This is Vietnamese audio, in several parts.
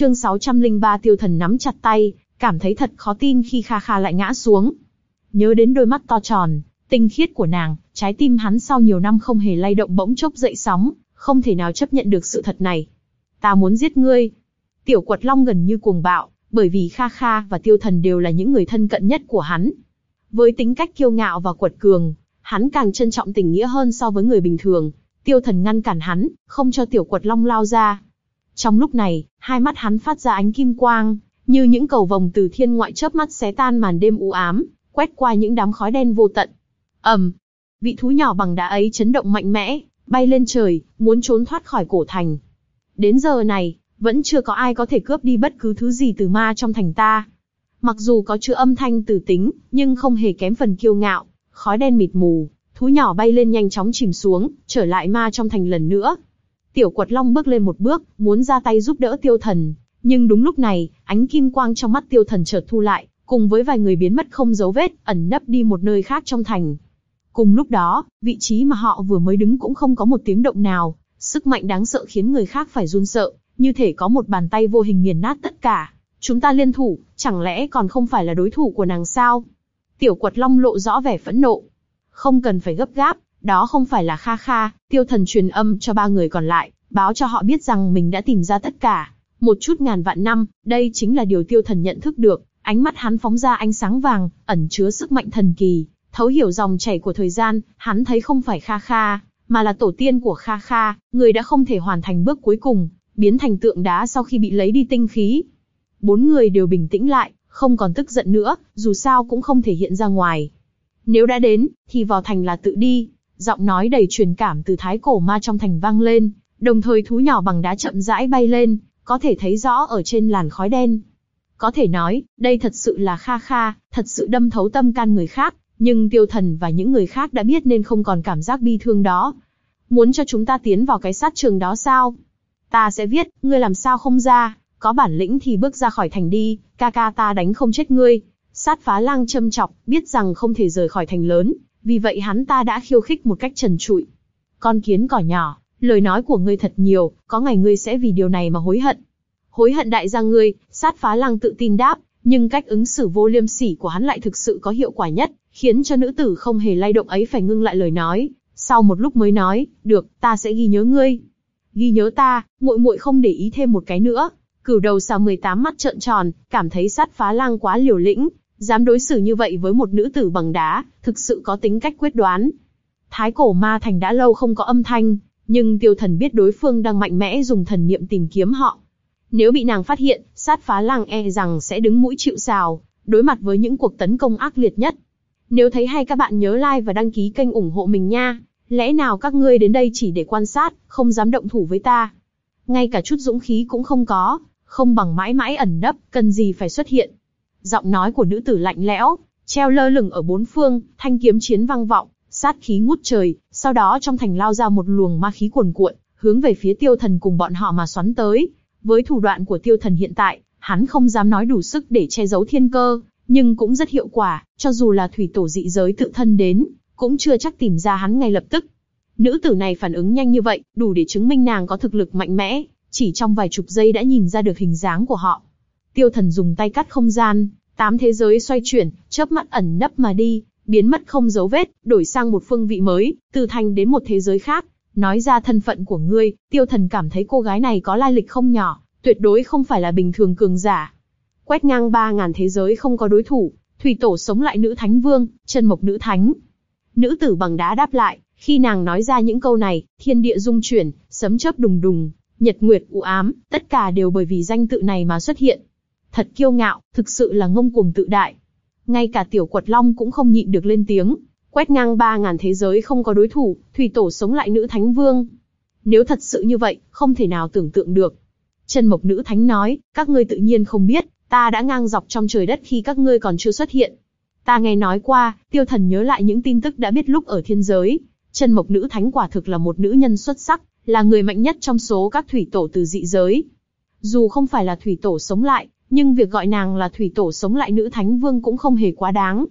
Chương 603 Tiêu Thần nắm chặt tay, cảm thấy thật khó tin khi Kha Kha lại ngã xuống. Nhớ đến đôi mắt to tròn, tinh khiết của nàng, trái tim hắn sau nhiều năm không hề lay động bỗng chốc dậy sóng, không thể nào chấp nhận được sự thật này. Ta muốn giết ngươi. Tiểu quật long gần như cuồng bạo, bởi vì Kha Kha và Tiêu Thần đều là những người thân cận nhất của hắn. Với tính cách kiêu ngạo và quật cường, hắn càng trân trọng tình nghĩa hơn so với người bình thường. Tiêu Thần ngăn cản hắn, không cho Tiểu Quật Long lao ra. Trong lúc này, hai mắt hắn phát ra ánh kim quang, như những cầu vồng từ thiên ngoại chớp mắt xé tan màn đêm u ám, quét qua những đám khói đen vô tận. ầm, vị thú nhỏ bằng đá ấy chấn động mạnh mẽ, bay lên trời, muốn trốn thoát khỏi cổ thành. Đến giờ này, vẫn chưa có ai có thể cướp đi bất cứ thứ gì từ ma trong thành ta. Mặc dù có chứa âm thanh từ tính, nhưng không hề kém phần kiêu ngạo, khói đen mịt mù, thú nhỏ bay lên nhanh chóng chìm xuống, trở lại ma trong thành lần nữa. Tiểu quật long bước lên một bước, muốn ra tay giúp đỡ tiêu thần, nhưng đúng lúc này, ánh kim quang trong mắt tiêu thần chợt thu lại, cùng với vài người biến mất không dấu vết, ẩn nấp đi một nơi khác trong thành. Cùng lúc đó, vị trí mà họ vừa mới đứng cũng không có một tiếng động nào, sức mạnh đáng sợ khiến người khác phải run sợ, như thể có một bàn tay vô hình nghiền nát tất cả. Chúng ta liên thủ, chẳng lẽ còn không phải là đối thủ của nàng sao? Tiểu quật long lộ rõ vẻ phẫn nộ. Không cần phải gấp gáp, đó không phải là Kha Kha, tiêu thần truyền âm cho ba người còn lại, báo cho họ biết rằng mình đã tìm ra tất cả. Một chút ngàn vạn năm, đây chính là điều tiêu thần nhận thức được, ánh mắt hắn phóng ra ánh sáng vàng, ẩn chứa sức mạnh thần kỳ, thấu hiểu dòng chảy của thời gian, hắn thấy không phải Kha Kha, mà là tổ tiên của Kha Kha, người đã không thể hoàn thành bước cuối cùng, biến thành tượng đá sau khi bị lấy đi tinh khí. Bốn người đều bình tĩnh lại, không còn tức giận nữa, dù sao cũng không thể hiện ra ngoài. Nếu đã đến, thì vào thành là tự đi. Giọng nói đầy truyền cảm từ thái cổ ma trong thành vang lên, đồng thời thú nhỏ bằng đá chậm rãi bay lên, có thể thấy rõ ở trên làn khói đen. Có thể nói, đây thật sự là kha kha, thật sự đâm thấu tâm can người khác, nhưng tiêu thần và những người khác đã biết nên không còn cảm giác bi thương đó. Muốn cho chúng ta tiến vào cái sát trường đó sao? Ta sẽ viết, ngươi làm sao không ra, có bản lĩnh thì bước ra khỏi thành đi, ca ca ta đánh không chết ngươi. Sát phá lang châm chọc, biết rằng không thể rời khỏi thành lớn, vì vậy hắn ta đã khiêu khích một cách trần trụi. Con kiến cỏ nhỏ, lời nói của ngươi thật nhiều, có ngày ngươi sẽ vì điều này mà hối hận. Hối hận đại gia ngươi, sát phá lang tự tin đáp, nhưng cách ứng xử vô liêm sỉ của hắn lại thực sự có hiệu quả nhất, khiến cho nữ tử không hề lay động ấy phải ngưng lại lời nói. Sau một lúc mới nói, được, ta sẽ ghi nhớ ngươi. Ghi nhớ ta, muội muội không để ý thêm một cái nữa. Cửu đầu xà 18 mắt trợn tròn, cảm thấy sát phá lang quá liều lĩnh, dám đối xử như vậy với một nữ tử bằng đá, thực sự có tính cách quyết đoán. Thái cổ ma thành đã lâu không có âm thanh, nhưng tiêu thần biết đối phương đang mạnh mẽ dùng thần niệm tìm kiếm họ. Nếu bị nàng phát hiện, sát phá lang e rằng sẽ đứng mũi chịu sào, đối mặt với những cuộc tấn công ác liệt nhất. Nếu thấy hay các bạn nhớ like và đăng ký kênh ủng hộ mình nha. Lẽ nào các ngươi đến đây chỉ để quan sát, không dám động thủ với ta? Ngay cả chút dũng khí cũng không có, không bằng mãi mãi ẩn nấp, cần gì phải xuất hiện. Giọng nói của nữ tử lạnh lẽo, treo lơ lửng ở bốn phương, thanh kiếm chiến vang vọng, sát khí ngút trời, sau đó trong thành lao ra một luồng ma khí cuồn cuộn, hướng về phía tiêu thần cùng bọn họ mà xoắn tới. Với thủ đoạn của tiêu thần hiện tại, hắn không dám nói đủ sức để che giấu thiên cơ, nhưng cũng rất hiệu quả, cho dù là thủy tổ dị giới tự thân đến, cũng chưa chắc tìm ra hắn ngay lập tức. Nữ tử này phản ứng nhanh như vậy, đủ để chứng minh nàng có thực lực mạnh mẽ, chỉ trong vài chục giây đã nhìn ra được hình dáng của họ. Tiêu thần dùng tay cắt không gian, tám thế giới xoay chuyển, chớp mắt ẩn nấp mà đi, biến mất không dấu vết, đổi sang một phương vị mới, từ thành đến một thế giới khác. Nói ra thân phận của ngươi, tiêu thần cảm thấy cô gái này có lai lịch không nhỏ, tuyệt đối không phải là bình thường cường giả. Quét ngang ba ngàn thế giới không có đối thủ, thủy tổ sống lại nữ thánh vương, chân mộc nữ thánh. Nữ tử bằng đá đáp lại, khi nàng nói ra những câu này, thiên địa rung chuyển, sấm chớp đùng đùng, nhật nguyệt u ám, tất cả đều bởi vì danh tự này mà xuất hiện. Thật kiêu ngạo, thực sự là ngông cuồng tự đại. Ngay cả tiểu quật long cũng không nhịn được lên tiếng, quét ngang ba ngàn thế giới không có đối thủ, thủy tổ sống lại nữ thánh vương. Nếu thật sự như vậy, không thể nào tưởng tượng được. Chân mộc nữ thánh nói, các ngươi tự nhiên không biết, ta đã ngang dọc trong trời đất khi các ngươi còn chưa xuất hiện. Ta nghe nói qua, tiêu thần nhớ lại những tin tức đã biết lúc ở thiên giới. Chân mộc nữ thánh quả thực là một nữ nhân xuất sắc, là người mạnh nhất trong số các thủy tổ từ dị giới. Dù không phải là thủy tổ sống lại, nhưng việc gọi nàng là thủy tổ sống lại nữ thánh vương cũng không hề quá đáng.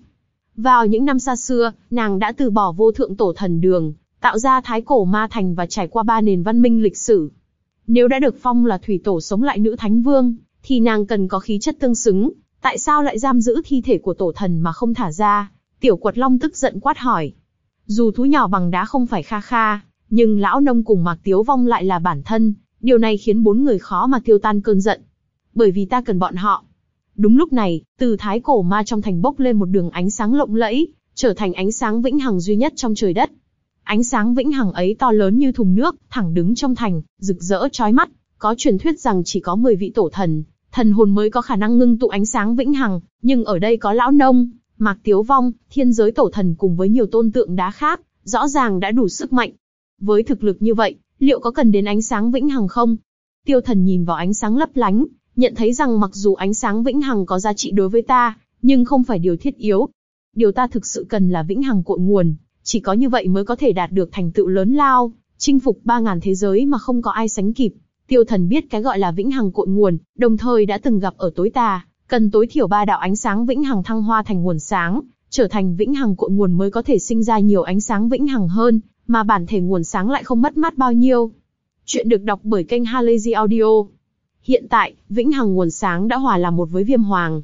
Vào những năm xa xưa, nàng đã từ bỏ vô thượng tổ thần đường, tạo ra thái cổ ma thành và trải qua ba nền văn minh lịch sử. Nếu đã được phong là thủy tổ sống lại nữ thánh vương, thì nàng cần có khí chất tương xứng, tại sao lại giam giữ thi thể của tổ thần mà không thả ra? Tiểu quật long tức giận quát hỏi. Dù thú nhỏ bằng đá không phải kha kha, nhưng lão nông cùng mạc tiếu vong lại là bản thân, điều này khiến bốn người khó mà tiêu tan cơn giận. Bởi vì ta cần bọn họ. Đúng lúc này, từ thái cổ ma trong thành bốc lên một đường ánh sáng lộng lẫy, trở thành ánh sáng vĩnh hằng duy nhất trong trời đất. Ánh sáng vĩnh hằng ấy to lớn như thùng nước, thẳng đứng trong thành, rực rỡ chói mắt. Có truyền thuyết rằng chỉ có 10 vị tổ thần, thần hồn mới có khả năng ngưng tụ ánh sáng vĩnh hằng, nhưng ở đây có lão nông, mạc tiếu vong, thiên giới tổ thần cùng với nhiều tôn tượng đá khác, rõ ràng đã đủ sức mạnh. Với thực lực như vậy, liệu có cần đến ánh sáng vĩnh hằng không? Tiêu thần nhìn vào ánh sáng lấp lánh, nhận thấy rằng mặc dù ánh sáng vĩnh hằng có giá trị đối với ta, nhưng không phải điều thiết yếu. Điều ta thực sự cần là vĩnh hằng cội nguồn, chỉ có như vậy mới có thể đạt được thành tựu lớn lao, chinh phục 3.000 thế giới mà không có ai sánh kịp. Tiêu thần biết cái gọi là vĩnh hằng cội nguồn, đồng thời đã từng gặp ở tối tà, cần tối thiểu ba đạo ánh sáng vĩnh hằng thăng hoa thành nguồn sáng, trở thành vĩnh hằng cội nguồn mới có thể sinh ra nhiều ánh sáng vĩnh hằng hơn, mà bản thể nguồn sáng lại không mất mát bao nhiêu. Chuyện được đọc bởi kênh Halazy Audio. Hiện tại, vĩnh hằng nguồn sáng đã hòa làm một với viêm hoàng.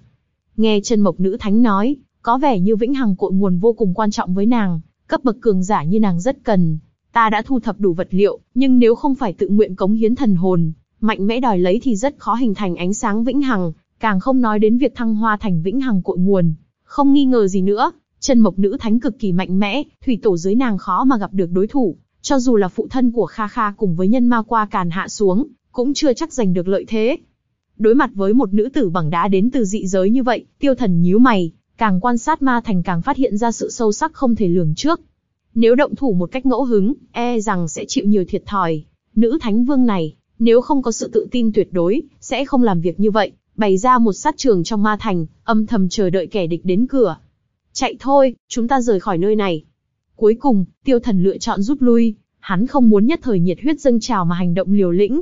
Nghe chân mộc nữ thánh nói, có vẻ như vĩnh hằng cội nguồn vô cùng quan trọng với nàng, cấp bậc cường giả như nàng rất cần. Ta đã thu thập đủ vật liệu, nhưng nếu không phải tự nguyện cống hiến thần hồn, mạnh mẽ đòi lấy thì rất khó hình thành ánh sáng vĩnh hằng, càng không nói đến việc thăng hoa thành vĩnh hằng cội nguồn. Không nghi ngờ gì nữa, chân mộc nữ thánh cực kỳ mạnh mẽ, thủy tổ dưới nàng khó mà gặp được đối thủ, cho dù là phụ thân của Kha Kha cùng với nhân ma qua càn hạ xuống, cũng chưa chắc giành được lợi thế. Đối mặt với một nữ tử bằng đá đến từ dị giới như vậy, tiêu thần nhíu mày, càng quan sát ma thành càng phát hiện ra sự sâu sắc không thể lường trước. Nếu động thủ một cách ngẫu hứng, e rằng sẽ chịu nhiều thiệt thòi. Nữ thánh vương này, nếu không có sự tự tin tuyệt đối, sẽ không làm việc như vậy, bày ra một sát trường trong ma thành, âm thầm chờ đợi kẻ địch đến cửa. Chạy thôi, chúng ta rời khỏi nơi này. Cuối cùng, tiêu thần lựa chọn rút lui, hắn không muốn nhất thời nhiệt huyết dâng trào mà hành động liều lĩnh.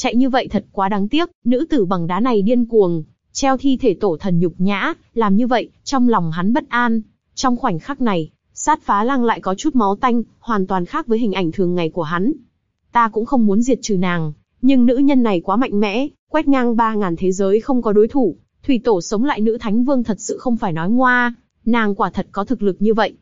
Chạy như vậy thật quá đáng tiếc, nữ tử bằng đá này điên cuồng, treo thi thể tổ thần nhục nhã, làm như vậy, trong lòng hắn bất an. Trong khoảnh khắc này, sát phá lăng lại có chút máu tanh, hoàn toàn khác với hình ảnh thường ngày của hắn. Ta cũng không muốn diệt trừ nàng, nhưng nữ nhân này quá mạnh mẽ, quét ngang ba ngàn thế giới không có đối thủ. Thủy tổ sống lại nữ thánh vương thật sự không phải nói ngoa, nàng quả thật có thực lực như vậy.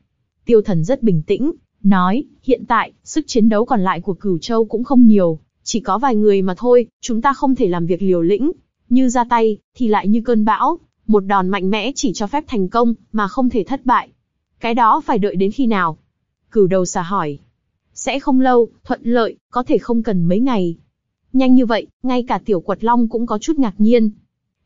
Tiêu thần rất bình tĩnh, nói, hiện tại, sức chiến đấu còn lại của cửu châu cũng không nhiều, chỉ có vài người mà thôi, chúng ta không thể làm việc liều lĩnh. Như ra tay, thì lại như cơn bão, một đòn mạnh mẽ chỉ cho phép thành công, mà không thể thất bại. Cái đó phải đợi đến khi nào? Cửu đầu xà hỏi. Sẽ không lâu, thuận lợi, có thể không cần mấy ngày. Nhanh như vậy, ngay cả tiểu quật long cũng có chút ngạc nhiên.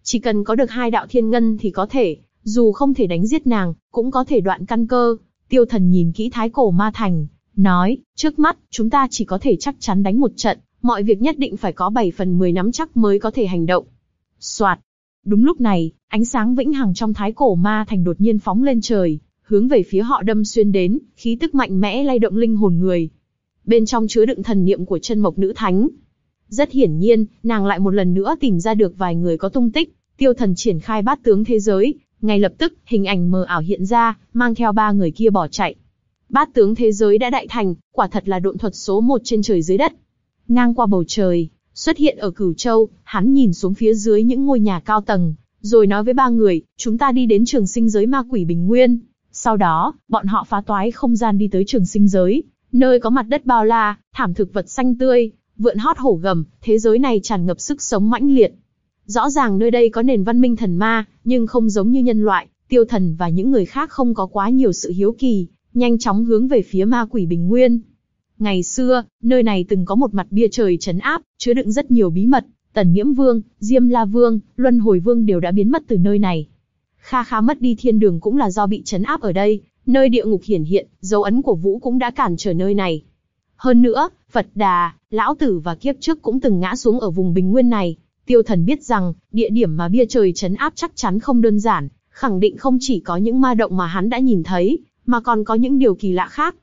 Chỉ cần có được hai đạo thiên ngân thì có thể, dù không thể đánh giết nàng, cũng có thể đoạn căn cơ. Tiêu thần nhìn kỹ thái cổ ma thành, nói, trước mắt, chúng ta chỉ có thể chắc chắn đánh một trận, mọi việc nhất định phải có 7 phần 10 nắm chắc mới có thể hành động. Soạt. Đúng lúc này, ánh sáng vĩnh hằng trong thái cổ ma thành đột nhiên phóng lên trời, hướng về phía họ đâm xuyên đến, khí tức mạnh mẽ lay động linh hồn người. Bên trong chứa đựng thần niệm của chân mộc nữ thánh. Rất hiển nhiên, nàng lại một lần nữa tìm ra được vài người có tung tích, tiêu thần triển khai bát tướng thế giới, ngay lập tức, hình ảnh mờ ảo hiện ra, mang theo ba người kia bỏ chạy. Bát tướng thế giới đã đại thành, quả thật là độn thuật số một trên trời dưới đất. Ngang qua bầu trời, xuất hiện ở Cửu Châu, hắn nhìn xuống phía dưới những ngôi nhà cao tầng, rồi nói với ba người, chúng ta đi đến trường sinh giới ma quỷ bình nguyên. Sau đó, bọn họ phá toái không gian đi tới trường sinh giới, nơi có mặt đất bao la, thảm thực vật xanh tươi, vượn hót hổ gầm, thế giới này tràn ngập sức sống mãnh liệt. Rõ ràng nơi đây có nền văn minh thần ma, nhưng không giống như nhân loại, tiêu thần và những người khác không có quá nhiều sự hiếu kỳ, nhanh chóng hướng về phía ma quỷ bình nguyên. Ngày xưa, nơi này từng có một mặt bia trời chấn áp, chứa đựng rất nhiều bí mật, Tần Nghiễm Vương, Diêm La Vương, Luân Hồi Vương đều đã biến mất từ nơi này. Kha Kha mất đi thiên đường cũng là do bị chấn áp ở đây, nơi địa ngục hiển hiện, dấu ấn của Vũ cũng đã cản trở nơi này. Hơn nữa, Phật Đà, Lão Tử và kiếp trước cũng từng ngã xuống ở vùng bình nguyên này. Tiêu Thần biết rằng, địa điểm mà bia trời chấn áp chắc chắn không đơn giản, khẳng định không chỉ có những ma động mà hắn đã nhìn thấy, mà còn có những điều kỳ lạ khác.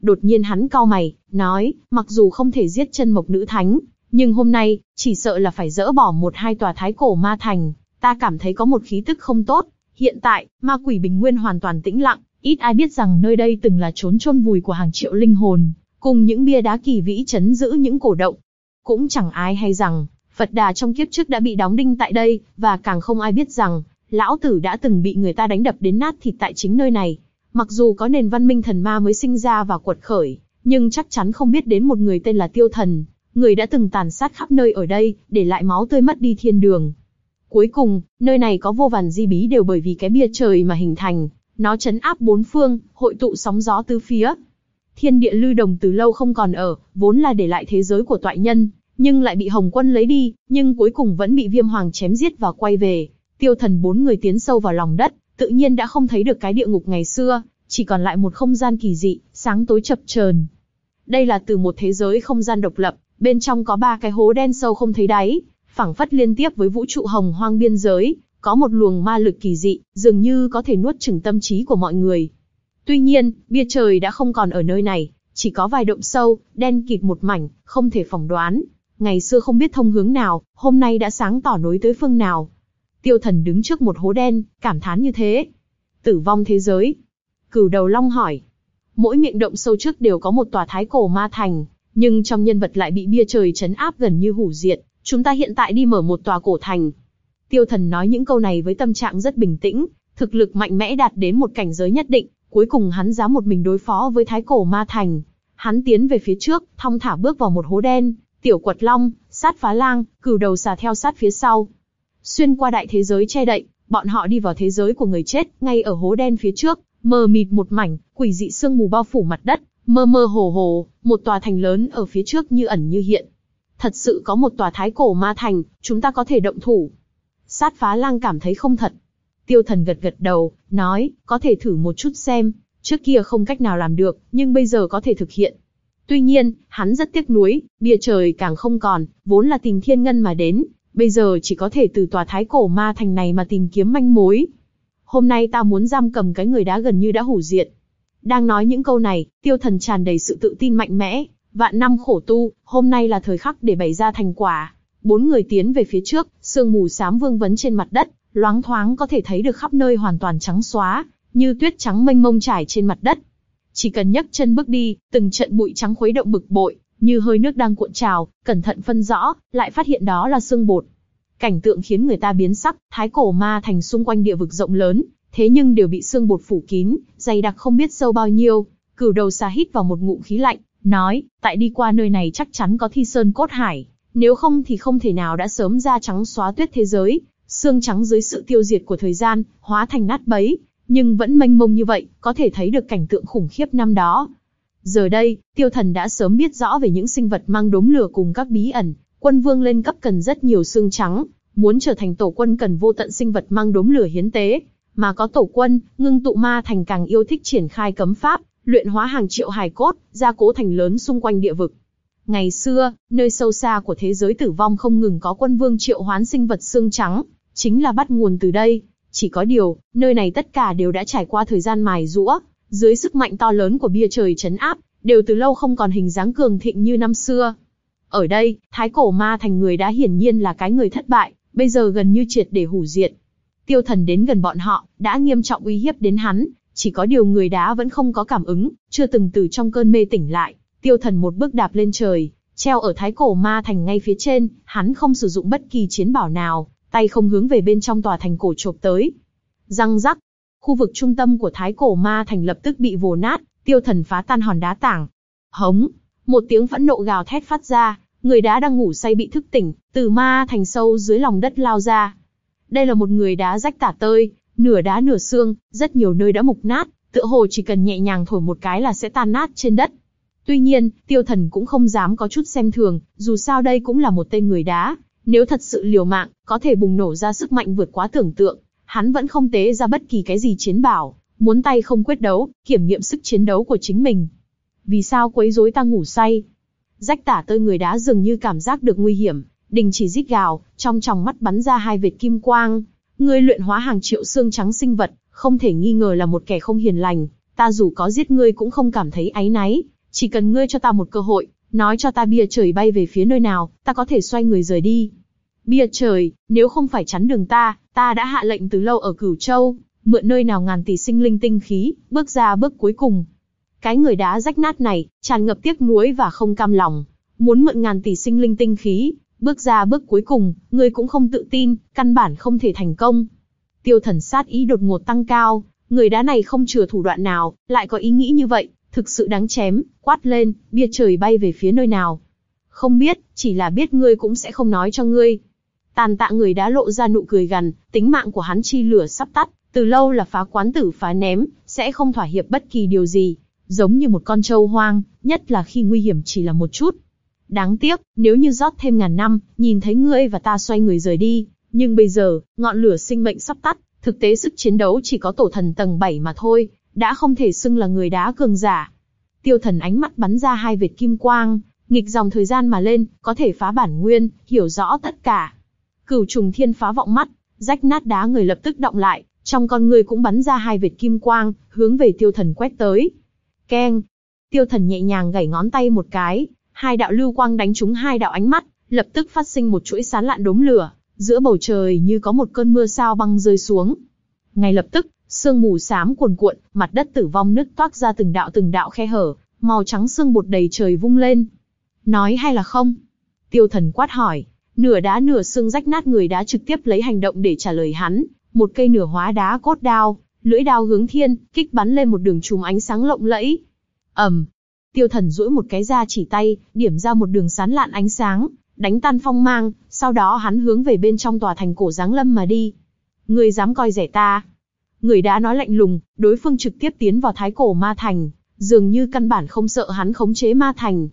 Đột nhiên hắn cau mày, nói, mặc dù không thể giết chân mộc nữ thánh, nhưng hôm nay, chỉ sợ là phải dỡ bỏ một hai tòa thái cổ ma thành, ta cảm thấy có một khí tức không tốt. Hiện tại, ma quỷ bình nguyên hoàn toàn tĩnh lặng, ít ai biết rằng nơi đây từng là trốn chôn vùi của hàng triệu linh hồn, cùng những bia đá kỳ vĩ chấn giữ những cổ động. cũng chẳng ai hay rằng, Phật Đà trong kiếp trước đã bị đóng đinh tại đây, và càng không ai biết rằng, lão tử đã từng bị người ta đánh đập đến nát thịt tại chính nơi này. Mặc dù có nền văn minh thần ma mới sinh ra và quật khởi, nhưng chắc chắn không biết đến một người tên là Tiêu Thần, người đã từng tàn sát khắp nơi ở đây, để lại máu tươi mất đi thiên đường. Cuối cùng, nơi này có vô vàn di bí đều bởi vì cái bia trời mà hình thành, nó chấn áp bốn phương, hội tụ sóng gió tứ phía. Thiên địa lưu đồng từ lâu không còn ở, vốn là để lại thế giới của toại nhân, nhưng lại bị Hồng Quân lấy đi, nhưng cuối cùng vẫn bị Viêm Hoàng chém giết và quay về. Tiêu Thần bốn người tiến sâu vào lòng đất, tự nhiên đã không thấy được cái địa ngục ngày xưa, chỉ còn lại một không gian kỳ dị, sáng tối chập chờn. Đây là từ một thế giới không gian độc lập, bên trong có ba cái hố đen sâu không thấy đáy, phẳng phất liên tiếp với vũ trụ hồng hoang biên giới, có một luồng ma lực kỳ dị, dường như có thể nuốt chửng tâm trí của mọi người. Tuy nhiên, bia trời đã không còn ở nơi này, chỉ có vài động sâu, đen kịt một mảnh, không thể phỏng đoán. Ngày xưa không biết thông hướng nào, hôm nay đã sáng tỏ nối tới phương nào. Tiêu thần đứng trước một hố đen, cảm thán như thế. Tử vong thế giới. Cửu đầu long hỏi. Mỗi miệng động sâu trước đều có một tòa thái cổ ma thành, nhưng trong nhân vật lại bị bia trời chấn áp gần như hủ diệt. Chúng ta hiện tại đi mở một tòa cổ thành. Tiêu thần nói những câu này với tâm trạng rất bình tĩnh, thực lực mạnh mẽ đạt đến một cảnh giới nhất định, cuối cùng hắn dám một mình đối phó với thái cổ ma thành. Hắn tiến về phía trước, thong thả bước vào một hố đen, tiểu quật long, sát phá lang, cửu đầu xà theo sát phía sau. Xuyên qua đại thế giới che đậy, bọn họ đi vào thế giới của người chết, ngay ở hố đen phía trước, mờ mịt một mảnh, quỷ dị sương mù bao phủ mặt đất, mơ mơ hồ hồ, một tòa thành lớn ở phía trước như ẩn như hiện. Thật sự có một tòa thái cổ ma thành, chúng ta có thể động thủ. Sát phá lang cảm thấy không thật. Tiêu thần gật gật đầu, nói, có thể thử một chút xem, trước kia không cách nào làm được, nhưng bây giờ có thể thực hiện. Tuy nhiên, hắn rất tiếc nuối, bia trời càng không còn, vốn là tìm thiên ngân mà đến, bây giờ chỉ có thể từ tòa thái cổ ma thành này mà tìm kiếm manh mối. Hôm nay ta muốn giam cầm cái người đã gần như đã hủ diệt. Đang nói những câu này, tiêu thần tràn đầy sự tự tin mạnh mẽ, vạn năm khổ tu, hôm nay là thời khắc để bày ra thành quả. Bốn người tiến về phía trước, sương mù xám vương vấn trên mặt đất, loáng thoáng có thể thấy được khắp nơi hoàn toàn trắng xóa, như tuyết trắng mênh mông trải trên mặt đất. Chỉ cần nhấc chân bước đi, từng trận bụi trắng khuấy động bực bội, như hơi nước đang cuộn trào, cẩn thận phân rõ, lại phát hiện đó là xương bột. Cảnh tượng khiến người ta biến sắc, thái cổ ma thành xung quanh địa vực rộng lớn, thế nhưng đều bị xương bột phủ kín, dày đặc không biết sâu bao nhiêu. Cửu đầu xà hít vào một ngụm khí lạnh, nói, tại đi qua nơi này chắc chắn có thi sơn cốt hải, nếu không thì không thể nào đã sớm ra trắng xóa tuyết thế giới, xương trắng dưới sự tiêu diệt của thời gian, hóa thành nát bấy, nhưng vẫn mênh mông như vậy, có thể thấy được cảnh tượng khủng khiếp năm đó. Giờ đây, tiêu thần đã sớm biết rõ về những sinh vật mang đốm lửa cùng các bí ẩn, quân vương lên cấp cần rất nhiều xương trắng, muốn trở thành tổ quân cần vô tận sinh vật mang đốm lửa hiến tế, mà có tổ quân, ngưng tụ ma thành càng yêu thích triển khai cấm pháp, luyện hóa hàng triệu hài cốt, gia cố thành lớn xung quanh địa vực. Ngày xưa, nơi sâu xa của thế giới tử vong không ngừng có quân vương triệu hoán sinh vật xương trắng, chính là bắt nguồn từ đây. Chỉ có điều, nơi này tất cả đều đã trải qua thời gian mài rũa, dưới sức mạnh to lớn của bia trời chấn áp, đều từ lâu không còn hình dáng cường thịnh như năm xưa. Ở đây, thái cổ ma thành người đã hiển nhiên là cái người thất bại, bây giờ gần như triệt để hủ diệt. Tiêu thần đến gần bọn họ, đã nghiêm trọng uy hiếp đến hắn, chỉ có điều người đá vẫn không có cảm ứng, chưa từng từ trong cơn mê tỉnh lại. Tiêu thần một bước đạp lên trời, treo ở thái cổ ma thành ngay phía trên, hắn không sử dụng bất kỳ chiến bảo nào, tay không hướng về bên trong tòa thành cổ chộp tới. Răng rắc, khu vực trung tâm của thái cổ ma thành lập tức bị vồ nát, tiêu thần phá tan hòn đá tảng. Hống, một tiếng phẫn nộ gào thét phát ra, người đá đang ngủ say bị thức tỉnh, từ ma thành sâu dưới lòng đất lao ra. Đây là một người đá rách tả tơi, nửa đá nửa xương, rất nhiều nơi đã mục nát, tựa hồ chỉ cần nhẹ nhàng thổi một cái là sẽ tan nát trên đất. Tuy nhiên, tiêu thần cũng không dám có chút xem thường, dù sao đây cũng là một tên người đá. Nếu thật sự liều mạng, có thể bùng nổ ra sức mạnh vượt quá tưởng tượng, hắn vẫn không tế ra bất kỳ cái gì chiến bảo, muốn tay không quyết đấu, kiểm nghiệm sức chiến đấu của chính mình. Vì sao quấy rối ta ngủ say? Rách tả tơi người đá dường như cảm giác được nguy hiểm, đình chỉ rít gào, trong tròng mắt bắn ra hai vệt kim quang. Ngươi luyện hóa hàng triệu xương trắng sinh vật, không thể nghi ngờ là một kẻ không hiền lành, ta dù có giết ngươi cũng không cảm thấy áy náy, chỉ cần ngươi cho ta một cơ hội, nói cho ta bia trời bay về phía nơi nào, ta có thể xoay người rời đi. Bia trời, nếu không phải chắn đường ta, ta đã hạ lệnh từ lâu ở Cửu Châu, mượn nơi nào ngàn tỷ sinh linh tinh khí, bước ra bước cuối cùng. Cái người đá rách nát này, tràn ngập tiếc nuối và không cam lòng. muốn mượn ngàn tỷ sinh linh tinh khí, bước ra bước cuối cùng, ngươi cũng không tự tin, căn bản không thể thành công. Tiêu thần sát ý đột ngột tăng cao, người đá này không chừa thủ đoạn nào, lại có ý nghĩ như vậy, thực sự đáng chém, quát lên, bia trời bay về phía nơi nào. Không biết, chỉ là biết ngươi cũng sẽ không nói cho ngươi. Tàn tạ người đã lộ ra nụ cười gằn, tính mạng của hắn chi lửa sắp tắt, từ lâu là phá quán tử phá ném, sẽ không thỏa hiệp bất kỳ điều gì, giống như một con trâu hoang, nhất là khi nguy hiểm chỉ là một chút. Đáng tiếc, nếu như rót thêm ngàn năm, nhìn thấy ngươi và ta xoay người rời đi, nhưng bây giờ, ngọn lửa sinh mệnh sắp tắt, thực tế sức chiến đấu chỉ có tổ thần tầng 7 mà thôi, đã không thể xưng là người đá cường giả. Tiêu thần ánh mắt bắn ra hai vệt kim quang, nghịch dòng thời gian mà lên, có thể phá bản nguyên, hiểu rõ tất cả. Cửu trùng thiên phá vọng mắt, rách nát đá người lập tức động lại, trong con người cũng bắn ra hai vệt kim quang, hướng về tiêu thần quét tới. Keng! Tiêu thần nhẹ nhàng gảy ngón tay một cái, hai đạo lưu quang đánh trúng hai đạo ánh mắt, lập tức phát sinh một chuỗi sán lạn đốm lửa, giữa bầu trời như có một cơn mưa sao băng rơi xuống. Ngay lập tức, sương mù xám cuồn cuộn, mặt đất tử vong nứt toác ra từng đạo từng đạo khe hở, màu trắng sương bột đầy trời vung lên. Nói hay là không? Tiêu thần quát hỏi, nửa đá nửa xương rách nát người đá trực tiếp lấy hành động để trả lời hắn, một cây nửa hóa đá cốt đao, lưỡi đao hướng thiên, kích bắn lên một đường chùm ánh sáng lộng lẫy. ầm, tiêu thần duỗi một cái ra chỉ tay, điểm ra một đường sán lạn ánh sáng, đánh tan phong mang, sau đó hắn hướng về bên trong tòa thành cổ giáng lâm mà đi. Người dám coi rẻ ta? Người đã nói lạnh lùng, đối phương trực tiếp tiến vào thái cổ ma thành, dường như căn bản không sợ hắn khống chế ma thành.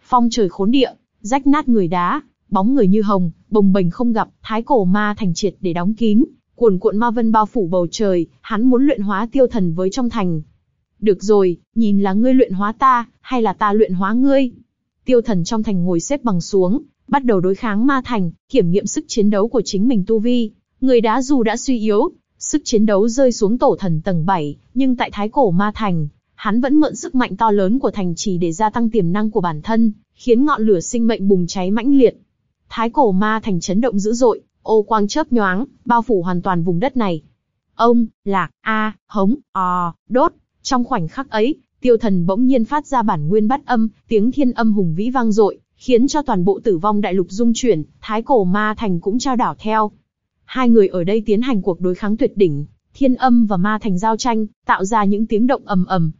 Phong trời khốn địa, rách nát người đá, bóng người như hồng, bồng bềnh không gặp, thái cổ ma thành triệt để đóng kín, cuồn cuộn ma vân bao phủ bầu trời, hắn muốn luyện hóa tiêu thần với trong thành. Được rồi, nhìn là ngươi luyện hóa ta, hay là ta luyện hóa ngươi. Tiêu thần trong thành ngồi xếp bằng xuống, bắt đầu đối kháng ma thành, kiểm nghiệm sức chiến đấu của chính mình tu vi. Người đã dù đã suy yếu, sức chiến đấu rơi xuống tổ thần tầng 7, nhưng tại thái cổ ma thành, hắn vẫn mượn sức mạnh to lớn của thành trì để gia tăng tiềm năng của bản thân, khiến ngọn lửa sinh mệnh bùng cháy mãnh liệt. Thái cổ ma thành chấn động dữ dội, ô quang chớp nhoáng, bao phủ hoàn toàn vùng đất này. Ông, lạc, a, hống, o, đốt. Trong khoảnh khắc ấy, tiêu thần bỗng nhiên phát ra bản nguyên bắt âm, tiếng thiên âm hùng vĩ vang dội, khiến cho toàn bộ tử vong đại lục dung chuyển, thái cổ ma thành cũng trao đảo theo. Hai người ở đây tiến hành cuộc đối kháng tuyệt đỉnh, thiên âm và ma thành giao tranh, tạo ra những tiếng động ầm ầm.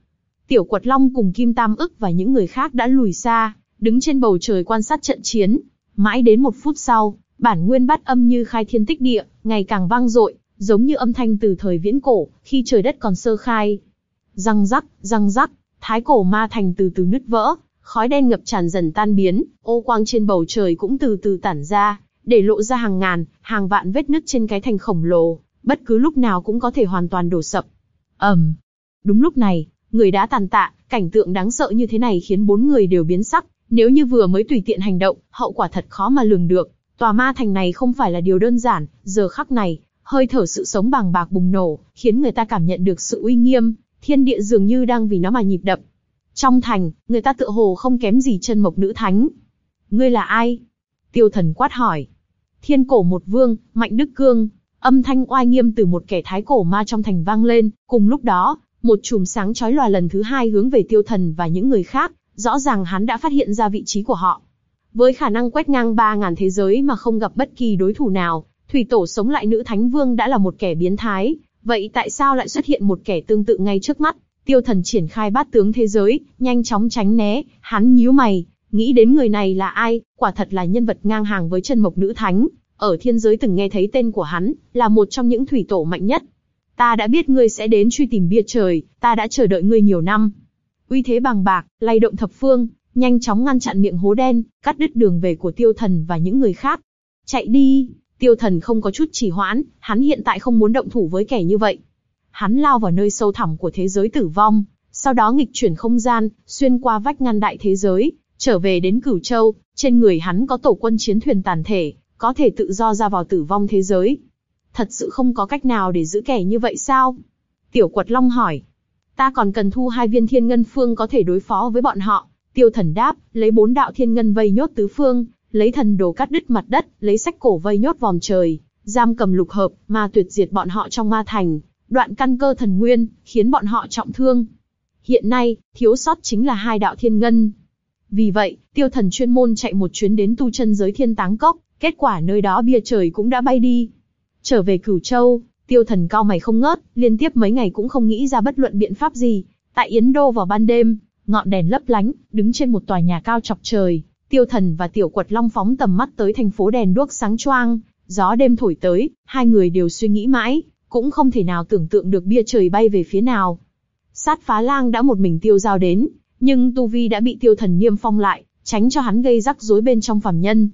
Tiểu quật long cùng kim tam ức và những người khác đã lùi xa, đứng trên bầu trời quan sát trận chiến. Mãi đến một phút sau, bản nguyên bát âm như khai thiên tích địa, ngày càng vang dội, giống như âm thanh từ thời viễn cổ, khi trời đất còn sơ khai. Răng rắc, răng rắc, thái cổ ma thành từ từ nứt vỡ, khói đen ngập tràn dần tan biến, ô quang trên bầu trời cũng từ từ tản ra, để lộ ra hàng ngàn, hàng vạn vết nứt trên cái thành khổng lồ, bất cứ lúc nào cũng có thể hoàn toàn đổ sập. ầm, um. đúng lúc này, người đã tàn tạ, cảnh tượng đáng sợ như thế này khiến bốn người đều biến sắc. Nếu như vừa mới tùy tiện hành động, hậu quả thật khó mà lường được. Tòa ma thành này không phải là điều đơn giản, giờ khắc này, hơi thở sự sống bàng bạc bùng nổ, khiến người ta cảm nhận được sự uy nghiêm, thiên địa dường như đang vì nó mà nhịp đập. Trong thành, người ta tựa hồ không kém gì chân mộc nữ thánh. Ngươi là ai? Tiêu thần quát hỏi. Thiên cổ một vương, mạnh đức cương. Âm thanh oai nghiêm từ một kẻ thái cổ ma trong thành vang lên, cùng lúc đó, một chùm sáng chói lòa lần thứ hai hướng về tiêu thần và những người khác, rõ ràng hắn đã phát hiện ra vị trí của họ. Với khả năng quét ngang 3.000 thế giới mà không gặp bất kỳ đối thủ nào, thủy tổ sống lại nữ thánh vương đã là một kẻ biến thái, vậy tại sao lại xuất hiện một kẻ tương tự ngay trước mắt? Tiêu thần triển khai bát tướng thế giới, nhanh chóng tránh né, hắn nhíu mày, nghĩ đến người này là ai, quả thật là nhân vật ngang hàng với chân mộc nữ thánh, ở thiên giới từng nghe thấy tên của hắn, là một trong những thủy tổ mạnh nhất. Ta đã biết ngươi sẽ đến truy tìm bia trời, ta đã chờ đợi ngươi nhiều năm. Uy thế bằng bạc, lay động thập phương, nhanh chóng ngăn chặn miệng hố đen, cắt đứt đường về của tiêu thần và những người khác. Chạy đi! Tiêu thần không có chút trì hoãn, hắn hiện tại không muốn động thủ với kẻ như vậy. Hắn lao vào nơi sâu thẳm của thế giới tử vong, sau đó nghịch chuyển không gian, xuyên qua vách ngăn đại thế giới, trở về đến Cửu Châu, trên người hắn có tổ quân chiến thuyền tàn thể, có thể tự do ra vào tử vong thế giới. Thật sự không có cách nào để giữ kẻ như vậy sao? Tiểu Quật Long hỏi. Ta còn cần thu hai viên thiên ngân phương có thể đối phó với bọn họ. Tiêu thần đáp, lấy bốn đạo thiên ngân vây nhốt tứ phương, lấy thần đồ cắt đứt mặt đất, lấy sách cổ vây nhốt vòm trời, giam cầm lục hợp, ma tuyệt diệt bọn họ trong ma thành, đoạn căn cơ thần nguyên, khiến bọn họ trọng thương. Hiện nay, thiếu sót chính là hai đạo thiên ngân. Vì vậy, tiêu thần chuyên môn chạy một chuyến đến tu chân giới thiên táng cốc, kết quả nơi đó bia trời cũng đã bay đi. Trở về Cửu Châu, tiêu thần cao mày không ngớt, liên tiếp mấy ngày cũng không nghĩ ra bất luận biện pháp gì. Tại Yến Đô vào ban đêm, ngọn đèn lấp lánh, đứng trên một tòa nhà cao chọc trời, tiêu thần và tiểu quật long phóng tầm mắt tới thành phố đèn đuốc sáng choang, gió đêm thổi tới, hai người đều suy nghĩ mãi, cũng không thể nào tưởng tượng được bia trời bay về phía nào. Sát phá lang đã một mình tiêu giao đến, nhưng tu vi đã bị tiêu thần niêm phong lại, tránh cho hắn gây rắc rối bên trong phàm nhân.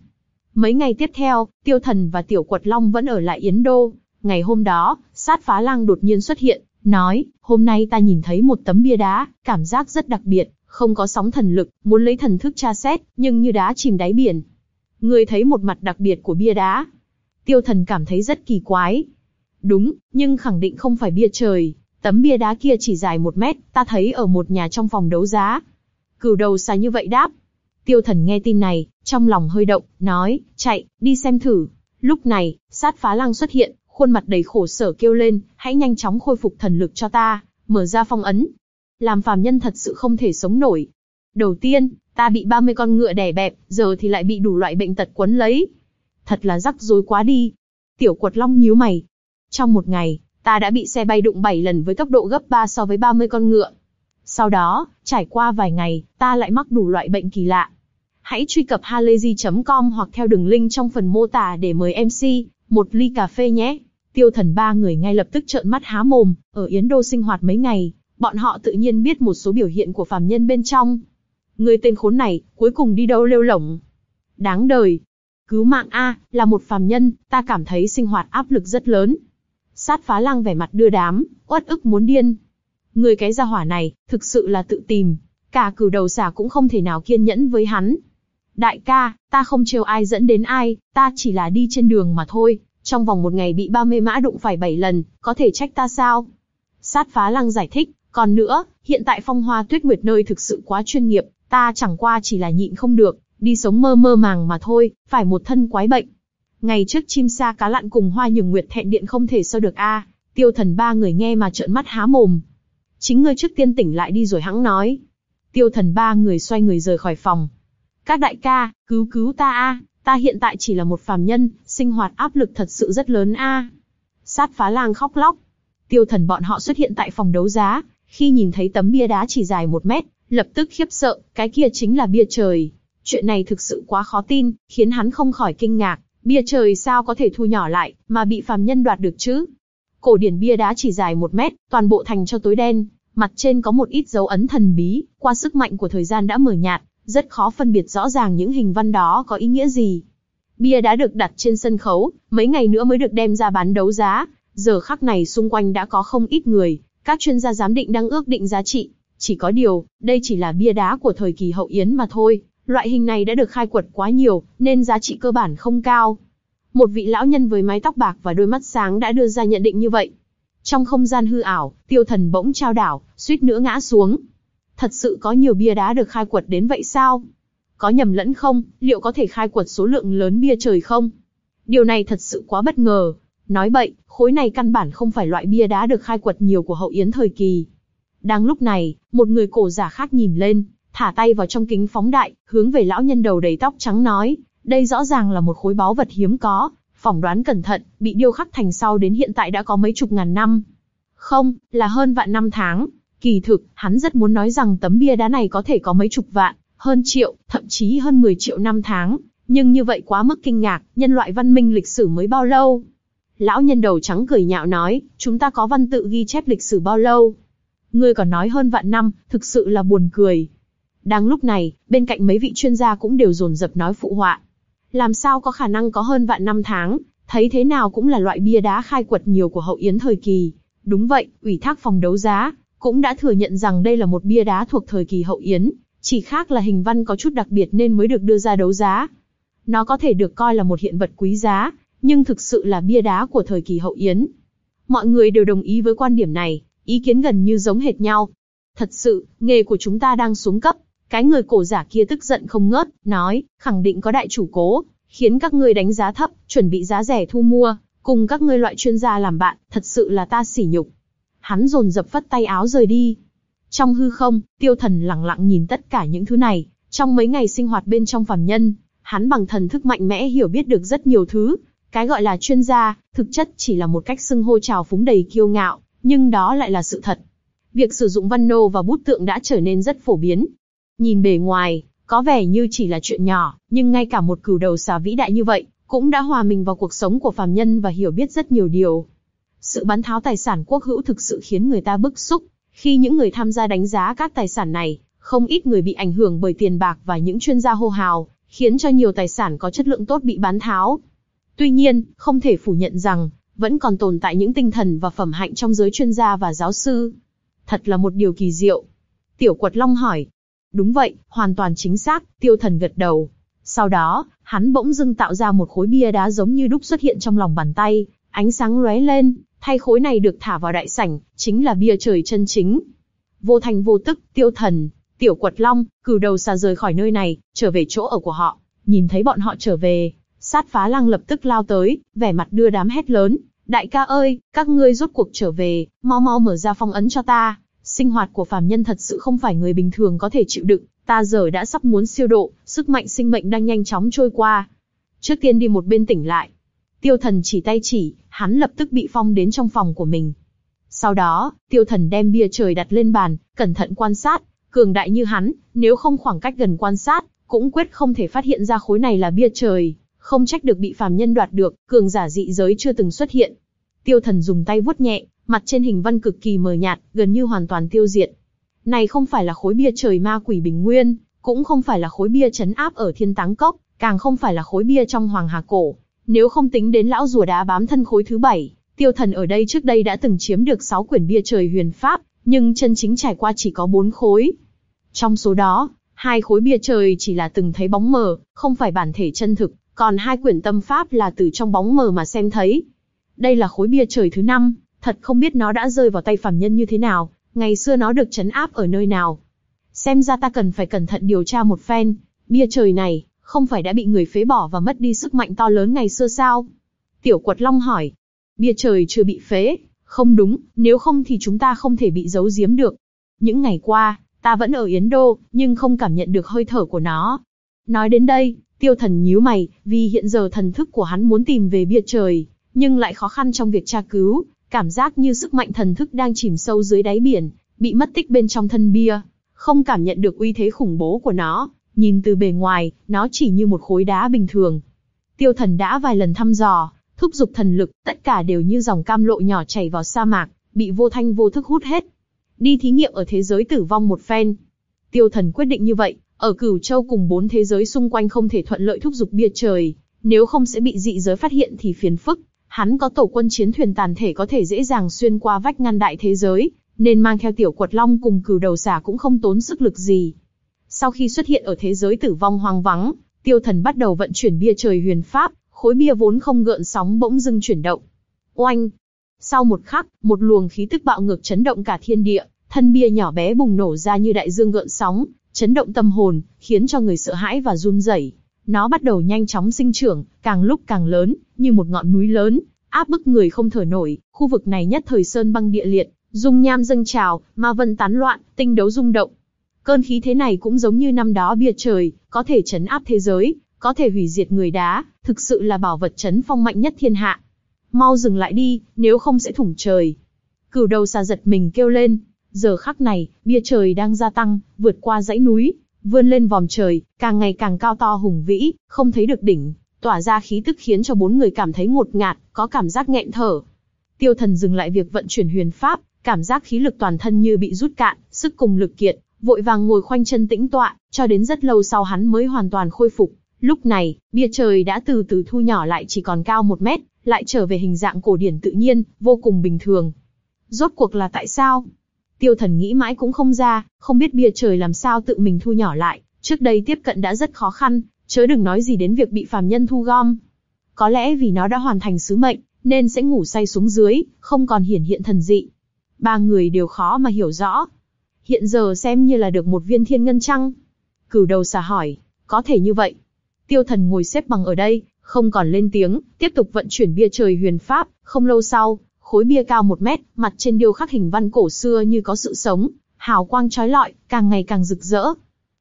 Mấy ngày tiếp theo, tiêu thần và tiểu quật long vẫn ở lại Yến Đô. Ngày hôm đó, sát phá lang đột nhiên xuất hiện, nói, hôm nay ta nhìn thấy một tấm bia đá, cảm giác rất đặc biệt, không có sóng thần lực, muốn lấy thần thức tra xét, nhưng như đá chìm đáy biển. Người thấy một mặt đặc biệt của bia đá. Tiêu thần cảm thấy rất kỳ quái. Đúng, nhưng khẳng định không phải bia trời. Tấm bia đá kia chỉ dài một mét, ta thấy ở một nhà trong phòng đấu giá. Cửu đầu xa như vậy đáp. Tiêu thần nghe tin này, trong lòng hơi động, nói, chạy, đi xem thử. Lúc này, sát phá lăng xuất hiện, khuôn mặt đầy khổ sở kêu lên, hãy nhanh chóng khôi phục thần lực cho ta, mở ra phong ấn. Làm phàm nhân thật sự không thể sống nổi. Đầu tiên, ta bị 30 con ngựa đè bẹp, giờ thì lại bị đủ loại bệnh tật quấn lấy. Thật là rắc rối quá đi. Tiểu quật long nhíu mày. Trong một ngày, ta đã bị xe bay đụng 7 lần với tốc độ gấp 3 so với 30 con ngựa. Sau đó, trải qua vài ngày, ta lại mắc đủ loại bệnh kỳ lạ. Hãy truy cập halayzi.com hoặc theo đường link trong phần mô tả để mời MC, một ly cà phê nhé. Tiêu thần ba người ngay lập tức trợn mắt há mồm, ở Yến Đô sinh hoạt mấy ngày, bọn họ tự nhiên biết một số biểu hiện của phàm nhân bên trong. Người tên khốn này, cuối cùng đi đâu lêu lỏng. Đáng đời. Cứu mạng A, là một phàm nhân, ta cảm thấy sinh hoạt áp lực rất lớn. Sát phá lang vẻ mặt đưa đám, uất ức muốn điên. Người cái gia hỏa này, thực sự là tự tìm. Cả cửu đầu xả cũng không thể nào kiên nhẫn với hắn. Đại ca, ta không trêu ai dẫn đến ai, ta chỉ là đi trên đường mà thôi. Trong vòng một ngày bị ba mê mã đụng phải bảy lần, có thể trách ta sao? Sát phá lăng giải thích, còn nữa, hiện tại phong hoa tuyết nguyệt nơi thực sự quá chuyên nghiệp, ta chẳng qua chỉ là nhịn không được, đi sống mơ mơ màng mà thôi, phải một thân quái bệnh. Ngày trước chim sa cá lặn cùng hoa nhường nguyệt thẹn điện không thể so được a. tiêu thần ba người nghe mà trợn mắt há mồm. Chính ngươi trước tiên tỉnh lại đi rồi hãng nói. Tiêu thần ba người xoay người rời khỏi phòng. Các đại ca, cứu cứu ta a, ta hiện tại chỉ là một phàm nhân, sinh hoạt áp lực thật sự rất lớn a. Sát phá lang khóc lóc. Tiêu thần bọn họ xuất hiện tại phòng đấu giá, khi nhìn thấy tấm bia đá chỉ dài một mét, lập tức khiếp sợ, cái kia chính là bia trời. Chuyện này thực sự quá khó tin, khiến hắn không khỏi kinh ngạc, bia trời sao có thể thu nhỏ lại, mà bị phàm nhân đoạt được chứ? Cổ điển bia đá chỉ dài một mét, toàn bộ thành cho tối đen, mặt trên có một ít dấu ấn thần bí, qua sức mạnh của thời gian đã mờ nhạt, rất khó phân biệt rõ ràng những hình văn đó có ý nghĩa gì. Bia đã được đặt trên sân khấu, mấy ngày nữa mới được đem ra bán đấu giá, giờ khắc này xung quanh đã có không ít người, các chuyên gia giám định đang ước định giá trị. Chỉ có điều, đây chỉ là bia đá của thời kỳ hậu Yến mà thôi, loại hình này đã được khai quật quá nhiều, nên giá trị cơ bản không cao. Một vị lão nhân với mái tóc bạc và đôi mắt sáng đã đưa ra nhận định như vậy. Trong không gian hư ảo, tiêu thần bỗng trao đảo, suýt nữa ngã xuống. Thật sự có nhiều bia đá được khai quật đến vậy sao? Có nhầm lẫn không, liệu có thể khai quật số lượng lớn bia trời không? Điều này thật sự quá bất ngờ. Nói bậy, khối này căn bản không phải loại bia đá được khai quật nhiều của hậu yến thời kỳ. Đang lúc này, một người cổ giả khác nhìn lên, thả tay vào trong kính phóng đại, hướng về lão nhân đầu đầy tóc trắng nói, đây rõ ràng là một khối báu vật hiếm có, phỏng đoán cẩn thận, bị điêu khắc thành sau đến hiện tại đã có mấy chục ngàn năm. Không, là hơn vạn năm tháng. Kỳ thực, hắn rất muốn nói rằng tấm bia đá này có thể có mấy chục vạn, hơn triệu, thậm chí hơn 10 triệu năm tháng, nhưng như vậy quá mức kinh ngạc, nhân loại văn minh lịch sử mới bao lâu? Lão nhân đầu trắng cười nhạo nói, chúng ta có văn tự ghi chép lịch sử bao lâu? Ngươi còn nói hơn vạn năm, thực sự là buồn cười. Đang lúc này, bên cạnh mấy vị chuyên gia cũng đều dồn dập nói phụ họa. Làm sao có khả năng có hơn vạn năm tháng, thấy thế nào cũng là loại bia đá khai quật nhiều của hậu yến thời kỳ. Đúng vậy, ủy thác phòng đấu giá, cũng đã thừa nhận rằng đây là một bia đá thuộc thời kỳ hậu yến, chỉ khác là hình văn có chút đặc biệt nên mới được đưa ra đấu giá. Nó có thể được coi là một hiện vật quý giá, nhưng thực sự là bia đá của thời kỳ hậu yến. Mọi người đều đồng ý với quan điểm này, ý kiến gần như giống hệt nhau. Thật sự, nghề của chúng ta đang xuống cấp. Cái người cổ giả kia tức giận không ngớt, nói, khẳng định có đại chủ cố, khiến các ngươi đánh giá thấp, chuẩn bị giá rẻ thu mua, cùng các ngươi loại chuyên gia làm bạn, thật sự là ta sỉ nhục. Hắn dồn dập phất tay áo rời đi. Trong hư không, tiêu thần lặng lặng nhìn tất cả những thứ này, Trong mấy ngày sinh hoạt bên trong phàm nhân, hắn bằng thần thức mạnh mẽ hiểu biết được rất nhiều thứ. Cái gọi là chuyên gia, thực chất chỉ là một cách xưng hô trào phúng đầy kiêu ngạo, nhưng đó lại là sự thật. Việc sử dụng văn nô và bút tượng đã trở nên rất phổ biến. Nhìn bề ngoài, có vẻ như chỉ là chuyện nhỏ, nhưng ngay cả một cửu đầu xà vĩ đại như vậy, cũng đã hòa mình vào cuộc sống của phàm nhân và hiểu biết rất nhiều điều. Sự bán tháo tài sản quốc hữu thực sự khiến người ta bức xúc. Khi những người tham gia đánh giá các tài sản này, không ít người bị ảnh hưởng bởi tiền bạc và những chuyên gia hô hào, khiến cho nhiều tài sản có chất lượng tốt bị bán tháo. Tuy nhiên, không thể phủ nhận rằng, vẫn còn tồn tại những tinh thần và phẩm hạnh trong giới chuyên gia và giáo sư. Thật là một điều kỳ diệu. Tiểu quật long hỏi. Đúng vậy, hoàn toàn chính xác, tiêu thần gật đầu. Sau đó, hắn bỗng dưng tạo ra một khối bia đá giống như đúc xuất hiện trong lòng bàn tay, ánh sáng lóe lên, thay khối này được thả vào đại sảnh, chính là bia trời chân chính. Vô thành vô tức, tiêu thần, tiểu quật long, cử đầu xa rời khỏi nơi này, trở về chỗ ở của họ. Nhìn thấy bọn họ trở về, sát phá lăng lập tức lao tới, vẻ mặt đưa đám hét lớn. Đại ca ơi, các ngươi rốt cuộc trở về, mau mau mở ra phong ấn cho ta. Sinh hoạt của phàm nhân thật sự không phải người bình thường có thể chịu đựng, ta giờ đã sắp muốn siêu độ, sức mạnh sinh mệnh đang nhanh chóng trôi qua. Trước tiên đi một bên tỉnh lại. Tiêu thần chỉ tay chỉ, hắn lập tức bị phong đến trong phòng của mình. Sau đó, tiêu thần đem bia trời đặt lên bàn, cẩn thận quan sát, cường đại như hắn, nếu không khoảng cách gần quan sát, cũng quyết không thể phát hiện ra khối này là bia trời, không trách được bị phàm nhân đoạt được, cường giả dị giới chưa từng xuất hiện. Tiêu thần dùng tay vuốt nhẹ, mặt trên hình văn cực kỳ mờ nhạt, gần như hoàn toàn tiêu diệt. Này không phải là khối bia trời ma quỷ bình nguyên, cũng không phải là khối bia chấn áp ở thiên táng cốc, càng không phải là khối bia trong hoàng hà cổ. Nếu không tính đến lão rùa đá bám thân khối thứ bảy, tiêu thần ở đây trước đây đã từng chiếm được 6 quyển bia trời huyền pháp, nhưng chân chính trải qua chỉ có 4 khối. Trong số đó, hai khối bia trời chỉ là từng thấy bóng mờ, không phải bản thể chân thực, còn hai quyển tâm pháp là từ trong bóng mờ mà xem thấy. Đây là khối bia trời thứ năm, thật không biết nó đã rơi vào tay phàm nhân như thế nào, ngày xưa nó được chấn áp ở nơi nào. Xem ra ta cần phải cẩn thận điều tra một phen, bia trời này, không phải đã bị người phế bỏ và mất đi sức mạnh to lớn ngày xưa sao? Tiểu quật long hỏi, bia trời chưa bị phế, không đúng, nếu không thì chúng ta không thể bị giấu giếm được. Những ngày qua, ta vẫn ở Yến Đô, nhưng không cảm nhận được hơi thở của nó. Nói đến đây, tiêu thần nhíu mày, vì hiện giờ thần thức của hắn muốn tìm về bia trời, nhưng lại khó khăn trong việc tra cứu, cảm giác như sức mạnh thần thức đang chìm sâu dưới đáy biển, bị mất tích bên trong thân bia, không cảm nhận được uy thế khủng bố của nó, nhìn từ bề ngoài, nó chỉ như một khối đá bình thường. Tiêu thần đã vài lần thăm dò, thúc giục thần lực, tất cả đều như dòng cam lộ nhỏ chảy vào sa mạc, bị vô thanh vô thức hút hết. Đi thí nghiệm ở thế giới tử vong một phen. Tiêu thần quyết định như vậy, ở cửu châu cùng bốn thế giới xung quanh không thể thuận lợi thúc giục bia trời, nếu không sẽ bị dị giới phát hiện thì phiền phức. Hắn có tổ quân chiến thuyền tàn thể có thể dễ dàng xuyên qua vách ngăn đại thế giới, nên mang theo tiểu quật long cùng cửu đầu xả cũng không tốn sức lực gì. Sau khi xuất hiện ở thế giới tử vong hoang vắng, tiêu thần bắt đầu vận chuyển bia trời huyền pháp, khối bia vốn không gợn sóng bỗng dưng chuyển động. Oanh! Sau một khắc, một luồng khí tức bạo ngược chấn động cả thiên địa, thân bia nhỏ bé bùng nổ ra như đại dương gợn sóng, chấn động tâm hồn, khiến cho người sợ hãi và run rẩy. Nó bắt đầu nhanh chóng sinh trưởng, càng lúc càng lớn, như một ngọn núi lớn, áp bức người không thở nổi. Khu vực này nhất thời sơn băng địa liệt, dung nham dâng trào, ma vân tán loạn, tinh đấu rung động. Cơn khí thế này cũng giống như năm đó bia trời, có thể chấn áp thế giới, có thể hủy diệt người đá, thực sự là bảo vật chấn phong mạnh nhất thiên hạ. Mau dừng lại đi, nếu không sẽ thủng trời. Cửu đầu xà giật mình kêu lên. Giờ khắc này, bia trời đang gia tăng, vượt qua dãy núi, vươn lên vòm trời, càng ngày càng cao to hùng vĩ, không thấy được đỉnh, tỏa ra khí tức khiến cho bốn người cảm thấy ngột ngạt, có cảm giác nghẹn thở. Tiêu thần dừng lại việc vận chuyển huyền pháp, cảm giác khí lực toàn thân như bị rút cạn, sức cùng lực kiệt, vội vàng ngồi khoanh chân tĩnh tọa, cho đến rất lâu sau hắn mới hoàn toàn khôi phục. Lúc này, bia trời đã từ từ thu nhỏ lại chỉ còn cao một mét, lại trở về hình dạng cổ điển tự nhiên, vô cùng bình thường. Rốt cuộc là tại sao? Tiêu thần nghĩ mãi cũng không ra, không biết bia trời làm sao tự mình thu nhỏ lại, trước đây tiếp cận đã rất khó khăn, chớ đừng nói gì đến việc bị phàm nhân thu gom. Có lẽ vì nó đã hoàn thành sứ mệnh, nên sẽ ngủ say xuống dưới, không còn hiển hiện thần dị. Ba người đều khó mà hiểu rõ. Hiện giờ xem như là được một viên thiên ngân trăng. Cửu đầu xà hỏi, có thể như vậy. Tiêu thần ngồi xếp bằng ở đây, không còn lên tiếng, tiếp tục vận chuyển bia trời huyền pháp, không lâu sau, khối bia cao một mét, mặt trên điêu khắc hình văn cổ xưa như có sự sống, hào quang chói lọi, càng ngày càng rực rỡ.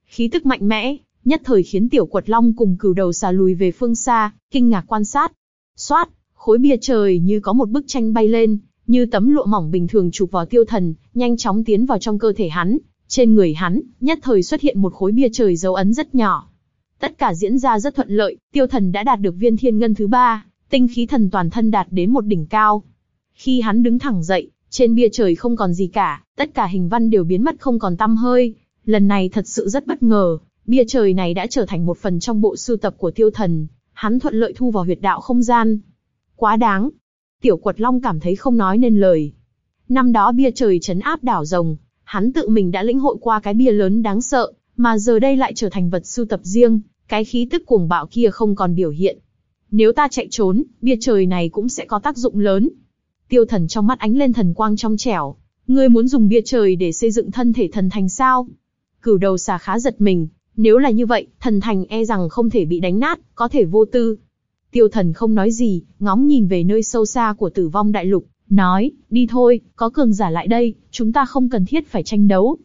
khí tức mạnh mẽ, nhất thời khiến tiểu quật long cùng cửu đầu xà lùi về phương xa, kinh ngạc quan sát. Xoát, khối bia trời như có một bức tranh bay lên, như tấm lụa mỏng bình thường chụp vào tiêu thần, nhanh chóng tiến vào trong cơ thể hắn. Trên người hắn, nhất thời xuất hiện một khối bia trời dấu ấn rất nhỏ. Tất cả diễn ra rất thuận lợi, tiêu thần đã đạt được viên thiên ngân thứ ba, tinh khí thần toàn thân đạt đến một đỉnh cao. Khi hắn đứng thẳng dậy, trên bia trời không còn gì cả, tất cả hình văn đều biến mất không còn tăm hơi. Lần này thật sự rất bất ngờ, bia trời này đã trở thành một phần trong bộ sưu tập của tiêu thần, hắn thuận lợi thu vào huyệt đạo không gian. Quá đáng. Tiểu quật long cảm thấy không nói nên lời. Năm đó bia trời chấn áp đảo rồng, hắn tự mình đã lĩnh hội qua cái bia lớn đáng sợ, mà giờ đây lại trở thành vật sưu tập riêng, cái khí tức cuồng bạo kia không còn biểu hiện. Nếu ta chạy trốn, bia trời này cũng sẽ có tác dụng lớn. Tiêu thần trong mắt ánh lên thần quang trong trẻo. Ngươi muốn dùng bia trời để xây dựng thân thể thần thành sao? Cửu đầu xà khá giật mình. Nếu là như vậy, thần thành e rằng không thể bị đánh nát, có thể vô tư. Tiêu thần không nói gì, ngóng nhìn về nơi sâu xa của tử vong đại lục, nói, đi thôi, có cường giả lại đây, chúng ta không cần thiết phải tranh đấu.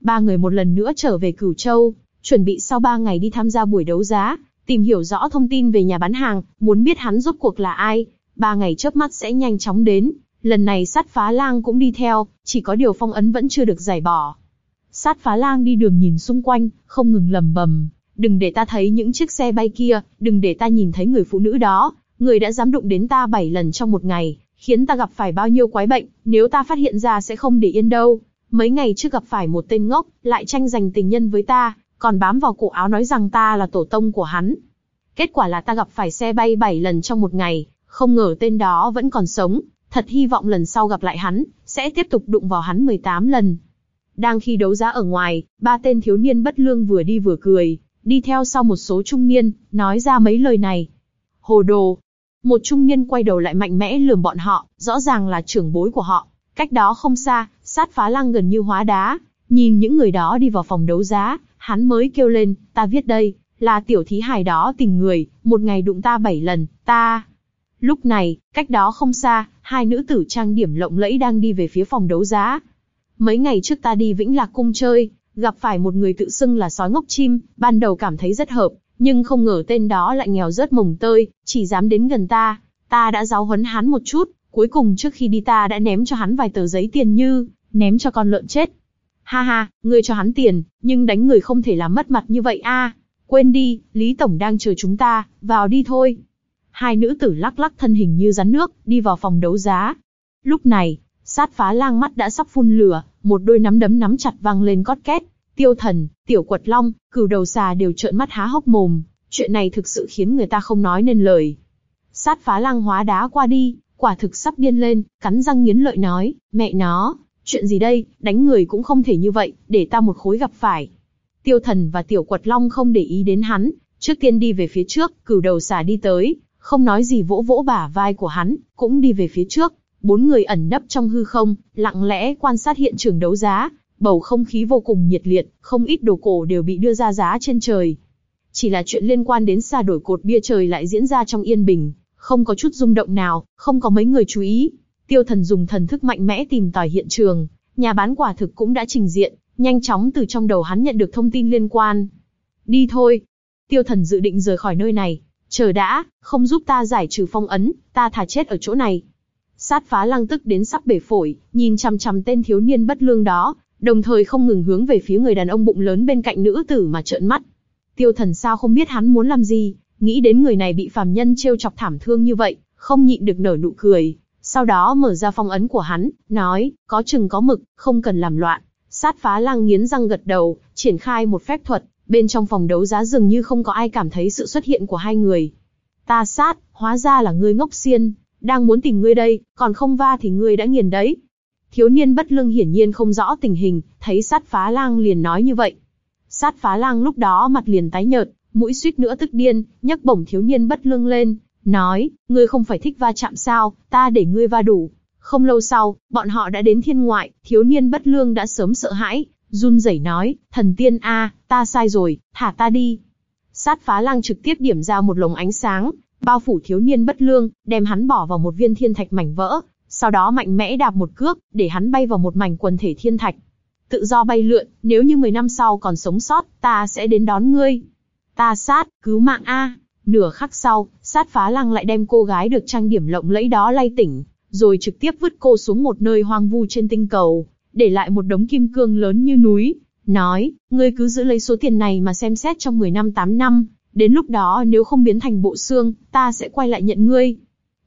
Ba người một lần nữa trở về Cửu Châu, chuẩn bị sau ba ngày đi tham gia buổi đấu giá, tìm hiểu rõ thông tin về nhà bán hàng, muốn biết hắn rốt cuộc là ai. Ba ngày chớp mắt sẽ nhanh chóng đến, lần này sát phá lang cũng đi theo, chỉ có điều phong ấn vẫn chưa được giải bỏ. Sát phá lang đi đường nhìn xung quanh, không ngừng lầm bầm, đừng để ta thấy những chiếc xe bay kia, đừng để ta nhìn thấy người phụ nữ đó, người đã dám đụng đến ta bảy lần trong một ngày, khiến ta gặp phải bao nhiêu quái bệnh, nếu ta phát hiện ra sẽ không để yên đâu. Mấy ngày trước gặp phải một tên ngốc, lại tranh giành tình nhân với ta, còn bám vào cổ áo nói rằng ta là tổ tông của hắn. Kết quả là ta gặp phải xe bay bảy lần trong một ngày, không ngờ tên đó vẫn còn sống, thật hy vọng lần sau gặp lại hắn, sẽ tiếp tục đụng vào hắn 18 lần. Đang khi đấu giá ở ngoài, ba tên thiếu niên bất lương vừa đi vừa cười, đi theo sau một số trung niên, nói ra mấy lời này. Hồ đồ. Một trung niên quay đầu lại mạnh mẽ lườm bọn họ, rõ ràng là trưởng bối của họ. Cách đó không xa, sát phá lăng gần như hóa đá, nhìn những người đó đi vào phòng đấu giá, hắn mới kêu lên, ta viết đây, là tiểu thí hài đó tình người, một ngày đụng ta bảy lần, ta. Lúc này, cách đó không xa, hai nữ tử trang điểm lộng lẫy đang đi về phía phòng đấu giá. Mấy ngày trước ta đi Vĩnh Lạc Cung chơi, gặp phải một người tự xưng là sói ngốc chim, ban đầu cảm thấy rất hợp, nhưng không ngờ tên đó lại nghèo rớt mồng tơi, chỉ dám đến gần ta. Ta đã giáo huấn hắn một chút, cuối cùng trước khi đi ta đã ném cho hắn vài tờ giấy tiền như, ném cho con lợn chết. Ha ha, ngươi cho hắn tiền, nhưng đánh người không thể làm mất mặt như vậy a. Quên đi, Lý Tổng đang chờ chúng ta, vào đi thôi. Hai nữ tử lắc lắc thân hình như rắn nước, đi vào phòng đấu giá. Lúc này, sát phá lang mắt đã sắp phun lửa, một đôi nắm đấm nắm chặt vang lên cót két. Tiêu thần, tiểu quật long, cửu đầu xà đều trợn mắt há hốc mồm. Chuyện này thực sự khiến người ta không nói nên lời. Sát phá lang hóa đá qua đi, quả thực sắp điên lên, cắn răng nghiến lợi nói, mẹ nó, chuyện gì đây, đánh người cũng không thể như vậy, để ta một khối gặp phải. Tiêu thần và tiểu quật long không để ý đến hắn, trước tiên đi về phía trước, cửu đầu xà đi tới, không nói gì vỗ vỗ bả vai của hắn, cũng đi về phía trước. Bốn người ẩn nấp trong hư không, lặng lẽ quan sát hiện trường đấu giá, bầu không khí vô cùng nhiệt liệt, không ít đồ cổ đều bị đưa ra giá trên trời. Chỉ là chuyện liên quan đến xa đổi cột bia trời lại diễn ra trong yên bình, không có chút rung động nào, không có mấy người chú ý. Tiêu thần dùng thần thức mạnh mẽ tìm tòi hiện trường, nhà bán quả thực cũng đã trình diện, nhanh chóng từ trong đầu hắn nhận được thông tin liên quan. Đi thôi. Tiêu thần dự định rời khỏi nơi này. Chờ đã, không giúp ta giải trừ phong ấn, ta thà chết ở chỗ này. Sát phá lăng tức đến sắp bể phổi, nhìn chằm chằm tên thiếu niên bất lương đó, đồng thời không ngừng hướng về phía người đàn ông bụng lớn bên cạnh nữ tử mà trợn mắt. Tiêu thần sao không biết hắn muốn làm gì, nghĩ đến người này bị phàm nhân trêu chọc thảm thương như vậy, không nhịn được nở nụ cười. Sau đó mở ra phong ấn của hắn, nói, có chừng có mực, không cần làm loạn. Sát phá lang nghiến răng gật đầu, triển khai một phép thuật, bên trong phòng đấu giá dường như không có ai cảm thấy sự xuất hiện của hai người. Ta sát, hóa ra là ngươi ngốc xiên, đang muốn tìm ngươi đây, còn không va thì ngươi đã nghiền đấy. Thiếu niên bất lương hiển nhiên không rõ tình hình, thấy sát phá lang liền nói như vậy. Sát phá lang lúc đó mặt liền tái nhợt, mũi suýt nữa tức điên, nhấc bổng thiếu niên bất lương lên, nói, ngươi không phải thích va chạm sao, ta để ngươi va đủ. Không lâu sau, bọn họ đã đến thiên ngoại, thiếu niên bất lương đã sớm sợ hãi, run rẩy nói, thần tiên a, ta sai rồi, thả ta đi. Sát phá lang trực tiếp điểm ra một lồng ánh sáng, bao phủ thiếu niên bất lương, đem hắn bỏ vào một viên thiên thạch mảnh vỡ, sau đó mạnh mẽ đạp một cước, để hắn bay vào một mảnh quần thể thiên thạch. tự do bay lượn, nếu như 10 năm sau còn sống sót, ta sẽ đến đón ngươi. Ta sát, cứu mạng A. Nửa khắc sau, sát phá lăng lại đem cô gái được trang điểm lộng lẫy đó lay tỉnh, rồi trực tiếp vứt cô xuống một nơi hoang vu trên tinh cầu, để lại một đống kim cương lớn như núi. Nói, ngươi cứ giữ lấy số tiền này mà xem xét trong 10 năm 8 năm, đến lúc đó nếu không biến thành bộ xương, ta sẽ quay lại nhận ngươi.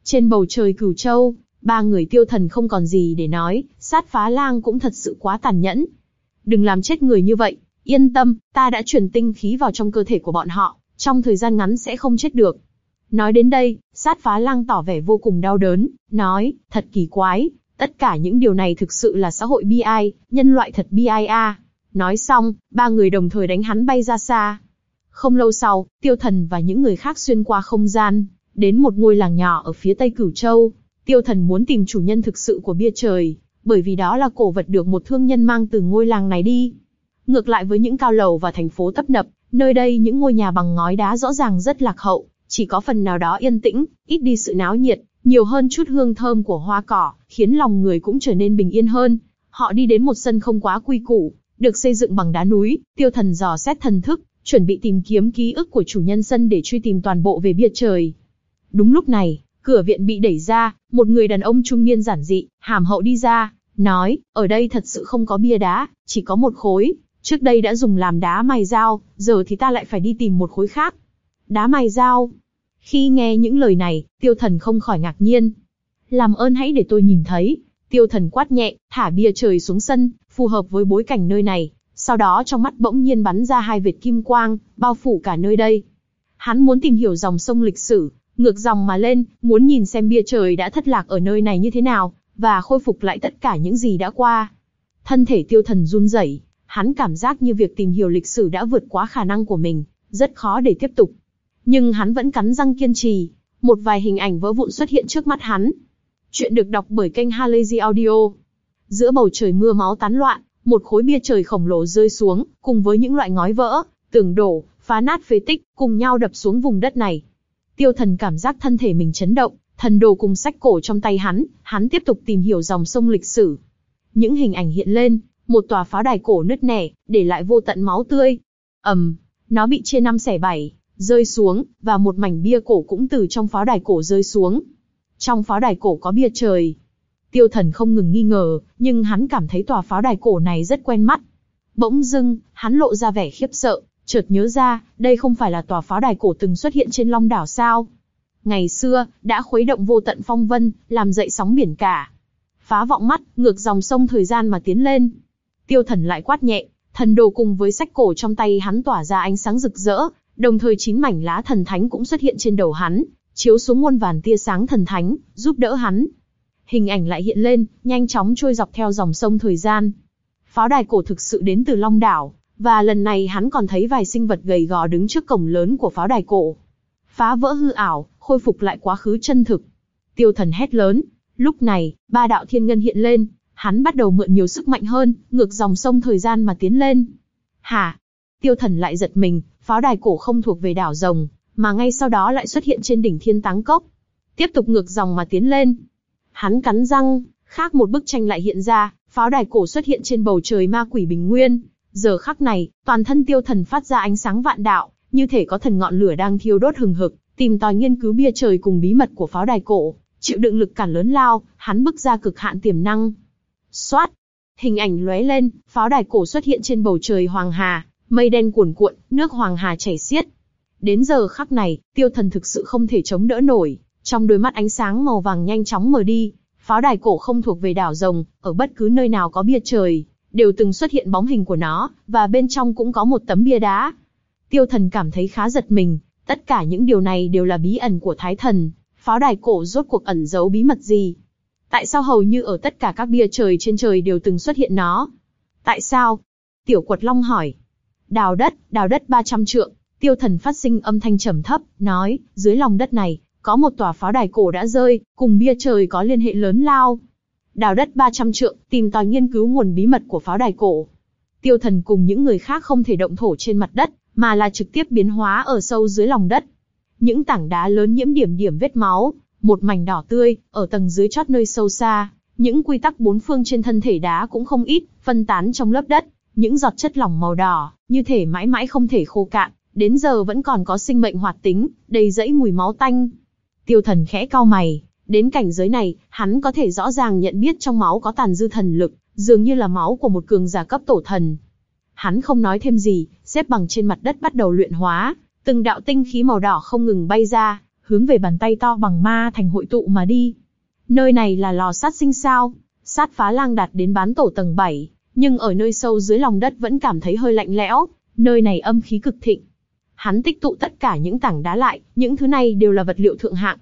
Trên bầu trời cửu châu, ba người tiêu thần không còn gì để nói, sát phá lang cũng thật sự quá tàn nhẫn. Đừng làm chết người như vậy, yên tâm, ta đã truyền tinh khí vào trong cơ thể của bọn họ, trong thời gian ngắn sẽ không chết được. Nói đến đây, sát phá lang tỏ vẻ vô cùng đau đớn, nói, thật kỳ quái, tất cả những điều này thực sự là xã hội bi ai, nhân loại thật bi ai a. Nói xong, ba người đồng thời đánh hắn bay ra xa. Không lâu sau, tiêu thần và những người khác xuyên qua không gian, đến một ngôi làng nhỏ ở phía tây Cửu Châu. Tiêu thần muốn tìm chủ nhân thực sự của bia trời, bởi vì đó là cổ vật được một thương nhân mang từ ngôi làng này đi. Ngược lại với những cao lầu và thành phố tấp nập, nơi đây những ngôi nhà bằng ngói đá rõ ràng rất lạc hậu, chỉ có phần nào đó yên tĩnh, ít đi sự náo nhiệt, nhiều hơn chút hương thơm của hoa cỏ, khiến lòng người cũng trở nên bình yên hơn. Họ đi đến một sân không quá quy củ, được xây dựng bằng đá núi, tiêu thần dò xét thần thức, chuẩn bị tìm kiếm ký ức của chủ nhân sân để truy tìm toàn bộ về bia trời. Đúng lúc này, cửa viện bị đẩy ra, một người đàn ông trung niên giản dị, hàm hậu đi ra, nói, ở đây thật sự không có bia đá, chỉ có một khối, trước đây đã dùng làm đá mài dao, giờ thì ta lại phải đi tìm một khối khác. Đá mài dao. Khi nghe những lời này, tiêu thần không khỏi ngạc nhiên. Làm ơn hãy để tôi nhìn thấy. Tiêu thần quát nhẹ, thả bia trời xuống sân, phù hợp với bối cảnh nơi này. Sau đó trong mắt bỗng nhiên bắn ra hai vệt kim quang, bao phủ cả nơi đây. Hắn muốn tìm hiểu dòng sông lịch sử, ngược dòng mà lên, muốn nhìn xem bia trời đã thất lạc ở nơi này như thế nào, và khôi phục lại tất cả những gì đã qua. Thân thể tiêu thần run rẩy, hắn cảm giác như việc tìm hiểu lịch sử đã vượt quá khả năng của mình, rất khó để tiếp tục. Nhưng hắn vẫn cắn răng kiên trì, một vài hình ảnh vỡ vụn xuất hiện trước mắt hắn. Chuyện được đọc bởi kênh Halazy Audio. Giữa bầu trời mưa máu tán loạn, một khối bia trời khổng lồ rơi xuống, cùng với những loại ngói vỡ, tường đổ, phá nát phế tích, cùng nhau đập xuống vùng đất này. Tiêu thần cảm giác thân thể mình chấn động, thần đồ cùng sách cổ trong tay hắn, hắn tiếp tục tìm hiểu dòng sông lịch sử. Những hình ảnh hiện lên, một tòa pháo đài cổ nứt nẻ, để lại vô tận máu tươi. ầm, um, nó bị chia năm xẻ bảy, rơi xuống, và một mảnh bia cổ cũng từ trong pháo đài cổ rơi xuống. Trong pháo đài cổ có bia trời. Tiêu thần không ngừng nghi ngờ, nhưng hắn cảm thấy tòa pháo đài cổ này rất quen mắt. Bỗng dưng, hắn lộ ra vẻ khiếp sợ, chợt nhớ ra, đây không phải là tòa pháo đài cổ từng xuất hiện trên Long đảo sao? Ngày xưa, đã khuấy động vô tận phong vân, làm dậy sóng biển cả. Phá vọng mắt, ngược dòng sông thời gian mà tiến lên. Tiêu thần lại quát nhẹ, thần đồ cùng với sách cổ trong tay hắn tỏa ra ánh sáng rực rỡ, đồng thời chín mảnh lá thần thánh cũng xuất hiện trên đầu hắn, chiếu xuống muôn vàn tia sáng thần thánh, giúp đỡ hắn. Hình ảnh lại hiện lên, nhanh chóng trôi dọc theo dòng sông thời gian. Pháo đài cổ thực sự đến từ Long Đảo, và lần này hắn còn thấy vài sinh vật gầy gò đứng trước cổng lớn của pháo đài cổ. Phá vỡ hư ảo, khôi phục lại quá khứ chân thực. Tiêu thần hét lớn. Lúc này, ba đạo thiên ngân hiện lên, hắn bắt đầu mượn nhiều sức mạnh hơn, ngược dòng sông thời gian mà tiến lên. Hả? Tiêu thần lại giật mình, pháo đài cổ không thuộc về đảo rồng, mà ngay sau đó lại xuất hiện trên đỉnh thiên táng cốc. Tiếp tục ngược dòng mà tiến lên. Hắn cắn răng, khác một bức tranh lại hiện ra, pháo đài cổ xuất hiện trên bầu trời ma quỷ bình nguyên. Giờ khắc này, toàn thân tiêu thần phát ra ánh sáng vạn đạo, như thể có thần ngọn lửa đang thiêu đốt hừng hực, tìm tòi nghiên cứu bia trời cùng bí mật của pháo đài cổ, chịu đựng lực cản lớn lao, hắn bức ra cực hạn tiềm năng. Xoát, hình ảnh lóe lên, pháo đài cổ xuất hiện trên bầu trời hoàng hà, mây đen cuồn cuộn, nước hoàng hà chảy xiết. Đến giờ khắc này, tiêu thần thực sự không thể chống đỡ nổi, trong đôi mắt ánh sáng màu vàng nhanh chóng mờ đi. Pháo đài cổ không thuộc về đảo rồng, ở bất cứ nơi nào có bia trời, đều từng xuất hiện bóng hình của nó, và bên trong cũng có một tấm bia đá. Tiêu thần cảm thấy khá giật mình, tất cả những điều này đều là bí ẩn của thái thần, pháo đài cổ rốt cuộc ẩn giấu bí mật gì. Tại sao hầu như ở tất cả các bia trời trên trời đều từng xuất hiện nó? Tại sao? Tiểu quật long hỏi. Đào đất, đào đất 300 trượng, tiêu thần phát sinh âm thanh trầm thấp, nói, dưới lòng đất này, có một tòa pháo đài cổ đã rơi, cùng bia trời có liên hệ lớn lao. Đào đất 300 trượng, tìm tòi nghiên cứu nguồn bí mật của pháo đài cổ. Tiêu thần cùng những người khác không thể động thổ trên mặt đất, mà là trực tiếp biến hóa ở sâu dưới lòng đất. Những tảng đá lớn nhiễm điểm điểm vết máu, một mảnh đỏ tươi, ở tầng dưới chót nơi sâu xa, Những quy tắc bốn phương trên thân thể đá cũng không ít, phân tán trong lớp đất, những giọt chất lỏng màu đỏ, như thể mãi mãi không thể khô cạn, đến giờ vẫn còn có sinh mệnh hoạt tính, đầy dẫy mùi máu tanh. Tiêu thần khẽ cau mày, đến cảnh giới này, hắn có thể rõ ràng nhận biết trong máu có tàn dư thần lực, dường như là máu của một cường giả cấp tổ thần. Hắn không nói thêm gì, xếp bằng trên mặt đất bắt đầu luyện hóa, từng đạo tinh khí màu đỏ không ngừng bay ra, hướng về bàn tay to bằng ma thành hội tụ mà đi. Nơi này là lò sát sinh sao? Sát phá lang đạt đến bán tổ tầng 7, nhưng ở nơi sâu dưới lòng đất vẫn cảm thấy hơi lạnh lẽo, nơi này âm khí cực thịnh. Hắn tích tụ tất cả những tảng đá lại, những thứ này đều là vật liệu thượng hạng.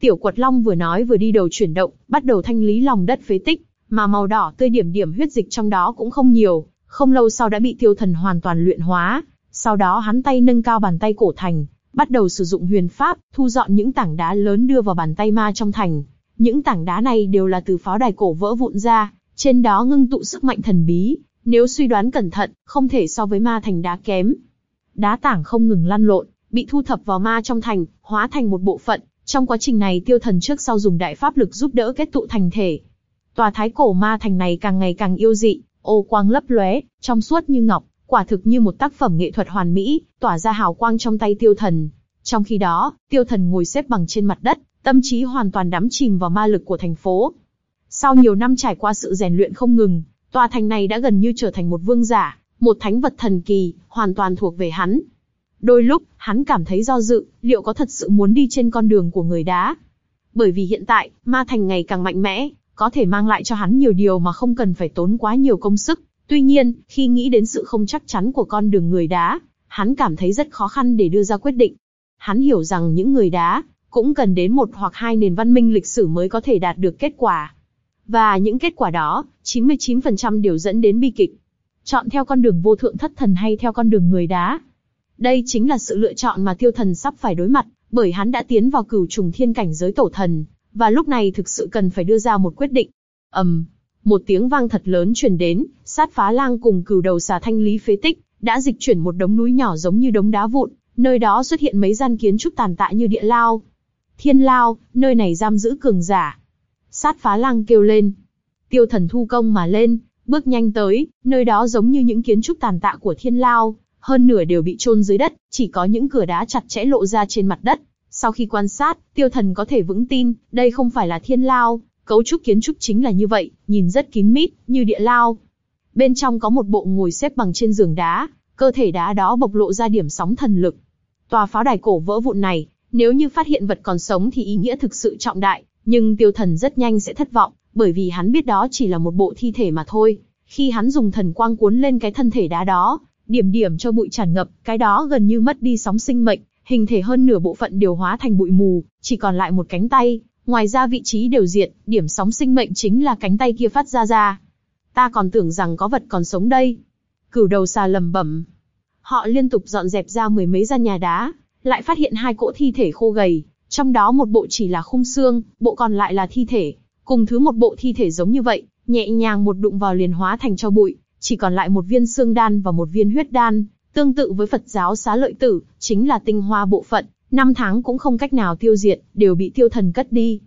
Tiểu quật long vừa nói vừa đi đầu chuyển động, bắt đầu thanh lý lòng đất phế tích, mà màu đỏ tươi điểm điểm huyết dịch trong đó cũng không nhiều, không lâu sau đã bị tiêu thần hoàn toàn luyện hóa. Sau đó hắn tay nâng cao bàn tay cổ thành, bắt đầu sử dụng huyền pháp, thu dọn những tảng đá lớn đưa vào bàn tay ma trong thành. Những tảng đá này đều là từ pháo đài cổ vỡ vụn ra, trên đó ngưng tụ sức mạnh thần bí, nếu suy đoán cẩn thận, không thể so với ma thành đá kém. Đá tảng không ngừng lăn lộn, bị thu thập vào ma trong thành, hóa thành một bộ phận. Trong quá trình này tiêu thần trước sau dùng đại pháp lực giúp đỡ kết tụ thành thể. Tòa thái cổ ma thành này càng ngày càng yêu dị, ô quang lấp lóe, trong suốt như ngọc, quả thực như một tác phẩm nghệ thuật hoàn mỹ, tỏa ra hào quang trong tay tiêu thần. Trong khi đó, tiêu thần ngồi xếp bằng trên mặt đất, tâm trí hoàn toàn đắm chìm vào ma lực của thành phố. Sau nhiều năm trải qua sự rèn luyện không ngừng, tòa thành này đã gần như trở thành một vương giả, một thánh vật thần kỳ, hoàn toàn thuộc về hắn. Đôi lúc, hắn cảm thấy do dự, liệu có thật sự muốn đi trên con đường của người đá. Bởi vì hiện tại, ma thành ngày càng mạnh mẽ, có thể mang lại cho hắn nhiều điều mà không cần phải tốn quá nhiều công sức. Tuy nhiên, khi nghĩ đến sự không chắc chắn của con đường người đá, hắn cảm thấy rất khó khăn để đưa ra quyết định. Hắn hiểu rằng những người đá, cũng cần đến một hoặc hai nền văn minh lịch sử mới có thể đạt được kết quả. Và những kết quả đó, 99% đều dẫn đến bi kịch. Chọn theo con đường vô thượng thất thần hay theo con đường người đá. Đây chính là sự lựa chọn mà tiêu thần sắp phải đối mặt, bởi hắn đã tiến vào cửu trùng thiên cảnh giới tổ thần, và lúc này thực sự cần phải đưa ra một quyết định. ầm, um, một tiếng vang thật lớn truyền đến, sát phá lang cùng cửu đầu xà thanh lý phế tích, đã dịch chuyển một đống núi nhỏ giống như đống đá vụn, nơi đó xuất hiện mấy gian kiến trúc tàn tạ như địa lao. Thiên lao, nơi này giam giữ cường giả. Sát phá lang kêu lên. Tiêu thần thu công mà lên, bước nhanh tới, nơi đó giống như những kiến trúc tàn tạ của thiên lao, hơn nửa đều bị chôn dưới đất, chỉ có những cửa đá chặt chẽ lộ ra trên mặt đất. Sau khi quan sát, tiêu thần có thể vững tin, đây không phải là thiên lao, cấu trúc kiến trúc chính là như vậy, nhìn rất kín mít, như địa lao. Bên trong có một bộ ngồi xếp bằng trên giường đá, cơ thể đá đó bộc lộ ra điểm sóng thần lực. Tòa pháo đài cổ vỡ vụn này, nếu như phát hiện vật còn sống thì ý nghĩa thực sự trọng đại, nhưng tiêu thần rất nhanh sẽ thất vọng, bởi vì hắn biết đó chỉ là một bộ thi thể mà thôi. Khi hắn dùng thần quang cuốn lên cái thân thể đá đó, điểm điểm cho bụi tràn ngập, cái đó gần như mất đi sóng sinh mệnh, hình thể hơn nửa bộ phận đều hóa thành bụi mù, chỉ còn lại một cánh tay, ngoài ra vị trí đều diện, điểm sóng sinh mệnh chính là cánh tay kia phát ra ra. Ta còn tưởng rằng có vật còn sống đây. Cửu đầu xà lầm bẩm. Họ liên tục dọn dẹp ra mười mấy gian nhà đá, lại phát hiện hai cỗ thi thể khô gầy, trong đó một bộ chỉ là khung xương, bộ còn lại là thi thể, cùng thứ một bộ thi thể giống như vậy, nhẹ nhàng một đụng vào liền hóa thành cho bụi, chỉ còn lại một viên xương đan và một viên huyết đan, tương tự với Phật giáo xá lợi tử, chính là tinh hoa bộ phận, năm tháng cũng không cách nào tiêu diệt, đều bị tiêu thần cất đi.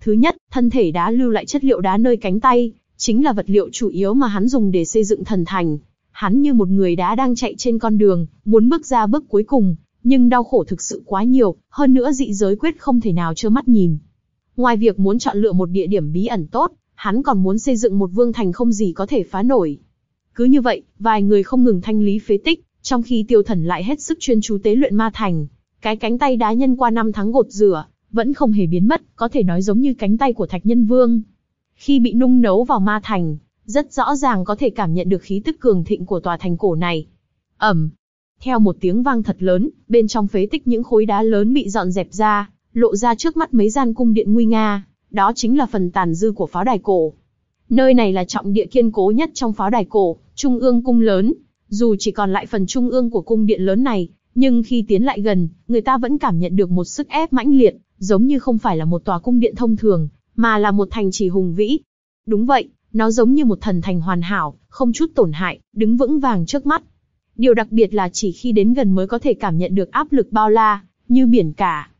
Thứ nhất, thân thể đá lưu lại chất liệu đá nơi cánh tay, chính là vật liệu chủ yếu mà hắn dùng để xây dựng thần thành. Hắn như một người đá đang chạy trên con đường, muốn bước ra bước cuối cùng, nhưng đau khổ thực sự quá nhiều, hơn nữa dị giới quyết không thể nào trơ mắt nhìn. Ngoài việc muốn chọn lựa một địa điểm bí ẩn tốt, hắn còn muốn xây dựng một vương thành không gì có thể phá nổi. Cứ như vậy, vài người không ngừng thanh lý phế tích, trong khi tiêu thần lại hết sức chuyên chú tế luyện ma thành. Cái cánh tay đá nhân qua năm tháng gột rửa, vẫn không hề biến mất, có thể nói giống như cánh tay của thạch nhân vương. Khi bị nung nấu vào ma thành, rất rõ ràng có thể cảm nhận được khí tức cường thịnh của tòa thành cổ này. ẩm, theo một tiếng vang thật lớn, bên trong phế tích những khối đá lớn bị dọn dẹp ra, lộ ra trước mắt mấy gian cung điện nguy nga, đó chính là phần tàn dư của pháo đài cổ. Nơi này là trọng địa kiên cố nhất trong pháo đài cổ, trung ương cung lớn. Dù chỉ còn lại phần trung ương của cung điện lớn này, nhưng khi tiến lại gần, người ta vẫn cảm nhận được một sức ép mãnh liệt, giống như không phải là một tòa cung điện thông thường, mà là một thành trì hùng vĩ. Đúng vậy, nó giống như một thần thành hoàn hảo, không chút tổn hại, đứng vững vàng trước mắt. Điều đặc biệt là chỉ khi đến gần mới có thể cảm nhận được áp lực bao la, như biển cả.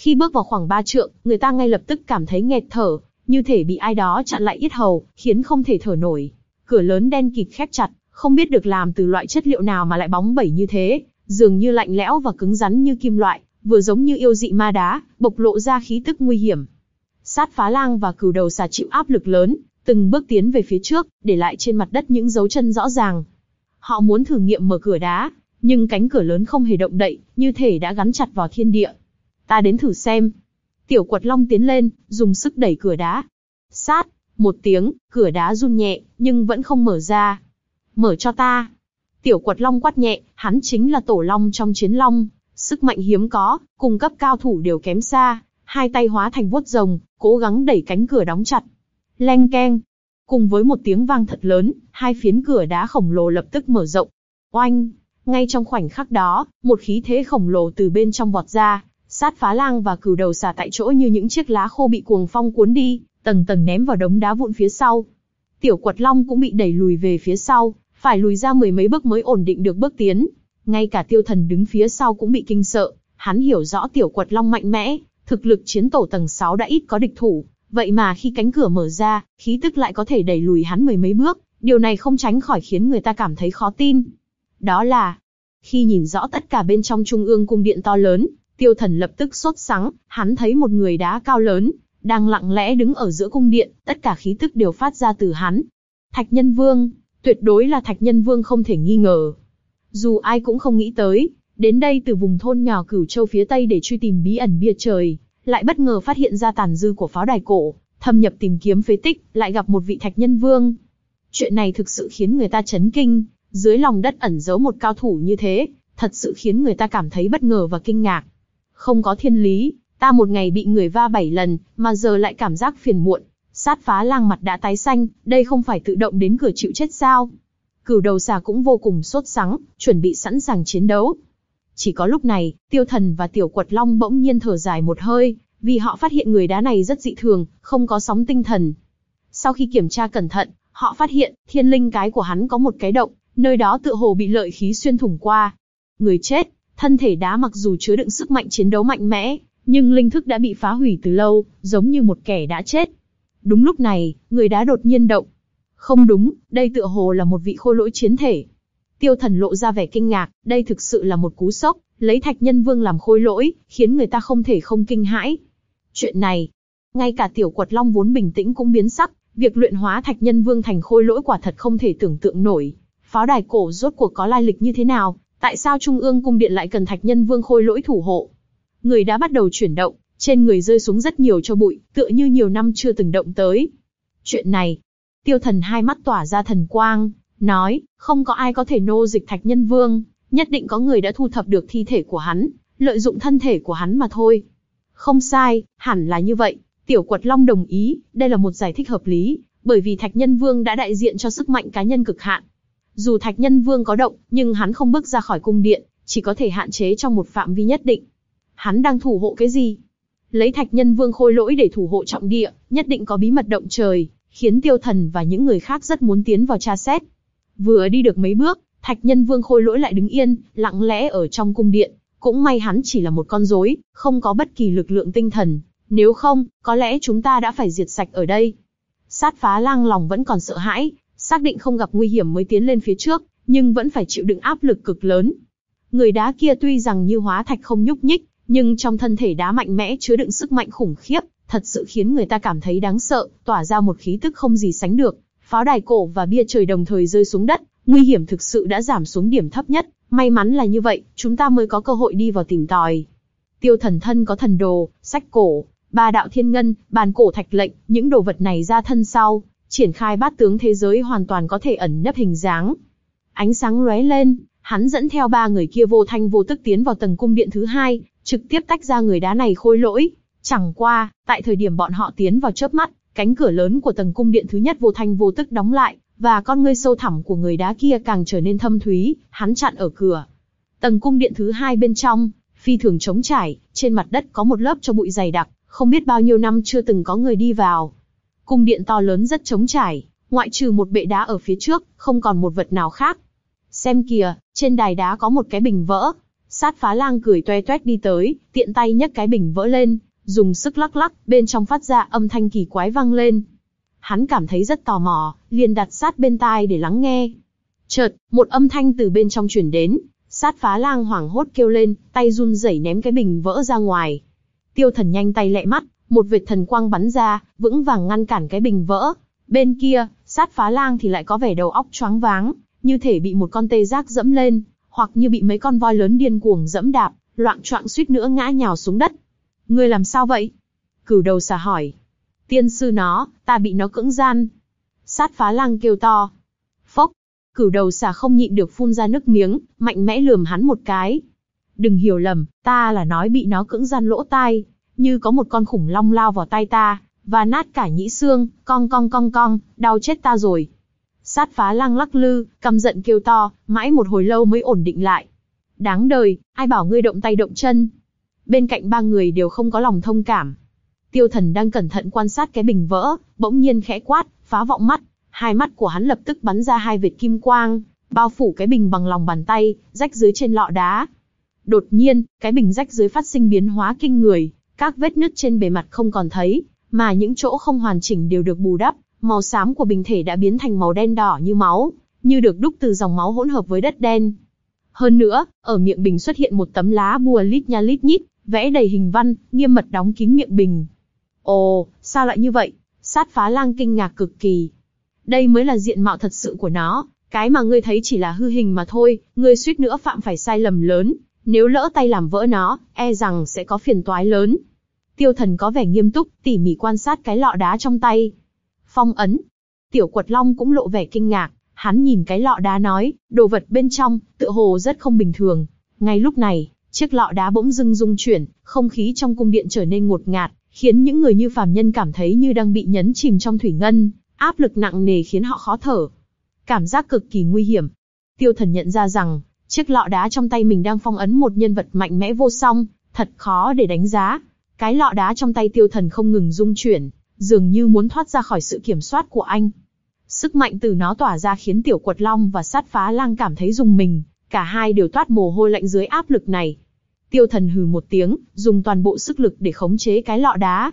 Khi bước vào khoảng ba trượng, người ta ngay lập tức cảm thấy nghẹt thở, như thể bị ai đó chặn lại yết hầu, khiến không thể thở nổi. Cửa lớn đen kịt khép chặt, không biết được làm từ loại chất liệu nào mà lại bóng bẩy như thế, dường như lạnh lẽo và cứng rắn như kim loại, vừa giống như yêu dị ma đá, bộc lộ ra khí tức nguy hiểm. Sát phá lang và cửu đầu xà chịu áp lực lớn, từng bước tiến về phía trước, để lại trên mặt đất những dấu chân rõ ràng. Họ muốn thử nghiệm mở cửa đá, nhưng cánh cửa lớn không hề động đậy, như thể đã gắn chặt vào thiên địa. Ta đến thử xem. Tiểu quật long tiến lên, dùng sức đẩy cửa đá. Sát, một tiếng, cửa đá run nhẹ, nhưng vẫn không mở ra. Mở cho ta. Tiểu quật long quát nhẹ, hắn chính là tổ long trong chiến long, sức mạnh hiếm có, cùng cấp cao thủ đều kém xa, hai tay hóa thành vuốt rồng, cố gắng đẩy cánh cửa đóng chặt. Leng keng. Cùng với một tiếng vang thật lớn, hai phiến cửa đá khổng lồ lập tức mở rộng. Oanh! Ngay trong khoảnh khắc đó, một khí thế khổng lồ từ bên trong vọt ra, sát phá lang và cửu đầu xà tại chỗ như những chiếc lá khô bị cuồng phong cuốn đi, tầng tầng ném vào đống đá vụn phía sau. Tiểu quật long cũng bị đẩy lùi về phía sau, phải lùi ra mười mấy bước mới ổn định được bước tiến. Ngay cả tiêu thần đứng phía sau cũng bị kinh sợ, hắn hiểu rõ tiểu quật long mạnh mẽ, thực lực chiến tổ tầng 6 đã ít có địch thủ, vậy mà khi cánh cửa mở ra, khí tức lại có thể đẩy lùi hắn mười mấy bước, điều này không tránh khỏi khiến người ta cảm thấy khó tin. Đó là, khi nhìn rõ tất cả bên trong trung ương cung điện to lớn, tiêu thần lập tức sốt sắng, hắn thấy một người đá cao lớn, đang lặng lẽ đứng ở giữa cung điện, tất cả khí tức đều phát ra từ hắn. Thạch Nhân Vương, tuyệt đối là Thạch Nhân Vương không thể nghi ngờ. Dù ai cũng không nghĩ tới, đến đây từ vùng thôn nhỏ cửu châu phía tây để truy tìm bí ẩn bia trời, lại bất ngờ phát hiện ra tàn dư của pháo đài cổ, thâm nhập tìm kiếm phế tích, lại gặp một vị Thạch Nhân Vương. Chuyện này thực sự khiến người ta chấn kinh, dưới lòng đất ẩn giấu một cao thủ như thế, thật sự khiến người ta cảm thấy bất ngờ và kinh ngạc. Không có thiên lý, ta một ngày bị người va bảy lần, mà giờ lại cảm giác phiền muộn. Sát phá lang mặt đã tái xanh, đây không phải tự động đến cửa chịu chết sao? Cửu đầu xà cũng vô cùng sốt sắng, chuẩn bị sẵn sàng chiến đấu. Chỉ có lúc này, tiêu thần và tiểu quật long bỗng nhiên thở dài một hơi, vì họ phát hiện người đá này rất dị thường, không có sóng tinh thần. Sau khi kiểm tra cẩn thận, họ phát hiện, thiên linh cái của hắn có một cái động, nơi đó tựa hồ bị lợi khí xuyên thủng qua. Người chết, thân thể đá mặc dù chứa đựng sức mạnh chiến đấu mạnh mẽ, nhưng linh thức đã bị phá hủy từ lâu, giống như một kẻ đã chết. Đúng lúc này, người đá đột nhiên động. Không đúng, đây tựa hồ là một vị khôi lỗi chiến thể. Tiêu thần lộ ra vẻ kinh ngạc, đây thực sự là một cú sốc, lấy thạch nhân vương làm khôi lỗi, khiến người ta không thể không kinh hãi. Chuyện này, ngay cả tiểu quật long vốn bình tĩnh cũng biến sắc, việc luyện hóa thạch nhân vương thành khôi lỗi quả thật không thể tưởng tượng nổi. Pháo đài cổ rốt cuộc có lai lịch như thế nào, tại sao Trung ương cung điện lại cần thạch nhân vương khôi lỗi thủ hộ? Người đã bắt đầu chuyển động, trên người rơi xuống rất nhiều cho bụi, tựa như nhiều năm chưa từng động tới. Chuyện này, tiêu thần hai mắt tỏa ra thần quang, nói, không có ai có thể nô dịch thạch nhân vương, nhất định có người đã thu thập được thi thể của hắn, lợi dụng thân thể của hắn mà thôi. Không sai, hẳn là như vậy, tiểu quật long đồng ý, đây là một giải thích hợp lý, bởi vì thạch nhân vương đã đại diện cho sức mạnh cá nhân cực hạn. Dù thạch nhân vương có động, nhưng hắn không bước ra khỏi cung điện, chỉ có thể hạn chế trong một phạm vi nhất định. Hắn đang thủ hộ cái gì? Lấy thạch nhân vương khôi lỗi để thủ hộ trọng địa, nhất định có bí mật động trời, khiến tiêu thần và những người khác rất muốn tiến vào tra xét. Vừa đi được mấy bước, thạch nhân vương khôi lỗi lại đứng yên, lặng lẽ ở trong cung điện. Cũng may hắn chỉ là một con rối, không có bất kỳ lực lượng tinh thần. Nếu không, có lẽ chúng ta đã phải diệt sạch ở đây. Sát phá lang lòng vẫn còn sợ hãi, xác định không gặp nguy hiểm mới tiến lên phía trước, nhưng vẫn phải chịu đựng áp lực cực lớn. Người đá kia tuy rằng như hóa thạch không nhúc nhích, nhưng trong thân thể đá mạnh mẽ chứa đựng sức mạnh khủng khiếp, thật sự khiến người ta cảm thấy đáng sợ, tỏa ra một khí tức không gì sánh được. Pháo đài cổ và bia trời đồng thời rơi xuống đất, nguy hiểm thực sự đã giảm xuống điểm thấp nhất, may mắn là như vậy, chúng ta mới có cơ hội đi vào tìm tòi. Tiêu thần thân có thần đồ, sách cổ, ba đạo thiên ngân, bàn cổ thạch lệnh, những đồ vật này ra thân sau, triển khai bát tướng thế giới hoàn toàn có thể ẩn nấp hình dáng. Ánh sáng lóe lên, hắn dẫn theo ba người kia vô thanh vô tức tiến vào tầng cung điện thứ hai, trực tiếp tách ra người đá này khôi lỗi. Chẳng qua, tại thời điểm bọn họ tiến vào chớp mắt, cánh cửa lớn của tầng cung điện thứ nhất vô thanh vô tức đóng lại, và con ngươi sâu thẳm của người đá kia càng trở nên thâm thúy, hắn chặn ở cửa. Tầng cung điện thứ hai bên trong, phi thường trống trải, trên mặt đất có một lớp cho bụi dày đặc, không biết bao nhiêu năm chưa từng có người đi vào. Cung điện to lớn rất trống trải, ngoại trừ một bệ đá ở phía trước, không còn một vật nào khác. Xem kìa, trên đài đá có một cái bình vỡ. Sát phá lang cười toe toét đi tới, tiện tay nhấc cái bình vỡ lên, dùng sức lắc lắc, bên trong phát ra âm thanh kỳ quái vang lên. Hắn cảm thấy rất tò mò, liền đặt sát bên tai để lắng nghe. Chợt, một âm thanh từ bên trong truyền đến, sát phá lang hoảng hốt kêu lên, tay run rẩy ném cái bình vỡ ra ngoài. Tiêu thần nhanh tay lẹ mắt, một vệt thần quang bắn ra, vững vàng ngăn cản cái bình vỡ. Bên kia, sát phá lang thì lại có vẻ đầu óc choáng váng, như thể bị một con tê giác dẫm lên, hoặc như bị mấy con voi lớn điên cuồng dẫm đạp, loạn choạng suýt nữa ngã nhào xuống đất. Ngươi làm sao vậy? Cửu đầu xà hỏi. Tiên sư nó, ta bị nó cưỡng gian. Sát phá lang kêu to. Phốc. Cửu đầu xà không nhịn được phun ra nước miếng, mạnh mẽ lườm hắn một cái. Đừng hiểu lầm, ta là nói bị nó cưỡng gian lỗ tai, như có một con khủng long lao vào tay ta, và nát cả nhĩ xương, cong cong cong cong, đau chết ta rồi. Sát phá lang lắc lư, căm giận kêu to, mãi một hồi lâu mới ổn định lại. Đáng đời, ai bảo ngươi động tay động chân. Bên cạnh ba người đều không có lòng thông cảm. Tiêu thần đang cẩn thận quan sát cái bình vỡ, bỗng nhiên khẽ quát, phá vọng mắt. Hai mắt của hắn lập tức bắn ra hai vệt kim quang, bao phủ cái bình bằng lòng bàn tay, rách dưới trên lọ đá. Đột nhiên, cái bình rách dưới phát sinh biến hóa kinh người, các vết nứt trên bề mặt không còn thấy, mà những chỗ không hoàn chỉnh đều được bù đắp, màu xám của bình thể đã biến thành màu đen đỏ như máu, như được đúc từ dòng máu hỗn hợp với đất đen. Hơn nữa, ở miệng bình xuất hiện một tấm lá bùa lít nha lít nhít, vẽ đầy hình văn, nghiêm mật đóng kín miệng bình. Ồ, sao lại như vậy? Sát phá lang kinh ngạc cực kỳ. Đây mới là diện mạo thật sự của nó, cái mà ngươi thấy chỉ là hư hình mà thôi, ngươi suýt nữa phạm phải sai lầm lớn, nếu lỡ tay làm vỡ nó, e rằng sẽ có phiền toái lớn. Tiêu thần có vẻ nghiêm túc, tỉ mỉ quan sát cái lọ đá trong tay. Phong ấn. Tiểu quật long cũng lộ vẻ kinh ngạc, hắn nhìn cái lọ đá nói, đồ vật bên trong, tựa hồ rất không bình thường. Ngay lúc này, chiếc lọ đá bỗng dưng rung chuyển, không khí trong cung điện trở nên ngột ngạt, khiến những người như phàm nhân cảm thấy như đang bị nhấn chìm trong thủy ngân, áp lực nặng nề khiến họ khó thở. Cảm giác cực kỳ nguy hiểm. Tiêu thần nhận ra rằng, chiếc lọ đá trong tay mình đang phong ấn một nhân vật mạnh mẽ vô song, thật khó để đánh giá. Cái lọ đá trong tay tiêu thần không ngừng rung chuyển, dường như muốn thoát ra khỏi sự kiểm soát của anh. Sức mạnh từ nó tỏa ra khiến tiểu quật long và sát phá lang cảm thấy rùng mình, cả hai đều toát mồ hôi lạnh dưới áp lực này. Tiêu thần hừ một tiếng, dùng toàn bộ sức lực để khống chế cái lọ đá.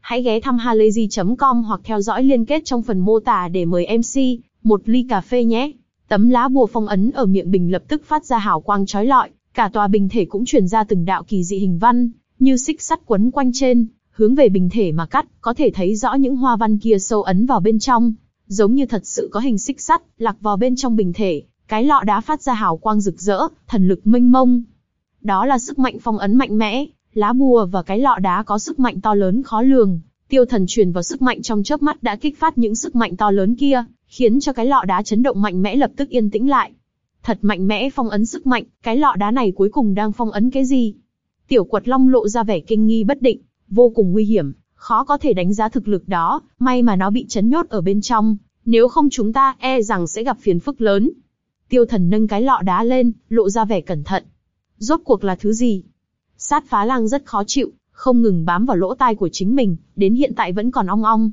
Hãy ghé thăm halayzi.com hoặc theo dõi liên kết trong phần mô tả để mời MC một ly cà phê nhé. Tấm lá bùa phong ấn ở miệng bình lập tức phát ra hào quang chói lọi, cả tòa bình thể cũng truyền ra từng đạo kỳ dị hình văn, như xích sắt quấn quanh trên, hướng về bình thể mà cắt, có thể thấy rõ những hoa văn kia sâu ấn vào bên trong, giống như thật sự có hình xích sắt, lạc vào bên trong bình thể, cái lọ đá phát ra hào quang rực rỡ, thần lực mênh mông. Đó là sức mạnh phong ấn mạnh mẽ, lá bùa và cái lọ đá có sức mạnh to lớn khó lường, tiêu thần truyền vào sức mạnh trong chớp mắt đã kích phát những sức mạnh to lớn kia, khiến cho cái lọ đá chấn động mạnh mẽ lập tức yên tĩnh lại. Thật mạnh mẽ phong ấn sức mạnh, cái lọ đá này cuối cùng đang phong ấn cái gì? Tiểu quật long lộ ra vẻ kinh nghi bất định, vô cùng nguy hiểm, khó có thể đánh giá thực lực đó, may mà nó bị chấn nhốt ở bên trong, nếu không chúng ta e rằng sẽ gặp phiền phức lớn. Tiêu thần nâng cái lọ đá lên, lộ ra vẻ cẩn thận. Rốt cuộc là thứ gì? Sát phá lang rất khó chịu, không ngừng bám vào lỗ tai của chính mình, đến hiện tại vẫn còn ong ong.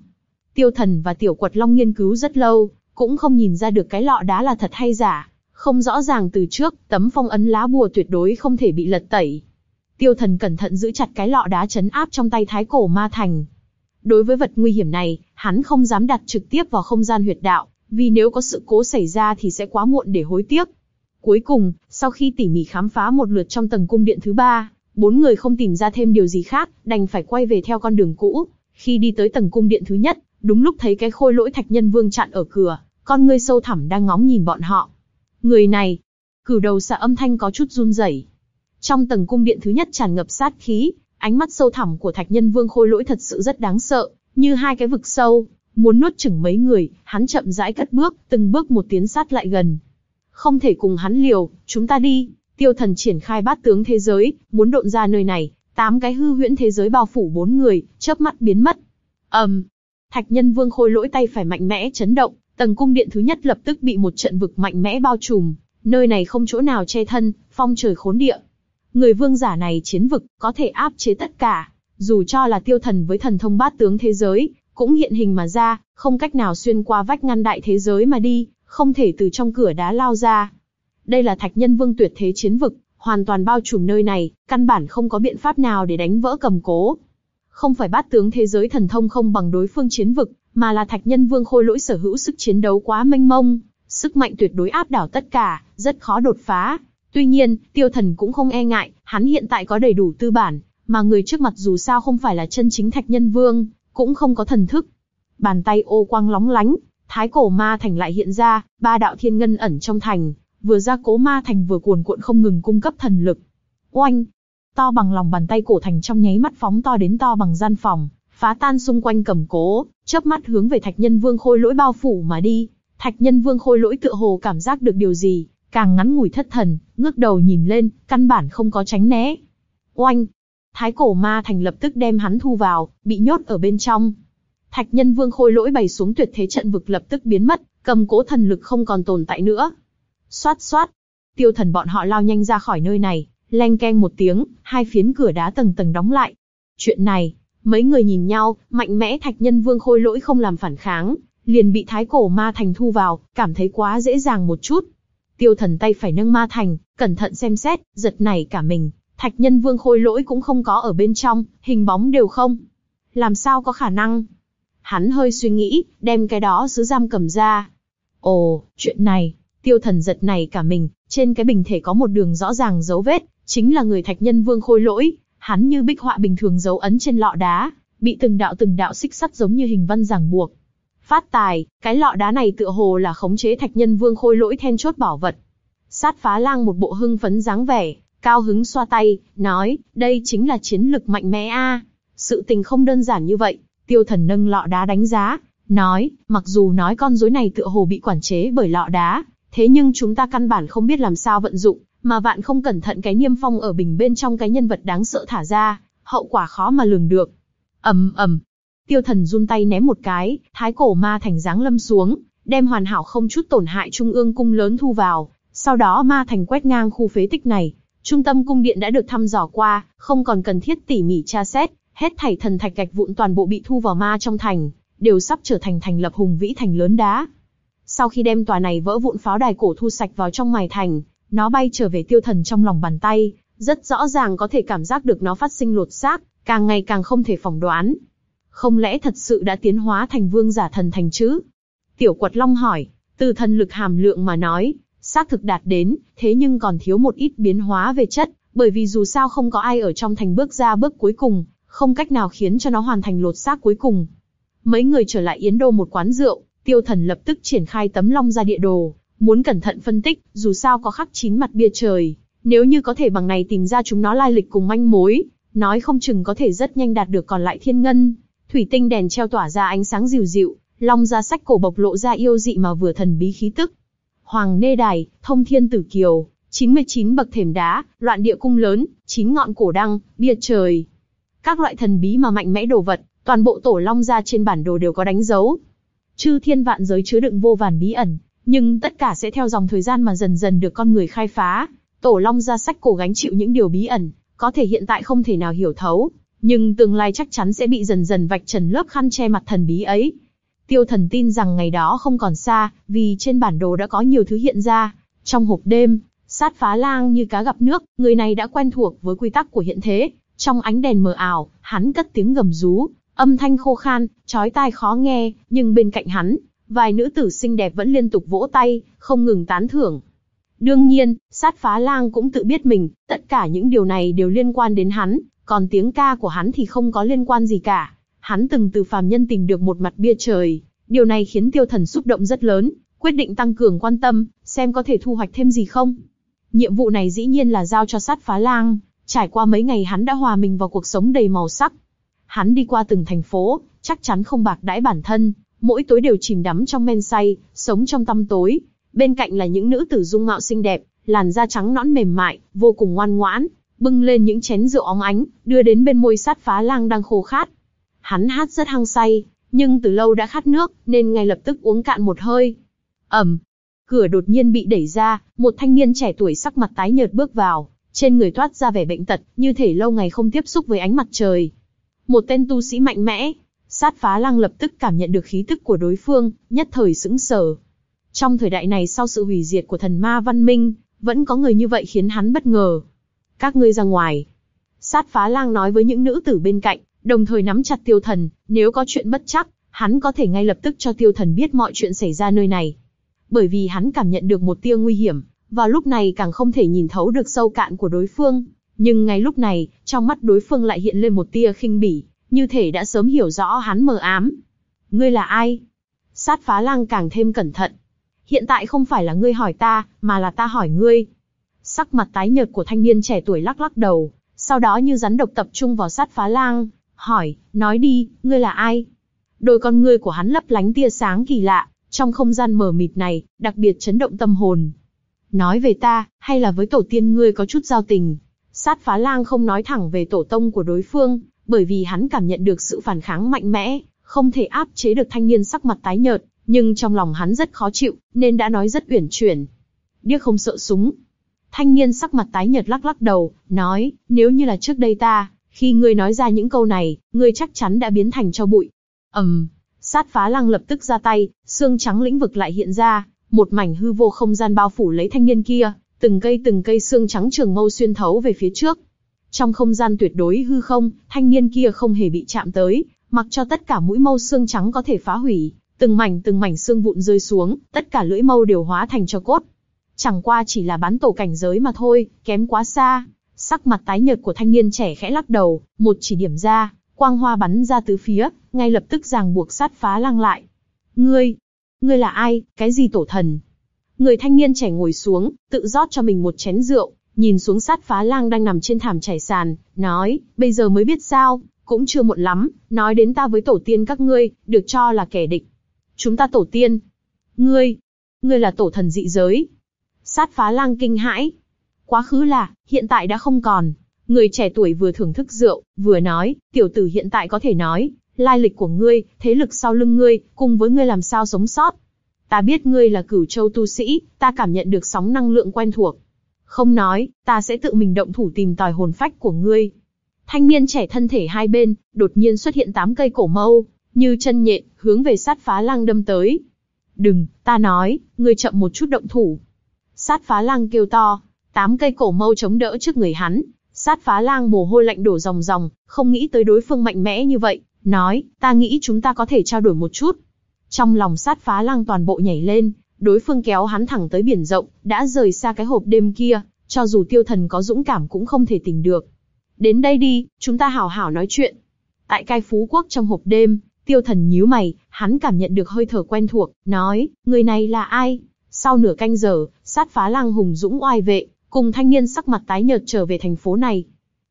Tiêu thần và tiểu quật long nghiên cứu rất lâu, cũng không nhìn ra được cái lọ đá là thật hay giả. Không rõ ràng từ trước, tấm phong ấn lá bùa tuyệt đối không thể bị lật tẩy. Tiêu thần cẩn thận giữ chặt cái lọ đá chấn áp trong tay thái cổ ma thành. Đối với vật nguy hiểm này, hắn không dám đặt trực tiếp vào không gian huyệt đạo, vì nếu có sự cố xảy ra thì sẽ quá muộn để hối tiếc. Cuối cùng, sau khi tỉ mỉ khám phá một lượt trong tầng cung điện thứ ba, bốn người không tìm ra thêm điều gì khác, đành phải quay về theo con đường cũ. Khi đi tới tầng cung điện thứ nhất, đúng lúc thấy cái khôi lỗi thạch nhân vương chặn ở cửa, con ngươi sâu thẳm đang ngóng nhìn bọn họ. Người này, cử đầu xạ âm thanh có chút run rẩy. Trong tầng cung điện thứ nhất tràn ngập sát khí, ánh mắt sâu thẳm của thạch nhân vương khôi lỗi thật sự rất đáng sợ, như hai cái vực sâu, muốn nuốt chửng mấy người, hắn chậm rãi cất bước, từng bước một tiến sát lại gần. Không thể cùng hắn liều, chúng ta đi. Tiêu thần triển khai bát tướng thế giới, muốn độn ra nơi này, tám cái hư huyễn thế giới bao phủ bốn người, chớp mắt biến mất. ầm, um, thạch nhân vương khôi lỗi tay phải mạnh mẽ chấn động, tầng cung điện thứ nhất lập tức bị một trận vực mạnh mẽ bao trùm, nơi này không chỗ nào che thân, phong trời khốn địa. Người vương giả này chiến vực, có thể áp chế tất cả, dù cho là tiêu thần với thần thông bát tướng thế giới, cũng hiện hình mà ra, không cách nào xuyên qua vách ngăn đại thế giới mà đi, không thể từ trong cửa đá lao ra. Đây là thạch nhân vương tuyệt thế chiến vực, hoàn toàn bao trùm nơi này, căn bản không có biện pháp nào để đánh vỡ cầm cố. Không phải bát tướng thế giới thần thông không bằng đối phương chiến vực, mà là thạch nhân vương khôi lỗi sở hữu sức chiến đấu quá mênh mông, sức mạnh tuyệt đối áp đảo tất cả, rất khó đột phá. Tuy nhiên, tiêu thần cũng không e ngại, hắn hiện tại có đầy đủ tư bản, mà người trước mặt dù sao không phải là chân chính thạch nhân vương, cũng không có thần thức. Bàn tay ô quang lóng lánh, thái cổ ma thành lại hiện ra, ba đạo thiên ngân ẩn trong thành, vừa ra cố ma thành vừa cuồn cuộn không ngừng cung cấp thần lực. Oanh! To bằng lòng bàn tay cổ thành trong nháy mắt phóng to đến to bằng gian phòng, phá tan xung quanh cầm cố, chớp mắt hướng về thạch nhân vương khôi lỗi bao phủ mà đi. Thạch nhân vương khôi lỗi tựa hồ cảm giác được điều gì, càng ngắn ngủi thất thần, ngước đầu nhìn lên, căn bản không có tránh né. Oanh! Thái cổ ma thành lập tức đem hắn thu vào, bị nhốt ở bên trong. Thạch nhân vương khôi lỗi bày xuống tuyệt thế trận vực lập tức biến mất, cầm cố thần lực không còn tồn tại nữa. Xoát xoát, tiêu thần bọn họ lao nhanh ra khỏi nơi này, leng keng một tiếng, hai phiến cửa đá tầng tầng đóng lại. Chuyện này, mấy người nhìn nhau, mạnh mẽ thạch nhân vương khôi lỗi không làm phản kháng, liền bị thái cổ ma thành thu vào, cảm thấy quá dễ dàng một chút. Tiêu thần tay phải nâng ma thành, cẩn thận xem xét, giật nảy cả mình, thạch nhân vương khôi lỗi cũng không có ở bên trong, hình bóng đều không. Làm sao có khả năng? Hắn hơi suy nghĩ, đem cái đó sứ giam cầm ra. Ồ, chuyện này, tiêu thần giật này cả mình, trên cái bình thể có một đường rõ ràng dấu vết, chính là người thạch nhân vương khôi lỗi, hắn như bích họa bình thường dấu ấn trên lọ đá, bị từng đạo từng đạo xích sắt giống như hình văn ràng buộc. Phát tài, cái lọ đá này tựa hồ là khống chế thạch nhân vương khôi lỗi then chốt bảo vật. Sát phá lang một bộ hưng phấn dáng vẻ, cao hứng xoa tay, nói, đây chính là chiến lực mạnh mẽ a. Sự tình không đơn giản như vậy, tiêu thần nâng lọ đá đánh giá, nói, mặc dù nói con rối này tựa hồ bị quản chế bởi lọ đá, thế nhưng chúng ta căn bản không biết làm sao vận dụng, mà vạn không cẩn thận cái niêm phong ở bình bên trong cái nhân vật đáng sợ thả ra, hậu quả khó mà lường được. ầm ầm, tiêu thần run tay ném một cái, thái cổ ma thành dáng lâm xuống, đem hoàn hảo không chút tổn hại trung ương cung lớn thu vào, sau đó ma thành quét ngang khu phế tích này. Trung tâm cung điện đã được thăm dò qua, không còn cần thiết tỉ mỉ tra xét, hết thảy thần thạch gạch vụn toàn bộ bị thu vào ma trong thành, đều sắp trở thành thành lập hùng vĩ thành lớn đá. Sau khi đem tòa này vỡ vụn pháo đài cổ thu sạch vào trong mài thành, nó bay trở về tiêu thần trong lòng bàn tay, rất rõ ràng có thể cảm giác được nó phát sinh lột xác, càng ngày càng không thể phỏng đoán. Không lẽ thật sự đã tiến hóa thành vương giả thần thành chứ? Tiểu quật long hỏi, từ thần lực hàm lượng mà nói, xác thực đạt đến, thế nhưng còn thiếu một ít biến hóa về chất, bởi vì dù sao không có ai ở trong thành bước ra bước cuối cùng, không cách nào khiến cho nó hoàn thành lột xác cuối cùng. Mấy người trở lại Yến Đô một quán rượu, tiêu thần lập tức triển khai tấm long ra địa đồ, muốn cẩn thận phân tích, dù sao có khắc chín mặt bia trời, nếu như có thể bằng này tìm ra chúng nó lai lịch cùng manh mối, nói không chừng có thể rất nhanh đạt được còn lại thiên ngân. Thủy tinh đèn treo tỏa ra ánh sáng dịu dịu, long ra sách cổ bộc lộ ra yêu dị mà vừa thần bí khí tức. Hoàng Nê Đài, Thông Thiên Tử Kiều, 99 bậc thềm đá, loạn địa cung lớn, chín ngọn cổ đăng, bia trời. Các loại thần bí mà mạnh mẽ đồ vật, toàn bộ tổ long ra trên bản đồ đều có đánh dấu. Chư thiên vạn giới chứa đựng vô vàn bí ẩn, nhưng tất cả sẽ theo dòng thời gian mà dần dần được con người khai phá. Tổ long ra sách cổ gánh chịu những điều bí ẩn, có thể hiện tại không thể nào hiểu thấu, nhưng tương lai chắc chắn sẽ bị dần dần vạch trần lớp khăn che mặt thần bí ấy. Tiêu thần tin rằng ngày đó không còn xa, vì trên bản đồ đã có nhiều thứ hiện ra. Trong hộp đêm, sát phá lang như cá gặp nước, người này đã quen thuộc với quy tắc của hiện thế. Trong ánh đèn mờ ảo, hắn cất tiếng gầm rú, âm thanh khô khan, chói tai khó nghe, nhưng bên cạnh hắn, vài nữ tử xinh đẹp vẫn liên tục vỗ tay, không ngừng tán thưởng. Đương nhiên, sát phá lang cũng tự biết mình, tất cả những điều này đều liên quan đến hắn, còn tiếng ca của hắn thì không có liên quan gì cả. Hắn từng từ phàm nhân tìm được một mặt bia trời, điều này khiến tiêu thần xúc động rất lớn, quyết định tăng cường quan tâm, xem có thể thu hoạch thêm gì không. Nhiệm vụ này dĩ nhiên là giao cho sát phá lang, trải qua mấy ngày hắn đã hòa mình vào cuộc sống đầy màu sắc. Hắn đi qua từng thành phố, chắc chắn không bạc đãi bản thân, mỗi tối đều chìm đắm trong men say, sống trong tăm tối. Bên cạnh là những nữ tử dung mạo xinh đẹp, làn da trắng nõn mềm mại, vô cùng ngoan ngoãn, bưng lên những chén rượu óng ánh, đưa đến bên môi sát phá lang đang khô khát. Hắn hát rất hăng say, nhưng từ lâu đã khát nước, nên ngay lập tức uống cạn một hơi. ầm, cửa đột nhiên bị đẩy ra, một thanh niên trẻ tuổi sắc mặt tái nhợt bước vào, trên người toát ra vẻ bệnh tật, như thể lâu ngày không tiếp xúc với ánh mặt trời. Một tên tu sĩ mạnh mẽ, sát phá lăng lập tức cảm nhận được khí tức của đối phương, nhất thời sững sờ. Trong thời đại này sau sự hủy diệt của thần ma văn minh, vẫn có người như vậy khiến hắn bất ngờ. Các ngươi ra ngoài. Sát phá lang nói với những nữ tử bên cạnh, đồng thời nắm chặt tiêu thần, nếu có chuyện bất chắc, hắn có thể ngay lập tức cho tiêu thần biết mọi chuyện xảy ra nơi này. Bởi vì hắn cảm nhận được một tia nguy hiểm, vào lúc này càng không thể nhìn thấu được sâu cạn của đối phương. Nhưng ngay lúc này, trong mắt đối phương lại hiện lên một tia khinh bỉ, như thể đã sớm hiểu rõ hắn mờ ám. Ngươi là ai? Sát phá lang càng thêm cẩn thận. Hiện tại không phải là ngươi hỏi ta, mà là ta hỏi ngươi. Sắc mặt tái nhợt của thanh niên trẻ tuổi lắc lắc đầu, sau đó như rắn độc tập trung vào sát phá lang, hỏi, nói đi, ngươi là ai? Đôi con ngươi của hắn lấp lánh tia sáng kỳ lạ, trong không gian mờ mịt này, đặc biệt chấn động tâm hồn. Nói về ta, hay là với tổ tiên ngươi có chút giao tình? Sát phá lang không nói thẳng về tổ tông của đối phương, bởi vì hắn cảm nhận được sự phản kháng mạnh mẽ, không thể áp chế được thanh niên sắc mặt tái nhợt, nhưng trong lòng hắn rất khó chịu, nên đã nói rất uyển chuyển. Điếc không sợ súng. Thanh niên sắc mặt tái nhợt lắc lắc đầu, nói, nếu như là trước đây ta, khi ngươi nói ra những câu này, ngươi chắc chắn đã biến thành cho bụi. ầm, um, sát phá lăng lập tức ra tay, xương trắng lĩnh vực lại hiện ra, một mảnh hư vô không gian bao phủ lấy thanh niên kia, từng cây từng cây xương trắng trường mâu xuyên thấu về phía trước. Trong không gian tuyệt đối hư không, thanh niên kia không hề bị chạm tới, mặc cho tất cả mũi mâu xương trắng có thể phá hủy, từng mảnh từng mảnh xương vụn rơi xuống, tất cả lưỡi mâu đều hóa thành cho cốt. Chẳng qua chỉ là bán tổ cảnh giới mà thôi, kém quá xa. Sắc mặt tái nhợt của thanh niên trẻ khẽ lắc đầu, một chỉ điểm ra, quang hoa bắn ra tứ phía, ngay lập tức ràng buộc sát phá lăng lại. Ngươi, ngươi là ai, cái gì tổ thần? Người thanh niên trẻ ngồi xuống, tự rót cho mình một chén rượu, nhìn xuống sát phá lang đang nằm trên thảm trải sàn, nói, bây giờ mới biết sao, cũng chưa muộn lắm, nói đến ta với tổ tiên các ngươi, được cho là kẻ địch. Chúng ta tổ tiên. Ngươi, ngươi là tổ thần dị giới. Sát phá lang kinh hãi. Quá khứ là, hiện tại đã không còn. Người trẻ tuổi vừa thưởng thức rượu, vừa nói, tiểu tử hiện tại có thể nói, lai lịch của ngươi, thế lực sau lưng ngươi, cùng với ngươi làm sao sống sót. Ta biết ngươi là cửu châu tu sĩ, ta cảm nhận được sóng năng lượng quen thuộc. Không nói, ta sẽ tự mình động thủ tìm tòi hồn phách của ngươi. Thanh niên trẻ thân thể hai bên, đột nhiên xuất hiện tám cây cổ mâu, như chân nhện, hướng về sát phá lang đâm tới. Đừng, ta nói, ngươi chậm một chút động thủ. Sát phá lang kêu to, tám cây cổ mâu chống đỡ trước người hắn. Sát phá lang mồ hôi lạnh đổ ròng ròng, không nghĩ tới đối phương mạnh mẽ như vậy, nói, ta nghĩ chúng ta có thể trao đổi một chút. Trong lòng sát phá lang toàn bộ nhảy lên, đối phương kéo hắn thẳng tới biển rộng, đã rời xa cái hộp đêm kia, cho dù tiêu thần có dũng cảm cũng không thể tỉnh được. Đến đây đi, chúng ta hảo hảo nói chuyện. Tại cai phú quốc trong hộp đêm, tiêu thần nhíu mày, hắn cảm nhận được hơi thở quen thuộc, nói, người này là ai? Sau nửa canh giờ, sát phá lang hùng dũng oai vệ, cùng thanh niên sắc mặt tái nhợt trở về thành phố này.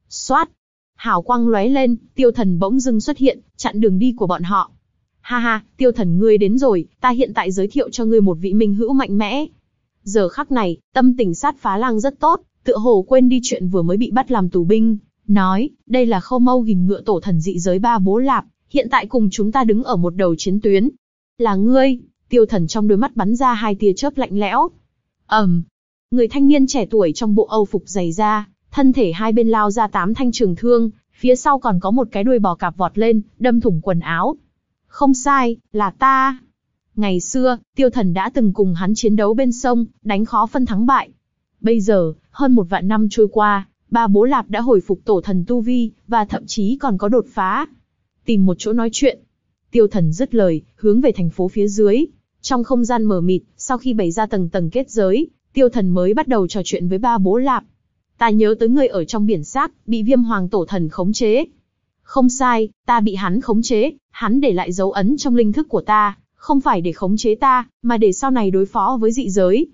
Xoát! Hảo quang lóe lên, tiêu thần bỗng dưng xuất hiện, chặn đường đi của bọn họ. Ha ha, tiêu thần ngươi đến rồi, ta hiện tại giới thiệu cho ngươi một vị minh hữu mạnh mẽ. Giờ khắc này, tâm tình sát phá lang rất tốt, tựa hồ quên đi chuyện vừa mới bị bắt làm tù binh. Nói, đây là khâu mâu gìn ngựa tổ thần dị giới ba bố lạp, hiện tại cùng chúng ta đứng ở một đầu chiến tuyến. Là ngươi, tiêu thần trong đôi mắt bắn ra hai tia chớp lạnh lẽo ầm, người thanh niên trẻ tuổi trong bộ âu phục dày da, thân thể hai bên lao ra tám thanh trường thương, phía sau còn có một cái đuôi bò cạp vọt lên, đâm thủng quần áo, không sai, là ta. Ngày xưa, tiêu thần đã từng cùng hắn chiến đấu bên sông, đánh khó phân thắng bại. Bây giờ, hơn một vạn năm trôi qua, ba bố lạp đã hồi phục tổ thần tu vi, và thậm chí còn có đột phá. Tìm một chỗ nói chuyện. Tiêu thần dứt lời, hướng về thành phố phía dưới. Trong không gian mờ mịt, sau khi bày ra tầng tầng kết giới, tiêu thần mới bắt đầu trò chuyện với ba bố lạp. Ta nhớ tới người ở trong biển xác, bị viêm hoàng tổ thần khống chế, không sai, ta bị hắn khống chế, hắn để lại dấu ấn trong linh thức của ta, không phải để khống chế ta, mà để sau này đối phó với dị giới.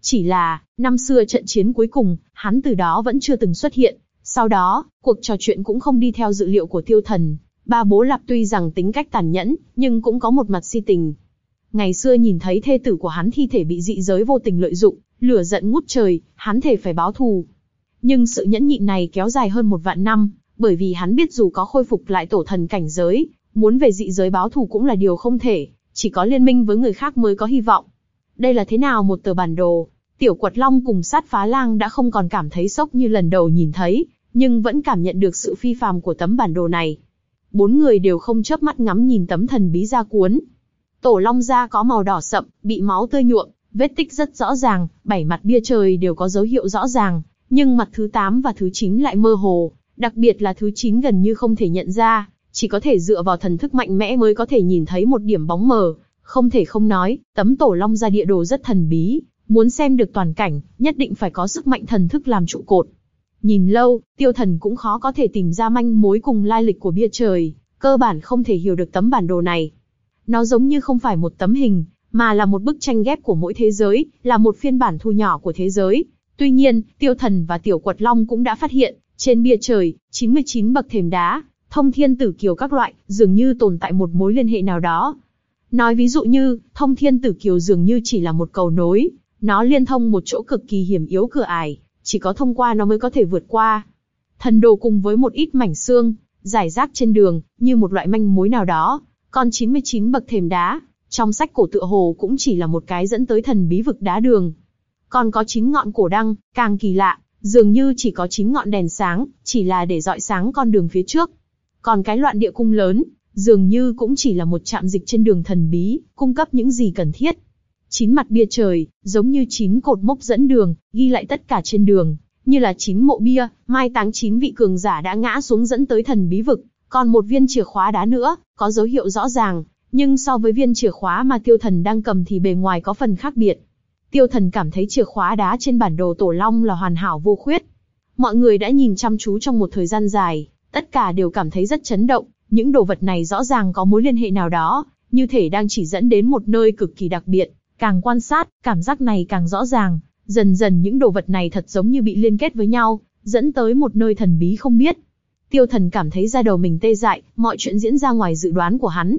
Chỉ là, năm xưa trận chiến cuối cùng, hắn từ đó vẫn chưa từng xuất hiện. Sau đó, cuộc trò chuyện cũng không đi theo dự liệu của tiêu thần. Ba bố lạp tuy rằng tính cách tàn nhẫn, nhưng cũng có một mặt si tình. Ngày xưa nhìn thấy thê tử của hắn thi thể bị dị giới vô tình lợi dụng, lửa giận ngút trời, hắn thể phải báo thù. Nhưng sự nhẫn nhịn này kéo dài hơn một vạn năm, bởi vì hắn biết dù có khôi phục lại tổ thần cảnh giới, muốn về dị giới báo thù cũng là điều không thể, chỉ có liên minh với người khác mới có hy vọng. Đây là thế nào một tờ bản đồ? Tiểu Quật Long cùng sát phá lang đã không còn cảm thấy sốc như lần đầu nhìn thấy, nhưng vẫn cảm nhận được sự phi phàm của tấm bản đồ này. Bốn người đều không chớp mắt ngắm nhìn tấm thần bí ra cuốn. Tổ Long da có màu đỏ sậm, bị máu tươi nhuộm, vết tích rất rõ ràng, bảy mặt bia trời đều có dấu hiệu rõ ràng, nhưng mặt thứ 8 và thứ 9 lại mơ hồ, đặc biệt là thứ 9 gần như không thể nhận ra, chỉ có thể dựa vào thần thức mạnh mẽ mới có thể nhìn thấy một điểm bóng mờ, không thể không nói, tấm tổ long ra địa đồ rất thần bí, muốn xem được toàn cảnh, nhất định phải có sức mạnh thần thức làm trụ cột. Nhìn lâu, tiêu thần cũng khó có thể tìm ra manh mối cùng lai lịch của bia trời, cơ bản không thể hiểu được tấm bản đồ này. Nó giống như không phải một tấm hình, mà là một bức tranh ghép của mỗi thế giới, là một phiên bản thu nhỏ của thế giới. Tuy nhiên, tiêu thần và tiểu quật long cũng đã phát hiện, trên bia trời, 99 bậc thềm đá, thông thiên tử kiều các loại, dường như tồn tại một mối liên hệ nào đó. Nói ví dụ như, thông thiên tử kiều dường như chỉ là một cầu nối, nó liên thông một chỗ cực kỳ hiểm yếu cửa ải, chỉ có thông qua nó mới có thể vượt qua. Thần đồ cùng với một ít mảnh xương, giải rác trên đường, như một loại manh mối nào đó. Còn 99 bậc thềm đá, trong sách cổ tựa hồ cũng chỉ là một cái dẫn tới thần bí vực đá đường. Còn có 9 ngọn cổ đăng, càng kỳ lạ, dường như chỉ có 9 ngọn đèn sáng, chỉ là để dọi sáng con đường phía trước. Còn cái loạn địa cung lớn, dường như cũng chỉ là một trạm dịch trên đường thần bí, cung cấp những gì cần thiết. Chín mặt bia trời, giống như chín cột mốc dẫn đường, ghi lại tất cả trên đường, như là chín mộ bia, mai táng chín vị cường giả đã ngã xuống dẫn tới thần bí vực, còn một viên chìa khóa đá nữa, có dấu hiệu rõ ràng, nhưng so với viên chìa khóa mà tiêu thần đang cầm thì bề ngoài có phần khác biệt. Tiêu thần cảm thấy chìa khóa đá trên bản đồ tổ long là hoàn hảo vô khuyết. Mọi người đã nhìn chăm chú trong một thời gian dài, tất cả đều cảm thấy rất chấn động, những đồ vật này rõ ràng có mối liên hệ nào đó, như thể đang chỉ dẫn đến một nơi cực kỳ đặc biệt. Càng quan sát, cảm giác này càng rõ ràng, dần dần những đồ vật này thật giống như bị liên kết với nhau, dẫn tới một nơi thần bí không biết. Tiêu thần cảm thấy da đầu mình tê dại, mọi chuyện diễn ra ngoài dự đoán của hắn.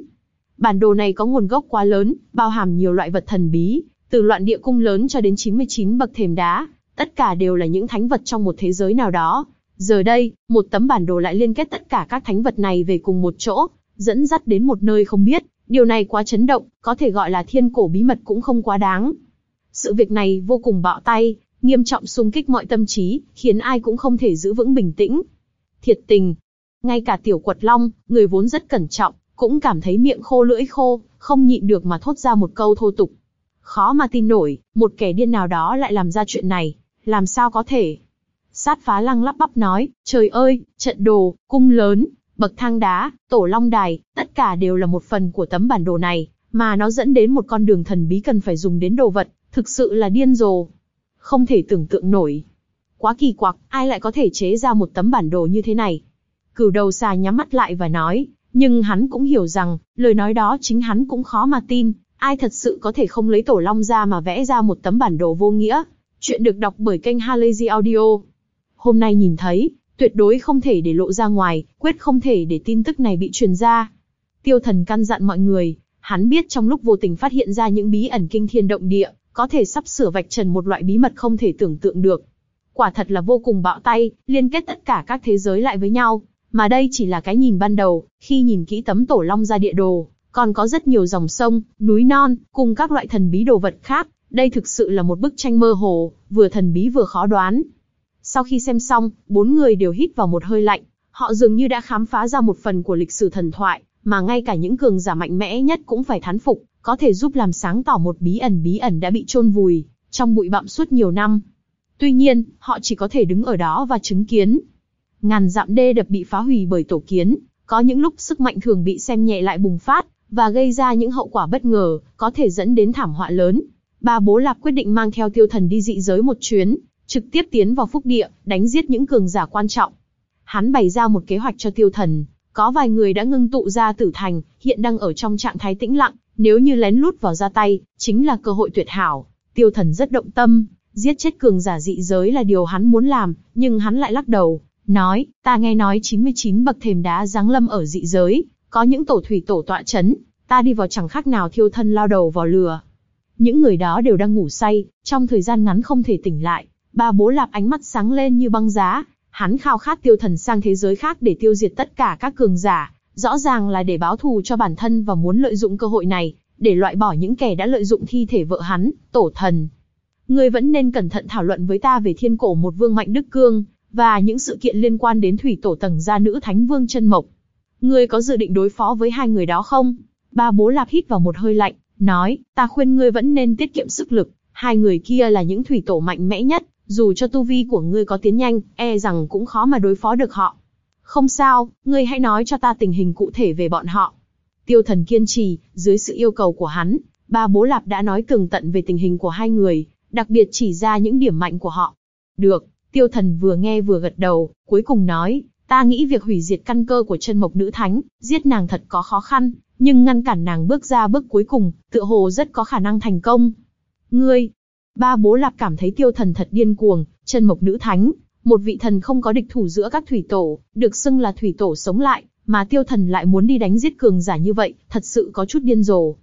Bản đồ này có nguồn gốc quá lớn, bao hàm nhiều loại vật thần bí, từ loạn địa cung lớn cho đến 99 bậc thềm đá, tất cả đều là những thánh vật trong một thế giới nào đó. Giờ đây, một tấm bản đồ lại liên kết tất cả các thánh vật này về cùng một chỗ, dẫn dắt đến một nơi không biết, Điều này quá chấn động, có thể gọi là thiên cổ bí mật cũng không quá đáng. Sự việc này vô cùng bạo tay, nghiêm trọng xung kích mọi tâm trí, khiến ai cũng không thể giữ vững bình tĩnh. Thiệt tình, ngay cả tiểu quật long, người vốn rất cẩn trọng, cũng cảm thấy miệng khô lưỡi khô, không nhịn được mà thốt ra một câu thô tục. Khó mà tin nổi, một kẻ điên nào đó lại làm ra chuyện này, làm sao có thể? Sát phá lăng lắp bắp nói, trời ơi, trận đồ, cung lớn, Bậc thang đá, tổ long đài, tất cả đều là một phần của tấm bản đồ này, mà nó dẫn đến một con đường thần bí cần phải dùng đến đồ vật, thực sự là điên rồ. Không thể tưởng tượng nổi. Quá kỳ quặc, ai lại có thể chế ra một tấm bản đồ như thế này? Cửu đầu xà nhắm mắt lại và nói, nhưng hắn cũng hiểu rằng, lời nói đó chính hắn cũng khó mà tin, ai thật sự có thể không lấy tổ long ra mà vẽ ra một tấm bản đồ vô nghĩa. Chuyện được đọc bởi kênh Halazy Audio. Hôm nay nhìn thấy, tuyệt đối không thể để lộ ra ngoài, quyết không thể để tin tức này bị truyền ra. Tiêu thần căn dặn mọi người, hắn biết trong lúc vô tình phát hiện ra những bí ẩn kinh thiên động địa, có thể sắp sửa vạch trần một loại bí mật không thể tưởng tượng được. Quả thật là vô cùng bạo tay, liên kết tất cả các thế giới lại với nhau, mà đây chỉ là cái nhìn ban đầu, khi nhìn kỹ tấm tổ long ra địa đồ, còn có rất nhiều dòng sông, núi non, cùng các loại thần bí đồ vật khác, đây thực sự là một bức tranh mơ hồ, vừa thần bí vừa khó đoán, sau khi xem xong, bốn người đều hít vào một hơi lạnh, họ dường như đã khám phá ra một phần của lịch sử thần thoại, mà ngay cả những cường giả mạnh mẽ nhất cũng phải thán phục, có thể giúp làm sáng tỏ một bí ẩn bí ẩn đã bị chôn vùi trong bụi bặm suốt nhiều năm. Tuy nhiên, họ chỉ có thể đứng ở đó và chứng kiến. Ngàn dặm đê đập bị phá hủy bởi tổ kiến, có những lúc sức mạnh thường bị xem nhẹ lại bùng phát, và gây ra những hậu quả bất ngờ, có thể dẫn đến thảm họa lớn. Ba bố Lạp quyết định mang theo tiêu thần đi dị giới một chuyến, trực tiếp tiến vào phúc địa, đánh giết những cường giả quan trọng. Hắn bày ra một kế hoạch cho tiêu thần, có vài người đã ngưng tụ ra tử thành, hiện đang ở trong trạng thái tĩnh lặng, nếu như lén lút vào ra tay, chính là cơ hội tuyệt hảo. Tiêu thần rất động tâm, giết chết cường giả dị giới là điều hắn muốn làm, nhưng hắn lại lắc đầu, nói, ta nghe nói 99 bậc thềm đá giáng lâm ở dị giới, có những tổ thủy tổ tọa chấn, ta đi vào chẳng khác nào thiêu thân lao đầu vào lửa. Những người đó đều đang ngủ say, trong thời gian ngắn không thể tỉnh lại, Ba bố lạp ánh mắt sáng lên như băng giá, hắn khao khát tiêu thần sang thế giới khác để tiêu diệt tất cả các cường giả, rõ ràng là để báo thù cho bản thân và muốn lợi dụng cơ hội này, để loại bỏ những kẻ đã lợi dụng thi thể vợ hắn, tổ thần. Ngươi vẫn nên cẩn thận thảo luận với ta về thiên cổ một vương mạnh đức cương, và những sự kiện liên quan đến thủy tổ tầng gia nữ thánh vương chân mộc. Ngươi có dự định đối phó với hai người đó không? Ba bố lạp hít vào một hơi lạnh, nói, ta khuyên ngươi vẫn nên tiết kiệm sức lực, hai người kia là những thủy tổ mạnh mẽ nhất, dù cho tu vi của ngươi có tiến nhanh, e rằng cũng khó mà đối phó được họ. Không sao, ngươi hãy nói cho ta tình hình cụ thể về bọn họ. Tiêu thần kiên trì, dưới sự yêu cầu của hắn, ba bố lạp đã nói tường tận về tình hình của hai người, đặc biệt chỉ ra những điểm mạnh của họ. Được, tiêu thần vừa nghe vừa gật đầu, cuối cùng nói, ta nghĩ việc hủy diệt căn cơ của chân mộc nữ thánh, giết nàng thật có khó khăn, nhưng ngăn cản nàng bước ra bước cuối cùng, tựa hồ rất có khả năng thành công. Ngươi, ba bố lạp cảm thấy tiêu thần thật điên cuồng, chân mộc nữ thánh, một vị thần không có địch thủ giữa các thủy tổ, được xưng là thủy tổ sống lại, mà tiêu thần lại muốn đi đánh giết cường giả như vậy, thật sự có chút điên rồ.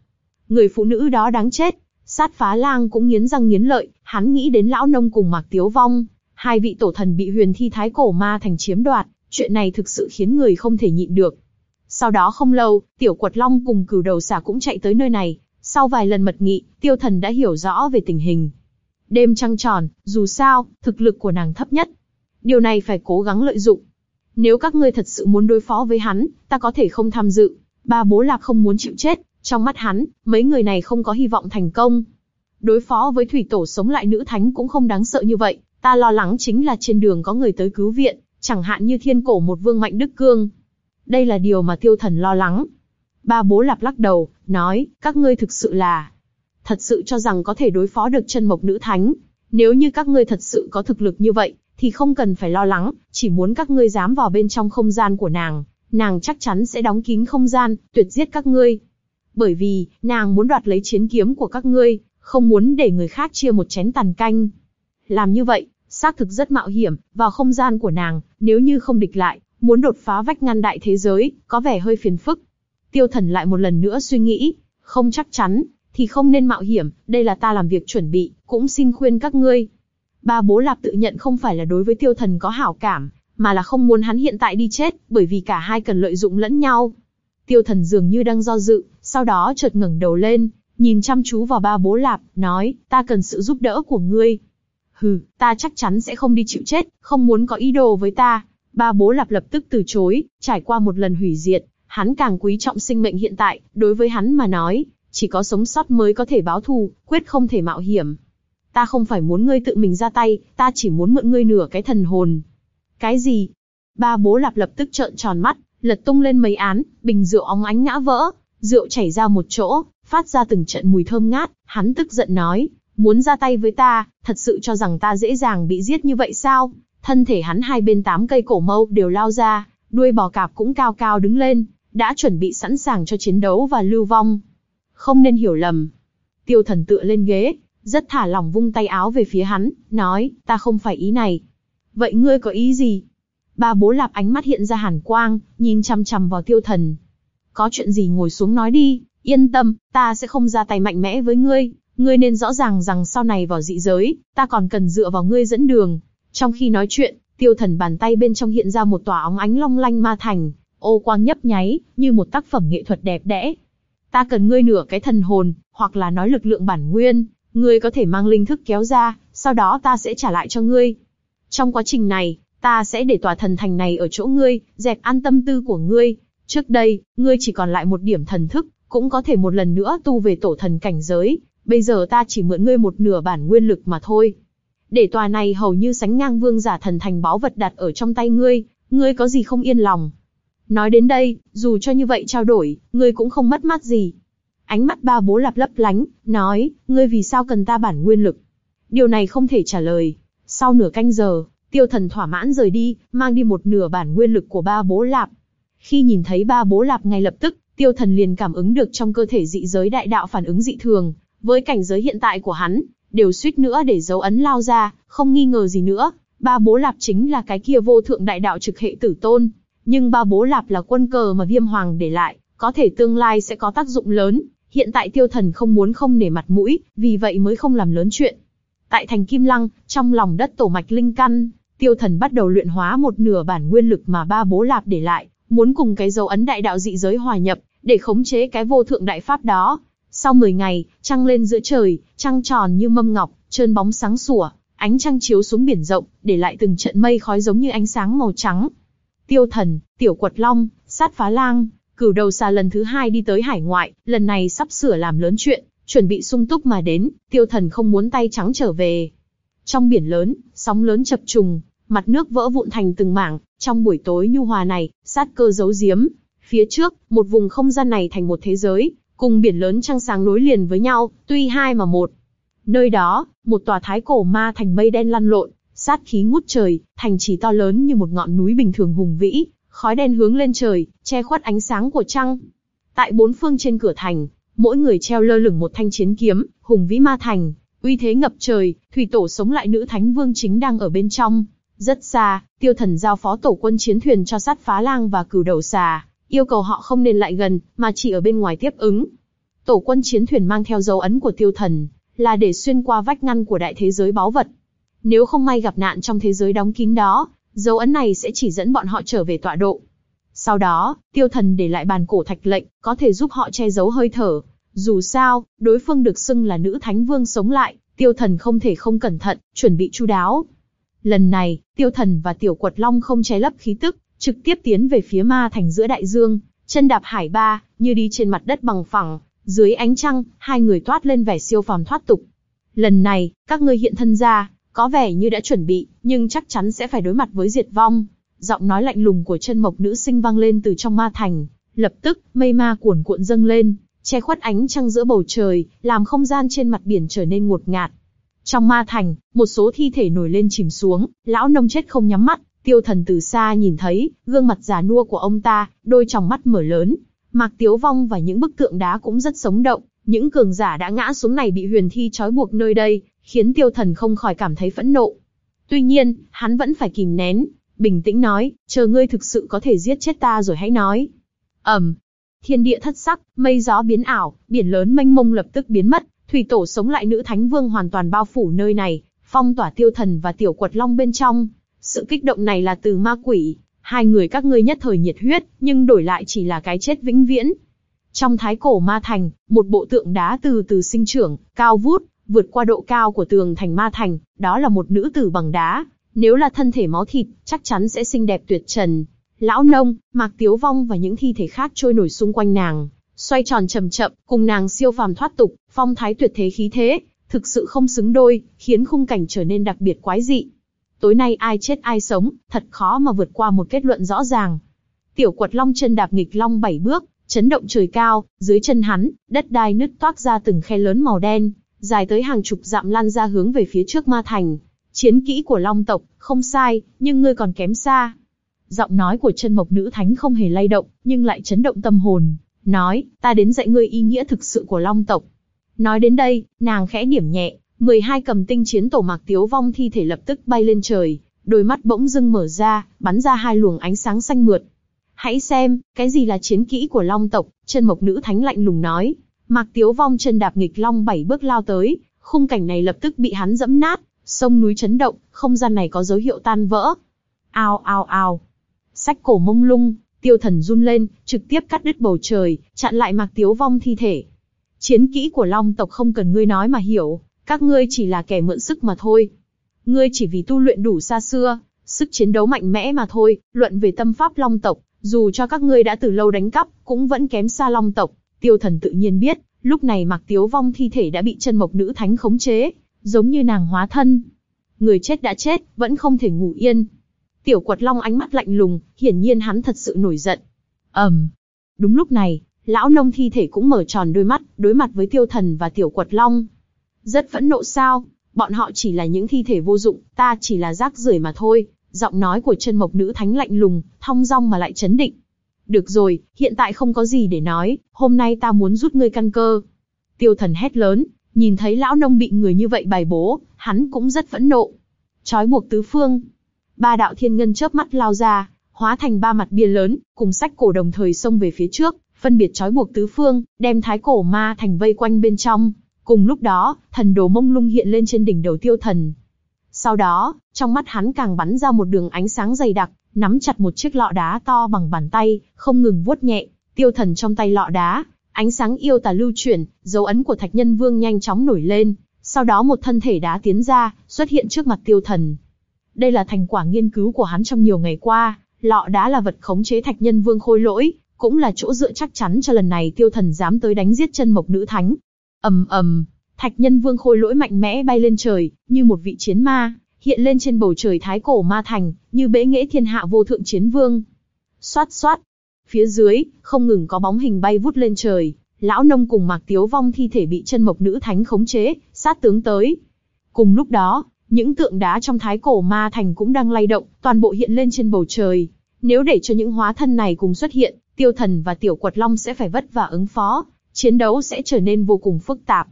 Người phụ nữ đó đáng chết, sát phá lang cũng nghiến răng nghiến lợi, hắn nghĩ đến lão nông cùng mạc tiếu vong, hai vị tổ thần bị huyền thi thái cổ ma thành chiếm đoạt, chuyện này thực sự khiến người không thể nhịn được. Sau đó không lâu, tiểu quật long cùng cửu đầu xà cũng chạy tới nơi này, sau vài lần mật nghị, tiêu thần đã hiểu rõ về tình hình. Đêm trăng tròn, dù sao, thực lực của nàng thấp nhất. Điều này phải cố gắng lợi dụng. Nếu các ngươi thật sự muốn đối phó với hắn, ta có thể không tham dự. Ba bố lạc không muốn chịu chết, trong mắt hắn, mấy người này không có hy vọng thành công. Đối phó với thủy tổ sống lại nữ thánh cũng không đáng sợ như vậy, ta lo lắng chính là trên đường có người tới cứu viện, chẳng hạn như thiên cổ một vương mạnh đức cương. Đây là điều mà tiêu thần lo lắng. Ba bố lạp lắc đầu, nói, các ngươi thực sự là, thật sự cho rằng có thể đối phó được chân mộc nữ thánh. Nếu như các ngươi thật sự có thực lực như vậy, thì không cần phải lo lắng, chỉ muốn các ngươi dám vào bên trong không gian của nàng, nàng chắc chắn sẽ đóng kín không gian, tuyệt giết các ngươi. Bởi vì, nàng muốn đoạt lấy chiến kiếm của các ngươi, không muốn để người khác chia một chén tàn canh. Làm như vậy, xác thực rất mạo hiểm, vào không gian của nàng, nếu như không địch lại, muốn đột phá vách ngăn đại thế giới, có vẻ hơi phiền phức. Tiêu thần lại một lần nữa suy nghĩ, không chắc chắn, thì không nên mạo hiểm, đây là ta làm việc chuẩn bị, cũng xin khuyên các ngươi. Ba bố lạp tự nhận không phải là đối với tiêu thần có hảo cảm, mà là không muốn hắn hiện tại đi chết, bởi vì cả hai cần lợi dụng lẫn nhau. Tiêu thần dường như đang do dự, sau đó chợt ngẩng đầu lên, nhìn chăm chú vào ba bố lạp, nói, ta cần sự giúp đỡ của ngươi. Hừ, ta chắc chắn sẽ không đi chịu chết, không muốn có ý đồ với ta. Ba bố lạp lập tức từ chối, trải qua một lần hủy diệt, hắn càng quý trọng sinh mệnh hiện tại, đối với hắn mà nói, chỉ có sống sót mới có thể báo thù, quyết không thể mạo hiểm. Ta không phải muốn ngươi tự mình ra tay, ta chỉ muốn mượn ngươi nửa cái thần hồn. Cái gì? Ba bố lạp lập tức trợn tròn mắt, lật tung lên mấy án, bình rượu óng ánh ngã vỡ, rượu chảy ra một chỗ, phát ra từng trận mùi thơm ngát, hắn tức giận nói, muốn ra tay với ta, thật sự cho rằng ta dễ dàng bị giết như vậy sao? Thân thể hắn hai bên tám cây cổ mâu đều lao ra, đuôi bò cạp cũng cao cao đứng lên, đã chuẩn bị sẵn sàng cho chiến đấu và lưu vong. Không nên hiểu lầm. Tiêu thần tựa lên ghế, rất thả lỏng vung tay áo về phía hắn, nói, ta không phải ý này. Vậy ngươi có ý gì? Ba bố lạp ánh mắt hiện ra hàn quang, nhìn chăm chăm vào tiêu thần. Có chuyện gì ngồi xuống nói đi, yên tâm, ta sẽ không ra tay mạnh mẽ với ngươi. Ngươi nên rõ ràng rằng sau này vào dị giới, ta còn cần dựa vào ngươi dẫn đường. Trong khi nói chuyện, tiêu thần bàn tay bên trong hiện ra một tòa óng ánh long lanh ma thành, ô quang nhấp nháy, như một tác phẩm nghệ thuật đẹp đẽ. Ta cần ngươi nửa cái thần hồn, hoặc là nói lực lượng bản nguyên, ngươi có thể mang linh thức kéo ra, sau đó ta sẽ trả lại cho ngươi. Trong quá trình này, ta sẽ để tòa thần thành này ở chỗ ngươi, dẹp an tâm tư của ngươi. Trước đây, ngươi chỉ còn lại một điểm thần thức, cũng có thể một lần nữa tu về tổ thần cảnh giới, bây giờ ta chỉ mượn ngươi một nửa bản nguyên lực mà thôi. Để tòa này hầu như sánh ngang vương giả thần thành báu vật đặt ở trong tay ngươi, ngươi có gì không yên lòng. Nói đến đây, dù cho như vậy trao đổi, ngươi cũng không mất mát gì. Ánh mắt ba bố lạp lấp lánh, nói, ngươi vì sao cần ta bản nguyên lực? Điều này không thể trả lời. Sau nửa canh giờ, tiêu thần thỏa mãn rời đi, mang đi một nửa bản nguyên lực của ba bố lạp. Khi nhìn thấy ba bố lạp ngay lập tức, tiêu thần liền cảm ứng được trong cơ thể dị giới đại đạo phản ứng dị thường, với cảnh giới hiện tại của hắn, đều suýt nữa để dấu ấn lao ra, không nghi ngờ gì nữa, ba bố lạp chính là cái kia vô thượng đại đạo trực hệ tử tôn, nhưng ba bố lạp là quân cờ mà viêm hoàng để lại, có thể tương lai sẽ có tác dụng lớn, hiện tại tiêu thần không muốn không nể mặt mũi, vì vậy mới không làm lớn chuyện. Tại thành Kim Lăng, trong lòng đất tổ mạch linh căn, tiêu thần bắt đầu luyện hóa một nửa bản nguyên lực mà ba bố lạp để lại, muốn cùng cái dấu ấn đại đạo dị giới hòa nhập, để khống chế cái vô thượng đại pháp đó. Sau 10 ngày, trăng lên giữa trời, trăng tròn như mâm ngọc, trơn bóng sáng sủa, ánh trăng chiếu xuống biển rộng, để lại từng trận mây khói giống như ánh sáng màu trắng. Tiêu thần, tiểu quật long, sát phá lang, cửu đầu xà lần thứ hai đi tới hải ngoại, lần này sắp sửa làm lớn chuyện, chuẩn bị sung túc mà đến, tiêu thần không muốn tay trắng trở về. Trong biển lớn, sóng lớn chập trùng, mặt nước vỡ vụn thành từng mảng, trong buổi tối nhu hòa này, sát cơ giấu giếm. Phía trước, một vùng không gian này thành một thế giới, cùng biển lớn trăng sáng nối liền với nhau, tuy hai mà một. Nơi đó, một tòa thái cổ ma thành mây đen lăn lộn, sát khí ngút trời, thành trì to lớn như một ngọn núi bình thường hùng vĩ, khói đen hướng lên trời, che khuất ánh sáng của trăng. Tại bốn phương trên cửa thành, mỗi người treo lơ lửng một thanh chiến kiếm, hùng vĩ ma thành, uy thế ngập trời, thủy tổ sống lại nữ thánh vương chính đang ở bên trong. Rất xa, tiêu thần giao phó tổ quân chiến thuyền cho sát phá lang và cửu đầu xà, yêu cầu họ không nên lại gần, mà chỉ ở bên ngoài tiếp ứng. Tổ quân chiến thuyền mang theo dấu ấn của tiêu thần, là để xuyên qua vách ngăn của đại thế giới báu vật. Nếu không may gặp nạn trong thế giới đóng kín đó, dấu ấn này sẽ chỉ dẫn bọn họ trở về tọa độ. Sau đó, tiêu thần để lại bàn cổ thạch lệnh, có thể giúp họ che giấu hơi thở. Dù sao, đối phương được xưng là nữ thánh vương sống lại, tiêu thần không thể không cẩn thận, chuẩn bị chu đáo. Lần này, tiêu thần và tiểu quật long không che lấp khí tức, trực tiếp tiến về phía ma thành giữa đại dương, chân đạp hải ba, như đi trên mặt đất bằng phẳng, dưới ánh trăng, hai người toát lên vẻ siêu phàm thoát tục. Lần này, các ngươi hiện thân ra, có vẻ như đã chuẩn bị, nhưng chắc chắn sẽ phải đối mặt với diệt vong. Giọng nói lạnh lùng của chân mộc nữ sinh vang lên từ trong ma thành. Lập tức, mây ma cuồn cuộn dâng lên, che khuất ánh trăng giữa bầu trời, làm không gian trên mặt biển trở nên ngột ngạt. Trong ma thành, một số thi thể nổi lên chìm xuống, lão nông chết không nhắm mắt, tiêu thần từ xa nhìn thấy, gương mặt già nua của ông ta, đôi tròng mắt mở lớn. Mạc Tiếu Vong và những bức tượng đá cũng rất sống động, những cường giả đã ngã xuống này bị huyền thi trói buộc nơi đây, khiến tiêu thần không khỏi cảm thấy phẫn nộ. Tuy nhiên, hắn vẫn phải kìm nén, bình tĩnh nói, chờ ngươi thực sự có thể giết chết ta rồi hãy nói. ầm, thiên địa thất sắc, mây gió biến ảo, biển lớn mênh mông lập tức biến mất, thủy tổ sống lại nữ thánh vương hoàn toàn bao phủ nơi này, phong tỏa tiêu thần và tiểu quật long bên trong. Sự kích động này là từ ma quỷ, hai người các ngươi nhất thời nhiệt huyết, nhưng đổi lại chỉ là cái chết vĩnh viễn. Trong thái cổ ma thành, một bộ tượng đá từ từ sinh trưởng, cao vút, vượt qua độ cao của tường thành ma thành, đó là một nữ tử bằng đá. Nếu là thân thể máu thịt, chắc chắn sẽ xinh đẹp tuyệt trần. Lão nông, mạc tiếu vong và những thi thể khác trôi nổi xung quanh nàng, xoay tròn chậm chậm, cùng nàng siêu phàm thoát tục, phong thái tuyệt thế khí thế, thực sự không xứng đôi, khiến khung cảnh trở nên đặc biệt quái dị. Tối nay ai chết ai sống, thật khó mà vượt qua một kết luận rõ ràng. Tiểu quật long chân đạp nghịch long bảy bước, chấn động trời cao, dưới chân hắn, đất đai nứt toác ra từng khe lớn màu đen, dài tới hàng chục dặm lan ra hướng về phía trước ma thành. Chiến kỹ của Long tộc, không sai, nhưng ngươi còn kém xa. Giọng nói của chân mộc nữ thánh không hề lay động, nhưng lại chấn động tâm hồn. Nói, ta đến dạy ngươi ý nghĩa thực sự của Long tộc. Nói đến đây, nàng khẽ điểm nhẹ, 12 cầm tinh chiến tổ mạc tiếu vong thi thể lập tức bay lên trời, đôi mắt bỗng dưng mở ra, bắn ra hai luồng ánh sáng xanh mượt. Hãy xem, cái gì là chiến kỹ của Long tộc, chân mộc nữ thánh lạnh lùng nói. Mạc Tiếu Vong chân đạp nghịch long bảy bước lao tới, khung cảnh này lập tức bị hắn dẫm nát, sông núi chấn động, không gian này có dấu hiệu tan vỡ. Ao ao ao. Sách cổ mông lung, tiêu thần run lên, trực tiếp cắt đứt bầu trời, chặn lại Mạc Tiếu Vong thi thể. Chiến kỹ của Long tộc không cần ngươi nói mà hiểu, các ngươi chỉ là kẻ mượn sức mà thôi. Ngươi chỉ vì tu luyện đủ xa xưa, sức chiến đấu mạnh mẽ mà thôi, luận về tâm pháp Long tộc, dù cho các ngươi đã từ lâu đánh cắp, cũng vẫn kém xa Long tộc. Tiêu thần tự nhiên biết, lúc này mặc Tiếu Vong thi thể đã bị chân mộc nữ thánh khống chế, giống như nàng hóa thân. Người chết đã chết, vẫn không thể ngủ yên. Tiểu quật long ánh mắt lạnh lùng, hiển nhiên hắn thật sự nổi giận. ầm, um. Đúng lúc này, lão nông thi thể cũng mở tròn đôi mắt, đối mặt với tiêu thần và tiểu quật long. Rất phẫn nộ sao, bọn họ chỉ là những thi thể vô dụng, ta chỉ là rác rưởi mà thôi. Giọng nói của chân mộc nữ thánh lạnh lùng, thong dong mà lại chấn định. Được rồi, hiện tại không có gì để nói, hôm nay ta muốn rút ngươi căn cơ. Tiêu thần hét lớn, nhìn thấy lão nông bị người như vậy bài bố, hắn cũng rất phẫn nộ. Chói buộc tứ phương. Ba đạo thiên ngân chớp mắt lao ra, hóa thành ba mặt bia lớn, cùng sách cổ đồng thời xông về phía trước, phân biệt chói buộc tứ phương, đem thái cổ ma thành vây quanh bên trong. Cùng lúc đó, thần đồ mông lung hiện lên trên đỉnh đầu tiêu thần. Sau đó, trong mắt hắn càng bắn ra một đường ánh sáng dày đặc, nắm chặt một chiếc lọ đá to bằng bàn tay, không ngừng vuốt nhẹ, tiêu thần trong tay lọ đá, ánh sáng yêu tà lưu chuyển, dấu ấn của thạch nhân vương nhanh chóng nổi lên, sau đó một thân thể đá tiến ra, xuất hiện trước mặt tiêu thần. Đây là thành quả nghiên cứu của hắn trong nhiều ngày qua, lọ đá là vật khống chế thạch nhân vương khôi lỗi, cũng là chỗ dựa chắc chắn cho lần này tiêu thần dám tới đánh giết chân mộc nữ thánh. ầm ầm, thạch nhân vương khôi lỗi mạnh mẽ bay lên trời, như một vị chiến ma, hiện lên trên bầu trời thái cổ ma thành, như bế nghệ thiên hạ vô thượng chiến vương. Xoát xoát. Phía dưới, không ngừng có bóng hình bay vút lên trời, lão nông cùng mạc tiếu vong thi thể bị chân mộc nữ thánh khống chế, sát tướng tới. Cùng lúc đó, những tượng đá trong thái cổ ma thành cũng đang lay động, toàn bộ hiện lên trên bầu trời. Nếu để cho những hóa thân này cùng xuất hiện, tiêu thần và tiểu quật long sẽ phải vất vả ứng phó, chiến đấu sẽ trở nên vô cùng phức tạp.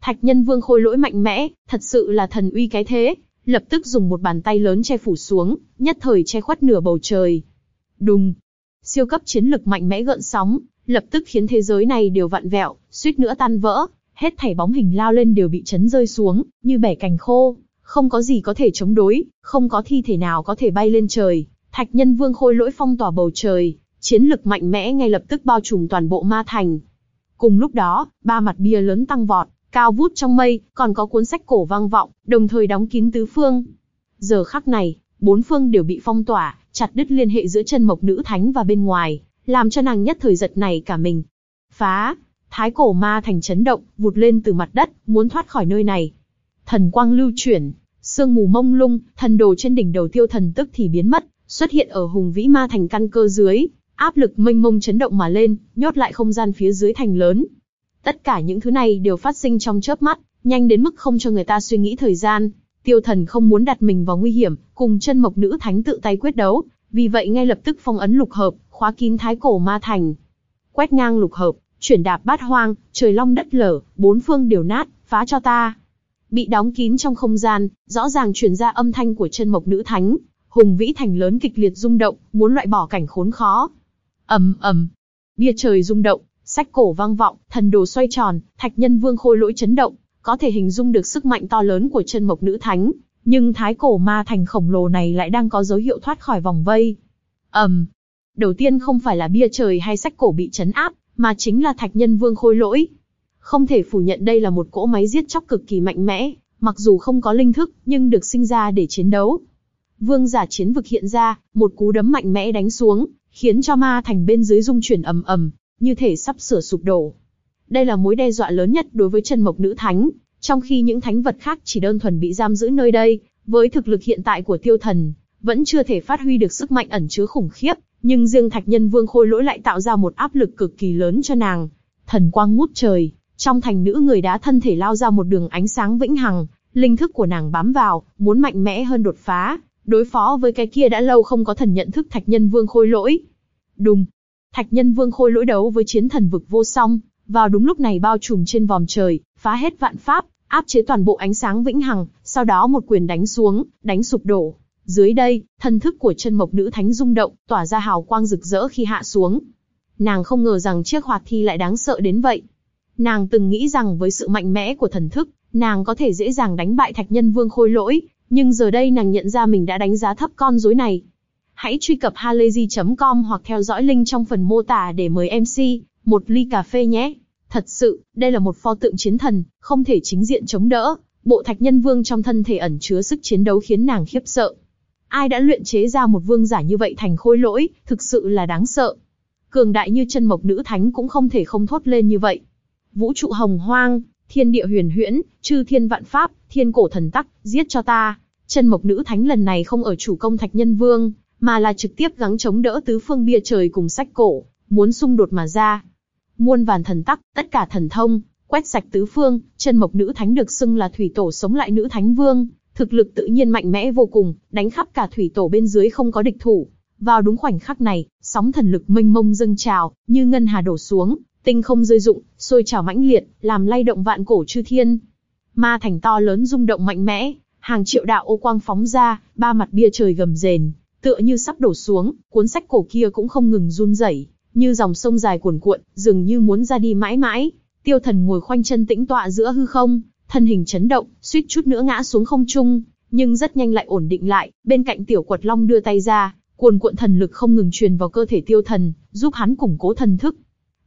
Thạch nhân vương khôi lỗi mạnh mẽ, thật sự là thần uy cái thế, lập tức dùng một bàn tay lớn che phủ xuống, nhất thời che khuất nửa bầu trời. Đùng! Siêu cấp chiến lực mạnh mẽ gợn sóng, lập tức khiến thế giới này đều vặn vẹo, suýt nữa tan vỡ, hết thảy bóng hình lao lên đều bị chấn rơi xuống, như bẻ cành khô, không có gì có thể chống đối, không có thi thể nào có thể bay lên trời. Thạch nhân vương khôi lỗi phong tỏa bầu trời, chiến lực mạnh mẽ ngay lập tức bao trùm toàn bộ ma thành. Cùng lúc đó, ba mặt bia lớn tăng vọt, cao vút trong mây, còn có cuốn sách cổ vang vọng, đồng thời đóng kín tứ phương. Giờ khắc này, bốn phương đều bị phong tỏa, chặt đứt liên hệ giữa chân mộc nữ thánh và bên ngoài, làm cho nàng nhất thời giật này cả mình. Phá! Thái cổ ma thành chấn động, vụt lên từ mặt đất, muốn thoát khỏi nơi này. Thần quang lưu chuyển, sương mù mông lung, thần đồ trên đỉnh đầu tiêu thần tức thì biến mất, xuất hiện ở hùng vĩ ma thành căn cơ dưới, áp lực mênh mông chấn động mà lên, nhốt lại không gian phía dưới thành lớn. Tất cả những thứ này đều phát sinh trong chớp mắt, nhanh đến mức không cho người ta suy nghĩ thời gian. Tiêu thần không muốn đặt mình vào nguy hiểm, cùng chân mộc nữ thánh tự tay quyết đấu, vì vậy ngay lập tức phong ấn lục hợp, khóa kín thái cổ ma thành. Quét ngang lục hợp, chuyển đạp bát hoang, trời long đất lở, bốn phương đều nát, phá cho ta. Bị đóng kín trong không gian, rõ ràng truyền ra âm thanh của chân mộc nữ thánh, hùng vĩ thành lớn kịch liệt rung động, muốn loại bỏ cảnh khốn khó ầm ầm, bia trời rung động, sách cổ vang vọng, thần đồ xoay tròn, thạch nhân vương khôi lỗi chấn động, có thể hình dung được sức mạnh to lớn của chân mộc nữ thánh, nhưng thái cổ ma thành khổng lồ này lại đang có dấu hiệu thoát khỏi vòng vây. ầm, đầu tiên không phải là bia trời hay sách cổ bị chấn áp, mà chính là thạch nhân vương khôi lỗi. Không thể phủ nhận đây là một cỗ máy giết chóc cực kỳ mạnh mẽ, mặc dù không có linh thức, nhưng được sinh ra để chiến đấu. Vương giả chiến vực hiện ra, một cú đấm mạnh mẽ đánh xuống, khiến cho ma thành bên dưới rung chuyển ầm ầm, như thể sắp sửa sụp đổ. Đây là mối đe dọa lớn nhất đối với chân mộc nữ thánh, trong khi những thánh vật khác chỉ đơn thuần bị giam giữ nơi đây, với thực lực hiện tại của tiêu thần, vẫn chưa thể phát huy được sức mạnh ẩn chứa khủng khiếp, nhưng riêng thạch nhân vương khôi lỗi lại tạo ra một áp lực cực kỳ lớn cho nàng. Thần quang ngút trời, trong thành nữ người đá thân thể lao ra một đường ánh sáng vĩnh hằng, linh thức của nàng bám vào, muốn mạnh mẽ hơn đột phá, đối phó với cái kia đã lâu không có thần nhận thức thạch nhân vương khôi lỗi. Đùng, thạch nhân vương khôi lỗi đấu với chiến thần vực vô song, vào đúng lúc này bao trùm trên vòm trời, phá hết vạn pháp, áp chế toàn bộ ánh sáng vĩnh hằng, sau đó một quyền đánh xuống, đánh sụp đổ. Dưới đây, thần thức của chân mộc nữ thánh rung động, tỏa ra hào quang rực rỡ khi hạ xuống. Nàng không ngờ rằng chiếc hoạt thi lại đáng sợ đến vậy. Nàng từng nghĩ rằng với sự mạnh mẽ của thần thức, nàng có thể dễ dàng đánh bại thạch nhân vương khôi lỗi, nhưng giờ đây nàng nhận ra mình đã đánh giá thấp con rối này. Hãy truy cập halayzi.com hoặc theo dõi link trong phần mô tả để mời MC một ly cà phê nhé. Thật sự, đây là một pho tượng chiến thần, không thể chính diện chống đỡ. Bộ thạch nhân vương trong thân thể ẩn chứa sức chiến đấu khiến nàng khiếp sợ. Ai đã luyện chế ra một vương giả như vậy thành khôi lỗi, thực sự là đáng sợ. Cường đại như chân mộc nữ thánh cũng không thể không thốt lên như vậy. Vũ trụ hồng hoang, thiên địa huyền huyễn, chư thiên vạn pháp, thiên cổ thần tắc, giết cho ta. Chân mộc nữ thánh lần này không ở chủ công thạch nhân vương, mà là trực tiếp gắng chống đỡ tứ phương bia trời cùng sách cổ, muốn xung đột mà ra. Muôn vàn thần tắc, tất cả thần thông, quét sạch tứ phương, chân mộc nữ thánh được xưng là thủy tổ sống lại nữ thánh vương, thực lực tự nhiên mạnh mẽ vô cùng, đánh khắp cả thủy tổ bên dưới không có địch thủ. Vào đúng khoảnh khắc này, sóng thần lực mênh mông dâng trào, như ngân hà đổ xuống, tinh không rơi rụng, sôi trào mãnh liệt, làm lay động vạn cổ chư thiên. Ma thành to lớn rung động mạnh mẽ, hàng triệu đạo ô quang phóng ra, ba mặt bia trời gầm rền, tựa như sắp đổ xuống, cuốn sách cổ kia cũng không ngừng run rẩy, như dòng sông dài cuồn cuộn, dường như muốn ra đi mãi mãi. Tiêu Thần ngồi khoanh chân tĩnh tọa giữa hư không, thân hình chấn động, suýt chút nữa ngã xuống không trung, nhưng rất nhanh lại ổn định lại, bên cạnh Tiểu Quật Long đưa tay ra, cuồn cuộn thần lực không ngừng truyền vào cơ thể Tiêu Thần, giúp hắn củng cố thần thức.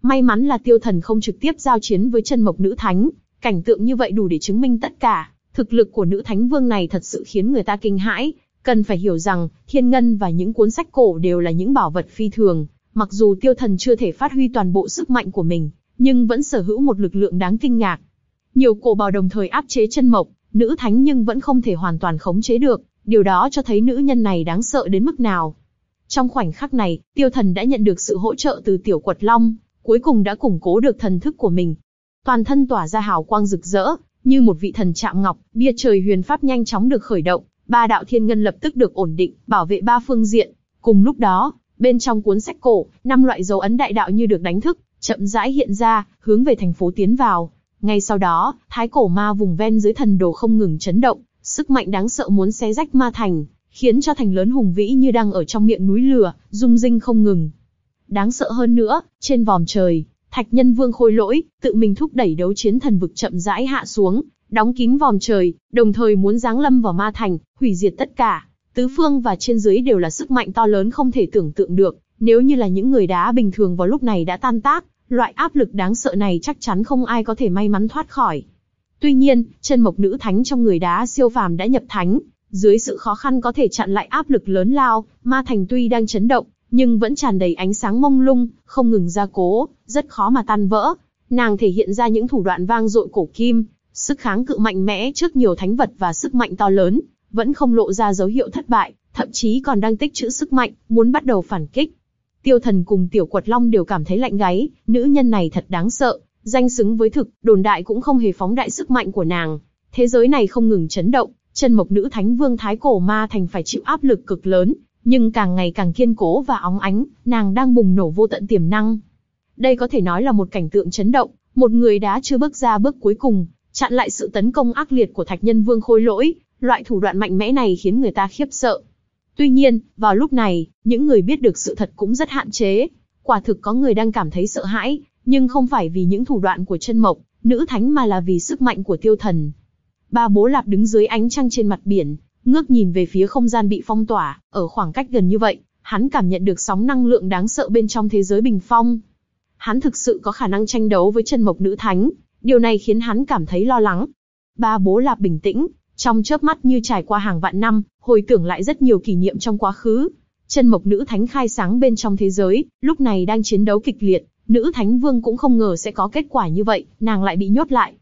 May mắn là Tiêu Thần không trực tiếp giao chiến với chân mộc nữ thánh, cảnh tượng như vậy đủ để chứng minh tất cả, thực lực của nữ thánh vương này thật sự khiến người ta kinh hãi, cần phải hiểu rằng, thiên ngân và những cuốn sách cổ đều là những bảo vật phi thường, mặc dù tiêu thần chưa thể phát huy toàn bộ sức mạnh của mình, nhưng vẫn sở hữu một lực lượng đáng kinh ngạc. Nhiều cổ bào đồng thời áp chế chân mộc, nữ thánh nhưng vẫn không thể hoàn toàn khống chế được, điều đó cho thấy nữ nhân này đáng sợ đến mức nào. Trong khoảnh khắc này, tiêu thần đã nhận được sự hỗ trợ từ tiểu quật long, cuối cùng đã củng cố được thần thức của mình. Toàn thân tỏa ra hào quang rực rỡ, như một vị thần chạm ngọc, bia trời huyền pháp nhanh chóng được khởi động, ba đạo thiên ngân lập tức được ổn định, bảo vệ ba phương diện. Cùng lúc đó, bên trong cuốn sách cổ, năm loại dấu ấn đại đạo như được đánh thức, chậm rãi hiện ra, hướng về thành phố tiến vào. Ngay sau đó, thái cổ ma vùng ven dưới thần đồ không ngừng chấn động, sức mạnh đáng sợ muốn xé rách ma thành, khiến cho thành lớn hùng vĩ như đang ở trong miệng núi lửa, rung rinh không ngừng. Đáng sợ hơn nữa, trên vòm trời, Thạch Nhân Vương khôi lỗi, tự mình thúc đẩy đấu chiến thần vực chậm rãi hạ xuống, đóng kín vòm trời, đồng thời muốn giáng lâm vào ma thành, hủy diệt tất cả. Tứ phương và trên dưới đều là sức mạnh to lớn không thể tưởng tượng được, nếu như là những người đá bình thường vào lúc này đã tan tác, loại áp lực đáng sợ này chắc chắn không ai có thể may mắn thoát khỏi. Tuy nhiên, chân mộc nữ thánh trong người đá siêu phàm đã nhập thánh, dưới sự khó khăn có thể chặn lại áp lực lớn lao, ma thành tuy đang chấn động, nhưng vẫn tràn đầy ánh sáng mông lung, không ngừng gia cố, rất khó mà tan vỡ. Nàng thể hiện ra những thủ đoạn vang dội cổ kim, sức kháng cự mạnh mẽ trước nhiều thánh vật và sức mạnh to lớn, vẫn không lộ ra dấu hiệu thất bại, thậm chí còn đang tích trữ sức mạnh, muốn bắt đầu phản kích. Tiêu Thần cùng Tiểu Quật Long đều cảm thấy lạnh gáy, nữ nhân này thật đáng sợ, danh xứng với thực, đồn đại cũng không hề phóng đại sức mạnh của nàng. Thế giới này không ngừng chấn động, chân mộc nữ thánh vương thái cổ ma thành phải chịu áp lực cực lớn, nhưng càng ngày càng kiên cố và óng ánh, nàng đang bùng nổ vô tận tiềm năng. Đây có thể nói là một cảnh tượng chấn động, một người đã chưa bước ra bước cuối cùng, chặn lại sự tấn công ác liệt của thạch nhân vương khôi lỗi, loại thủ đoạn mạnh mẽ này khiến người ta khiếp sợ. Tuy nhiên, vào lúc này, những người biết được sự thật cũng rất hạn chế. Quả thực có người đang cảm thấy sợ hãi, nhưng không phải vì những thủ đoạn của chân mộc, nữ thánh mà là vì sức mạnh của tiêu thần. Ba bố lạp đứng dưới ánh trăng trên mặt biển, ngước nhìn về phía không gian bị phong tỏa, ở khoảng cách gần như vậy, hắn cảm nhận được sóng năng lượng đáng sợ bên trong thế giới bình phong. Hắn thực sự có khả năng tranh đấu với chân mộc nữ thánh, điều này khiến hắn cảm thấy lo lắng. Ba bố lạp bình tĩnh, trong chớp mắt như trải qua hàng vạn năm, hồi tưởng lại rất nhiều kỷ niệm trong quá khứ. Chân mộc nữ thánh khai sáng bên trong thế giới, lúc này đang chiến đấu kịch liệt, nữ thánh vương cũng không ngờ sẽ có kết quả như vậy, nàng lại bị nhốt lại.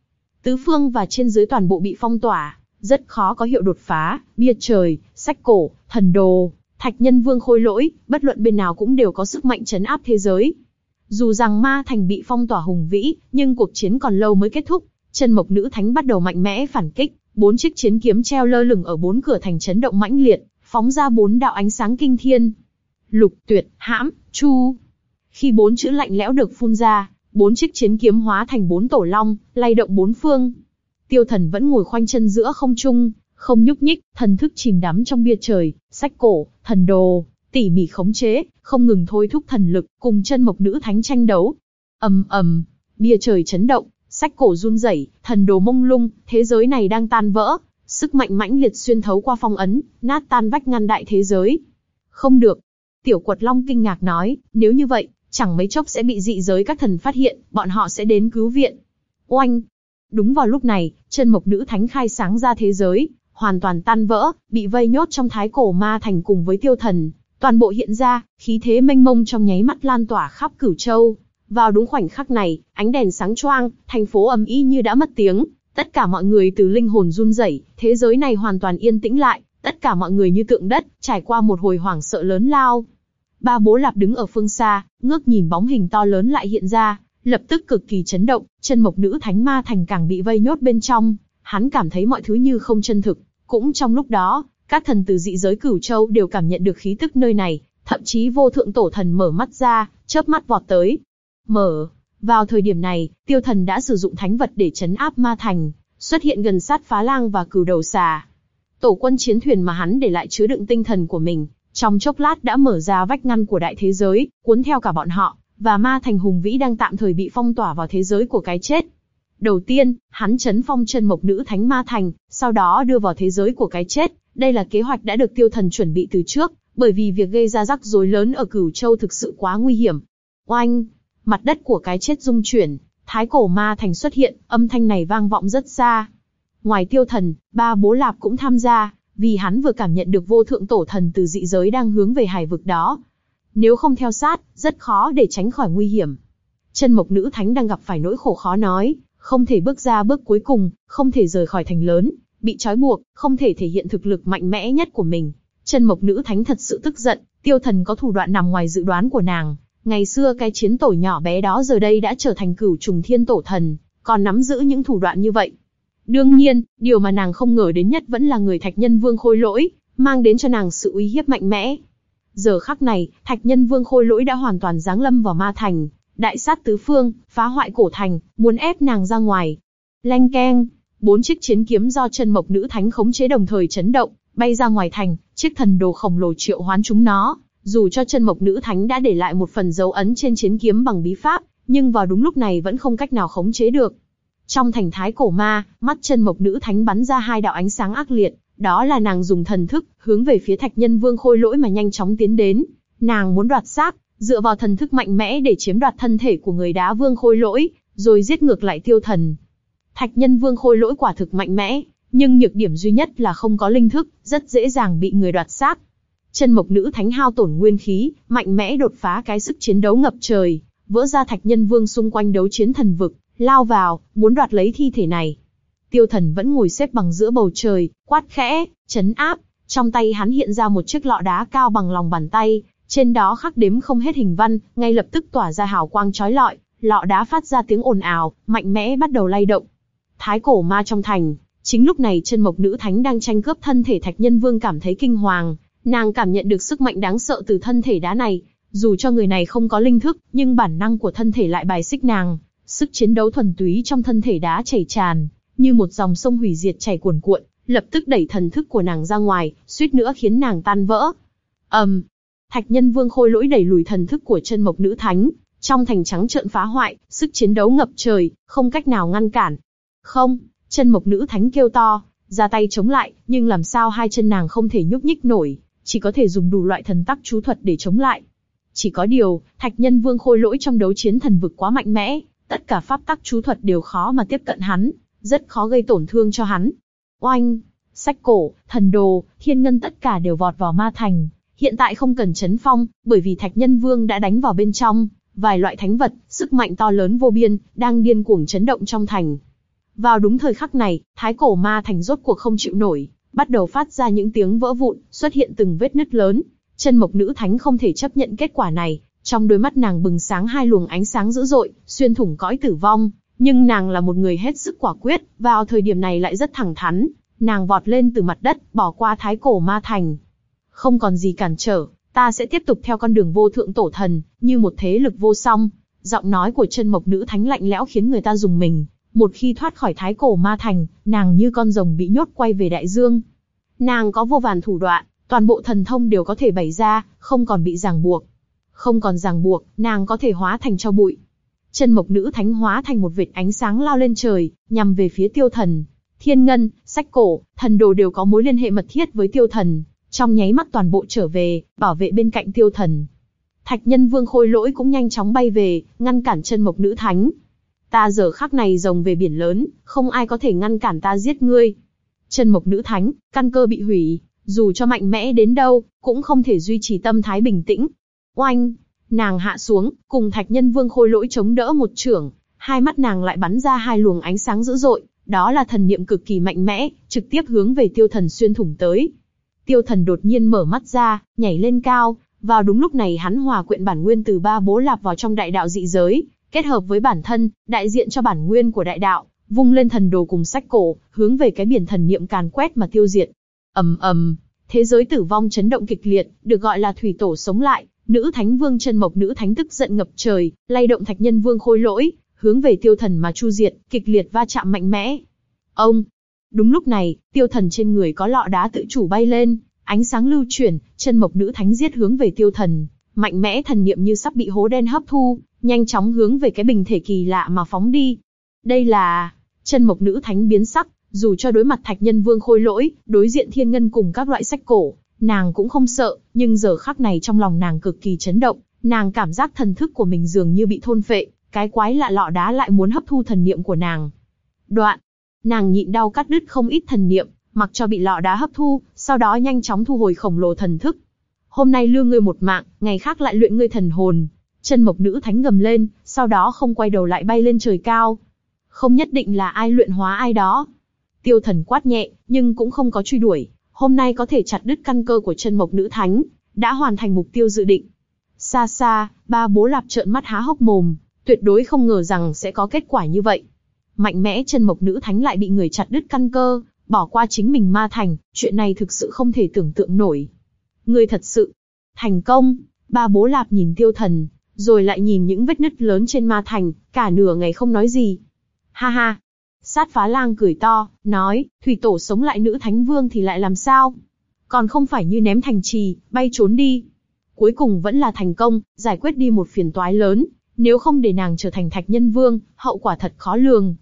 Tứ phương và trên dưới toàn bộ bị phong tỏa, rất khó có hiệu đột phá, bia trời, sách cổ, thần đồ, thạch nhân vương khôi lỗi, bất luận bên nào cũng đều có sức mạnh chấn áp thế giới. Dù rằng ma thành bị phong tỏa hùng vĩ, nhưng cuộc chiến còn lâu mới kết thúc, chân mộc nữ thánh bắt đầu mạnh mẽ phản kích, bốn chiếc chiến kiếm treo lơ lửng ở bốn cửa thành chấn động mãnh liệt, phóng ra bốn đạo ánh sáng kinh thiên. Lục tuyệt, hãm, chu. Khi bốn chữ lạnh lẽo được phun ra, bốn chiếc chiến kiếm hóa thành bốn tổ long, lay động bốn phương. Tiêu thần vẫn ngồi khoanh chân giữa không trung, không nhúc nhích, thần thức chìm đắm trong bia trời, sách cổ, thần đồ, tỉ mỉ khống chế, không ngừng thôi thúc thần lực, cùng chân mộc nữ thánh tranh đấu. ầm ầm, bia trời chấn động, sách cổ run rẩy, thần đồ mông lung, thế giới này đang tan vỡ, sức mạnh mãnh liệt xuyên thấu qua phong ấn, nát tan vách ngăn đại thế giới. Không được. Tiểu quật long kinh ngạc nói, nếu như vậy, chẳng mấy chốc sẽ bị dị giới các thần phát hiện, bọn họ sẽ đến cứu viện. Oanh, Đúng vào lúc này, chân mộc nữ thánh khai sáng ra thế giới, hoàn toàn tan vỡ, bị vây nhốt trong thái cổ ma thành cùng với tiêu thần. Toàn bộ hiện ra, khí thế mênh mông trong nháy mắt lan tỏa khắp cửu châu. Vào đúng khoảnh khắc này, ánh đèn sáng choang, thành phố ầm ĩ như đã mất tiếng. Tất cả mọi người từ linh hồn run rẩy, thế giới này hoàn toàn yên tĩnh lại, tất cả mọi người như tượng đất, trải qua một hồi hoảng sợ lớn lao. Ba bố lạp đứng ở phương xa, ngước nhìn bóng hình to lớn lại hiện ra, lập tức cực kỳ chấn động, chân mộc nữ thánh ma thành càng bị vây nhốt bên trong, hắn cảm thấy mọi thứ như không chân thực. Cũng trong lúc đó, các thần từ dị giới cửu châu đều cảm nhận được khí tức nơi này, thậm chí vô thượng tổ thần mở mắt ra, chớp mắt vọt tới. Mở. Vào thời điểm này, tiêu thần đã sử dụng thánh vật để chấn áp ma thành, xuất hiện gần sát phá lang và cửu đầu xà. Tổ quân chiến thuyền mà hắn để lại chứa đựng tinh thần của mình, trong chốc lát đã mở ra vách ngăn của đại thế giới, cuốn theo cả bọn họ, và ma thành hùng vĩ đang tạm thời bị phong tỏa vào thế giới của cái chết. Đầu tiên, hắn chấn phong chân mộc nữ thánh ma thành, sau đó đưa vào thế giới của cái chết. Đây là kế hoạch đã được tiêu thần chuẩn bị từ trước, bởi vì việc gây ra rắc rối lớn ở cửu châu thực sự quá nguy hiểm. Oanh! Mặt đất của cái chết rung chuyển, thái cổ ma thành xuất hiện, âm thanh này vang vọng rất xa. Ngoài tiêu thần, ba bố lạp cũng tham gia, vì hắn vừa cảm nhận được vô thượng tổ thần từ dị giới đang hướng về hải vực đó, nếu không theo sát, rất khó để tránh khỏi nguy hiểm. Chân mộc nữ thánh đang gặp phải nỗi khổ khó nói, không thể bước ra bước cuối cùng, không thể rời khỏi thành lớn, bị trói buộc, không thể thể hiện thực lực mạnh mẽ nhất của mình. Chân mộc nữ thánh thật sự tức giận, tiêu thần có thủ đoạn nằm ngoài dự đoán của nàng. Ngày xưa cái chiến tổ nhỏ bé đó giờ đây đã trở thành cửu trùng thiên tổ thần, còn nắm giữ những thủ đoạn như vậy. Đương nhiên, điều mà nàng không ngờ đến nhất vẫn là người thạch nhân vương khôi lỗi, mang đến cho nàng sự uy hiếp mạnh mẽ. Giờ khắc này, thạch nhân vương khôi lỗi đã hoàn toàn giáng lâm vào ma thành, đại sát tứ phương, phá hoại cổ thành, muốn ép nàng ra ngoài. Lanh keng, bốn chiếc chiến kiếm do chân mộc nữ thánh khống chế đồng thời chấn động, bay ra ngoài thành, chiếc thần đồ khổng lồ triệu hoán chúng nó. Dù cho chân mộc nữ thánh đã để lại một phần dấu ấn trên chiến kiếm bằng bí pháp, nhưng vào đúng lúc này vẫn không cách nào khống chế được. Trong thành thái cổ ma, mắt chân mộc nữ thánh bắn ra hai đạo ánh sáng ác liệt, đó là nàng dùng thần thức, hướng về phía thạch nhân vương khôi lỗi mà nhanh chóng tiến đến. Nàng muốn đoạt xác, dựa vào thần thức mạnh mẽ để chiếm đoạt thân thể của người đá vương khôi lỗi, rồi giết ngược lại tiêu thần. Thạch nhân vương khôi lỗi quả thực mạnh mẽ, nhưng nhược điểm duy nhất là không có linh thức, rất dễ dàng bị người đoạt xác. Chân mộc nữ thánh hao tổn nguyên khí, mạnh mẽ đột phá cái sức chiến đấu ngập trời, vỡ ra thạch nhân vương xung quanh đấu chiến thần vực, lao vào, muốn đoạt lấy thi thể này. Tiêu thần vẫn ngồi xếp bằng giữa bầu trời, quát khẽ, chấn áp, trong tay hắn hiện ra một chiếc lọ đá cao bằng lòng bàn tay, trên đó khắc đếm không hết hình văn, ngay lập tức tỏa ra hào quang chói lọi, lọ đá phát ra tiếng ồn ào, mạnh mẽ bắt đầu lay động. Thái cổ ma trong thành, chính lúc này chân mộc nữ thánh đang tranh cướp thân thể thạch nhân vương cảm thấy kinh hoàng, nàng cảm nhận được sức mạnh đáng sợ từ thân thể đá này, dù cho người này không có linh thức, nhưng bản năng của thân thể lại bài xích nàng, sức chiến đấu thuần túy trong thân thể đá chảy tràn, như một dòng sông hủy diệt chảy cuồn cuộn, lập tức đẩy thần thức của nàng ra ngoài, suýt nữa khiến nàng tan vỡ. ầm, um, Thạch Nhân Vương khôi lỗi đẩy lùi thần thức của chân mộc nữ thánh, trong thành trắng trợn phá hoại, sức chiến đấu ngập trời, không cách nào ngăn cản. Không, chân mộc nữ thánh kêu to, ra tay chống lại, nhưng làm sao hai chân nàng không thể nhúc nhích nổi, chỉ có thể dùng đủ loại thần tắc chú thuật để chống lại. Chỉ có điều, Thạch Nhân Vương khôi lỗi trong đấu chiến thần vực quá mạnh mẽ, tất cả pháp tắc chú thuật đều khó mà tiếp cận hắn, rất khó gây tổn thương cho hắn. Oanh, sách cổ, thần đồ, thiên ngân tất cả đều vọt vào ma thành, Hiện tại không cần chấn phong, bởi vì Thạch Nhân Vương đã đánh vào bên trong, vài loại thánh vật, sức mạnh to lớn vô biên, đang điên cuồng chấn động trong thành. Vào đúng thời khắc này, thái cổ ma thành rốt cuộc không chịu nổi, bắt đầu phát ra những tiếng vỡ vụn, xuất hiện từng vết nứt lớn. Chân mộc nữ thánh không thể chấp nhận kết quả này, trong đôi mắt nàng bừng sáng hai luồng ánh sáng dữ dội, xuyên thủng cõi tử vong. Nhưng nàng là một người hết sức quả quyết, vào thời điểm này lại rất thẳng thắn. Nàng vọt lên từ mặt đất, bỏ qua thái cổ ma thành, không còn gì cản trở, ta sẽ tiếp tục theo con đường vô thượng tổ thần, như một thế lực vô song. Giọng nói của chân mộc nữ thánh lạnh lẽo khiến người ta dùng mình. Một khi thoát khỏi thái cổ ma thành, nàng như con rồng bị nhốt quay về đại dương. Nàng có vô vàn thủ đoạn, toàn bộ thần thông đều có thể bày ra, không còn bị ràng buộc. Không còn ràng buộc, nàng có thể hóa thành cho bụi. Chân mộc nữ thánh hóa thành một vệt ánh sáng lao lên trời, nhằm về phía tiêu thần. Thiên ngân, sách cổ, thần đồ đều có mối liên hệ mật thiết với tiêu thần, trong nháy mắt toàn bộ trở về, bảo vệ bên cạnh tiêu thần. Thạch nhân vương khôi lỗi cũng nhanh chóng bay về, ngăn cản chân mộc nữ thánh. Ta giờ khắc này rồng về biển lớn, không ai có thể ngăn cản ta giết ngươi. Chân mộc nữ thánh, căn cơ bị hủy, dù cho mạnh mẽ đến đâu, cũng không thể duy trì tâm thái bình tĩnh. Oanh! Nàng hạ xuống, cùng thạch nhân vương khôi lỗi chống đỡ một trưởng, hai mắt nàng lại bắn ra hai luồng ánh sáng dữ dội, đó là thần niệm cực kỳ mạnh mẽ, trực tiếp hướng về tiêu thần xuyên thủng tới. Tiêu thần đột nhiên mở mắt ra, nhảy lên cao, vào đúng lúc này hắn hòa quyện bản nguyên từ ba bố lạp vào trong đại đạo dị giới, kết hợp với bản thân, đại diện cho bản nguyên của đại đạo, vung lên thần đồ cùng sách cổ, hướng về cái biển thần niệm càn quét mà tiêu diệt. ầm ầm, thế giới tử vong chấn động kịch liệt, được gọi là thủy tổ sống lại, nữ thánh vương chân mộc nữ thánh tức giận ngập trời, lay động thạch nhân vương khôi lỗi, hướng về tiêu thần mà chu diệt, kịch liệt va chạm mạnh mẽ. Ông, Đúng lúc này, tiêu thần trên người có lọ đá tự chủ bay lên, ánh sáng lưu chuyển, chân mộc nữ thánh giết hướng về tiêu thần, mạnh mẽ thần niệm như sắp bị hố đen hấp thu, nhanh chóng hướng về cái bình thể kỳ lạ mà phóng đi. Đây là chân mộc nữ thánh biến sắc, dù cho đối mặt thạch nhân vương khôi lỗi, đối diện thiên ngân cùng các loại sách cổ, nàng cũng không sợ, nhưng giờ khắc này trong lòng nàng cực kỳ chấn động, nàng cảm giác thần thức của mình dường như bị thôn phệ, cái quái lạ lọ đá lại muốn hấp thu thần niệm của nàng. Đoạn, Nàng nhịn đau cắt đứt không ít thần niệm, mặc cho bị lọ đá hấp thu, sau đó nhanh chóng thu hồi khổng lồ thần thức. Hôm nay lương ngươi một mạng, ngày khác lại luyện ngươi thần hồn. Chân mộc nữ thánh gầm lên, sau đó không quay đầu lại bay lên trời cao. Không nhất định là ai luyện hóa ai đó. Tiêu thần quát nhẹ, nhưng cũng không có truy đuổi. Hôm nay có thể chặt đứt căn cơ của chân mộc nữ thánh, đã hoàn thành mục tiêu dự định. Xa xa, ba bố lạp trợn mắt há hốc mồm, tuyệt đối không ngờ rằng sẽ có kết quả như vậy. Mạnh mẽ chân mộc nữ thánh lại bị người chặt đứt căn cơ, bỏ qua chính mình ma thành, chuyện này thực sự không thể tưởng tượng nổi. Người thật sự, thành công, ba bố lạp nhìn tiêu thần, rồi lại nhìn những vết nứt lớn trên ma thành, cả nửa ngày không nói gì. Ha ha, sát phá lang cười to, nói, thủy tổ sống lại nữ thánh vương thì lại làm sao? Còn không phải như ném thành trì, bay trốn đi. Cuối cùng vẫn là thành công, giải quyết đi một phiền toái lớn, nếu không để nàng trở thành thạch nhân vương, hậu quả thật khó lường.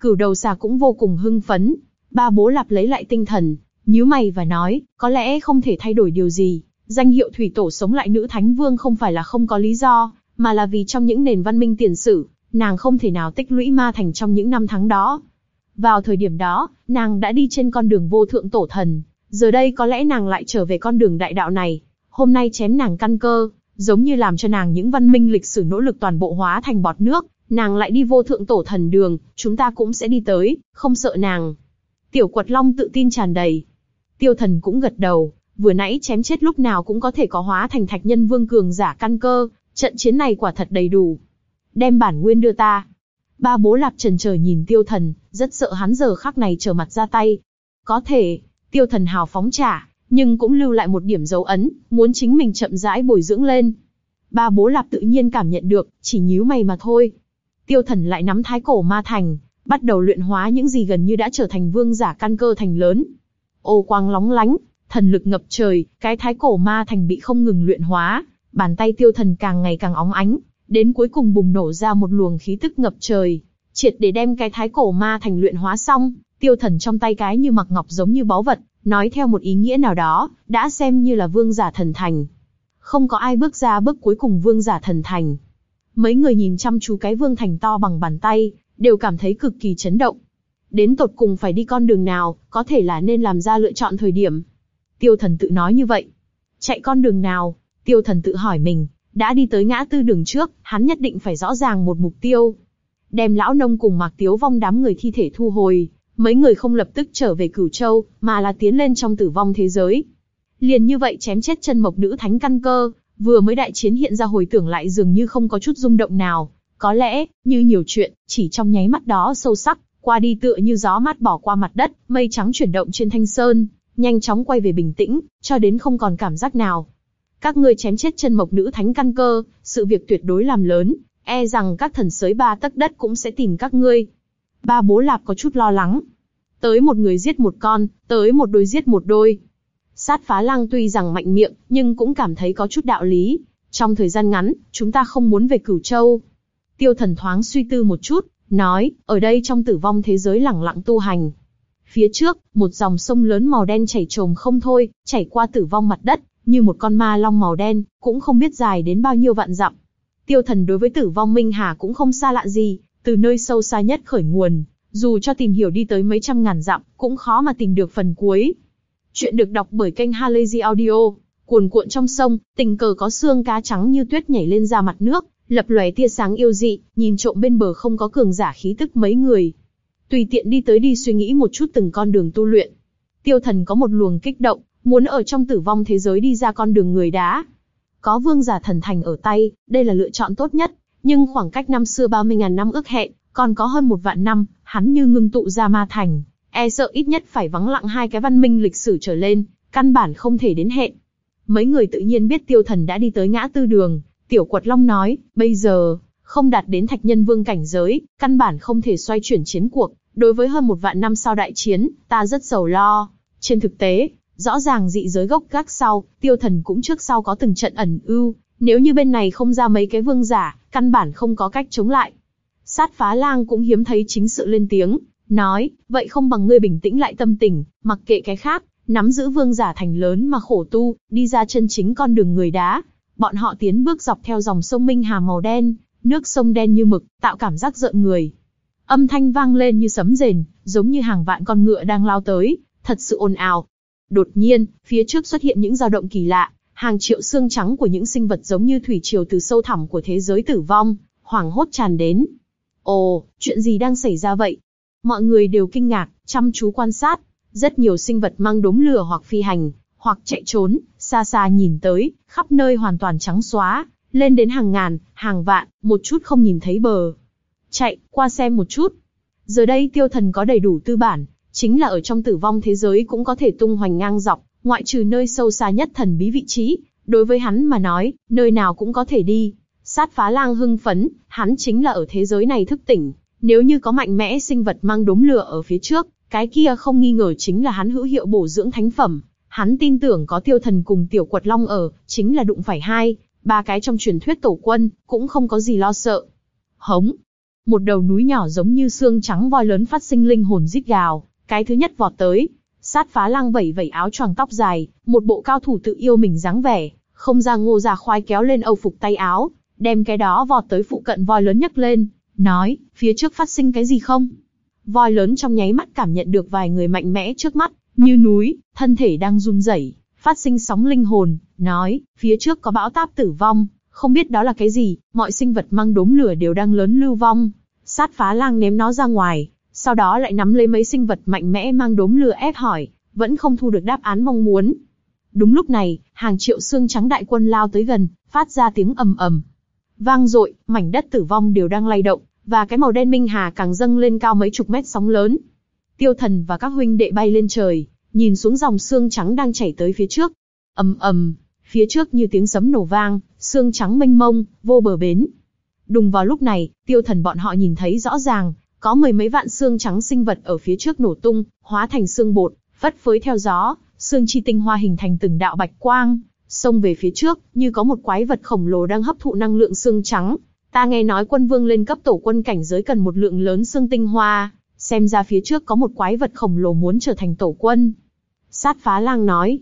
Cửu đầu xà cũng vô cùng hưng phấn, ba bố lạp lấy lại tinh thần, nhíu mày và nói, có lẽ không thể thay đổi điều gì, danh hiệu thủy tổ sống lại nữ thánh vương không phải là không có lý do, mà là vì trong những nền văn minh tiền sử, nàng không thể nào tích lũy ma thành trong những năm tháng đó. Vào thời điểm đó, nàng đã đi trên con đường vô thượng tổ thần, giờ đây có lẽ nàng lại trở về con đường đại đạo này, hôm nay chém nàng căn cơ, giống như làm cho nàng những văn minh lịch sử nỗ lực toàn bộ hóa thành bọt nước, nàng lại đi vô thượng tổ thần đường, chúng ta cũng sẽ đi tới, không sợ nàng. Tiểu quật long tự tin tràn đầy. Tiêu thần cũng gật đầu, vừa nãy chém chết lúc nào cũng có thể có hóa thành thạch nhân vương cường giả căn cơ, trận chiến này quả thật đầy đủ. Đem bản nguyên đưa ta. Ba bố lạp trần chờ nhìn tiêu thần, rất sợ hắn giờ khắc này trở mặt ra tay. Có thể, tiêu thần hào phóng trả, nhưng cũng lưu lại một điểm dấu ấn, muốn chính mình chậm rãi bồi dưỡng lên. Ba bố lạp tự nhiên cảm nhận được, chỉ nhíu mày mà thôi. Tiêu thần lại nắm thái cổ ma thành, bắt đầu luyện hóa những gì gần như đã trở thành vương giả căn cơ thành lớn. Ô quang lóng lánh, thần lực ngập trời, cái thái cổ ma thành bị không ngừng luyện hóa, bàn tay tiêu thần càng ngày càng óng ánh, đến cuối cùng bùng nổ ra một luồng khí tức ngập trời, triệt để đem cái thái cổ ma thành luyện hóa xong, tiêu thần trong tay cái như mặc ngọc giống như báu vật, nói theo một ý nghĩa nào đó, đã xem như là vương giả thần thành. Không có ai bước ra bước cuối cùng vương giả thần thành. Mấy người nhìn chăm chú cái vương thành to bằng bàn tay, đều cảm thấy cực kỳ chấn động. Đến tột cùng phải đi con đường nào, có thể là nên làm ra lựa chọn thời điểm. Tiêu thần tự nói như vậy. Chạy con đường nào? Tiêu thần tự hỏi mình, đã đi tới ngã tư đường trước, hắn nhất định phải rõ ràng một mục tiêu. Đem lão nông cùng mạc tiếu vong đám người thi thể thu hồi, mấy người không lập tức trở về cửu châu, mà là tiến lên trong tử vong thế giới. Liền như vậy chém chết chân mộc nữ thánh căn cơ, vừa mới đại chiến hiện ra hồi tưởng lại dường như không có chút rung động nào. Có lẽ, như nhiều chuyện, chỉ trong nháy mắt đó sâu sắc, qua đi tựa như gió mát bỏ qua mặt đất, mây trắng chuyển động trên thanh sơn, nhanh chóng quay về bình tĩnh, cho đến không còn cảm giác nào. Các ngươi chém chết chân mộc nữ thánh căn cơ, sự việc tuyệt đối làm lớn, e rằng các thần sới ba tấc đất cũng sẽ tìm các ngươi. Ba bố lạp có chút lo lắng. Tới một người giết một con, tới một đôi giết một đôi. Sát phá lăng tuy rằng mạnh miệng, nhưng cũng cảm thấy có chút đạo lý. Trong thời gian ngắn, chúng ta không muốn về cửu châu. Tiêu thần thoáng suy tư một chút, nói, ở đây trong tử vong thế giới lẳng lặng tu hành. Phía trước, một dòng sông lớn màu đen chảy trồm không thôi, chảy qua tử vong mặt đất, như một con ma long màu đen, cũng không biết dài đến bao nhiêu vạn dặm. Tiêu thần đối với tử vong Minh Hà cũng không xa lạ gì, từ nơi sâu xa nhất khởi nguồn, dù cho tìm hiểu đi tới mấy trăm ngàn dặm, cũng khó mà tìm được phần cuối. Chuyện được đọc bởi kênh Halazy Audio, cuồn cuộn trong sông, tình cờ có xương cá trắng như tuyết nhảy lên ra mặt nước, lập lòe tia sáng yêu dị, nhìn trộm bên bờ không có cường giả khí tức mấy người. Tùy tiện đi tới đi suy nghĩ một chút từng con đường tu luyện. Tiêu thần có một luồng kích động, muốn ở trong tử vong thế giới đi ra con đường người đá. Có vương giả thần thành ở tay, đây là lựa chọn tốt nhất, nhưng khoảng cách năm xưa 30.000 năm ước hẹn, còn có hơn một vạn năm, hắn như ngưng tụ ra ma thành, e sợ ít nhất phải vắng lặng hai cái văn minh lịch sử trở lên, căn bản không thể đến hẹn. Mấy người tự nhiên biết tiêu thần đã đi tới ngã tư đường, tiểu quật long nói, bây giờ, không đạt đến thạch nhân vương cảnh giới, căn bản không thể xoay chuyển chiến cuộc, đối với hơn một vạn năm sau đại chiến, ta rất sầu lo. Trên thực tế, rõ ràng dị giới gốc gác sau, tiêu thần cũng trước sau có từng trận ẩn ưu, nếu như bên này không ra mấy cái vương giả, căn bản không có cách chống lại. Sát phá lang cũng hiếm thấy chính sự lên tiếng, nói, vậy không bằng ngươi bình tĩnh lại tâm tình, mặc kệ cái khác, nắm giữ vương giả thành lớn mà khổ tu, đi ra chân chính con đường người đá. Bọn họ tiến bước dọc theo dòng sông Minh Hà màu đen, nước sông đen như mực, tạo cảm giác rợn người. Âm thanh vang lên như sấm rền, giống như hàng vạn con ngựa đang lao tới, thật sự ồn ào. Đột nhiên, phía trước xuất hiện những dao động kỳ lạ, hàng triệu xương trắng của những sinh vật giống như thủy triều từ sâu thẳm của thế giới tử vong, hoảng hốt tràn đến. Ồ, chuyện gì đang xảy ra vậy? Mọi người đều kinh ngạc, chăm chú quan sát. Rất nhiều sinh vật mang đốm lửa hoặc phi hành, hoặc chạy trốn, xa xa nhìn tới, khắp nơi hoàn toàn trắng xóa, lên đến hàng ngàn, hàng vạn, một chút không nhìn thấy bờ. Chạy, qua xem một chút. Giờ đây tiêu thần có đầy đủ tư bản, chính là ở trong tử vong thế giới cũng có thể tung hoành ngang dọc, ngoại trừ nơi sâu xa nhất thần bí vị trí, đối với hắn mà nói, nơi nào cũng có thể đi. Sát phá lang hưng phấn, hắn chính là ở thế giới này thức tỉnh, nếu như có mạnh mẽ sinh vật mang đốm lửa ở phía trước, cái kia không nghi ngờ chính là hắn hữu hiệu bổ dưỡng thánh phẩm. Hắn tin tưởng có tiêu thần cùng tiểu quật long ở, chính là đụng phải hai, ba cái trong truyền thuyết tổ quân, cũng không có gì lo sợ. Hống! Một đầu núi nhỏ giống như xương trắng voi lớn phát sinh linh hồn rít gào, cái thứ nhất vọt tới. Sát phá lang vẩy vẩy áo choàng tóc dài, một bộ cao thủ tự yêu mình dáng vẻ, không ra ngô ra khoai kéo lên âu phục tay áo, đem cái đó vọt tới phụ cận voi lớn nhấc lên, nói, phía trước phát sinh cái gì không? Voi lớn trong nháy mắt cảm nhận được vài người mạnh mẽ trước mắt, như núi, thân thể đang run rẩy, phát sinh sóng linh hồn, nói, phía trước có bão táp tử vong, không biết đó là cái gì, mọi sinh vật mang đốm lửa đều đang lớn lưu vong. Sát phá lang ném nó ra ngoài, sau đó lại nắm lấy mấy sinh vật mạnh mẽ mang đốm lửa ép hỏi, vẫn không thu được đáp án mong muốn. Đúng lúc này, hàng triệu xương trắng đại quân lao tới gần, phát ra tiếng ầm ầm. Vang dội, mảnh đất tử vong đều đang lay động, và cái màu đen minh hà càng dâng lên cao mấy chục mét sóng lớn. Tiêu thần và các huynh đệ bay lên trời, nhìn xuống dòng xương trắng đang chảy tới phía trước. ầm ầm, phía trước như tiếng sấm nổ vang, xương trắng mênh mông, vô bờ bến. Đùng vào lúc này, tiêu thần bọn họ nhìn thấy rõ ràng, có mười mấy vạn xương trắng sinh vật ở phía trước nổ tung, hóa thành xương bột, phất phới theo gió, xương chi tinh hoa hình thành từng đạo bạch quang, xông về phía trước, như có một quái vật khổng lồ đang hấp thụ năng lượng xương trắng. Ta nghe nói quân vương lên cấp tổ quân cảnh giới cần một lượng lớn xương tinh hoa, xem ra phía trước có một quái vật khổng lồ muốn trở thành tổ quân. Sát phá lang nói,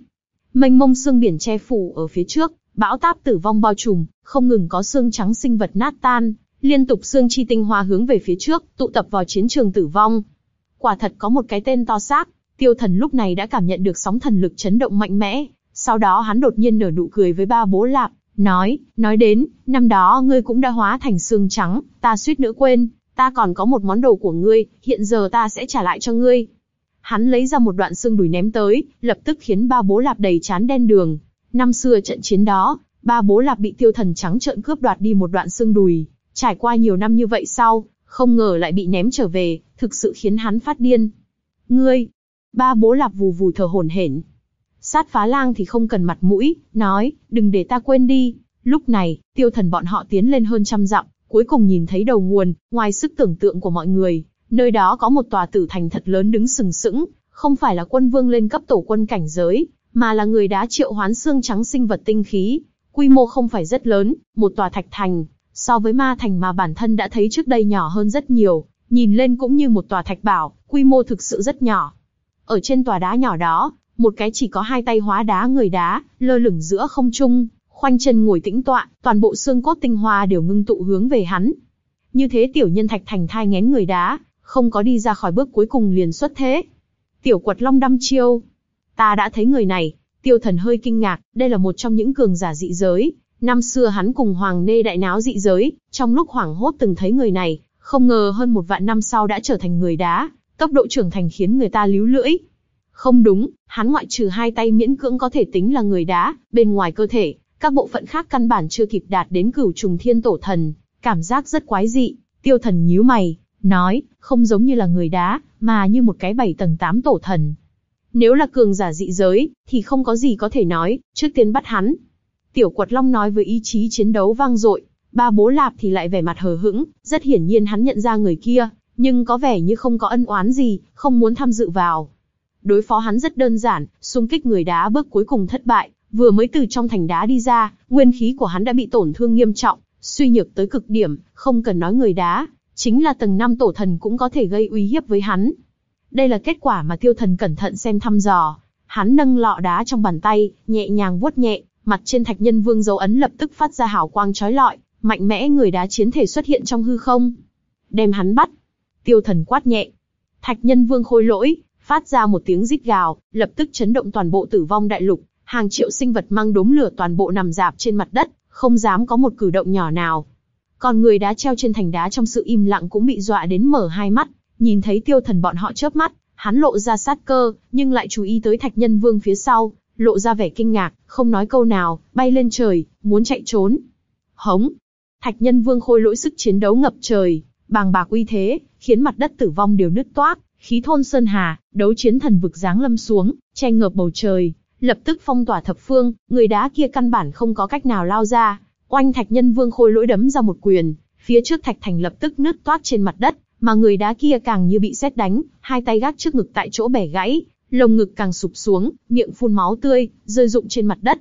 mênh mông xương biển che phủ ở phía trước, bão táp tử vong bao trùm, không ngừng có xương trắng sinh vật nát tan, liên tục xương chi tinh hoa hướng về phía trước, tụ tập vào chiến trường tử vong. Quả thật có một cái tên to xác, tiêu thần lúc này đã cảm nhận được sóng thần lực chấn động mạnh mẽ, sau đó hắn đột nhiên nở nụ cười với ba bố lạp, nói, nói đến, năm đó ngươi cũng đã hóa thành xương trắng, ta suýt nữa quên, ta còn có một món đồ của ngươi, hiện giờ ta sẽ trả lại cho ngươi. Hắn lấy ra một đoạn xương đùi ném tới, lập tức khiến ba bố lạp đầy chán đen đường. Năm xưa trận chiến đó, ba bố lạp bị tiêu thần trắng trợn cướp đoạt đi một đoạn xương đùi. Trải qua nhiều năm như vậy sau, không ngờ lại bị ném trở về, thực sự khiến hắn phát điên. Ngươi! Ba bố lạp vù vù thở hổn hển. Sát phá lang thì không cần mặt mũi, nói, đừng để ta quên đi. Lúc này, tiêu thần bọn họ tiến lên hơn trăm dặm, cuối cùng nhìn thấy đầu nguồn, ngoài sức tưởng tượng của mọi người, nơi đó có một tòa tử thành thật lớn đứng sừng sững, không phải là quân vương lên cấp tổ quân cảnh giới, mà là người đá triệu hoán xương trắng sinh vật tinh khí. Quy mô không phải rất lớn, một tòa thạch thành, so với ma thành mà bản thân đã thấy trước đây nhỏ hơn rất nhiều, nhìn lên cũng như một tòa thạch bảo, quy mô thực sự rất nhỏ. Ở trên tòa đá nhỏ đó, một cái chỉ có hai tay hóa đá người đá, lơ lửng giữa không trung, khoanh chân ngồi tĩnh tọa, toàn bộ xương cốt tinh hoa đều ngưng tụ hướng về hắn. Như thế tiểu nhân thạch thành thai ngén người đá, không có đi ra khỏi bước cuối cùng liền xuất thế. Tiểu quật long đăm chiêu. Ta đã thấy người này, tiêu thần hơi kinh ngạc, đây là một trong những cường giả dị giới. Năm xưa hắn cùng Hoàng Nê đại náo dị giới, trong lúc hoảng hốt từng thấy người này, không ngờ hơn một vạn năm sau đã trở thành người đá, tốc độ trưởng thành khiến người ta líu lưỡi. Không đúng, hắn ngoại trừ hai tay miễn cưỡng có thể tính là người đá, bên ngoài cơ thể, các bộ phận khác căn bản chưa kịp đạt đến cửu trùng thiên tổ thần, cảm giác rất quái dị. Tiêu thần nhíu mày, nói, không giống như là người đá, mà như một cái bảy tầng tám tổ thần. Nếu là cường giả dị giới, thì không có gì có thể nói, trước tiên bắt hắn. Tiểu quật long nói với ý chí chiến đấu vang dội, ba bố lạp thì lại vẻ mặt hờ hững, rất hiển nhiên hắn nhận ra người kia, nhưng có vẻ như không có ân oán gì, không muốn tham dự vào. Đối phó hắn rất đơn giản, xung kích người đá bước cuối cùng thất bại, vừa mới từ trong thành đá đi ra, nguyên khí của hắn đã bị tổn thương nghiêm trọng, suy nhược tới cực điểm, không cần nói người đá, chính là tầng năm tổ thần cũng có thể gây uy hiếp với hắn. Đây là kết quả mà tiêu thần cẩn thận xem thăm dò. Hắn nâng lọ đá trong bàn tay, nhẹ nhàng vuốt nhẹ, mặt trên thạch nhân vương dấu ấn lập tức phát ra hào quang chói lọi, mạnh mẽ người đá chiến thể xuất hiện trong hư không. Đem hắn bắt. Tiêu thần quát nhẹ. Thạch nhân vương khôi lỗi, phát ra một tiếng rít gào, lập tức chấn động toàn bộ tử vong đại lục, hàng triệu sinh vật mang đốm lửa toàn bộ nằm dạp trên mặt đất, không dám có một cử động nhỏ nào. Còn người đá treo trên thành đá trong sự im lặng cũng bị dọa đến mở hai mắt, Nhìn thấy tiêu thần bọn họ chớp mắt, hắn lộ ra sát cơ, nhưng lại chú ý tới thạch nhân vương phía sau, lộ ra vẻ kinh ngạc, không nói câu nào, bay lên trời, muốn chạy trốn. Hống! Thạch nhân vương khôi lỗi sức chiến đấu ngập trời, bàng bạc uy thế, khiến mặt đất tử vong đều nứt toác, khí thôn sơn hà, đấu chiến thần vực giáng lâm xuống, che ngợp bầu trời, lập tức phong tỏa thập phương, người đá kia căn bản không có cách nào lao ra. Oanh thạch nhân vương khôi lỗi đấm ra một quyền, phía trước thạch thành lập tức nứt toát trên mặt đất, mà người đá kia càng như bị sét đánh, hai tay gác trước ngực tại chỗ bẻ gãy, lồng ngực càng sụp xuống, miệng phun máu tươi, rơi rụng trên mặt đất.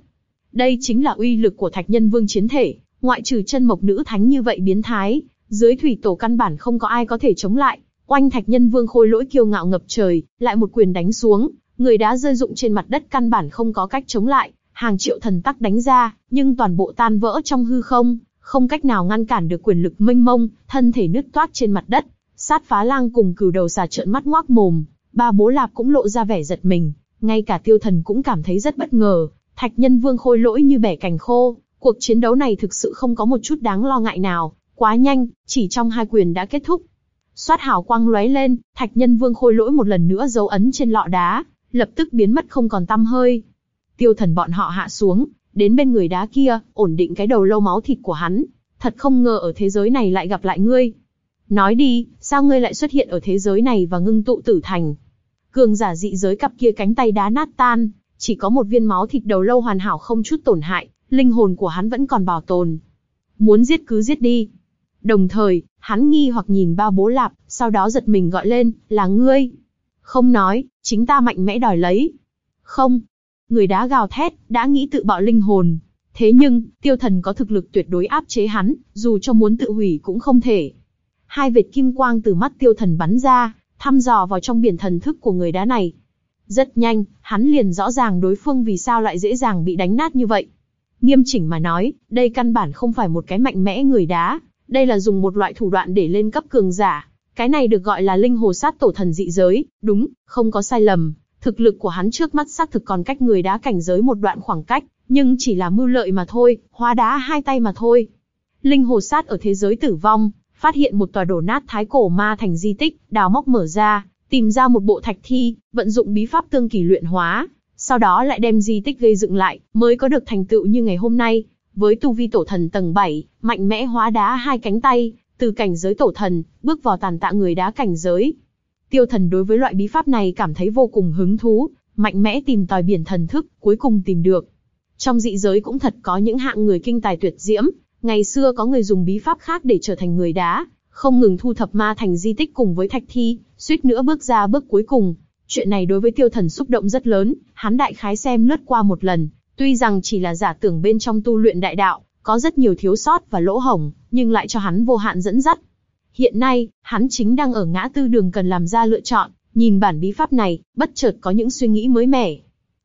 Đây chính là uy lực của thạch nhân vương chiến thể, ngoại trừ chân mộc nữ thánh như vậy biến thái, dưới thủy tổ căn bản không có ai có thể chống lại. Oanh thạch nhân vương khôi lỗi kiêu ngạo ngập trời, lại một quyền đánh xuống, người đã rơi rụng trên mặt đất căn bản không có cách chống lại, hàng triệu thần tắc đánh ra, nhưng toàn bộ tan vỡ trong hư không, không cách nào ngăn cản được quyền lực mênh mông, thân thể nứt toát trên mặt đất. Sát phá lang cùng cửu đầu xà trợn mắt ngoác mồm, ba bố lạp cũng lộ ra vẻ giật mình, ngay cả tiêu thần cũng cảm thấy rất bất ngờ, thạch nhân vương khôi lỗi như bẻ cành khô, cuộc chiến đấu này thực sự không có một chút đáng lo ngại nào, quá nhanh, chỉ trong hai quyền đã kết thúc. Xoát hào quang lóe lên, thạch nhân vương khôi lỗi một lần nữa dấu ấn trên lọ đá, lập tức biến mất không còn tăm hơi. Tiêu thần bọn họ hạ xuống, đến bên người đá kia, ổn định cái đầu lâu máu thịt của hắn. Thật không ngờ ở thế giới này lại gặp lại ngươi. Nói đi, sao ngươi lại xuất hiện ở thế giới này và ngưng tụ tử thành? Cường giả dị giới cặp kia cánh tay đá nát tan, chỉ có một viên máu thịt đầu lâu hoàn hảo không chút tổn hại, linh hồn của hắn vẫn còn bảo tồn. Muốn giết cứ giết đi. Đồng thời, hắn nghi hoặc nhìn ba bố lạp, sau đó giật mình gọi lên, là ngươi. Không nói, chính ta mạnh mẽ đòi lấy. Không. Người đá gào thét, đã nghĩ tự bạo linh hồn. Thế nhưng, tiêu thần có thực lực tuyệt đối áp chế hắn, dù cho muốn tự hủy cũng không thể. Hai vệt kim quang từ mắt tiêu thần bắn ra, thăm dò vào trong biển thần thức của người đá này. Rất nhanh, hắn liền rõ ràng đối phương vì sao lại dễ dàng bị đánh nát như vậy. Nghiêm chỉnh mà nói, đây căn bản không phải một cái mạnh mẽ người đá, đây là dùng một loại thủ đoạn để lên cấp cường giả. Cái này được gọi là linh hồ sát tổ thần dị giới, đúng, không có sai lầm. Thực lực của hắn trước mắt xác thực còn cách người đá cảnh giới một đoạn khoảng cách, nhưng chỉ là mưu lợi mà thôi, hóa đá hai tay mà thôi. Linh hồ sát ở thế giới tử vong, phát hiện một tòa đổ nát thái cổ ma thành di tích, đào móc mở ra, tìm ra một bộ thạch thi, vận dụng bí pháp tương kỳ luyện hóa, sau đó lại đem di tích gây dựng lại, mới có được thành tựu như ngày hôm nay. Với tu vi tổ thần tầng 7, mạnh mẽ hóa đá hai cánh tay, từ cảnh giới tổ thần, bước vào tàn tạ người đá cảnh giới. Tiêu thần đối với loại bí pháp này cảm thấy vô cùng hứng thú, mạnh mẽ tìm tòi biển thần thức, cuối cùng tìm được. Trong dị giới cũng thật có những hạng người kinh tài tuyệt diễm, ngày xưa có người dùng bí pháp khác để trở thành người đá, không ngừng thu thập ma thành di tích cùng với thạch thi, suýt nữa bước ra bước cuối cùng. Chuyện này đối với tiêu thần xúc động rất lớn, hắn đại khái xem lướt qua một lần, tuy rằng chỉ là giả tưởng bên trong tu luyện đại đạo, có rất nhiều thiếu sót và lỗ hổng, nhưng lại cho hắn vô hạn dẫn dắt. Hiện nay, hắn chính đang ở ngã tư đường cần làm ra lựa chọn, nhìn bản bí pháp này, bất chợt có những suy nghĩ mới mẻ.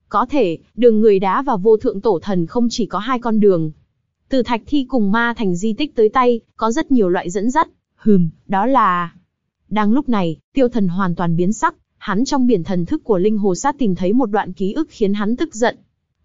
Có thể, đường người đá và vô thượng tổ thần không chỉ có hai con đường. Từ thạch thi cùng ma thành di tích tới tay, có rất nhiều loại dẫn dắt. Hừm, đó là... Đang lúc này, tiêu thần hoàn toàn biến sắc, hắn trong biển thần thức của linh hồ sát tìm thấy một đoạn ký ức khiến hắn tức giận.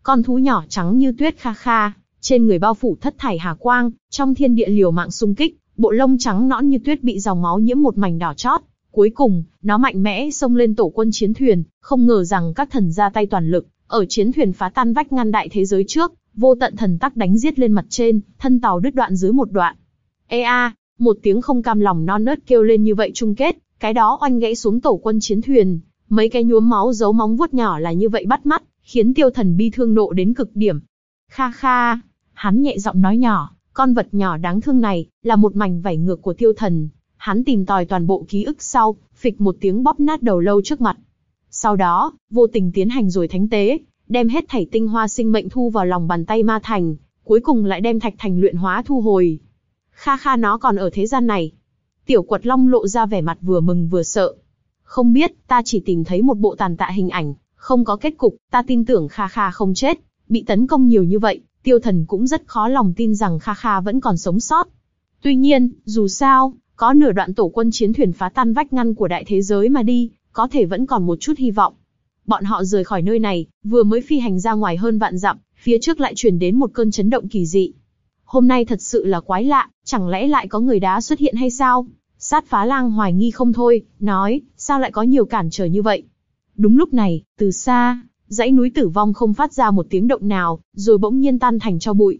Con thú nhỏ trắng như tuyết kha kha, trên người bao phủ thất thải hà quang, trong thiên địa liều mạng xung kích, bộ lông trắng nõn như tuyết bị dòng máu nhiễm một mảnh đỏ chót. Cuối cùng, nó mạnh mẽ xông lên tổ quân chiến thuyền, không ngờ rằng các thần ra tay toàn lực, ở chiến thuyền phá tan vách ngăn đại thế giới trước, vô tận thần tắc đánh giết lên mặt trên, thân tàu đứt đoạn dưới một đoạn. Ê a, một tiếng không cam lòng non nớt kêu lên như vậy chung kết, cái đó oanh gãy xuống tổ quân chiến thuyền, mấy cái nhuốm máu giấu móng vuốt nhỏ là như vậy bắt mắt, khiến tiêu thần bi thương nộ đến cực điểm. Kha kha, hắn nhẹ giọng nói nhỏ, con vật nhỏ đáng thương này, là một mảnh vảy ngược của tiêu thần. Hắn tìm tòi toàn bộ ký ức sau, phịch một tiếng bóp nát đầu lâu trước mặt. Sau đó, vô tình tiến hành rồi thánh tế, đem hết thảy tinh hoa sinh mệnh thu vào lòng bàn tay ma thành, cuối cùng lại đem thạch thành luyện hóa thu hồi. Kha kha nó còn ở thế gian này. Tiểu quật long lộ ra vẻ mặt vừa mừng vừa sợ. Không biết, ta chỉ tìm thấy một bộ tàn tạ hình ảnh, không có kết cục, ta tin tưởng Kha Kha không chết, bị tấn công nhiều như vậy, tiêu thần cũng rất khó lòng tin rằng Kha Kha vẫn còn sống sót. Tuy nhiên, dù sao, có nửa đoạn tổ quân chiến thuyền phá tan vách ngăn của đại thế giới mà đi, có thể vẫn còn một chút hy vọng. Bọn họ rời khỏi nơi này, vừa mới phi hành ra ngoài hơn vạn dặm, phía trước lại truyền đến một cơn chấn động kỳ dị. Hôm nay thật sự là quái lạ, chẳng lẽ lại có người đá xuất hiện hay sao? Sát phá lang hoài nghi không thôi, nói, sao lại có nhiều cản trở như vậy? Đúng lúc này, từ xa, dãy núi tử vong không phát ra một tiếng động nào, rồi bỗng nhiên tan thành cho bụi.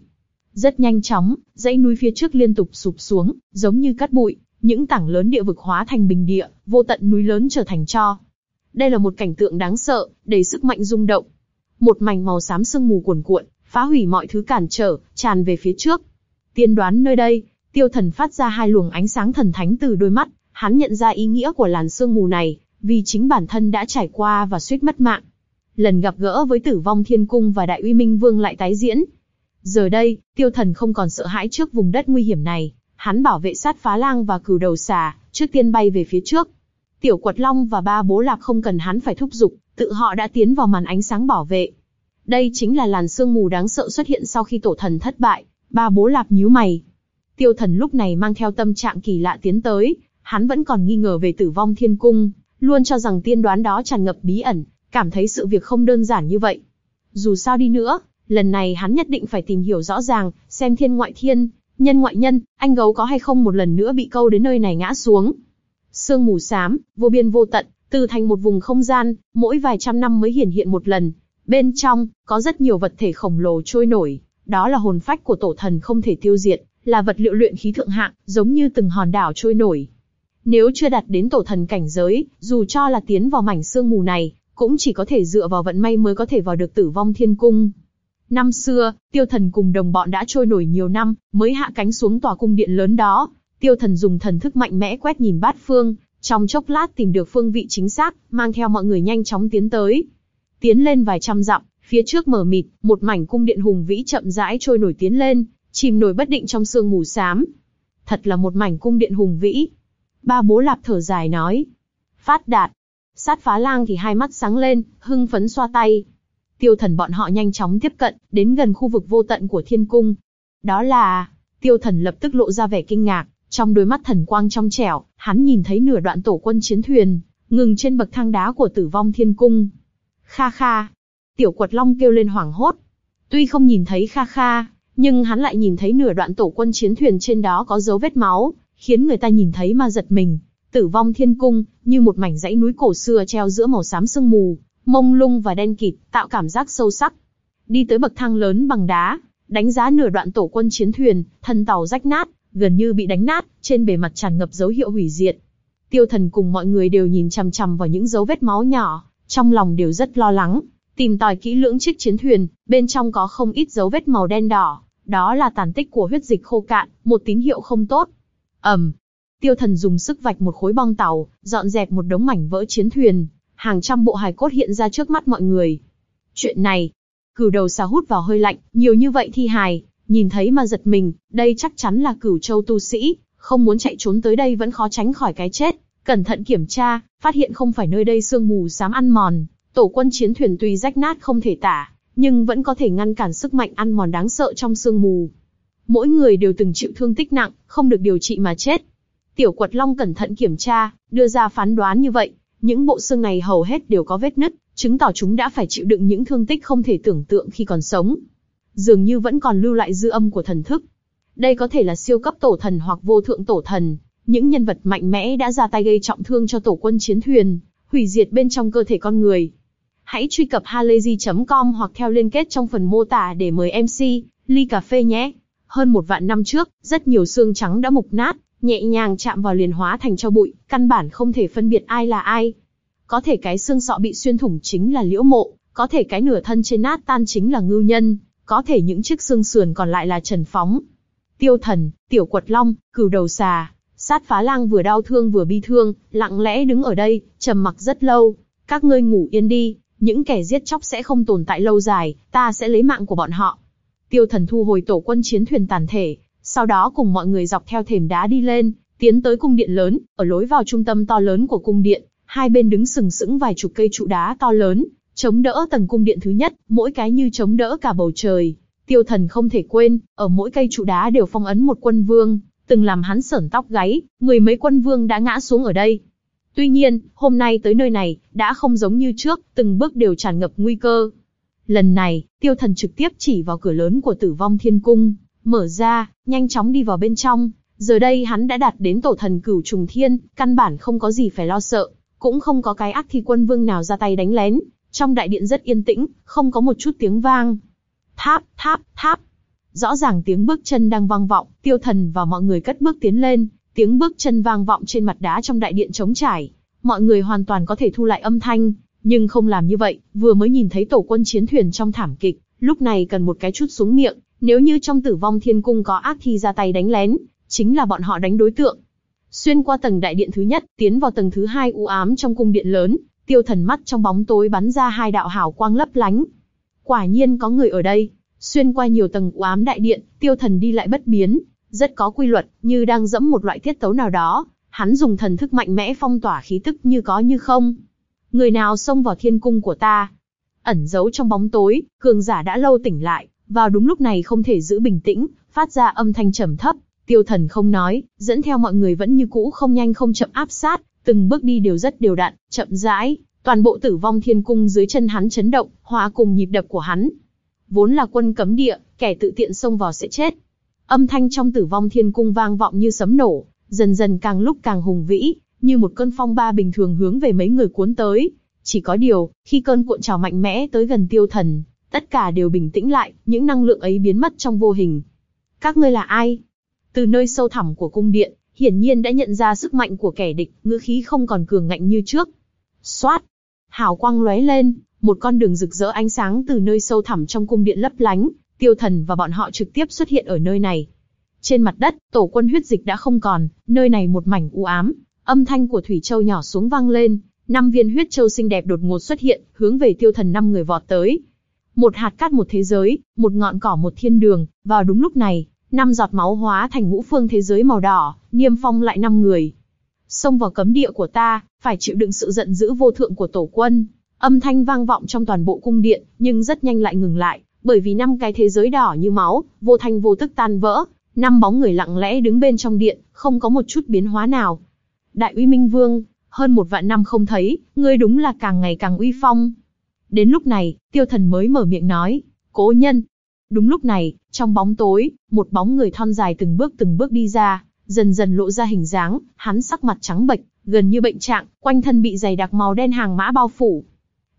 Rất nhanh chóng, dãy núi phía trước liên tục sụp xuống, giống như cắt bụi, những tảng lớn địa vực hóa thành bình địa, vô tận núi lớn trở thành cho. Đây là một cảnh tượng đáng sợ, đầy sức mạnh rung động. Một mảnh màu xám sương mù cuồn cuộn, phá hủy mọi thứ cản trở, tràn về phía trước. Tiên đoán nơi đây, tiêu thần phát ra hai luồng ánh sáng thần thánh từ đôi mắt, hắn nhận ra ý nghĩa của làn sương mù này, vì chính bản thân đã trải qua và suýt mất mạng. Lần gặp gỡ với tử vong thiên cung và đại uy minh vương lại tái diễn. Giờ đây, tiêu thần không còn sợ hãi trước vùng đất nguy hiểm này, hắn bảo vệ sát phá lang và cừu đầu xà, trước tiên bay về phía trước. Tiểu quật long và ba bố lạp không cần hắn phải thúc giục, tự họ đã tiến vào màn ánh sáng bảo vệ. Đây chính là làn sương mù đáng sợ xuất hiện sau khi tổ thần thất bại, ba bố lạp nhíu mày. Tiêu thần lúc này mang theo tâm trạng kỳ lạ tiến tới, hắn vẫn còn nghi ngờ về tử vong thiên cung, luôn cho rằng tiên đoán đó tràn ngập bí ẩn, cảm thấy sự việc không đơn giản như vậy. Dù sao đi nữa, lần này hắn nhất định phải tìm hiểu rõ ràng, xem thiên ngoại thiên, nhân ngoại nhân, anh gấu có hay không một lần nữa bị câu đến nơi này ngã xuống. Sương mù xám, vô biên vô tận, từ thành một vùng không gian, mỗi vài trăm năm mới hiển hiện một lần. Bên trong, có rất nhiều vật thể khổng lồ trôi nổi, đó là hồn phách của tổ thần không thể tiêu diệt, là vật liệu luyện khí thượng hạng, giống như từng hòn đảo trôi nổi. Nếu chưa đạt đến tổ thần cảnh giới, dù cho là tiến vào mảnh sương mù này, cũng chỉ có thể dựa vào vận may mới có thể vào được tử vong thiên cung. Năm xưa, tiêu thần cùng đồng bọn đã trôi nổi nhiều năm, mới hạ cánh xuống tòa cung điện lớn đó. Tiêu thần dùng thần thức mạnh mẽ quét nhìn bát phương, trong chốc lát tìm được phương vị chính xác, mang theo mọi người nhanh chóng tiến tới. Tiến lên vài trăm dặm, phía trước mở mịt, một mảnh cung điện hùng vĩ chậm rãi trôi nổi tiến lên, chìm nổi bất định trong sương mù xám. Thật là một mảnh cung điện hùng vĩ. Ba bố lạp thở dài nói. Phát đạt. Sát phá lang thì hai mắt sáng lên, hưng phấn xoa tay. Tiêu thần bọn họ nhanh chóng tiếp cận, đến gần khu vực vô tận của thiên cung. Đó là... Tiêu thần lập tức lộ ra vẻ kinh ngạc, trong đôi mắt thần quang trong trẻo, hắn nhìn thấy nửa đoạn tổ quân chiến thuyền, ngừng trên bậc thang đá của tử vong thiên cung. Kha kha. Tiểu quật long kêu lên hoảng hốt. Tuy không nhìn thấy kha kha, nhưng hắn lại nhìn thấy nửa đoạn tổ quân chiến thuyền trên đó có dấu vết máu, khiến người ta nhìn thấy mà giật mình. Tử vong thiên cung, như một mảnh dãy núi cổ xưa treo giữa màu xám sương mù, mông lung và đen kịt, tạo cảm giác sâu sắc. Đi tới bậc thang lớn bằng đá, đánh giá nửa đoạn tổ quân chiến thuyền, thân tàu rách nát, gần như bị đánh nát, trên bề mặt tràn ngập dấu hiệu hủy diệt. Tiêu thần cùng mọi người đều nhìn chằm chằm vào những dấu vết máu nhỏ, trong lòng đều rất lo lắng. Tìm tòi kỹ lưỡng chiếc chiến thuyền, bên trong có không ít dấu vết màu đen đỏ, đó là tàn tích của huyết dịch khô cạn, một tín hiệu không tốt. ầm, tiêu thần dùng sức vạch một khối bong tàu, dọn dẹp một đống mảnh vỡ chiến thuyền, hàng trăm bộ hài cốt hiện ra trước mắt mọi người. Chuyện này, cửu đầu xà hút vào hơi lạnh, nhiều như vậy thi hài, nhìn thấy mà giật mình, đây chắc chắn là cửu châu tu sĩ, không muốn chạy trốn tới đây vẫn khó tránh khỏi cái chết. Cẩn thận kiểm tra, phát hiện không phải nơi đây sương mù dám ăn mòn, tổ quân chiến thuyền tuy rách nát không thể tả, nhưng vẫn có thể ngăn cản sức mạnh ăn mòn đáng sợ trong sương mù. Mỗi người đều từng chịu thương tích nặng, không được điều trị mà chết. Tiểu quật long cẩn thận kiểm tra, đưa ra phán đoán như vậy, những bộ xương này hầu hết đều có vết nứt, chứng tỏ chúng đã phải chịu đựng những thương tích không thể tưởng tượng khi còn sống. Dường như vẫn còn lưu lại dư âm của thần thức. Đây có thể là siêu cấp tổ thần hoặc vô thượng tổ thần, những nhân vật mạnh mẽ đã ra tay gây trọng thương cho tổ quân chiến thuyền, hủy diệt bên trong cơ thể con người. Hãy truy cập halayzi.com hoặc theo liên kết trong phần mô tả để mời MC, ly cà phê nhé. Hơn một vạn năm trước, rất nhiều xương trắng đã mục nát, nhẹ nhàng chạm vào liền hóa thành cho bụi, căn bản không thể phân biệt ai là ai. Có thể cái xương sọ bị xuyên thủng chính là liễu mộ, có thể cái nửa thân trên nát tan chính là ngưu nhân, có thể những chiếc xương sườn còn lại là trần phóng. Tiêu thần, tiểu quật long, cừu đầu xà, sát phá lang vừa đau thương vừa bi thương, lặng lẽ đứng ở đây, trầm mặc rất lâu. Các ngươi ngủ yên đi, những kẻ giết chóc sẽ không tồn tại lâu dài, ta sẽ lấy mạng của bọn họ. Tiêu thần thu hồi tổ quân chiến thuyền tàn thể, sau đó cùng mọi người dọc theo thềm đá đi lên, tiến tới cung điện lớn, ở lối vào trung tâm to lớn của cung điện, hai bên đứng sừng sững vài chục cây trụ đá to lớn, chống đỡ tầng cung điện thứ nhất, mỗi cái như chống đỡ cả bầu trời. Tiêu thần không thể quên, ở mỗi cây trụ đá đều phong ấn một quân vương, từng làm hắn sởn tóc gáy, người mấy quân vương đã ngã xuống ở đây. Tuy nhiên, hôm nay tới nơi này, đã không giống như trước, từng bước đều tràn ngập nguy cơ. Lần này, tiêu thần trực tiếp chỉ vào cửa lớn của tử vong thiên cung, mở ra, nhanh chóng đi vào bên trong, Giờ đây hắn đã đạt đến tổ thần cửu trùng thiên, căn bản không có gì phải lo sợ, cũng không có cái ác thi quân vương nào ra tay đánh lén. Trong đại điện rất yên tĩnh, không có một chút tiếng vang. Tháp, tháp, tháp. Rõ ràng tiếng bước chân đang vang vọng, tiêu thần và mọi người cất bước tiến lên, tiếng bước chân vang vọng trên mặt đá trong đại điện trống trải. Mọi người hoàn toàn có thể thu lại âm thanh, nhưng không làm như vậy, vừa mới nhìn thấy tổ quân chiến thuyền trong thảm kịch, lúc này cần một cái chút xuống miệng, nếu như trong tử vong thiên cung có ác thi ra tay đánh lén, chính là bọn họ đánh đối tượng. Xuyên qua tầng đại điện thứ nhất, tiến vào tầng thứ hai u ám trong cung điện lớn, tiêu thần mắt trong bóng tối bắn ra hai đạo hào quang lấp lánh. Quả nhiên có người ở đây. Xuyên qua nhiều tầng u ám đại điện, tiêu thần đi lại bất biến, rất có quy luật, như đang dẫm một loại tiết tấu nào đó. Hắn dùng thần thức mạnh mẽ phong tỏa khí tức như có như không. Người nào xông vào thiên cung của ta? Ẩn giấu trong bóng tối, cường giả đã lâu tỉnh lại, vào đúng lúc này không thể giữ bình tĩnh, phát ra âm thanh trầm thấp, Tiêu thần không nói, dẫn theo mọi người vẫn như cũ không nhanh không chậm áp sát, từng bước đi đều rất đều đặn, chậm rãi, toàn bộ tử vong thiên cung dưới chân hắn chấn động, hòa cùng nhịp đập của hắn. Vốn là quân cấm địa, kẻ tự tiện xông vào sẽ chết. Âm thanh trong tử vong thiên cung vang vọng như sấm nổ, dần dần càng lúc càng hùng vĩ, như một cơn phong ba bình thường hướng về mấy người cuốn tới. Chỉ có điều, khi cơn cuộn trào mạnh mẽ tới gần tiêu thần, tất cả đều bình tĩnh lại, những năng lượng ấy biến mất trong vô hình. Các ngươi là ai? Từ nơi sâu thẳm của cung điện, hiển nhiên đã nhận ra sức mạnh của kẻ địch, ngữ khí không còn cường ngạnh như trước. Xoát! Hào quang lóe lên, một con đường rực rỡ ánh sáng từ nơi sâu thẳm trong cung điện lấp lánh, tiêu thần và bọn họ trực tiếp xuất hiện ở nơi này. Trên mặt đất, tổ quân huyết dịch đã không còn, nơi này một mảnh u ám, âm thanh của Thủy Châu nhỏ xuống vang lên, năm viên huyết châu xinh đẹp đột ngột xuất hiện, hướng về tiêu thần năm người vọt tới. Một hạt cát một thế giới, một ngọn cỏ một thiên đường, vào đúng lúc này, năm giọt máu hóa thành ngũ phương thế giới màu đỏ, niêm phong lại năm người. Xông vào cấm địa của ta, phải chịu đựng sự giận dữ vô thượng của tổ quân. Âm thanh vang vọng trong toàn bộ cung điện, nhưng rất nhanh lại ngừng lại, bởi vì năm cái thế giới đỏ như máu, vô thanh vô tức tan vỡ, năm bóng người lặng lẽ đứng bên trong điện, không có một chút biến hóa nào. Đại uy minh vương, hơn một vạn năm không thấy, ngươi đúng là càng ngày càng uy phong. Đến lúc này, tiêu thần mới mở miệng nói, cố nhân, Đúng lúc này, trong bóng tối, một bóng người thon dài từng bước từng bước đi ra, dần dần lộ ra hình dáng, hắn sắc mặt trắng bệch, gần như bệnh trạng, quanh thân bị dày đặc màu đen hàng mã bao phủ.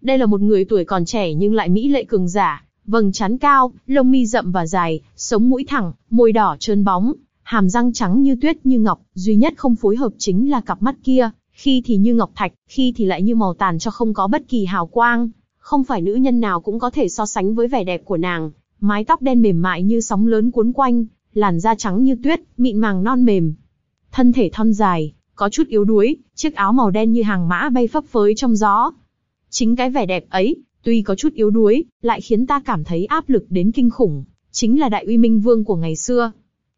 Đây là một người tuổi còn trẻ nhưng lại mỹ lệ cường giả, vầng trán cao, lông mi rậm và dài, sống mũi thẳng, môi đỏ trơn bóng, hàm răng trắng như tuyết như ngọc, duy nhất không phối hợp chính là cặp mắt kia, khi thì như ngọc thạch, khi thì lại như màu tàn cho không có bất kỳ hào quang. Không phải nữ nhân nào cũng có thể so sánh với vẻ đẹp của nàng, mái tóc đen mềm mại như sóng lớn cuốn quanh, làn da trắng như tuyết, mịn màng non mềm. Thân thể thon dài, có chút yếu đuối, chiếc áo màu đen như hàng mã bay phấp phới trong gió. Chính cái vẻ đẹp ấy, tuy có chút yếu đuối, lại khiến ta cảm thấy áp lực đến kinh khủng, chính là đại uy minh vương của ngày xưa.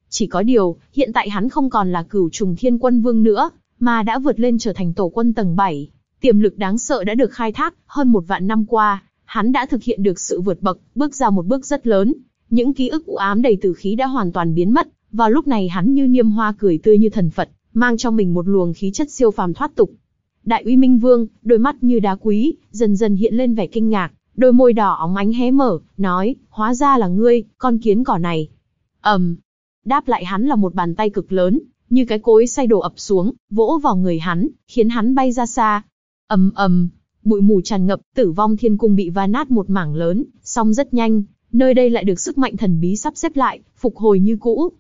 Chỉ có điều, hiện tại hắn không còn là cửu trùng thiên quân vương nữa, mà đã vượt lên trở thành tổ quân tầng 7. Tiềm lực đáng sợ đã được khai thác, hơn một vạn năm qua, hắn đã thực hiện được sự vượt bậc, bước ra một bước rất lớn. Những ký ức u ám đầy tử khí đã hoàn toàn biến mất, vào lúc này hắn như niêm hoa cười tươi như thần Phật, mang trong mình một luồng khí chất siêu phàm thoát tục. Đại uy minh vương, đôi mắt như đá quý, dần dần hiện lên vẻ kinh ngạc, đôi môi đỏ óng ánh hé mở, nói, hóa ra là ngươi, con kiến cỏ này. ầm, um, đáp lại hắn là một bàn tay cực lớn, như cái cối xay đổ ập xuống, vỗ vào người hắn, khiến hắn bay ra xa ầm ầm, bụi mù tràn ngập, tử vong thiên cung bị va nát một mảng lớn, song rất nhanh, nơi đây lại được sức mạnh thần bí sắp xếp lại, phục hồi như cũ.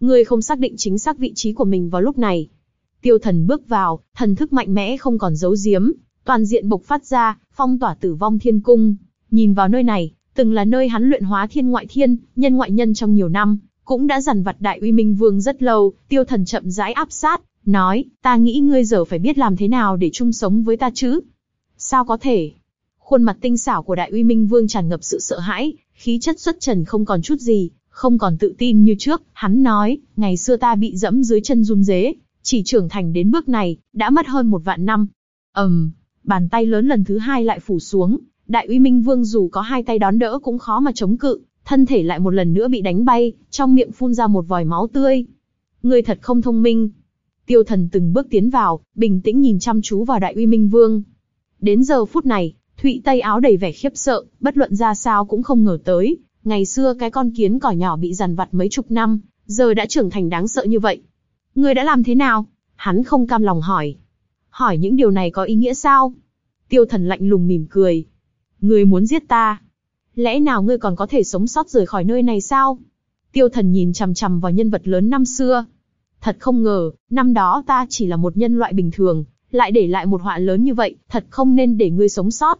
Ngươi không xác định chính xác vị trí của mình vào lúc này. Tiêu thần bước vào, thần thức mạnh mẽ không còn giấu giếm, toàn diện bộc phát ra, phong tỏa tử vong thiên cung. Nhìn vào nơi này, từng là nơi hắn luyện hóa thiên ngoại thiên, nhân ngoại nhân trong nhiều năm, cũng đã dằn vặt đại uy minh vương rất lâu, tiêu thần chậm rãi áp sát, nói, ta nghĩ ngươi giờ phải biết làm thế nào để chung sống với ta chứ. Sao có thể? Khuôn mặt tinh xảo của Đại Uy Minh Vương tràn ngập sự sợ hãi, khí chất xuất trần không còn chút gì, không còn tự tin như trước. Hắn nói, ngày xưa ta bị dẫm dưới chân run rế, chỉ trưởng thành đến bước này, đã mất hơn một vạn năm. ầm, um, bàn tay lớn lần thứ hai lại phủ xuống. Đại Uy Minh Vương dù có hai tay đón đỡ cũng khó mà chống cự, thân thể lại một lần nữa bị đánh bay, trong miệng phun ra một vòi máu tươi. Ngươi thật không thông minh. Tiêu thần từng bước tiến vào, bình tĩnh nhìn chăm chú vào Đại Uy Minh Vương. Đến giờ phút này, Thụy Tây áo đầy vẻ khiếp sợ, bất luận ra sao cũng không ngờ tới, ngày xưa cái con kiến cỏ nhỏ bị dằn vặt mấy chục năm, giờ đã trưởng thành đáng sợ như vậy. Ngươi đã làm thế nào? Hắn không cam lòng hỏi. Hỏi những điều này có ý nghĩa sao? Tiêu thần lạnh lùng mỉm cười. Ngươi muốn giết ta? Lẽ nào ngươi còn có thể sống sót rời khỏi nơi này sao? Tiêu thần nhìn chằm chằm vào nhân vật lớn năm xưa. Thật không ngờ, năm đó ta chỉ là một nhân loại bình thường, lại để lại một họa lớn như vậy, thật không nên để ngươi sống sót.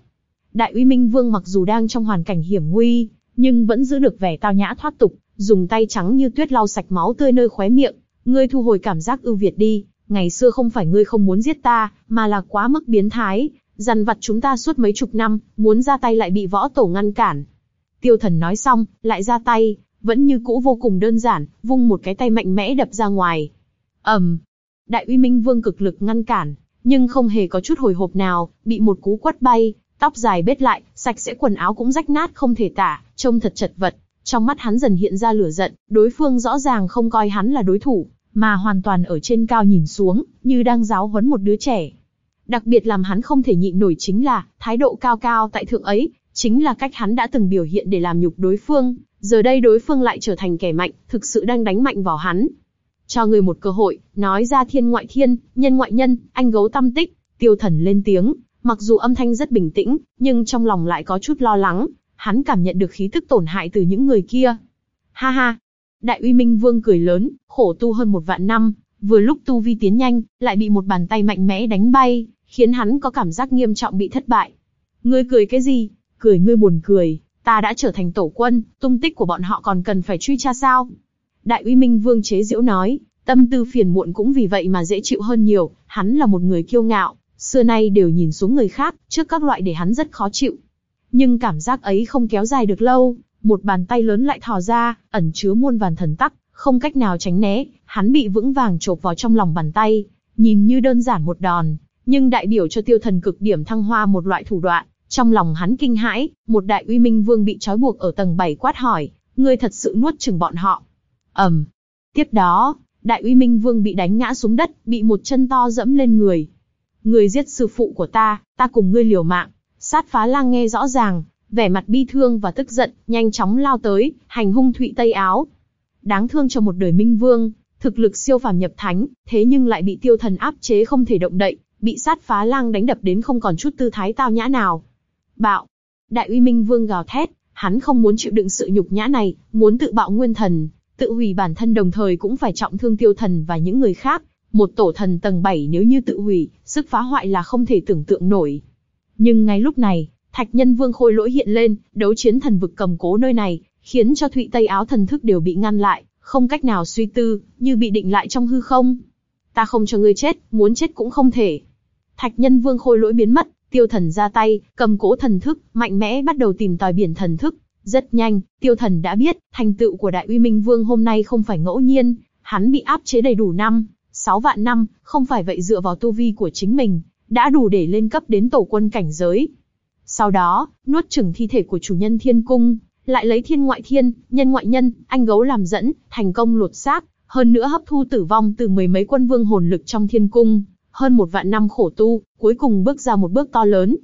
Đại uy minh vương mặc dù đang trong hoàn cảnh hiểm nguy, nhưng vẫn giữ được vẻ tao nhã thoát tục, dùng tay trắng như tuyết lau sạch máu tươi nơi khóe miệng. Ngươi thu hồi cảm giác ưu việt đi, ngày xưa không phải ngươi không muốn giết ta, mà là quá mức biến thái, dằn vặt chúng ta suốt mấy chục năm, muốn ra tay lại bị võ tổ ngăn cản. Tiêu thần nói xong, lại ra tay, vẫn như cũ vô cùng đơn giản, vung một cái tay mạnh mẽ đập ra ngoài. ầm, um, đại uy minh vương cực lực ngăn cản, nhưng không hề có chút hồi hộp nào, bị một cú quất bay, tóc dài bết lại, sạch sẽ quần áo cũng rách nát không thể tả, trông thật chật vật. Trong mắt hắn dần hiện ra lửa giận, đối phương rõ ràng không coi hắn là đối thủ, mà hoàn toàn ở trên cao nhìn xuống, như đang giáo huấn một đứa trẻ. Đặc biệt làm hắn không thể nhịn nổi chính là, thái độ cao cao tại thượng ấy, chính là cách hắn đã từng biểu hiện để làm nhục đối phương, giờ đây đối phương lại trở thành kẻ mạnh, thực sự đang đánh mạnh vào hắn. Cho người một cơ hội, nói ra thiên ngoại thiên, nhân ngoại nhân, anh gấu tâm tích, tiêu thần lên tiếng, mặc dù âm thanh rất bình tĩnh, nhưng trong lòng lại có chút lo lắng, hắn cảm nhận được khí tức tổn hại từ những người kia. Ha ha! Đại uy minh vương cười lớn, khổ tu hơn một vạn năm, vừa lúc tu vi tiến nhanh, lại bị một bàn tay mạnh mẽ đánh bay, khiến hắn có cảm giác nghiêm trọng bị thất bại. Ngươi cười cái gì? Cười ngươi buồn cười, ta đã trở thành tổ quân, tung tích của bọn họ còn cần phải truy tra sao? Đại uy minh vương chế diễu nói, tâm tư phiền muộn cũng vì vậy mà dễ chịu hơn nhiều, hắn là một người kiêu ngạo, xưa nay đều nhìn xuống người khác, trước các loại để hắn rất khó chịu. Nhưng cảm giác ấy không kéo dài được lâu, một bàn tay lớn lại thò ra, ẩn chứa muôn vàn thần tắc, không cách nào tránh né, hắn bị vững vàng chộp vào trong lòng bàn tay, nhìn như đơn giản một đòn, nhưng đại biểu cho tiêu thần cực điểm thăng hoa một loại thủ đoạn. Trong lòng hắn kinh hãi, một đại uy minh vương bị trói buộc ở tầng 7 quát hỏi, ngươi thật sự nuốt chừng bọn họ. ầm. Um. Tiếp đó, đại uy minh vương bị đánh ngã xuống đất, bị một chân to dẫm lên người. Ngươi giết sư phụ của ta, ta cùng ngươi liều mạng. Sát phá lang nghe rõ ràng, vẻ mặt bi thương và tức giận, nhanh chóng lao tới, hành hung Thụy Tây Áo. Đáng thương cho một đời minh vương, thực lực siêu phàm nhập thánh, thế nhưng lại bị tiêu thần áp chế không thể động đậy, bị sát phá lang đánh đập đến không còn chút tư thái tao nhã nào. Bạo! Đại uy minh vương gào thét, hắn không muốn chịu đựng sự nhục nhã này, muốn tự bạo nguyên thần, tự hủy bản thân đồng thời cũng phải trọng thương tiêu thần và những người khác. Một tổ thần tầng 7 nếu như tự hủy, sức phá hoại là không thể tưởng tượng nổi. Nhưng ngay lúc này, Thạch Nhân Vương khôi lỗi hiện lên, đấu chiến thần vực cầm cố nơi này, khiến cho Thụy Tây áo thần thức đều bị ngăn lại, không cách nào suy tư, như bị định lại trong hư không. Ta không cho ngươi chết, muốn chết cũng không thể. Thạch Nhân Vương khôi lỗi biến mất, Tiêu Thần ra tay, cầm cỗ thần thức, mạnh mẽ bắt đầu tìm tòi biển thần thức. Rất nhanh, Tiêu Thần đã biết, thành tựu của Đại Uy Minh Vương hôm nay không phải ngẫu nhiên, hắn bị áp chế đầy đủ năm, 6 vạn năm, không phải vậy dựa vào tu vi của chính mình, đã đủ để lên cấp đến tổ quân cảnh giới. Sau đó, nuốt chửng thi thể của chủ nhân thiên cung, lại lấy thiên ngoại thiên, nhân ngoại nhân, anh gấu làm dẫn, thành công lột xác, hơn nữa hấp thu tử vong từ mười mấy quân vương hồn lực trong thiên cung, hơn một vạn năm khổ tu, cuối cùng bước ra một bước to lớn.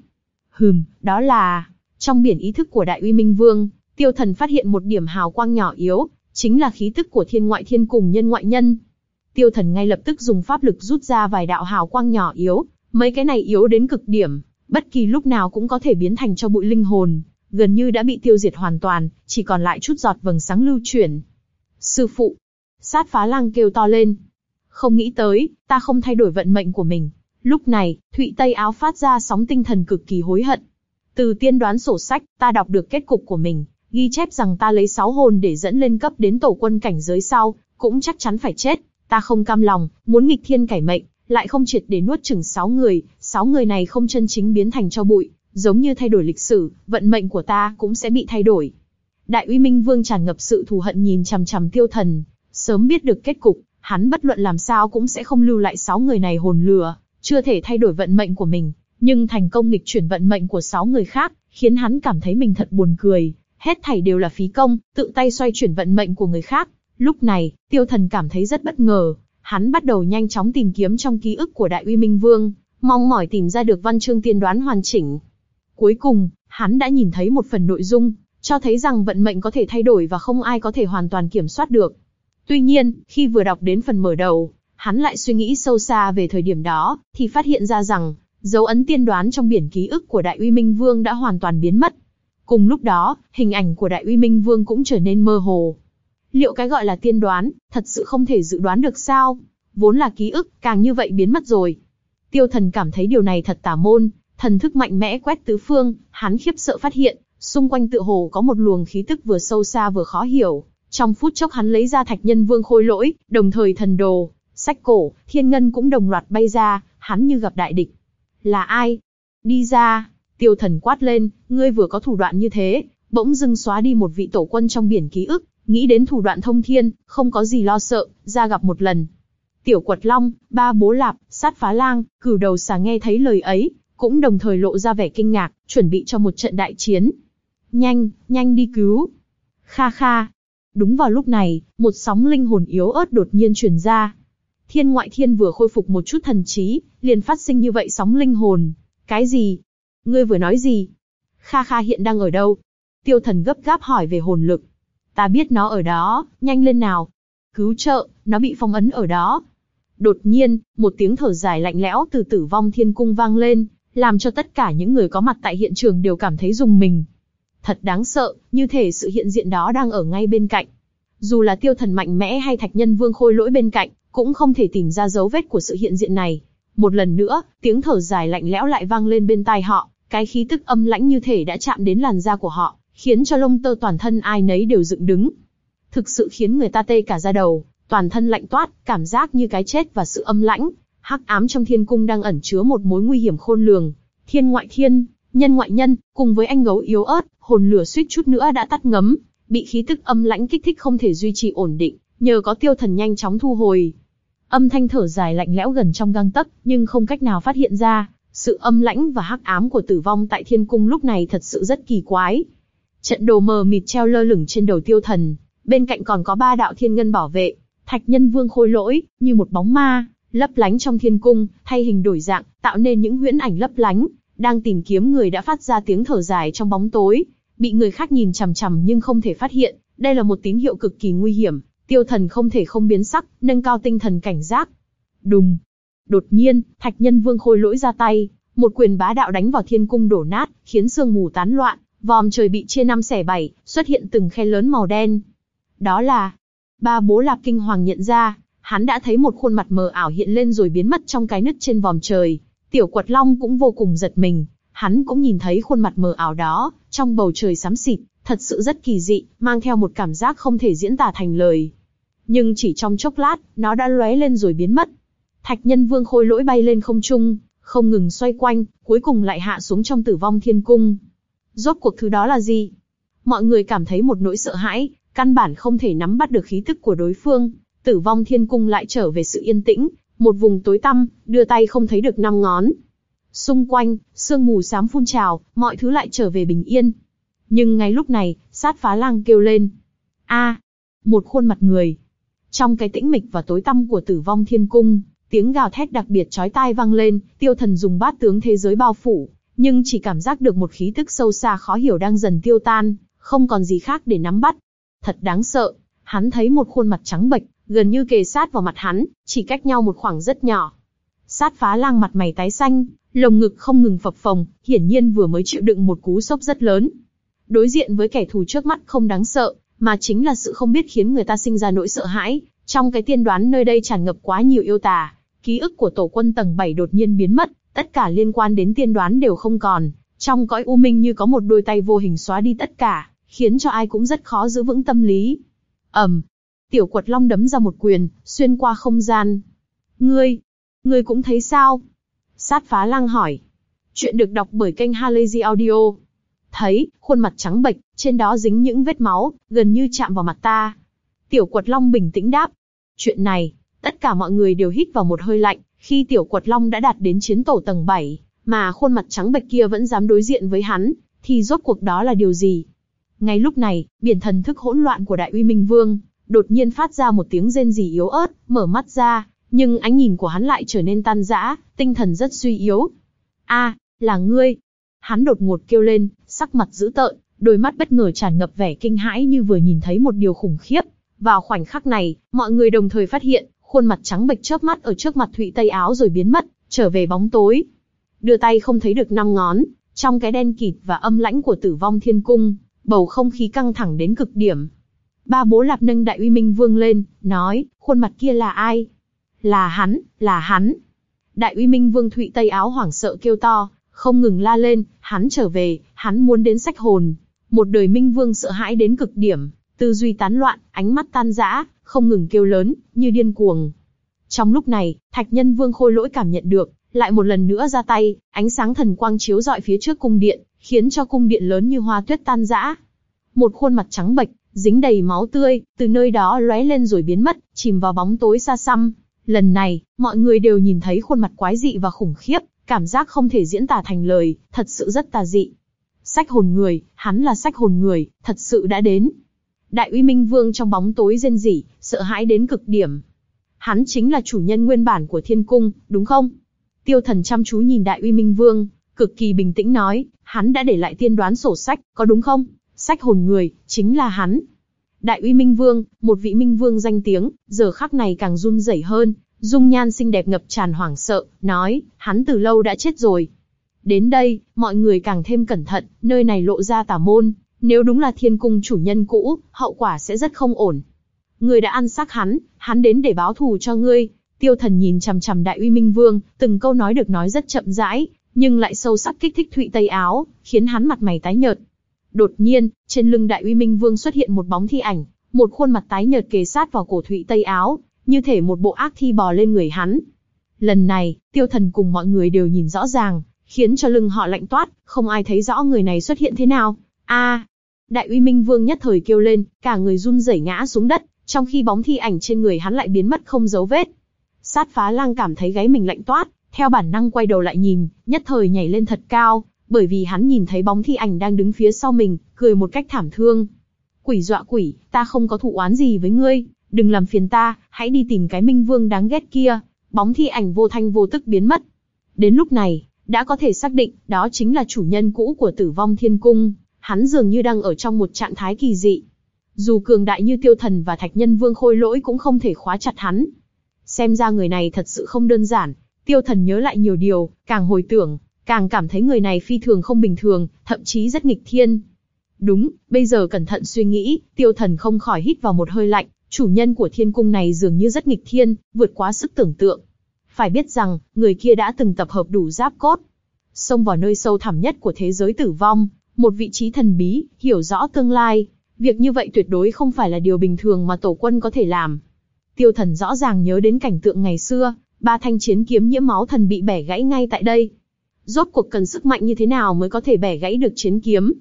Hừm, đó là, trong biển ý thức của Đại Uy Minh Vương, tiêu thần phát hiện một điểm hào quang nhỏ yếu, chính là khí tức của thiên ngoại thiên cùng nhân ngoại nhân. Tiêu thần ngay lập tức dùng pháp lực rút ra vài đạo hào quang nhỏ yếu, mấy cái này yếu đến cực điểm, bất kỳ lúc nào cũng có thể biến thành cho bụi linh hồn, gần như đã bị tiêu diệt hoàn toàn, chỉ còn lại chút giọt vầng sáng lưu chuyển. Sư phụ, sát phá lang kêu to lên. Không nghĩ tới, ta không thay đổi vận mệnh của mình. Lúc này, Thụy Tây áo phát ra sóng tinh thần cực kỳ hối hận. Từ tiên đoán sổ sách, ta đọc được kết cục của mình, ghi chép rằng ta lấy sáu hồn để dẫn lên cấp đến tổ quân cảnh giới sau, cũng chắc chắn phải chết. Ta không cam lòng, muốn nghịch thiên cải mệnh, lại không triệt để nuốt chừng sáu người, sáu người này không chân chính biến thành cho bụi, giống như thay đổi lịch sử, vận mệnh của ta cũng sẽ bị thay đổi. Đại uy minh vương tràn ngập sự thù hận nhìn chằm chằm tiêu thần, sớm biết được kết cục, hắn bất luận làm sao cũng sẽ không lưu lại sáu người này hồn lừa, chưa thể thay đổi vận mệnh của mình, nhưng thành công nghịch chuyển vận mệnh của sáu người khác, khiến hắn cảm thấy mình thật buồn cười, hết thảy đều là phí công, tự tay xoay chuyển vận mệnh của người khác. Lúc này, tiêu thần cảm thấy rất bất ngờ, hắn bắt đầu nhanh chóng tìm kiếm trong ký ức của Đại Uy Minh Vương, mong mỏi tìm ra được văn chương tiên đoán hoàn chỉnh. Cuối cùng, hắn đã nhìn thấy một phần nội dung, cho thấy rằng vận mệnh có thể thay đổi và không ai có thể hoàn toàn kiểm soát được. Tuy nhiên, khi vừa đọc đến phần mở đầu, hắn lại suy nghĩ sâu xa về thời điểm đó, thì phát hiện ra rằng, dấu ấn tiên đoán trong biển ký ức của Đại Uy Minh Vương đã hoàn toàn biến mất. Cùng lúc đó, hình ảnh của Đại Uy Minh Vương cũng trở nên mơ hồ. Liệu cái gọi là tiên đoán, thật sự không thể dự đoán được sao? Vốn là ký ức, càng như vậy biến mất rồi. Tiêu thần cảm thấy điều này thật tà môn, thần thức mạnh mẽ quét tứ phương, hắn khiếp sợ phát hiện, xung quanh tựa hồ có một luồng khí tức vừa sâu xa vừa khó hiểu. Trong phút chốc hắn lấy ra thạch nhân vương khôi lỗi, đồng thời thần đồ, sách cổ, thiên ngân cũng đồng loạt bay ra, hắn như gặp đại địch. Là ai? Đi ra, tiêu thần quát lên, ngươi vừa có thủ đoạn như thế, bỗng dưng xóa đi một vị tổ quân trong biển ký ức, nghĩ đến thủ đoạn thông thiên, không có gì lo sợ, ra gặp một lần. Tiểu quật long, ba bố lạp, sát phá lang, cửu đầu xà nghe thấy lời ấy, cũng đồng thời lộ ra vẻ kinh ngạc, chuẩn bị cho một trận đại chiến. Nhanh, nhanh đi cứu. Kha kha. Đúng vào lúc này, một sóng linh hồn yếu ớt đột nhiên truyền ra. Thiên ngoại thiên vừa khôi phục một chút thần trí, liền phát sinh như vậy sóng linh hồn. Cái gì? Ngươi vừa nói gì? Kha kha hiện đang ở đâu? Tiêu thần gấp gáp hỏi về hồn lực. Ta biết nó ở đó, nhanh lên nào. Cứu trợ, nó bị phong ấn ở đó. Đột nhiên, một tiếng thở dài lạnh lẽo từ tử vong thiên cung vang lên, làm cho tất cả những người có mặt tại hiện trường đều cảm thấy rùng mình. Thật đáng sợ, như thể sự hiện diện đó đang ở ngay bên cạnh. Dù là tiêu thần mạnh mẽ hay thạch nhân vương khôi lỗi bên cạnh, cũng không thể tìm ra dấu vết của sự hiện diện này. Một lần nữa, tiếng thở dài lạnh lẽo lại vang lên bên tai họ, cái khí tức âm lãnh như thể đã chạm đến làn da của họ, khiến cho lông tơ toàn thân ai nấy đều dựng đứng. Thực sự khiến người ta tê cả da đầu, toàn thân lạnh toát, cảm giác như cái chết và sự âm lãnh, hắc ám trong thiên cung đang ẩn chứa một mối nguy hiểm khôn lường. Thiên ngoại thiên, nhân ngoại nhân, cùng với anh gấu yếu ớt, hồn lửa suýt chút nữa đã tắt ngấm, bị khí tức âm lãnh kích thích không thể duy trì ổn định, nhờ có tiêu thần nhanh chóng thu hồi. Âm thanh thở dài lạnh lẽo gần trong gang tấc, nhưng không cách nào phát hiện ra, sự âm lãnh và hắc ám của tử vong tại thiên cung lúc này thật sự rất kỳ quái. Trận đồ mờ mịt treo lơ lửng trên đầu tiêu thần, bên cạnh còn có ba đạo thiên ngân bảo vệ, thạch nhân vương khôi lỗi, như một bóng ma, lấp lánh trong thiên cung, thay hình đổi dạng, tạo nên những huyễn ảnh lấp lánh, đang tìm kiếm người đã phát ra tiếng thở dài trong bóng tối, bị người khác nhìn chằm chằm nhưng không thể phát hiện, đây là một tín hiệu cực kỳ nguy hiểm, tiêu thần không thể không biến sắc, nâng cao tinh thần cảnh giác. Đùng! Đột nhiên, thạch nhân vương khôi lỗi ra tay, một quyền bá đạo đánh vào thiên cung đổ nát, khiến sương mù tán loạn, vòm trời bị chia năm xẻ bảy, xuất hiện từng khe lớn màu đen. Đó là... Ba bố lạp kinh hoàng nhận ra, hắn đã thấy một khuôn mặt mờ ảo hiện lên rồi biến mất trong cái nứt trên vòm trời. Tiểu quật long cũng vô cùng giật mình, hắn cũng nhìn thấy khuôn mặt mờ ảo đó, trong bầu trời xám xịt, thật sự rất kỳ dị, mang theo một cảm giác không thể diễn tả thành lời. Nhưng chỉ trong chốc lát, nó đã lóe lên rồi biến mất. Thạch nhân vương khôi lỗi bay lên không trung, không ngừng xoay quanh, cuối cùng lại hạ xuống trong tử vong thiên cung. Rốt cuộc thứ đó là gì? Mọi người cảm thấy một nỗi sợ hãi, căn bản không thể nắm bắt được khí tức của đối phương. Tử vong thiên cung lại trở về sự yên tĩnh, một vùng tối tăm, đưa tay không thấy được năm ngón. Xung quanh, sương mù xám phun trào, mọi thứ lại trở về bình yên. Nhưng ngay lúc này, sát phá lang kêu lên. a một khuôn mặt người. Trong cái tĩnh mịch và tối tăm của tử vong thiên cung, tiếng gào thét đặc biệt chói tai vang lên, tiêu thần dùng bát tướng thế giới bao phủ, nhưng chỉ cảm giác được một khí tức sâu xa khó hiểu đang dần tiêu tan, không còn gì khác để nắm bắt. Thật đáng sợ, hắn thấy một khuôn mặt trắng bệch, gần như kề sát vào mặt hắn, chỉ cách nhau một khoảng rất nhỏ. Sát phá lang mặt mày tái xanh, lồng ngực không ngừng phập phồng, hiển nhiên vừa mới chịu đựng một cú sốc rất lớn. Đối diện với kẻ thù trước mắt không đáng sợ, mà chính là sự không biết khiến người ta sinh ra nỗi sợ hãi. Trong cái tiên đoán nơi đây tràn ngập quá nhiều yêu tà, ký ức của tổ quân tầng 7 đột nhiên biến mất, tất cả liên quan đến tiên đoán đều không còn. Trong cõi u minh như có một đôi tay vô hình xóa đi tất cả, khiến cho ai cũng rất khó giữ vững tâm lý. ầm, tiểu quật long đấm ra một quyền, xuyên qua không gian. Ngươi, ngươi cũng thấy sao? Sát phá lăng hỏi. Chuyện được đọc bởi kênh Halazy Audio. Thấy, khuôn mặt trắng bệch, trên đó dính những vết máu, gần như chạm vào mặt ta. Tiểu quật long bình tĩnh đáp. Chuyện này, tất cả mọi người đều hít vào một hơi lạnh, khi tiểu quật long đã đạt đến chiến tổ tầng 7, mà khuôn mặt trắng bệch kia vẫn dám đối diện với hắn, thì rốt cuộc đó là điều gì? Ngay lúc này, biển thần thức hỗn loạn của Đại Uy Minh Vương, đột nhiên phát ra một tiếng rên rỉ yếu ớt, mở mắt ra, nhưng ánh nhìn của hắn lại trở nên tan rã, tinh thần rất suy yếu. A, là ngươi! Hắn đột ngột kêu lên, sắc mặt dữ tợn, đôi mắt bất ngờ tràn ngập vẻ kinh hãi như vừa nhìn thấy một điều khủng khiếp. Vào khoảnh khắc này, mọi người đồng thời phát hiện, khuôn mặt trắng bệch chớp mắt ở trước mặt Thụy Tây áo rồi biến mất, trở về bóng tối. Đưa tay không thấy được năm ngón, trong cái đen kịt và âm lãnh của tử vong thiên cung, bầu không khí căng thẳng đến cực điểm. Ba bố lạp nâng đại uy minh vương lên, nói, khuôn mặt kia là ai? Là hắn, là hắn. Đại uy minh vương Thụy Tây áo hoảng sợ kêu to, không ngừng la lên, hắn trở về, hắn muốn đến sách hồn. Một đời minh vương sợ hãi đến cực điểm, tư duy tán loạn, ánh mắt tan rã, không ngừng kêu lớn, như điên cuồng. Trong lúc này, thạch nhân vương khôi lỗi cảm nhận được, lại một lần nữa ra tay, ánh sáng thần quang chiếu rọi phía trước cung điện, khiến cho cung điện lớn như hoa tuyết tan rã. Một khuôn mặt trắng bệch, dính đầy máu tươi, từ nơi đó lóe lên rồi biến mất, chìm vào bóng tối xa xăm. Lần này, mọi người đều nhìn thấy khuôn mặt quái dị và khủng khiếp, cảm giác không thể diễn tả thành lời, thật sự rất tà dị. Sách hồn người, hắn là sách hồn người, thật sự đã đến. Đại uy minh vương trong bóng tối rên rỉ, sợ hãi đến cực điểm. Hắn chính là chủ nhân nguyên bản của thiên cung, đúng không? Tiêu thần chăm chú nhìn đại uy minh vương, cực kỳ bình tĩnh nói, hắn đã để lại tiên đoán sổ sách, có đúng không? Sách hồn người, chính là hắn. Đại uy minh vương, một vị minh vương danh tiếng, giờ khắc này càng run rẩy hơn, dung nhan xinh đẹp ngập tràn hoảng sợ, nói, hắn từ lâu đã chết rồi. Đến đây, mọi người càng thêm cẩn thận, nơi này lộ ra tà môn, nếu đúng là thiên cung chủ nhân cũ, hậu quả sẽ rất không ổn. người đã ăn xác hắn, hắn đến để báo thù cho ngươi. Tiêu thần nhìn chằm chằm đại uy minh vương, từng câu nói được nói rất chậm rãi, nhưng lại sâu sắc kích thích thụy tây áo, khiến hắn mặt mày tái nhợt. Đột nhiên, trên lưng đại uy minh vương xuất hiện một bóng thi ảnh, một khuôn mặt tái nhợt kề sát vào cổ thụy tây áo, như thể một bộ ác thi bò lên người hắn. Lần này, tiêu thần cùng mọi người đều nhìn rõ ràng, khiến cho lưng họ lạnh toát, không ai thấy rõ người này xuất hiện thế nào. A, Đại uy minh vương nhất thời kêu lên, cả người run rẩy ngã xuống đất, trong khi bóng thi ảnh trên người hắn lại biến mất không dấu vết. Sát phá lang cảm thấy gáy mình lạnh toát, theo bản năng quay đầu lại nhìn, nhất thời nhảy lên thật cao, bởi vì hắn nhìn thấy bóng thi ảnh đang đứng phía sau mình, cười một cách thảm thương. Quỷ dọa quỷ, ta không có thụ oán gì với ngươi, đừng làm phiền ta, hãy đi tìm cái minh vương đáng ghét kia. Bóng thi ảnh vô thanh vô tức biến mất. Đến lúc này, đã có thể xác định, đó chính là chủ nhân cũ của tử vong thiên cung, hắn dường như đang ở trong một trạng thái kỳ dị. Dù cường đại như tiêu thần và thạch nhân vương khôi lỗi cũng không thể khóa chặt hắn. Xem ra người này thật sự không đơn giản, tiêu thần nhớ lại nhiều điều, càng hồi tưởng, càng cảm thấy người này phi thường không bình thường, thậm chí rất nghịch thiên. Đúng, bây giờ cẩn thận suy nghĩ, tiêu thần không khỏi hít vào một hơi lạnh, chủ nhân của thiên cung này dường như rất nghịch thiên, vượt quá sức tưởng tượng. Phải biết rằng, người kia đã từng tập hợp đủ giáp cốt, xông vào nơi sâu thẳm nhất của thế giới tử vong, một vị trí thần bí, hiểu rõ tương lai. Việc như vậy tuyệt đối không phải là điều bình thường mà tổ quân có thể làm. Tiêu thần rõ ràng nhớ đến cảnh tượng ngày xưa, ba thanh chiến kiếm nhiễm máu thần bị bẻ gãy ngay tại đây. Rốt cuộc cần sức mạnh như thế nào mới có thể bẻ gãy được chiến kiếm?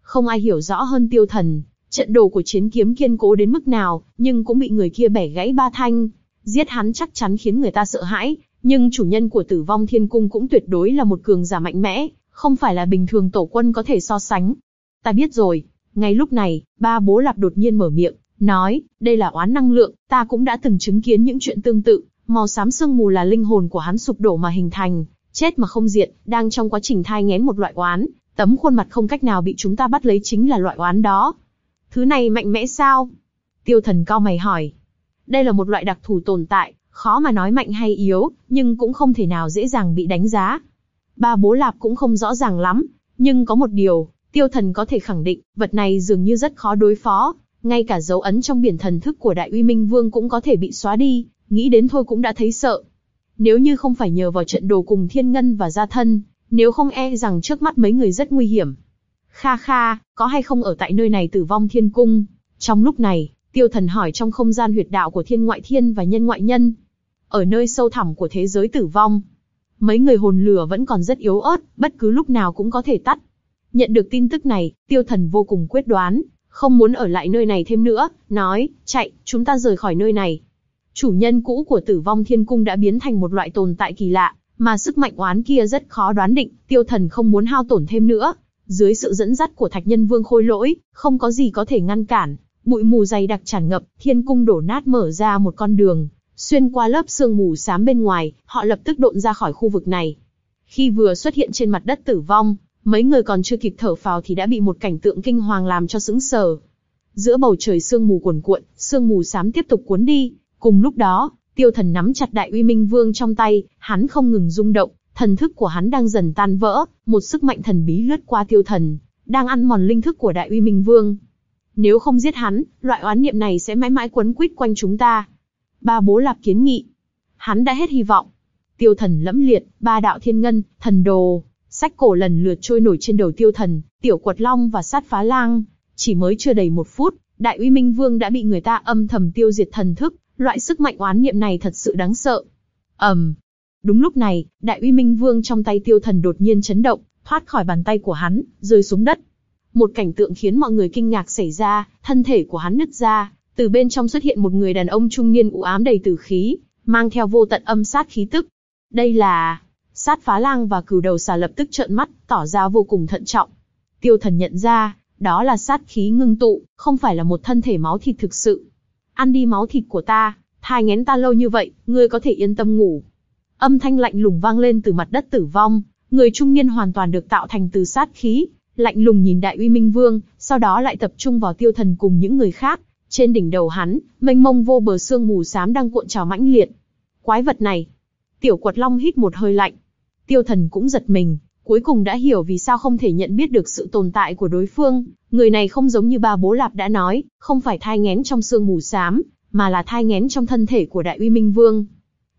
Không ai hiểu rõ hơn tiêu thần, trận đồ của chiến kiếm kiên cố đến mức nào, nhưng cũng bị người kia bẻ gãy ba thanh. Giết hắn chắc chắn khiến người ta sợ hãi, nhưng chủ nhân của tử vong thiên cung cũng tuyệt đối là một cường giả mạnh mẽ, không phải là bình thường tổ quân có thể so sánh. Ta biết rồi. Ngay lúc này, ba bố lạp đột nhiên mở miệng, nói, đây là oán năng lượng, ta cũng đã từng chứng kiến những chuyện tương tự, màu xám sương mù là linh hồn của hắn sụp đổ mà hình thành, chết mà không diệt, đang trong quá trình thai ngén một loại oán, tấm khuôn mặt không cách nào bị chúng ta bắt lấy chính là loại oán đó. Thứ này mạnh mẽ sao? Tiêu thần cao mày hỏi. Đây là một loại đặc thù tồn tại, khó mà nói mạnh hay yếu, nhưng cũng không thể nào dễ dàng bị đánh giá. Ba bố lạp cũng không rõ ràng lắm, nhưng có một điều, tiêu thần có thể khẳng định, vật này dường như rất khó đối phó, ngay cả dấu ấn trong biển thần thức của đại uy minh vương cũng có thể bị xóa đi, nghĩ đến thôi cũng đã thấy sợ. Nếu như không phải nhờ vào trận đồ cùng thiên ngân và gia thân, nếu không e rằng trước mắt mấy người rất nguy hiểm. Kha kha, có hay không ở tại nơi này tử vong thiên cung? Trong lúc này, tiêu thần hỏi trong không gian huyệt đạo của thiên ngoại thiên và nhân ngoại nhân. Ở nơi sâu thẳm của thế giới tử vong, mấy người hồn lửa vẫn còn rất yếu ớt, bất cứ lúc nào cũng có thể tắt. Nhận được tin tức này, tiêu thần vô cùng quyết đoán, không muốn ở lại nơi này thêm nữa, nói, chạy, chúng ta rời khỏi nơi này. Chủ nhân cũ của tử vong thiên cung đã biến thành một loại tồn tại kỳ lạ, mà sức mạnh oán kia rất khó đoán định, tiêu thần không muốn hao tổn thêm nữa. Dưới sự dẫn dắt của thạch nhân vương khôi lỗi, không có gì có thể ngăn cản, bụi mù dày đặc tràn ngập, thiên cung đổ nát mở ra một con đường, Xuyên qua lớp sương mù xám bên ngoài, họ lập tức độn ra khỏi khu vực này. Khi vừa xuất hiện trên mặt đất tử vong, mấy người còn chưa kịp thở phào thì đã bị một cảnh tượng kinh hoàng làm cho sững sờ. Giữa bầu trời sương mù cuồn cuộn, sương mù xám tiếp tục cuốn đi. Cùng lúc đó, Tiêu thần nắm chặt đại uy minh vương trong tay, hắn không ngừng rung động, thần thức của hắn đang dần tan vỡ, một sức mạnh thần bí lướt qua tiêu thần, đang ăn mòn linh thức của đại uy minh vương. Nếu không giết hắn, loại oán niệm này sẽ mãi mãi quấn quýt quanh chúng ta. Ba bố lạp kiến nghị. Hắn đã hết hy vọng. Tiêu thần lẫm liệt, ba đạo thiên ngân, thần đồ, sách cổ lần lượt trôi nổi trên đầu tiêu thần, tiểu quật long và sát phá lang. Chỉ mới chưa đầy một phút, đại uy minh vương đã bị người ta âm thầm tiêu diệt thần thức, loại sức mạnh oán niệm này thật sự đáng sợ. ầm, um. Đúng lúc này, đại uy minh vương trong tay tiêu thần đột nhiên chấn động, thoát khỏi bàn tay của hắn, rơi xuống đất. Một cảnh tượng khiến mọi người kinh ngạc xảy ra, thân thể của hắn nứt ra, từ bên trong xuất hiện một người đàn ông trung niên u ám đầy tử khí, mang theo vô tận âm sát khí tức. Đây là... Sát phá lang và cửu đầu xà lập tức trợn mắt, tỏ ra vô cùng thận trọng. Tiêu thần nhận ra, đó là sát khí ngưng tụ, không phải là một thân thể máu thịt thực sự. Ăn đi máu thịt của ta, thai ngén ta lâu như vậy, ngươi có thể yên tâm ngủ. Âm thanh lạnh lùng vang lên từ mặt đất tử vong, người trung niên hoàn toàn được tạo thành từ sát khí, lạnh lùng nhìn đại uy minh vương, sau đó lại tập trung vào tiêu thần cùng những người khác. Trên đỉnh đầu hắn, mênh mông vô bờ sương mù xám đang cuộn trào mãnh liệt. Quái vật này. Tiểu quật long hít một hơi lạnh. Tiêu thần cũng giật mình, cuối cùng đã hiểu vì sao không thể nhận biết được sự tồn tại của đối phương. Người này không giống như ba bố lạp đã nói, không phải thai ngén trong xương mù xám, mà là thai ngén trong thân thể của đại uy minh vương.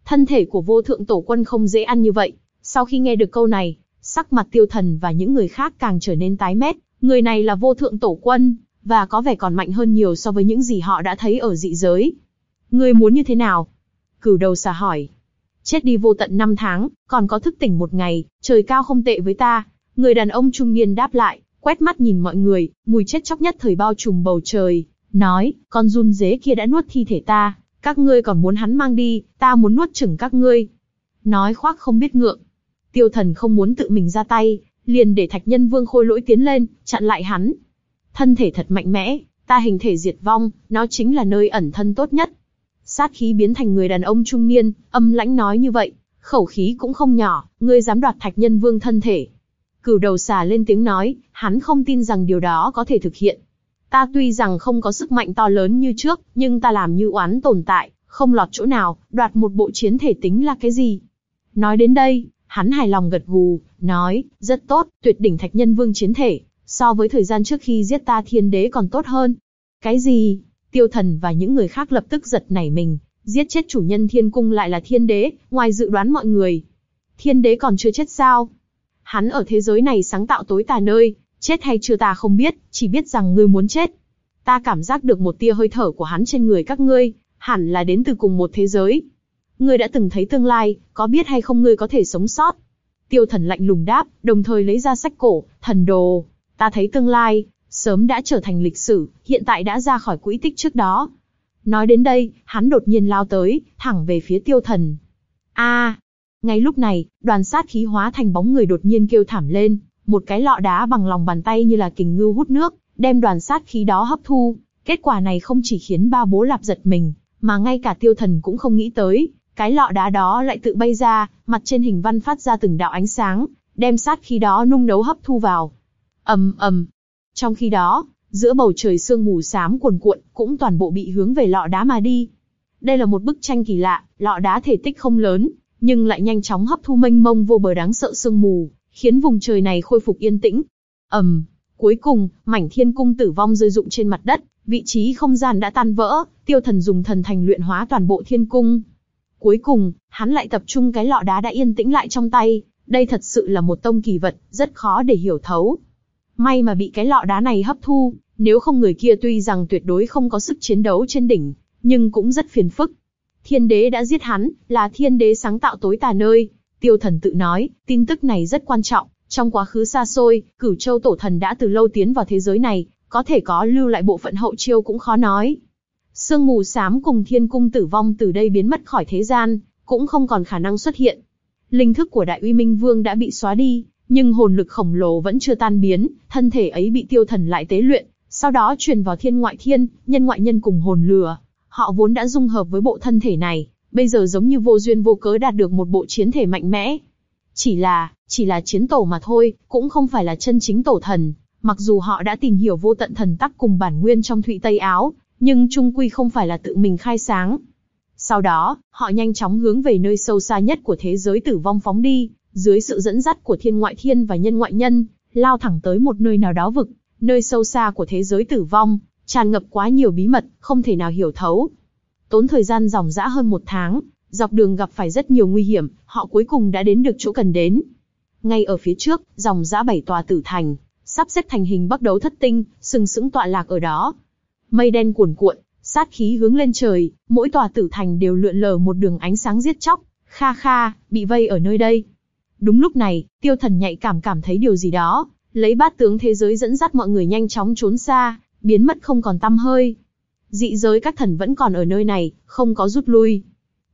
Thân thể của vô thượng tổ quân không dễ ăn như vậy. Sau khi nghe được câu này, sắc mặt tiêu thần và những người khác càng trở nên tái mét. Người này là vô thượng tổ quân, và có vẻ còn mạnh hơn nhiều so với những gì họ đã thấy ở dị giới. Người muốn như thế nào? Cửu đầu xà hỏi. Chết đi vô tận năm tháng, còn có thức tỉnh một ngày, trời cao không tệ với ta. Người đàn ông trung niên đáp lại, quét mắt nhìn mọi người, mùi chết chóc nhất thời bao trùm bầu trời, nói, con run dế kia đã nuốt thi thể ta, các ngươi còn muốn hắn mang đi, ta muốn nuốt chửng các ngươi. Nói khoác không biết ngượng. Tiêu thần không muốn tự mình ra tay, liền để thạch nhân vương khôi lỗi tiến lên, chặn lại hắn. Thân thể thật mạnh mẽ, ta hình thể diệt vong, nó chính là nơi ẩn thân tốt nhất. Sát khí biến thành người đàn ông trung niên, âm lãnh nói như vậy, khẩu khí cũng không nhỏ, ngươi dám đoạt thạch nhân vương thân thể. Cửu đầu xà lên tiếng nói, hắn không tin rằng điều đó có thể thực hiện. Ta tuy rằng không có sức mạnh to lớn như trước, nhưng ta làm như oán tồn tại, không lọt chỗ nào, đoạt một bộ chiến thể tính là cái gì? Nói đến đây, hắn hài lòng gật gù, nói, rất tốt, tuyệt đỉnh thạch nhân vương chiến thể, so với thời gian trước khi giết ta thiên đế còn tốt hơn. Cái gì? Tiêu thần và những người khác lập tức giật nảy mình, giết chết chủ nhân thiên cung lại là thiên đế, ngoài dự đoán mọi người. Thiên đế còn chưa chết sao? Hắn ở thế giới này sáng tạo tối tà nơi, Chết hay chưa ta không biết, chỉ biết rằng ngươi muốn chết. Ta cảm giác được một tia hơi thở của hắn trên người các ngươi, hẳn là đến từ cùng một thế giới. Ngươi đã từng thấy tương lai, có biết hay không ngươi có thể sống sót? Tiêu thần lạnh lùng đáp, đồng thời lấy ra sách cổ, thần đồ. Ta thấy tương lai, sớm đã trở thành lịch sử, hiện tại đã ra khỏi quỹ tích trước đó. Nói đến đây, hắn đột nhiên lao tới, thẳng về phía tiêu thần. A! ngay lúc này, đoàn sát khí hóa thành bóng người đột nhiên kêu thảm lên, một cái lọ đá bằng lòng bàn tay như là kình ngưu hút nước, đem đoàn sát khí đó hấp thu. Kết quả này không chỉ khiến ba bố lạp giật mình, mà ngay cả tiêu thần cũng không nghĩ tới, cái lọ đá đó lại tự bay ra, mặt trên hình văn phát ra từng đạo ánh sáng, đem sát khí đó nung nấu hấp thu vào. ầm ầm. Trong khi đó, giữa bầu trời sương mù xám cuồn cuộn, cũng toàn bộ bị hướng về lọ đá mà đi. Đây là một bức tranh kỳ lạ, lọ đá thể tích không lớn, nhưng lại nhanh chóng hấp thu mênh mông vô bờ đáng sợ sương mù, khiến vùng trời này khôi phục yên tĩnh. ầm, um, cuối cùng, mảnh thiên cung tử vong rơi rụng trên mặt đất, vị trí không gian đã tan vỡ, tiêu thần dùng thần thành luyện hóa toàn bộ thiên cung. Cuối cùng, hắn lại tập trung cái lọ đá đã yên tĩnh lại trong tay, đây thật sự là một tông kỳ vật, rất khó để hiểu thấu. May mà bị cái lọ đá này hấp thu, nếu không người kia tuy rằng tuyệt đối không có sức chiến đấu trên đỉnh, nhưng cũng rất phiền phức. Thiên đế đã giết hắn, là thiên đế sáng tạo tối tà nơi, Tiêu thần tự nói, tin tức này rất quan trọng. Trong quá khứ xa xôi, cửu châu tổ thần đã từ lâu tiến vào thế giới này, có thể có lưu lại bộ phận hậu chiêu cũng khó nói. Sương mù xám cùng thiên cung tử vong từ đây biến mất khỏi thế gian, cũng không còn khả năng xuất hiện. Linh thức của đại uy minh vương đã bị xóa đi, nhưng hồn lực khổng lồ vẫn chưa tan biến, thân thể ấy bị tiêu thần lại tế luyện, sau đó truyền vào thiên ngoại thiên, nhân ngoại nhân cùng hồn lừa. Họ vốn đã dung hợp với bộ thân thể này, bây giờ giống như vô duyên vô cớ đạt được một bộ chiến thể mạnh mẽ. Chỉ là, chỉ là chiến tổ mà thôi, cũng không phải là chân chính tổ thần. Mặc dù họ đã tìm hiểu vô tận thần tắc cùng bản nguyên trong thụy Tây Áo, nhưng trung quy không phải là tự mình khai sáng. Sau đó, họ nhanh chóng hướng về nơi sâu xa nhất của thế giới tử vong phóng đi, dưới sự dẫn dắt của thiên ngoại thiên và nhân ngoại nhân, lao thẳng tới một nơi nào đó vực, nơi sâu xa của thế giới tử vong, tràn ngập quá nhiều bí mật, không thể nào hiểu thấu. Tốn thời gian dòng dã hơn một tháng, dọc đường gặp phải rất nhiều nguy hiểm, họ cuối cùng đã đến được chỗ cần đến. Ngay ở phía trước, dòng dã bảy tòa tử thành, sắp xếp thành hình bắc đấu thất tinh, sừng sững tọa lạc ở đó. Mây đen cuồn cuộn, sát khí hướng lên trời, mỗi tòa tử thành đều lượn lờ một đường ánh sáng giết chóc, kha kha, bị vây ở nơi đây. Đúng lúc này, tiêu thần nhạy cảm cảm thấy điều gì đó, lấy bát tướng thế giới dẫn dắt mọi người nhanh chóng trốn xa, biến mất không còn tăm hơi. Dị giới các thần vẫn còn ở nơi này, không có rút lui.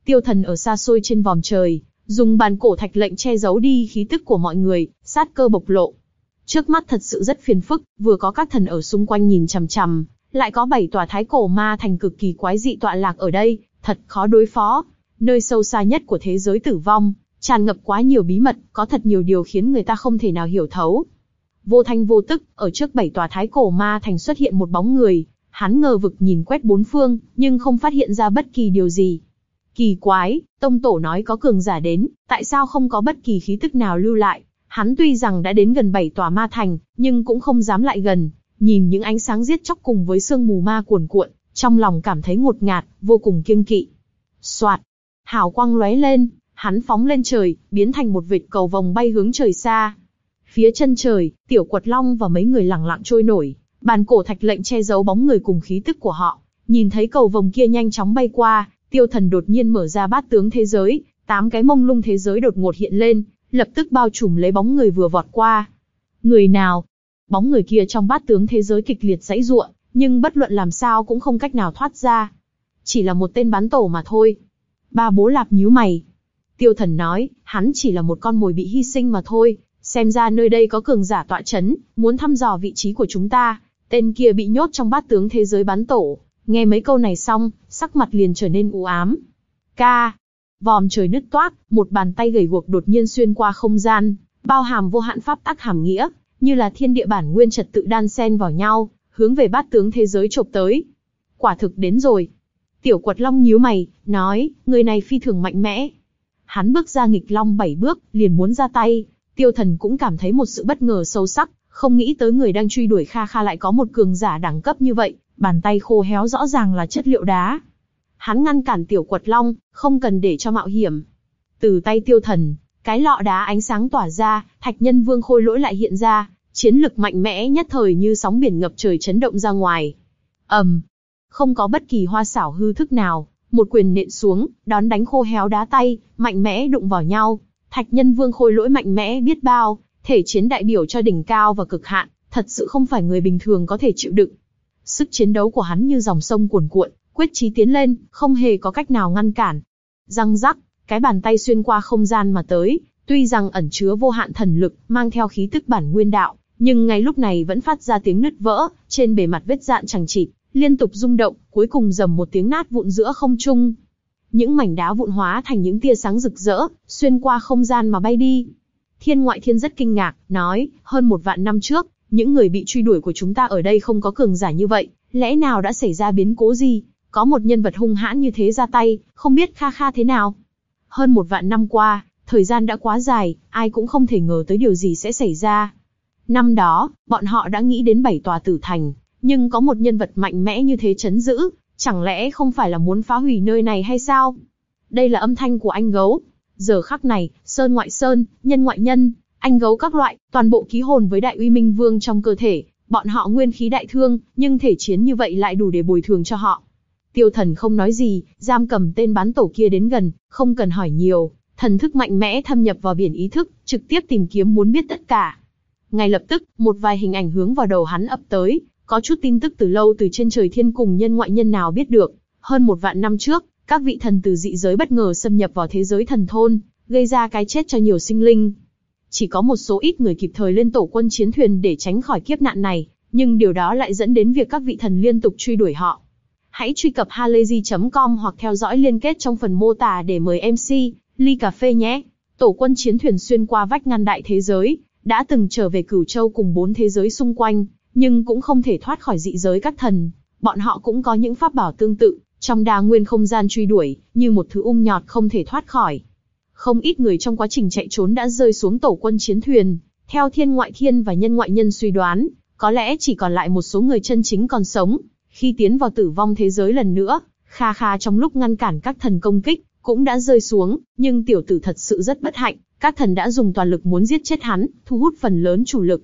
Tiêu thần ở xa xôi trên vòm trời, dùng bàn cổ thạch lệnh che giấu đi khí tức của mọi người, sát cơ bộc lộ. Trước mắt thật sự rất phiền phức, vừa có các thần ở xung quanh nhìn chằm chằm, lại có bảy tòa thái cổ ma thành cực kỳ quái dị tọa lạc ở đây, thật khó đối phó. Nơi sâu xa nhất của thế giới tử vong, tràn ngập quá nhiều bí mật, có thật nhiều điều khiến người ta không thể nào hiểu thấu. Vô thanh vô tức, ở trước bảy tòa thái cổ ma thành xuất hiện một bóng người, hắn ngờ vực nhìn quét bốn phương, nhưng không phát hiện ra bất kỳ điều gì. Kỳ quái, tông tổ nói có cường giả đến, tại sao không có bất kỳ khí tức nào lưu lại? Hắn tuy rằng đã đến gần bảy tòa ma thành, nhưng cũng không dám lại gần, nhìn những ánh sáng giết chóc cùng với sương mù ma cuồn cuộn, trong lòng cảm thấy ngột ngạt, vô cùng kiêng kỵ. Soạt, hào quang lóe lên, hắn phóng lên trời, biến thành một vệt cầu vòng bay hướng trời xa. Phía chân trời, tiểu quật long và mấy người lẳng lặng trôi nổi, bàn cổ thạch lệnh che giấu bóng người cùng khí tức của họ. Nhìn thấy cầu vòng kia nhanh chóng bay qua, tiêu thần đột nhiên mở ra bát tướng thế giới, tám cái mông lung thế giới đột ngột hiện lên, lập tức bao trùm lấy bóng người vừa vọt qua. Người nào? Bóng người kia trong bát tướng thế giới kịch liệt dãy ruộng, nhưng bất luận làm sao cũng không cách nào thoát ra. Chỉ là một tên bán tổ mà thôi. Ba bố lạp nhíu mày. Tiêu thần nói, hắn chỉ là một con mồi bị hy sinh mà thôi, xem ra nơi đây có cường giả tọa chấn, muốn thăm dò vị trí của chúng ta. Tên kia bị nhốt trong bát tướng thế giới bán tổ, nghe mấy câu này xong, sắc mặt liền trở nên u ám. Ca, vòm trời nứt toác, một bàn tay gầy guộc đột nhiên xuyên qua không gian, bao hàm vô hạn pháp tắc hàm nghĩa, như là thiên địa bản nguyên trật tự đan xen vào nhau, hướng về bát tướng thế giới chộp tới. Quả thực đến rồi. Tiểu quật long nhíu mày, nói, người này phi thường mạnh mẽ. Hắn bước ra nghịch long bảy bước, liền muốn ra tay. Tiêu thần cũng cảm thấy một sự bất ngờ sâu sắc, không nghĩ tới người đang truy đuổi Kha Kha lại có một cường giả đẳng cấp như vậy, bàn tay khô héo rõ ràng là chất liệu đá. Hắn ngăn cản tiểu quật long, không cần để cho mạo hiểm. Từ tay tiêu thần, cái lọ đá ánh sáng tỏa ra, thạch nhân vương khôi lỗi lại hiện ra, chiến lực mạnh mẽ nhất thời như sóng biển ngập trời chấn động ra ngoài. ầm, um, không có bất kỳ hoa xảo hư thức nào, một quyền nện xuống, đón đánh khô héo đá tay, mạnh mẽ đụng vào nhau. Thạch nhân vương khôi lỗi mạnh mẽ biết bao, thể chiến đại biểu cho đỉnh cao và cực hạn, thật sự không phải người bình thường có thể chịu đựng. Sức chiến đấu của hắn như dòng sông cuồn cuộn, quyết chí tiến lên, không hề có cách nào ngăn cản. Răng rắc, cái bàn tay xuyên qua không gian mà tới, tuy rằng ẩn chứa vô hạn thần lực, mang theo khí tức bản nguyên đạo, nhưng ngay lúc này vẫn phát ra tiếng nứt vỡ, trên bề mặt vết dạn chẳng chịt, liên tục rung động, cuối cùng dầm một tiếng nát vụn giữa không trung. Những mảnh đá vụn hóa thành những tia sáng rực rỡ, xuyên qua không gian mà bay đi. Thiên ngoại thiên rất kinh ngạc, nói, hơn một vạn năm trước, những người bị truy đuổi của chúng ta ở đây không có cường giả như vậy, lẽ nào đã xảy ra biến cố gì? Có một nhân vật hung hãn như thế ra tay, không biết kha kha thế nào. Hơn một vạn năm qua, thời gian đã quá dài, ai cũng không thể ngờ tới điều gì sẽ xảy ra. Năm đó, bọn họ đã nghĩ đến bảy tòa tử thành, nhưng có một nhân vật mạnh mẽ như thế chấn giữ, chẳng lẽ không phải là muốn phá hủy nơi này hay sao? Đây là âm thanh của anh gấu. Giờ khắc này, sơn ngoại sơn, nhân ngoại nhân, anh gấu các loại, toàn bộ ký hồn với đại uy minh vương trong cơ thể, bọn họ nguyên khí đại thương, nhưng thể chiến như vậy lại đủ để bồi thường cho họ. Tiêu thần không nói gì, giam cầm tên bán tổ kia đến gần, không cần hỏi nhiều, thần thức mạnh mẽ thâm nhập vào biển ý thức, trực tiếp tìm kiếm muốn biết tất cả. Ngay lập tức, một vài hình ảnh hướng vào đầu hắn ập tới, có chút tin tức từ lâu từ trên trời thiên cùng nhân ngoại nhân nào biết được. Hơn một vạn năm trước, các vị thần từ dị giới bất ngờ xâm nhập vào thế giới thần thôn, gây ra cái chết cho nhiều sinh linh. Chỉ có một số ít người kịp thời lên tổ quân chiến thuyền để tránh khỏi kiếp nạn này, nhưng điều đó lại dẫn đến việc các vị thần liên tục truy đuổi họ. Hãy truy cập halayzi.com hoặc theo dõi liên kết trong phần mô tả để mời MC, ly cà phê nhé. Tổ quân chiến thuyền xuyên qua vách ngăn đại thế giới, đã từng trở về cửu châu cùng bốn thế giới xung quanh, nhưng cũng không thể thoát khỏi dị giới các thần. Bọn họ cũng có những pháp bảo tương tự, Trong đa nguyên không gian truy đuổi, như một thứ ung nhọt không thể thoát khỏi. Không ít người trong quá trình chạy trốn đã rơi xuống tổ quân chiến thuyền. Theo thiên ngoại thiên và nhân ngoại nhân suy đoán, có lẽ chỉ còn lại một số người chân chính còn sống. Khi tiến vào tử vong thế giới lần nữa, Kha Kha trong lúc ngăn cản các thần công kích, cũng đã rơi xuống, nhưng tiểu tử thật sự rất bất hạnh, các thần đã dùng toàn lực muốn giết chết hắn, thu hút phần lớn chủ lực.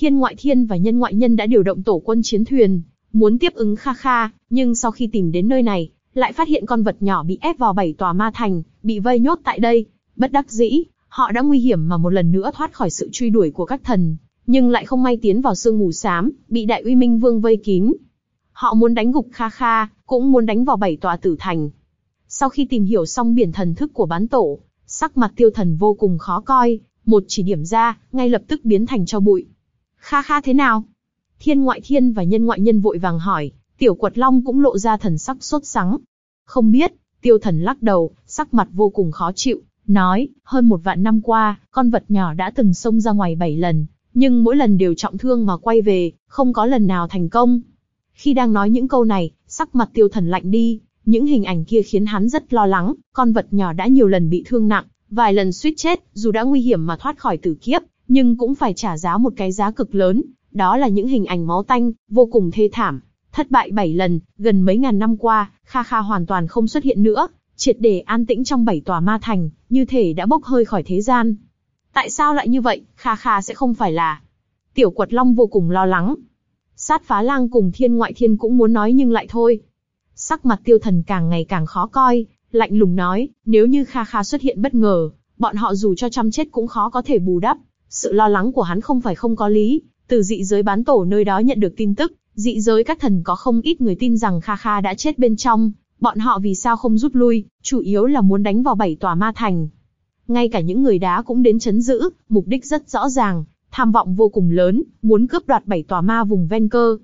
Thiên ngoại thiên và nhân ngoại nhân đã điều động tổ quân chiến thuyền, muốn tiếp ứng Kha Kha, nhưng sau khi tìm đến nơi này, lại phát hiện con vật nhỏ bị ép vào bảy tòa ma thành, bị vây nhốt tại đây. Bất đắc dĩ, họ đã nguy hiểm mà một lần nữa thoát khỏi sự truy đuổi của các thần, nhưng lại không may tiến vào sương mù xám, bị Đại Uy Minh Vương vây kín. Họ muốn đánh gục Kha Kha, cũng muốn đánh vào bảy tòa tử thành. Sau khi tìm hiểu xong biển thần thức của bán tổ, sắc mặt tiêu thần vô cùng khó coi, một chỉ điểm ra, ngay lập tức biến thành cho bụi. Kha Kha thế nào? Thiên ngoại thiên và nhân ngoại nhân vội vàng hỏi, tiểu quật long cũng lộ ra thần sắc sốt sắng. Không biết, tiêu thần lắc đầu, sắc mặt vô cùng khó chịu, nói, hơn một vạn năm qua, con vật nhỏ đã từng xông ra ngoài bảy lần, nhưng mỗi lần đều trọng thương mà quay về, không có lần nào thành công. Khi đang nói những câu này, sắc mặt tiêu thần lạnh đi, những hình ảnh kia khiến hắn rất lo lắng, con vật nhỏ đã nhiều lần bị thương nặng, vài lần suýt chết, dù đã nguy hiểm mà thoát khỏi tử kiếp, nhưng cũng phải trả giá một cái giá cực lớn, đó là những hình ảnh máu tanh, vô cùng thê thảm. Thất bại bảy lần, gần mấy ngàn năm qua, Kha Kha hoàn toàn không xuất hiện nữa, triệt để an tĩnh trong bảy tòa ma thành, như thể đã bốc hơi khỏi thế gian. Tại sao lại như vậy, Kha Kha sẽ không phải là... Tiểu quật long vô cùng lo lắng. Sát phá lang cùng thiên ngoại thiên cũng muốn nói nhưng lại thôi. Sắc mặt tiêu thần càng ngày càng khó coi, lạnh lùng nói, nếu như Kha Kha xuất hiện bất ngờ, bọn họ dù cho chăm chết cũng khó có thể bù đắp. Sự lo lắng của hắn không phải không có lý, từ dị giới bán tổ nơi đó nhận được tin tức, dị giới các thần có không ít người tin rằng Kha Kha đã chết bên trong, bọn họ vì sao không rút lui, chủ yếu là muốn đánh vào bảy tòa ma thành. Ngay cả những người đá cũng đến chấn giữ, mục đích rất rõ ràng, tham vọng vô cùng lớn, muốn cướp đoạt bảy tòa ma vùng ven cơ.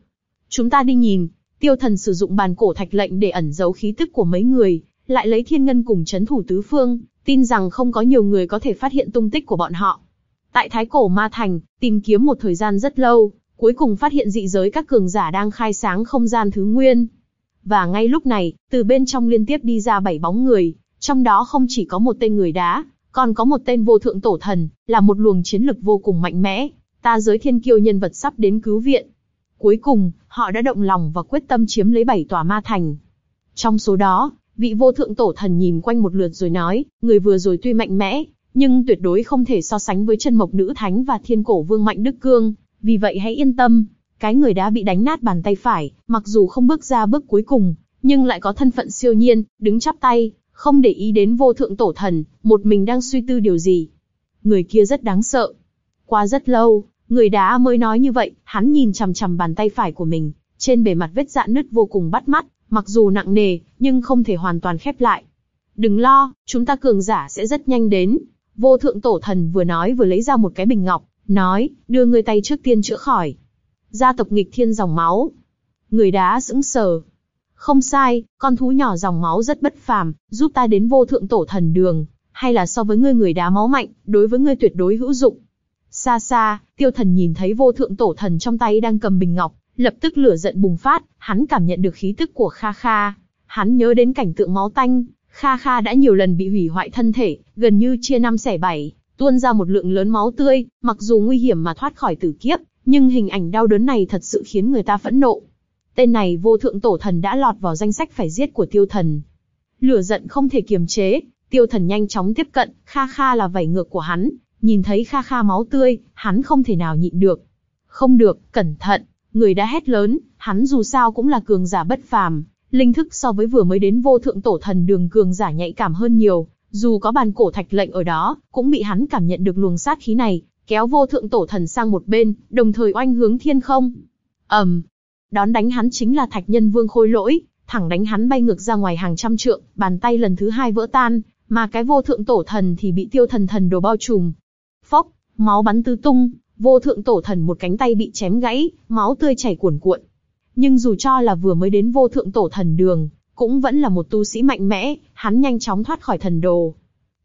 Chúng ta đi nhìn, tiêu thần sử dụng bàn cổ thạch lệnh để ẩn giấu khí tức của mấy người, lại lấy thiên ngân cùng chấn thủ tứ phương, tin rằng không có nhiều người có thể phát hiện tung tích của bọn họ. Tại Thái Cổ Ma Thành, tìm kiếm một thời gian rất lâu, cuối cùng phát hiện dị giới các cường giả đang khai sáng không gian thứ nguyên. Và ngay lúc này, từ bên trong liên tiếp đi ra bảy bóng người, trong đó không chỉ có một tên người đá, còn có một tên vô thượng tổ thần, là một luồng chiến lực vô cùng mạnh mẽ, ta giới thiên kiêu nhân vật sắp đến cứu viện. Cuối cùng, họ đã động lòng và quyết tâm chiếm lấy bảy tòa ma thành. Trong số đó, vị vô thượng tổ thần nhìn quanh một lượt rồi nói, người vừa rồi tuy mạnh mẽ, nhưng tuyệt đối không thể so sánh với chân mộc nữ thánh và thiên cổ vương mạnh đức cương, vì vậy hãy yên tâm, cái người đã bị đánh nát bàn tay phải, mặc dù không bước ra bước cuối cùng, nhưng lại có thân phận siêu nhiên, đứng chắp tay, không để ý đến vô thượng tổ thần, một mình đang suy tư điều gì. Người kia rất đáng sợ. Qua rất lâu, người đá mới nói như vậy, hắn nhìn chằm chằm bàn tay phải của mình, trên bề mặt vết dạn nứt vô cùng bắt mắt, mặc dù nặng nề, nhưng không thể hoàn toàn khép lại. Đừng lo, chúng ta cường giả sẽ rất nhanh đến. Vô thượng tổ thần vừa nói vừa lấy ra một cái bình ngọc, nói, đưa người tay trước tiên chữa khỏi. Gia tộc nghịch thiên dòng máu. Người đá sững sờ. Không sai, con thú nhỏ dòng máu rất bất phàm, giúp ta đến vô thượng tổ thần đường, hay là so với ngươi người đá máu mạnh, đối với ngươi tuyệt đối hữu dụng. Xa xa, tiêu thần nhìn thấy vô thượng tổ thần trong tay đang cầm bình ngọc, lập tức lửa giận bùng phát, hắn cảm nhận được khí tức của Kha Kha. Hắn nhớ đến cảnh tượng máu tanh, Kha Kha đã nhiều lần bị hủy hoại thân thể, gần như chia năm xẻ bảy, tuôn ra một lượng lớn máu tươi, mặc dù nguy hiểm mà thoát khỏi tử kiếp, nhưng hình ảnh đau đớn này thật sự khiến người ta phẫn nộ. Tên này vô thượng tổ thần đã lọt vào danh sách phải giết của tiêu thần. Lửa giận không thể kiềm chế, tiêu thần nhanh chóng tiếp cận, Kha Kha là vảy ngược của hắn, nhìn thấy Kha Kha máu tươi, hắn không thể nào nhịn được. Không được, cẩn thận, người đã hét lớn, hắn dù sao cũng là cường giả bất phàm, linh thức so với vừa mới đến vô thượng tổ thần đường cường giả nhạy cảm hơn nhiều, dù có bàn cổ thạch lệnh ở đó, cũng bị hắn cảm nhận được luồng sát khí này, kéo vô thượng tổ thần sang một bên, đồng thời oanh hướng thiên không. ầm, um, đón đánh hắn chính là thạch nhân vương khôi lỗi, thẳng đánh hắn bay ngược ra ngoài hàng trăm trượng, bàn tay lần thứ hai vỡ tan, mà cái vô thượng tổ thần thì bị tiêu thần thần đồ bao trùm. Phốc, máu bắn tứ tung, vô thượng tổ thần một cánh tay bị chém gãy, máu tươi chảy cuồn cuộn. Nhưng dù cho là vừa mới đến vô thượng tổ thần đường, cũng vẫn là một tu sĩ mạnh mẽ, hắn nhanh chóng thoát khỏi thần đồ.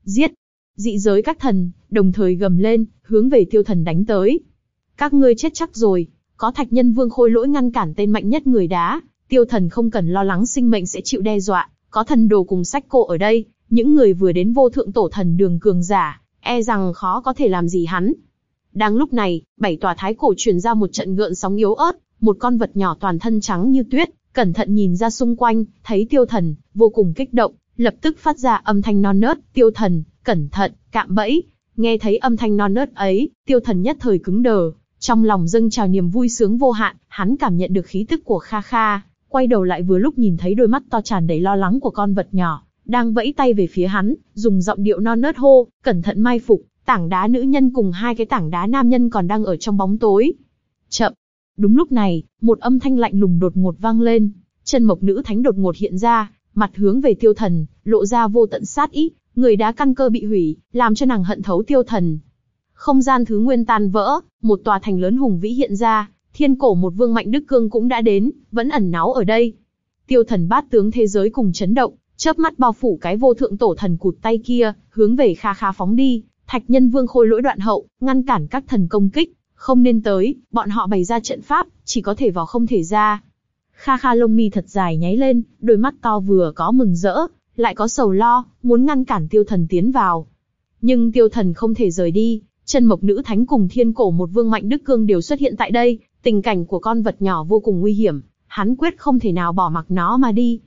Giết! Dị giới các thần, đồng thời gầm lên, hướng về tiêu thần đánh tới. Các ngươi chết chắc rồi, có thạch nhân vương khôi lỗi ngăn cản tên mạnh nhất người đá, Tiêu thần không cần lo lắng sinh mệnh sẽ chịu đe dọa, có thần đồ cùng sách cô ở đây, những người vừa đến vô thượng tổ thần đường cường giả, e rằng khó có thể làm gì hắn. Đang lúc này, bảy tòa thái cổ truyền ra một trận gợn sóng yếu ớt, một con vật nhỏ toàn thân trắng như tuyết, cẩn thận nhìn ra xung quanh, thấy tiêu thần, vô cùng kích động, lập tức phát ra âm thanh non nớt, tiêu thần, cẩn thận, cạm bẫy. Nghe thấy âm thanh non nớt ấy, tiêu thần nhất thời cứng đờ, trong lòng dâng trào niềm vui sướng vô hạn, hắn cảm nhận được khí tức của Kha Kha, quay đầu lại vừa lúc nhìn thấy đôi mắt to tràn đầy lo lắng của con vật nhỏ, đang vẫy tay về phía hắn, dùng giọng điệu non nớt hô, cẩn thận mai phục, tảng đá nữ nhân cùng hai cái tảng đá nam nhân còn đang ở trong bóng tối. Chậm. Đúng lúc này, một âm thanh lạnh lùng đột ngột vang lên, chân mộc nữ thánh đột ngột hiện ra, mặt hướng về tiêu thần, lộ ra vô tận sát ý, người đá căn cơ bị hủy, làm cho nàng hận thấu tiêu thần. Không gian thứ nguyên tan vỡ, một tòa thành lớn hùng vĩ hiện ra, thiên cổ một vương mạnh đức cương cũng đã đến, vẫn ẩn náu ở đây. Tiêu thần bát tướng thế giới cùng chấn động, chớp mắt bao phủ cái vô thượng tổ thần cụt tay kia, hướng về kha kha phóng đi. Thạch nhân vương khôi lỗi đoạn hậu, ngăn cản các thần công kích, không nên tới, bọn họ bày ra trận pháp, chỉ có thể vào không thể ra. Kha kha lông mi thật dài nháy lên, đôi mắt to vừa có mừng rỡ, lại có sầu lo, muốn ngăn cản tiêu thần tiến vào. Nhưng tiêu thần không thể rời đi, chân mộc nữ thánh cùng thiên cổ một vương mạnh đức cương đều xuất hiện tại đây, tình cảnh của con vật nhỏ vô cùng nguy hiểm, hắn quyết không thể nào bỏ mặc nó mà đi.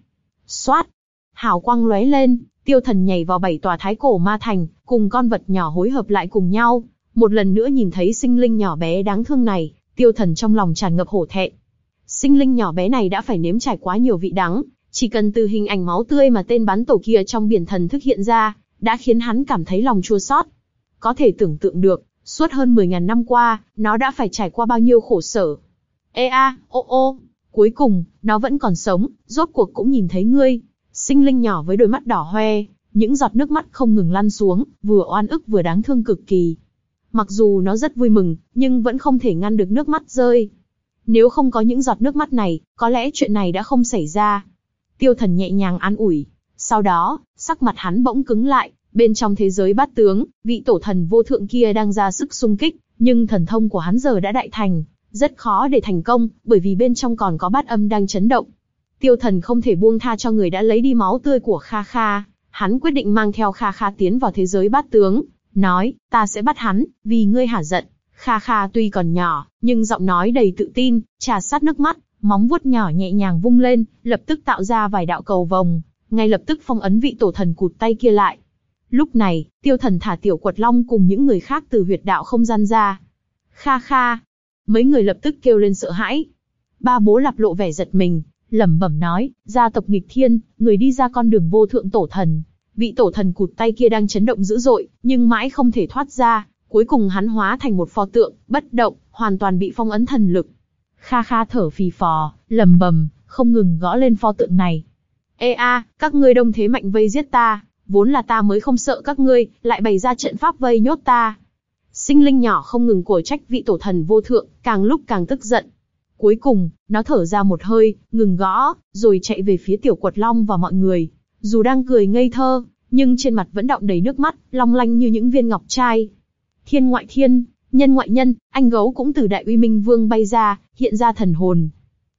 Xoát! Hào quang lóe lên, tiêu thần nhảy vào bảy tòa thái cổ ma thành, cùng con vật nhỏ hối hợp lại cùng nhau. Một lần nữa nhìn thấy sinh linh nhỏ bé đáng thương này, tiêu thần trong lòng tràn ngập hổ thẹn. Sinh linh nhỏ bé này đã phải nếm trải quá nhiều vị đắng, chỉ cần từ hình ảnh máu tươi mà tên bắn tổ kia trong biển thần thức hiện ra, đã khiến hắn cảm thấy lòng chua xót. Có thể tưởng tượng được, suốt hơn 10.000 năm qua, nó đã phải trải qua bao nhiêu khổ sở. Ê a, ô ô, cuối cùng, nó vẫn còn sống, rốt cuộc cũng nhìn thấy ngươi. Sinh linh nhỏ với đôi mắt đỏ hoe, những giọt nước mắt không ngừng lăn xuống, vừa oan ức vừa đáng thương cực kỳ. Mặc dù nó rất vui mừng, nhưng vẫn không thể ngăn được nước mắt rơi. Nếu không có những giọt nước mắt này, có lẽ chuyện này đã không xảy ra. Tiêu thần nhẹ nhàng an ủi. Sau đó, sắc mặt hắn bỗng cứng lại, bên trong thế giới bát tướng, vị tổ thần vô thượng kia đang ra sức xung kích, nhưng thần thông của hắn giờ đã đại thành, rất khó để thành công, bởi vì bên trong còn có bát âm đang chấn động. Tiêu thần không thể buông tha cho người đã lấy đi máu tươi của Kha Kha, hắn quyết định mang theo Kha Kha tiến vào thế giới bát tướng, nói, ta sẽ bắt hắn, vì ngươi hả giận. Kha Kha tuy còn nhỏ, nhưng giọng nói đầy tự tin, trà sát nước mắt, móng vuốt nhỏ nhẹ nhàng vung lên, lập tức tạo ra vài đạo cầu vồng, ngay lập tức phong ấn vị tổ thần cụt tay kia lại. Lúc này, tiêu thần thả tiểu quật long cùng những người khác từ huyệt đạo không gian ra. Kha kha. Mấy người lập tức kêu lên sợ hãi. Ba bố lạp lộ vẻ giật mình, lẩm bẩm nói, gia tộc nghịch thiên, người đi ra con đường vô thượng tổ thần. Vị tổ thần cụt tay kia đang chấn động dữ dội, nhưng mãi không thể thoát ra. Cuối cùng hắn hóa thành một pho tượng, bất động, hoàn toàn bị phong ấn thần lực. Kha kha thở phì phò, lầm bầm, không ngừng gõ lên pho tượng này. Ê a, các ngươi đông thế mạnh vây giết ta, vốn là ta mới không sợ các ngươi, lại bày ra trận pháp vây nhốt ta. Sinh linh nhỏ không ngừng cổ trách vị tổ thần vô thượng, càng lúc càng tức giận. Cuối cùng, nó thở ra một hơi, ngừng gõ, rồi chạy về phía tiểu quật long và mọi người. Dù đang cười ngây thơ, nhưng trên mặt vẫn đọng đầy nước mắt, long lanh như những viên ngọc trai. Thiên ngoại thiên, nhân ngoại nhân, anh gấu cũng từ đại uy minh vương bay ra, hiện ra thần hồn.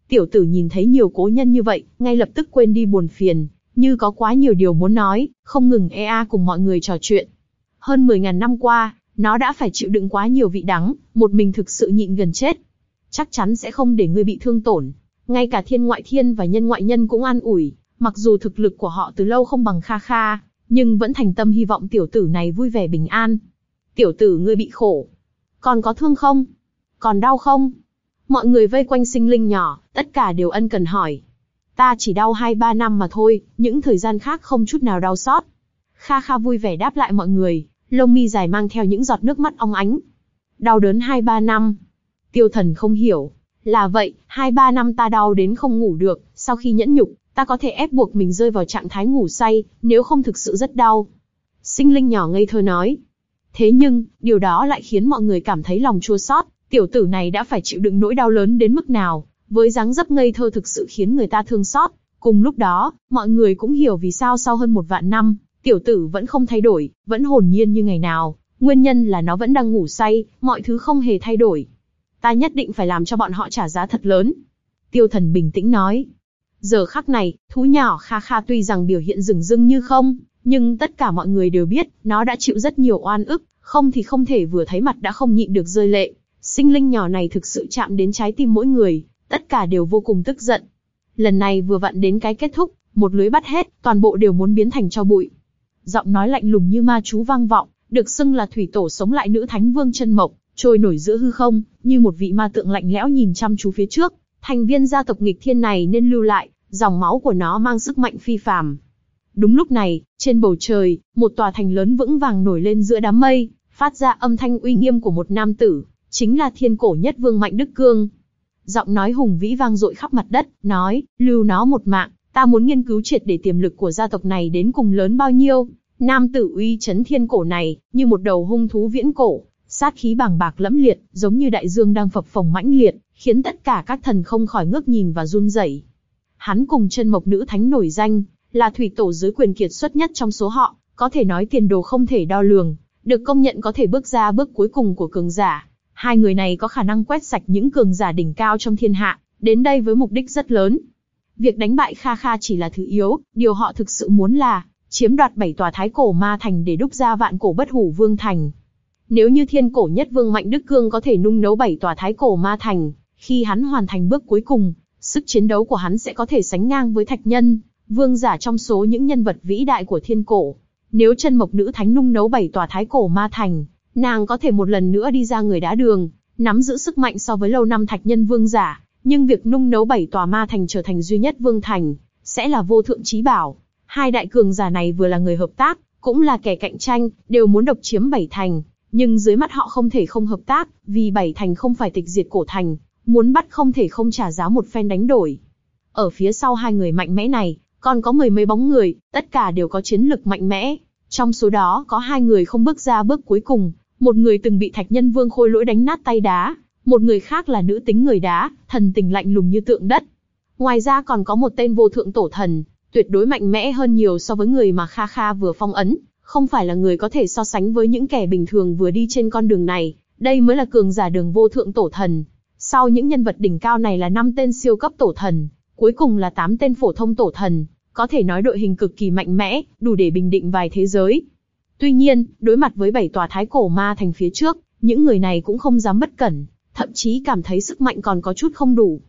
Tiểu tử nhìn thấy nhiều cố nhân như vậy, ngay lập tức quên đi buồn phiền, như có quá nhiều điều muốn nói, không ngừng ea cùng mọi người trò chuyện. Hơn 10.000 năm qua, nó đã phải chịu đựng quá nhiều vị đắng, một mình thực sự nhịn gần chết. Chắc chắn sẽ không để ngươi bị thương tổn. Ngay cả thiên ngoại thiên và nhân ngoại nhân cũng an ủi, mặc dù thực lực của họ từ lâu không bằng Kha Kha, nhưng vẫn thành tâm hy vọng tiểu tử này vui vẻ bình an. Tiểu tử ngươi bị khổ. Còn có thương không? Còn đau không? Mọi người vây quanh sinh linh nhỏ, tất cả đều ân cần hỏi. Ta chỉ đau 2-3 năm mà thôi, những thời gian khác không chút nào đau xót. Kha Kha vui vẻ đáp lại mọi người, lông mi dài mang theo những giọt nước mắt ong ánh. Đau đớn 2-3 năm. Tiêu thần không hiểu. Là vậy, 2-3 năm ta đau đến không ngủ được, sau khi nhẫn nhục, ta có thể ép buộc mình rơi vào trạng thái ngủ say, nếu không thực sự rất đau. Sinh linh nhỏ ngây thơ nói. Thế nhưng, điều đó lại khiến mọi người cảm thấy lòng chua xót. Tiểu tử này đã phải chịu đựng nỗi đau lớn đến mức nào, với dáng dấp ngây thơ thực sự khiến người ta thương xót. Cùng lúc đó, mọi người cũng hiểu vì sao sau hơn một vạn năm, tiểu tử vẫn không thay đổi, vẫn hồn nhiên như ngày nào. Nguyên nhân là nó vẫn đang ngủ say, mọi thứ không hề thay đổi. Ta nhất định phải làm cho bọn họ trả giá thật lớn. Tiêu thần bình tĩnh nói. Giờ khắc này, thú nhỏ Kha Kha tuy rằng biểu hiện rừng rưng như không, nhưng tất cả mọi người đều biết, nó đã chịu rất nhiều oan ức, không thì không thể vừa thấy mặt đã không nhịn được rơi lệ. Sinh linh nhỏ này thực sự chạm đến trái tim mỗi người, tất cả đều vô cùng tức giận. Lần này vừa vặn đến cái kết thúc, một lưới bắt hết, toàn bộ đều muốn biến thành cho bụi. Giọng nói lạnh lùng như ma chú vang vọng, được xưng là thủy tổ sống lại nữ thánh vương chân mộc, trôi nổi giữa hư không, như một vị ma tượng lạnh lẽo nhìn chăm chú phía trước. Thành viên gia tộc nghịch thiên này nên lưu lại, dòng máu của nó mang sức mạnh phi phàm. Đúng lúc này, trên bầu trời, một tòa thành lớn vững vàng nổi lên giữa đám mây, phát ra âm thanh uy nghiêm của một nam tử, chính là thiên cổ nhất vương Mạnh Đức Cương. Giọng nói hùng vĩ vang dội khắp mặt đất, nói, lưu nó một mạng, ta muốn nghiên cứu triệt để tiềm lực của gia tộc này đến cùng lớn bao nhiêu. Nam tử uy chấn thiên cổ này, như một đầu hung thú viễn cổ, sát khí bàng bạc lẫm liệt, giống như đại dương đang phập phồng mãnh liệt, khiến tất cả các thần không khỏi ngước nhìn và run rẩy. Hắn cùng chân mộc nữ thánh nổi danh, là thủy tổ dưới quyền kiệt xuất nhất trong số họ, có thể nói tiền đồ không thể đo lường, được công nhận có thể bước ra bước cuối cùng của cường giả. Hai người này có khả năng quét sạch những cường giả đỉnh cao trong thiên hạ, đến đây với mục đích rất lớn. Việc đánh bại Kha Kha chỉ là thứ yếu, điều họ thực sự muốn là chiếm đoạt bảy tòa thái cổ ma thành để đúc ra vạn cổ bất hủ vương thành. Nếu như thiên cổ nhất vương Mạnh Đức Cương có thể nung nấu bảy tòa thái cổ ma thành, khi hắn hoàn thành bước cuối cùng, sức chiến đấu của hắn sẽ có thể sánh ngang với thạch nhân, vương giả trong số những nhân vật vĩ đại của thiên cổ. Nếu chân mộc nữ thánh nung nấu bảy tòa thái cổ ma thành, nàng có thể một lần nữa đi ra người đá đường, nắm giữ sức mạnh so với lâu năm thạch nhân vương giả, nhưng việc nung nấu bảy tòa ma thành trở thành duy nhất vương thành, sẽ là vô thượng trí bảo. Hai đại cường giả này vừa là người hợp tác, cũng là kẻ cạnh tranh, đều muốn độc chiếm bảy thành, nhưng dưới mắt họ không thể không hợp tác, vì bảy thành không phải tịch diệt cổ thành, muốn bắt không thể không trả giá một phen đánh đổi. Ở phía sau hai người mạnh mẽ này, còn có mười mấy bóng người, tất cả đều có chiến lực mạnh mẽ. Trong số đó có hai người không bước ra bước cuối cùng, một người từng bị thạch nhân vương khôi lỗi đánh nát tay đá, một người khác là nữ tính người đá, thần tình lạnh lùng như tượng đất. Ngoài ra còn có một tên vô thượng tổ thần, tuyệt đối mạnh mẽ hơn nhiều so với người mà Kha Kha vừa phong ấn, không phải là người có thể so sánh với những kẻ bình thường vừa đi trên con đường này, đây mới là cường giả đường vô thượng tổ thần. Sau những nhân vật đỉnh cao này là năm tên siêu cấp tổ thần, cuối cùng là tám tên phổ thông tổ thần, có thể nói đội hình cực kỳ mạnh mẽ, đủ để bình định vài thế giới. Tuy nhiên, đối mặt với bảy tòa thái cổ ma thành phía trước, những người này cũng không dám bất cẩn, thậm chí cảm thấy sức mạnh còn có chút không đủ.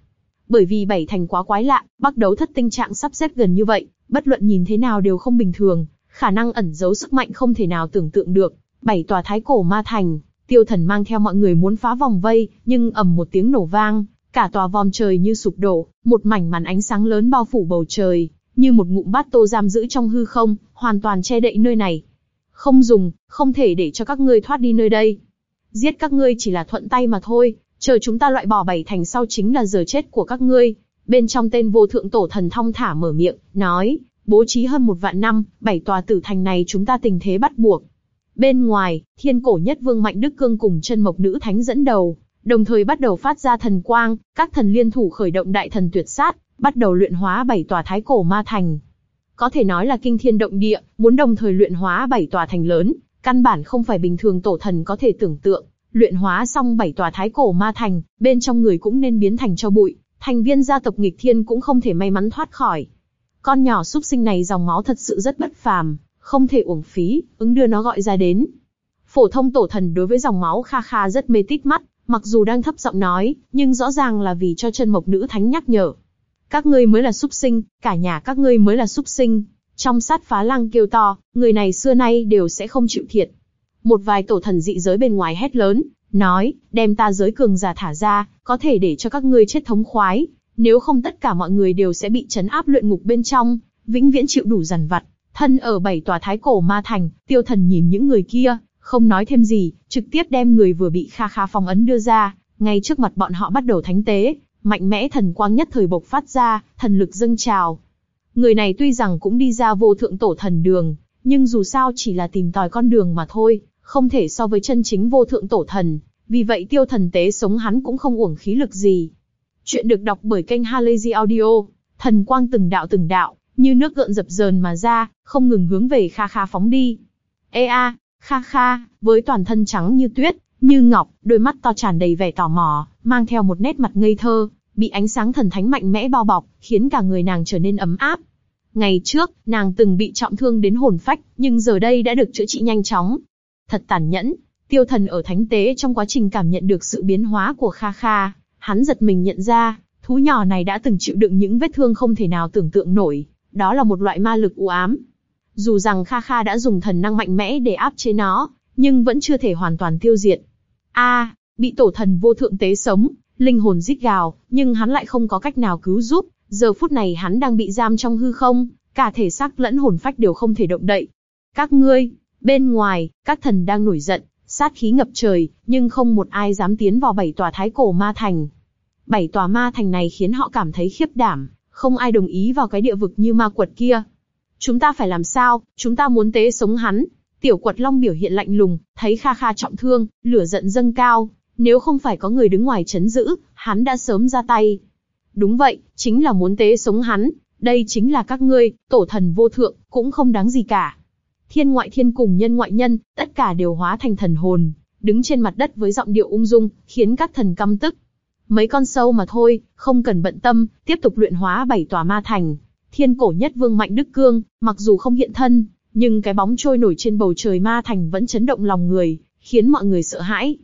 Bởi vì bảy thành quá quái lạ, bắt đấu thất tinh trạng sắp xếp gần như vậy, bất luận nhìn thế nào đều không bình thường, khả năng ẩn giấu sức mạnh không thể nào tưởng tượng được. Bảy tòa thái cổ ma thành, tiêu thần mang theo mọi người muốn phá vòng vây, nhưng ầm một tiếng nổ vang, cả tòa vòm trời như sụp đổ, một mảnh màn ánh sáng lớn bao phủ bầu trời, như một ngụm bát tô giam giữ trong hư không, hoàn toàn che đậy nơi này. Không dùng, không thể để cho các ngươi thoát đi nơi đây. Giết các ngươi chỉ là thuận tay mà thôi, chờ chúng ta loại bỏ bảy thành sau chính là giờ chết của các ngươi. Bên trong tên vô thượng tổ thần thong thả mở miệng, nói, bố trí hơn một vạn năm, bảy tòa tử thành này chúng ta tình thế bắt buộc. Bên ngoài, thiên cổ nhất vương Mạnh Đức Cương cùng chân mộc nữ thánh dẫn đầu, đồng thời bắt đầu phát ra thần quang, các thần liên thủ khởi động đại thần tuyệt sát, bắt đầu luyện hóa bảy tòa thái cổ ma thành. Có thể nói là kinh thiên động địa, muốn đồng thời luyện hóa bảy tòa thành lớn, căn bản không phải bình thường tổ thần có thể tưởng tượng. Luyện hóa xong bảy tòa thái cổ ma thành, bên trong người cũng nên biến thành cho bụi, thành viên gia tộc nghịch thiên cũng không thể may mắn thoát khỏi. Con nhỏ súc sinh này dòng máu thật sự rất bất phàm, không thể uổng phí, ứng đưa nó gọi ra đến. Phổ thông tổ thần đối với dòng máu kha kha rất mê tít mắt, mặc dù đang thấp giọng nói, nhưng rõ ràng là vì cho chân mộc nữ thánh nhắc nhở. Các ngươi mới là súc sinh, cả nhà các ngươi mới là súc sinh. Trong sát phá lăng kêu to, người này xưa nay đều sẽ không chịu thiệt. Một vài tổ thần dị giới bên ngoài hét lớn, nói, đem ta giới cường giả thả ra, có thể để cho các ngươi chết thống khoái, nếu không tất cả mọi người đều sẽ bị chấn áp luyện ngục bên trong, vĩnh viễn chịu đủ dằn vặt. Thân ở bảy tòa thái cổ ma thành, tiêu thần nhìn những người kia, không nói thêm gì, trực tiếp đem người vừa bị kha kha phong ấn đưa ra, ngay trước mặt bọn họ bắt đầu thánh tế, mạnh mẽ thần quang nhất thời bộc phát ra, thần lực dâng trào. Người này tuy rằng cũng đi ra vô thượng tổ thần đường, nhưng dù sao chỉ là tìm tòi con đường mà thôi, không thể so với chân chính vô thượng tổ thần, vì vậy tiêu thần tế sống hắn cũng không uổng khí lực gì. Chuyện được đọc bởi kênh Halazy Audio, thần quang từng đạo từng đạo, như nước gợn dập dờn mà ra, không ngừng hướng về Kha Kha phóng đi. Ê a, Kha Kha, với toàn thân trắng như tuyết, như ngọc, đôi mắt to tràn đầy vẻ tò mò, mang theo một nét mặt ngây thơ, bị ánh sáng thần thánh mạnh mẽ bao bọc, khiến cả người nàng trở nên ấm áp. Ngày trước, nàng từng bị trọng thương đến hồn phách, nhưng giờ đây đã được chữa trị nhanh chóng. Thật tàn nhẫn, tiêu thần ở thánh tế trong quá trình cảm nhận được sự biến hóa của Kha Kha, hắn giật mình nhận ra, thú nhỏ này đã từng chịu đựng những vết thương không thể nào tưởng tượng nổi, đó là một loại ma lực u ám. Dù rằng Kha Kha đã dùng thần năng mạnh mẽ để áp chế nó, nhưng vẫn chưa thể hoàn toàn tiêu diệt. A, bị tổ thần vô thượng tế sống, linh hồn rít gào, nhưng hắn lại không có cách nào cứu giúp, giờ phút này hắn đang bị giam trong hư không, cả thể xác lẫn hồn phách đều không thể động đậy. Các ngươi, bên ngoài, các thần đang nổi giận, sát khí ngập trời, nhưng không một ai dám tiến vào bảy tòa thái cổ ma thành. Bảy tòa ma thành này khiến họ cảm thấy khiếp đảm, không ai đồng ý vào cái địa vực như ma quật kia. Chúng ta phải làm sao, chúng ta muốn tế sống hắn. Tiểu quật long biểu hiện lạnh lùng, thấy Kha Kha trọng thương, lửa giận dâng cao, nếu không phải có người đứng ngoài chấn giữ, hắn đã sớm ra tay. Đúng vậy, chính là muốn tế sống hắn, đây chính là các ngươi, tổ thần vô thượng, cũng không đáng gì cả. Thiên ngoại thiên cùng nhân ngoại nhân, tất cả đều hóa thành thần hồn, đứng trên mặt đất với giọng điệu ung dung, khiến các thần căm tức. Mấy con sâu mà thôi, không cần bận tâm, tiếp tục luyện hóa bảy tòa ma thành. Thiên cổ nhất vương Mạnh Đức Cương, mặc dù không hiện thân, nhưng cái bóng trôi nổi trên bầu trời ma thành vẫn chấn động lòng người, khiến mọi người sợ hãi.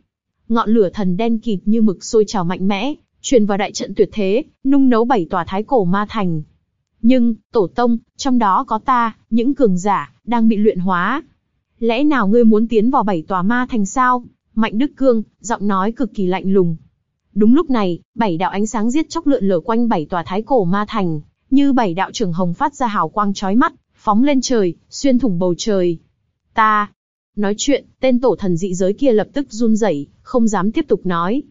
Ngọn lửa thần đen kịt như mực sôi trào mạnh mẽ, truyền vào đại trận tuyệt thế, nung nấu bảy tòa thái cổ ma thành. Nhưng, tổ tông, trong đó có ta, những cường giả, đang bị luyện hóa. Lẽ nào ngươi muốn tiến vào bảy tòa ma thành sao? Mạnh Đức Cương, giọng nói cực kỳ lạnh lùng. Đúng lúc này, bảy đạo ánh sáng giết chóc lượn lờ quanh bảy tòa thái cổ ma thành, như bảy đạo trường hồng phát ra hào quang chói mắt, phóng lên trời, xuyên thủng bầu trời. Ta. Nói chuyện, tên tổ thần dị giới kia lập tức run rẩy, không dám tiếp tục nói.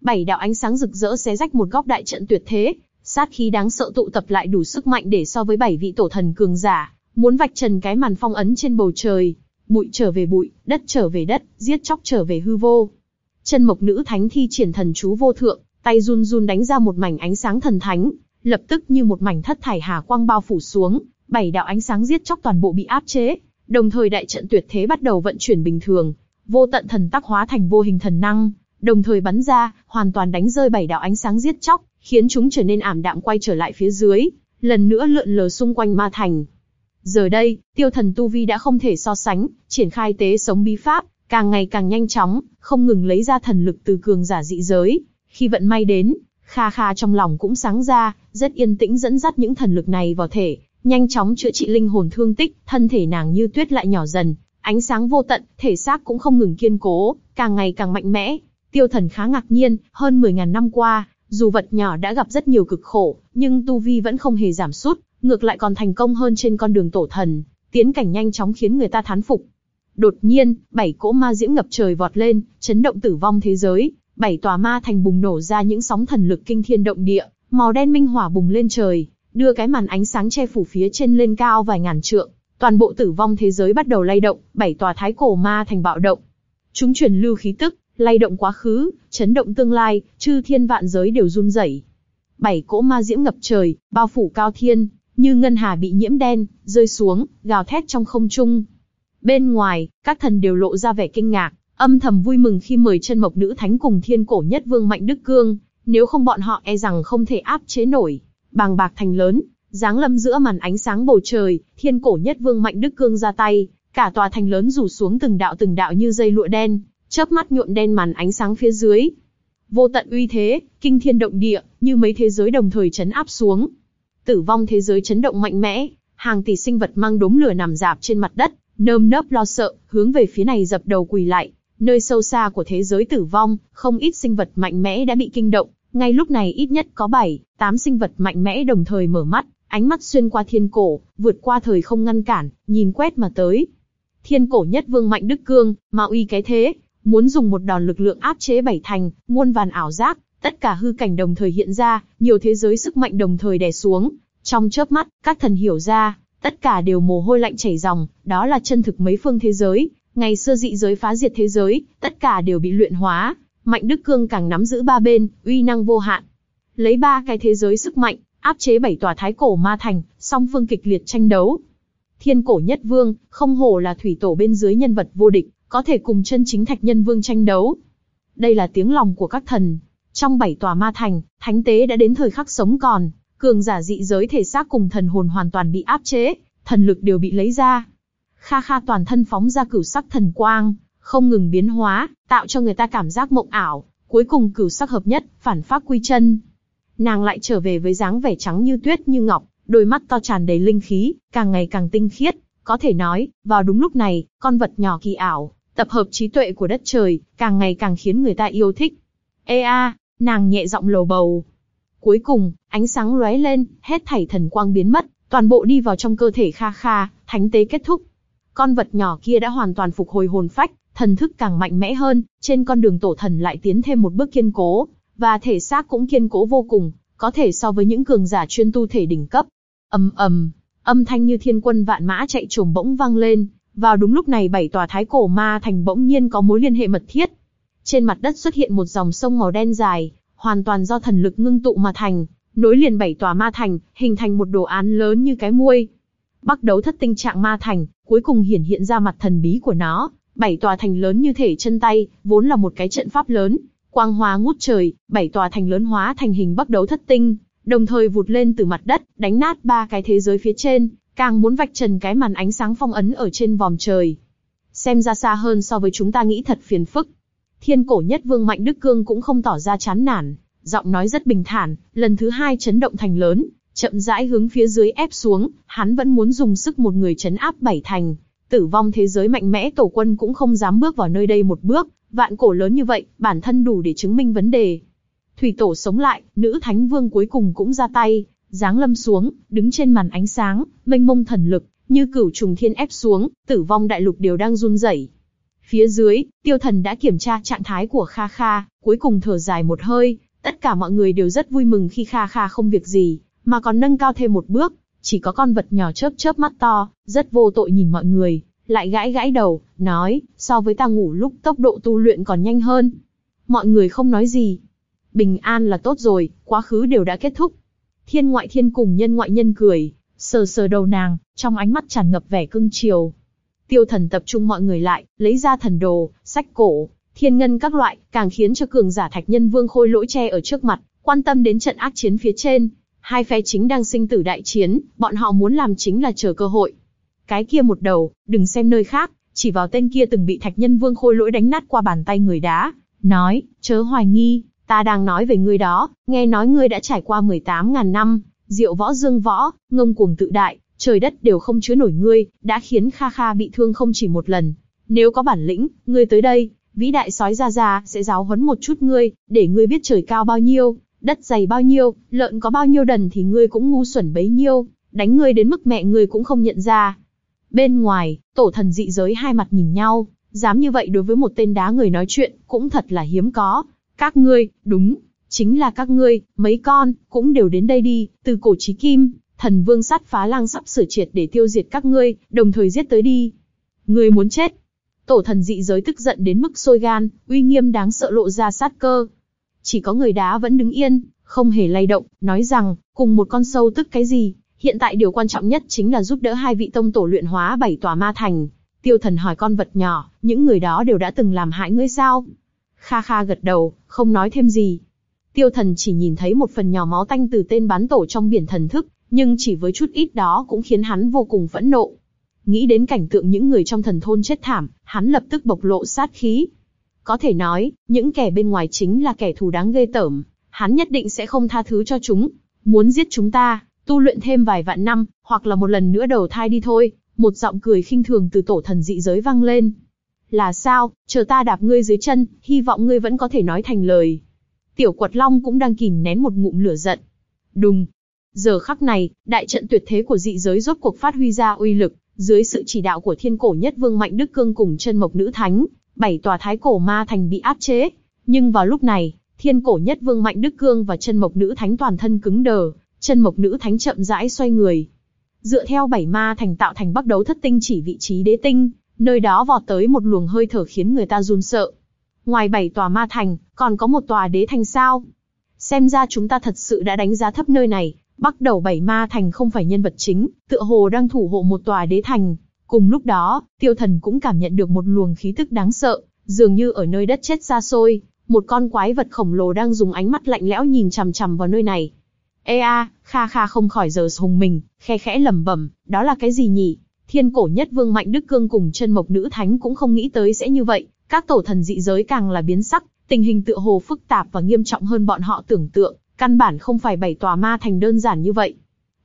Bảy đạo ánh sáng rực rỡ xé rách một góc đại trận tuyệt thế, sát khí đáng sợ tụ tập lại đủ sức mạnh để so với bảy vị tổ thần cường giả, muốn vạch trần cái màn phong ấn trên bầu trời. Bụi trở về bụi, đất trở về đất, giết chóc trở về hư vô. Chân mộc nữ thánh thi triển thần chú vô thượng, tay run run đánh ra một mảnh ánh sáng thần thánh, lập tức như một mảnh thất thải hà quang bao phủ xuống, bảy đạo ánh sáng giết chóc toàn bộ bị áp chế, đồng thời đại trận tuyệt thế bắt đầu vận chuyển bình thường, vô tận thần tắc hóa thành vô hình thần năng, đồng thời bắn ra, hoàn toàn đánh rơi bảy đạo ánh sáng giết chóc, khiến chúng trở nên ảm đạm quay trở lại phía dưới, lần nữa lượn lờ xung quanh ma thành. Giờ đây, tiêu thần tu vi đã không thể so sánh, triển khai tế sống bí pháp, càng ngày càng nhanh chóng, không ngừng lấy ra thần lực từ cường giả dị giới. Khi vận may đến, Kha Kha trong lòng cũng sáng ra, rất yên tĩnh dẫn dắt những thần lực này vào thể, nhanh chóng chữa trị linh hồn thương tích, thân thể nàng như tuyết lại nhỏ dần, ánh sáng vô tận, thể xác cũng không ngừng kiên cố, càng ngày càng mạnh mẽ. Tiêu thần khá ngạc nhiên, hơn 10.000 năm qua, dù vật nhỏ đã gặp rất nhiều cực khổ, nhưng tu vi vẫn không hề giảm sút, ngược lại còn thành công hơn trên con đường tổ thần, tiến cảnh nhanh chóng khiến người ta thán phục. Đột nhiên, bảy cỗ ma diễm ngập trời vọt lên, chấn động tử vong thế giới, bảy tòa ma thành bùng nổ ra những sóng thần lực kinh thiên động địa, màu đen minh hỏa bùng lên trời, đưa cái màn ánh sáng che phủ phía trên lên cao vài ngàn trượng, toàn bộ tử vong thế giới bắt đầu lay động, bảy tòa thái cổ ma thành bạo động. Chúng truyền lưu khí tức, lay động quá khứ, chấn động tương lai, chư thiên vạn giới đều run rẩy. Bảy cỗ ma diễm ngập trời, bao phủ cao thiên, như ngân hà bị nhiễm đen, rơi xuống, gào thét trong không trung. Bên ngoài, các thần đều lộ ra vẻ kinh ngạc, âm thầm vui mừng khi mời chân mộc nữ thánh cùng thiên cổ nhất vương mạnh đức cương, nếu không bọn họ e rằng không thể áp chế nổi. Bàng bạc thành lớn, dáng lâm giữa màn ánh sáng bầu trời, thiên cổ nhất vương mạnh đức cương ra tay, cả tòa thành lớn rủ xuống từng đạo từng đạo như dây lụa đen, chớp mắt nhuộm đen màn ánh sáng phía dưới. Vô tận uy thế, kinh thiên động địa, như mấy thế giới đồng thời chấn áp xuống. Tử vong thế giới chấn động mạnh mẽ, hàng tỷ sinh vật mang đốm lửa nằm dạp trên mặt đất, nơm nớp lo sợ, hướng về phía này dập đầu quỳ lại. Nơi sâu xa của thế giới tử vong, không ít sinh vật mạnh mẽ đã bị kinh động, ngay lúc này ít nhất có 7, 8 sinh vật mạnh mẽ đồng thời mở mắt, ánh mắt xuyên qua thiên cổ, vượt qua thời không ngăn cản, nhìn quét mà tới. Thiên cổ nhất vương mạnh đức cương, mà uy cái thế, muốn dùng một đòn lực lượng áp chế bảy thành, muôn vàn ảo giác, tất cả hư cảnh đồng thời hiện ra, nhiều thế giới sức mạnh đồng thời đè xuống. Trong chớp mắt, các thần hiểu ra, tất cả đều mồ hôi lạnh chảy ròng, đó là chân thực mấy phương thế giới. Ngày xưa dị giới phá diệt thế giới, tất cả đều bị luyện hóa. Mạnh Đức Cương càng nắm giữ ba bên, uy năng vô hạn. Lấy ba cái thế giới sức mạnh, áp chế bảy tòa thái cổ ma thành, song phương kịch liệt tranh đấu. Thiên cổ nhất vương, không hổ là thủy tổ bên dưới nhân vật vô địch, có thể cùng chân chính thạch nhân vương tranh đấu. Đây là tiếng lòng của các thần. Trong bảy tòa ma thành, thánh tế đã đến thời khắc sống còn, cường giả dị giới thể xác cùng thần hồn hoàn toàn bị áp chế, thần lực đều bị lấy ra. Kha Kha toàn thân phóng ra cửu sắc thần quang, không ngừng biến hóa, tạo cho người ta cảm giác mộng ảo, cuối cùng cửu sắc hợp nhất, phản phát quy chân. Nàng lại trở về với dáng vẻ trắng như tuyết như ngọc, đôi mắt to tràn đầy linh khí, càng ngày càng tinh khiết, có thể nói, vào đúng lúc này, con vật nhỏ kỳ ảo, tập hợp trí tuệ của đất trời, càng ngày càng khiến người ta yêu thích. Ê a, nàng nhẹ giọng lầu bầu. Cuối cùng, ánh sáng lóe lên, hết thảy thần quang biến mất, toàn bộ đi vào trong cơ thể Kha Kha, thánh tế kết thúc. Con vật nhỏ kia đã hoàn toàn phục hồi hồn phách, thần thức càng mạnh mẽ hơn, trên con đường tổ thần lại tiến thêm một bước kiên cố, và thể xác cũng kiên cố vô cùng, có thể so với những cường giả chuyên tu thể đỉnh cấp. ầm ầm, âm thanh như thiên quân vạn mã chạy trồm bỗng vang lên. Vào đúng lúc này bảy tòa thái cổ ma thành bỗng nhiên có mối liên hệ mật thiết. Trên mặt đất xuất hiện một dòng sông màu đen dài, hoàn toàn do thần lực ngưng tụ mà thành, nối liền bảy tòa ma thành, hình thành một đồ án lớn như cái muôi. Bắc đấu thất tinh trạng ma thành, cuối cùng hiển hiện ra mặt thần bí của nó, bảy tòa thành lớn như thể chân tay, vốn là một cái trận pháp lớn, quang hóa ngút trời, bảy tòa thành lớn hóa thành hình bắc đấu thất tinh, đồng thời vụt lên từ mặt đất, đánh nát ba cái thế giới phía trên, càng muốn vạch trần cái màn ánh sáng phong ấn ở trên vòm trời. Xem ra xa hơn so với chúng ta nghĩ thật phiền phức. Thiên cổ nhất vương Mạnh Đức Cương cũng không tỏ ra chán nản, giọng nói rất bình thản, lần thứ hai chấn động thành lớn, chậm rãi hướng phía dưới ép xuống, hắn vẫn muốn dùng sức một người chấn áp bảy thành. Tử vong thế giới mạnh mẽ tổ quân cũng không dám bước vào nơi đây một bước, vạn cổ lớn như vậy, bản thân đủ để chứng minh vấn đề. Thủy tổ sống lại, nữ thánh vương cuối cùng cũng ra tay, giáng lâm xuống, đứng trên màn ánh sáng, mênh mông thần lực, như cửu trùng thiên ép xuống, tử vong đại lục đều đang run rẩy. Phía dưới, tiêu thần đã kiểm tra trạng thái của Kha Kha, cuối cùng thở dài một hơi, tất cả mọi người đều rất vui mừng khi Kha Kha không việc gì, mà còn nâng cao thêm một bước, chỉ có con vật nhỏ chớp chớp mắt to, rất vô tội nhìn mọi người, lại gãi gãi đầu, nói, so với ta ngủ lúc tốc độ tu luyện còn nhanh hơn. Mọi người không nói gì. Bình an là tốt rồi, quá khứ đều đã kết thúc. Thiên ngoại thiên cùng nhân ngoại nhân cười, sờ sờ đầu nàng, trong ánh mắt tràn ngập vẻ cưng chiều. Tiêu thần tập trung mọi người lại, lấy ra thần đồ, sách cổ, thiên ngân các loại, càng khiến cho cường giả thạch nhân vương khôi lỗi che ở trước mặt, quan tâm đến trận ác chiến phía trên. Hai phe chính đang sinh tử đại chiến, bọn họ muốn làm chính là chờ cơ hội. Cái kia một đầu, đừng xem nơi khác, chỉ vào tên kia từng bị thạch nhân vương khôi lỗi đánh nát qua bàn tay người đá, nói, chớ hoài nghi, ta đang nói về ngươi đó, nghe nói ngươi đã trải qua 18.000 năm, diệu võ dương võ, ngông cuồng tự đại, trời đất đều không chứa nổi ngươi, đã khiến Kha Kha bị thương không chỉ một lần. Nếu có bản lĩnh, ngươi tới đây, vĩ đại sói ra ra sẽ giáo huấn một chút ngươi, để ngươi biết trời cao bao nhiêu, đất dày bao nhiêu, lợn có bao nhiêu đần thì ngươi cũng ngu xuẩn bấy nhiêu, đánh ngươi đến mức mẹ ngươi cũng không nhận ra. Bên ngoài, tổ thần dị giới hai mặt nhìn nhau, dám như vậy đối với một tên đá người nói chuyện, cũng thật là hiếm có. Các ngươi, đúng, chính là các ngươi, mấy con, cũng đều đến đây đi, từ cổ chí kim, thần vương sát phá lang sắp sửa triệt để tiêu diệt các ngươi, đồng thời giết tới đi. Ngươi muốn chết. Tổ thần dị giới tức giận đến mức sôi gan, uy nghiêm đáng sợ lộ ra sát cơ. Chỉ có người đá vẫn đứng yên, không hề lay động, nói rằng, cùng một con sâu tức cái gì, hiện tại điều quan trọng nhất chính là giúp đỡ hai vị tông tổ luyện hóa bảy tòa ma thành. Tiêu thần hỏi con vật nhỏ, những người đó đều đã từng làm hại ngươi sao? Kha Kha gật đầu, không nói thêm gì. Tiêu thần chỉ nhìn thấy một phần nhỏ máu tanh từ tên bán tổ trong biển thần thức, nhưng chỉ với chút ít đó cũng khiến hắn vô cùng phẫn nộ. Nghĩ đến cảnh tượng những người trong thần thôn chết thảm, hắn lập tức bộc lộ sát khí. Có thể nói, những kẻ bên ngoài chính là kẻ thù đáng ghê tởm, hắn nhất định sẽ không tha thứ cho chúng. Muốn giết chúng ta, tu luyện thêm vài vạn năm, hoặc là một lần nữa đầu thai đi thôi. Một giọng cười khinh thường từ tổ thần dị giới vang lên. Là sao, chờ ta đạp ngươi dưới chân, hy vọng ngươi vẫn có thể nói thành lời. Tiểu quật long cũng đang kìm nén một ngụm lửa giận. Đùng. Giờ khắc này, đại trận tuyệt thế của dị giới rốt cuộc phát huy ra uy lực, dưới sự chỉ đạo của thiên cổ nhất vương mạnh đức cương cùng chân mộc nữ thánh, bảy tòa thái cổ ma thành bị áp chế. Nhưng vào lúc này, thiên cổ nhất vương mạnh đức cương và chân mộc nữ thánh toàn thân cứng đờ, chân mộc nữ thánh chậm rãi xoay người. Dựa theo bảy ma thành tạo thành bắc đấu thất tinh chỉ vị trí đế tinh, nơi đó vọt tới một luồng hơi thở khiến người ta run sợ. Ngoài bảy tòa ma thành, còn có một tòa đế thành sao? Xem ra chúng ta thật sự đã đánh giá thấp nơi này, Bắc đầu bảy ma thành không phải nhân vật chính, tựa hồ đang thủ hộ một tòa đế thành. Cùng lúc đó, tiêu thần cũng cảm nhận được một luồng khí tức đáng sợ, dường như ở nơi đất chết xa xôi, một con quái vật khổng lồ đang dùng ánh mắt lạnh lẽo nhìn chằm chằm vào nơi này. Ê a, Kha Kha không khỏi giờ hùng mình, khe khẽ lẩm bẩm, đó là cái gì nhỉ? Thiên cổ nhất vương Mạnh Đức Cương cùng chân mộc nữ thánh cũng không nghĩ tới sẽ như vậy, các tổ thần dị giới càng là biến sắc, tình hình tựa hồ phức tạp và nghiêm trọng hơn bọn họ tưởng tượng, căn bản không phải bảy tòa ma thành đơn giản như vậy.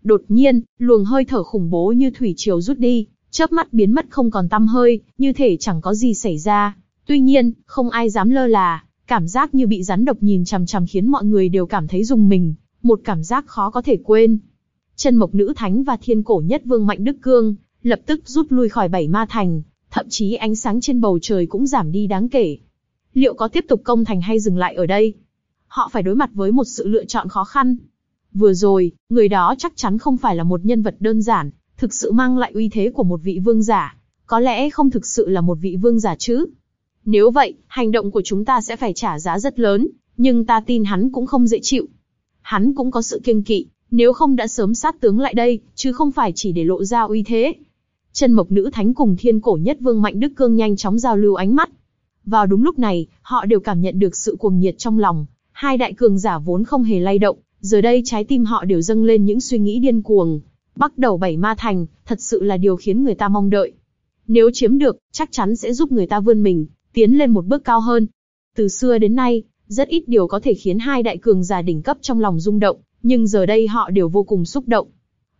Đột nhiên, luồng hơi thở khủng bố như thủy triều rút đi, chớp mắt biến mất không còn tăm hơi, như thể chẳng có gì xảy ra. Tuy nhiên, không ai dám lơ là, cảm giác như bị rắn độc nhìn chằm chằm khiến mọi người đều cảm thấy rùng mình, một cảm giác khó có thể quên. Chân mộc nữ thánh và thiên cổ nhất vương Mạnh Đức Cương, lập tức rút lui khỏi bảy ma thành, thậm chí ánh sáng trên bầu trời cũng giảm đi đáng kể. Liệu có tiếp tục công thành hay dừng lại ở đây? Họ phải đối mặt với một sự lựa chọn khó khăn. Vừa rồi, người đó chắc chắn không phải là một nhân vật đơn giản, thực sự mang lại uy thế của một vị vương giả. Có lẽ không thực sự là một vị vương giả chứ. Nếu vậy, hành động của chúng ta sẽ phải trả giá rất lớn, nhưng ta tin hắn cũng không dễ chịu. Hắn cũng có sự kiêng kỵ, nếu không đã sớm sát tướng lại đây, chứ không phải chỉ để lộ ra uy thế. Chân mộc nữ thánh cùng thiên cổ nhất vương mạnh đức cương nhanh chóng giao lưu ánh mắt. Vào đúng lúc này, họ đều cảm nhận được sự cuồng nhiệt trong lòng. Hai đại cường giả vốn không hề lay động, giờ đây trái tim họ đều dâng lên những suy nghĩ điên cuồng. Bắt đầu bảy ma thành, thật sự là điều khiến người ta mong đợi. Nếu chiếm được, chắc chắn sẽ giúp người ta vươn mình, tiến lên một bước cao hơn. Từ xưa đến nay, rất ít điều có thể khiến hai đại cường giả đỉnh cấp trong lòng rung động, nhưng giờ đây họ đều vô cùng xúc động.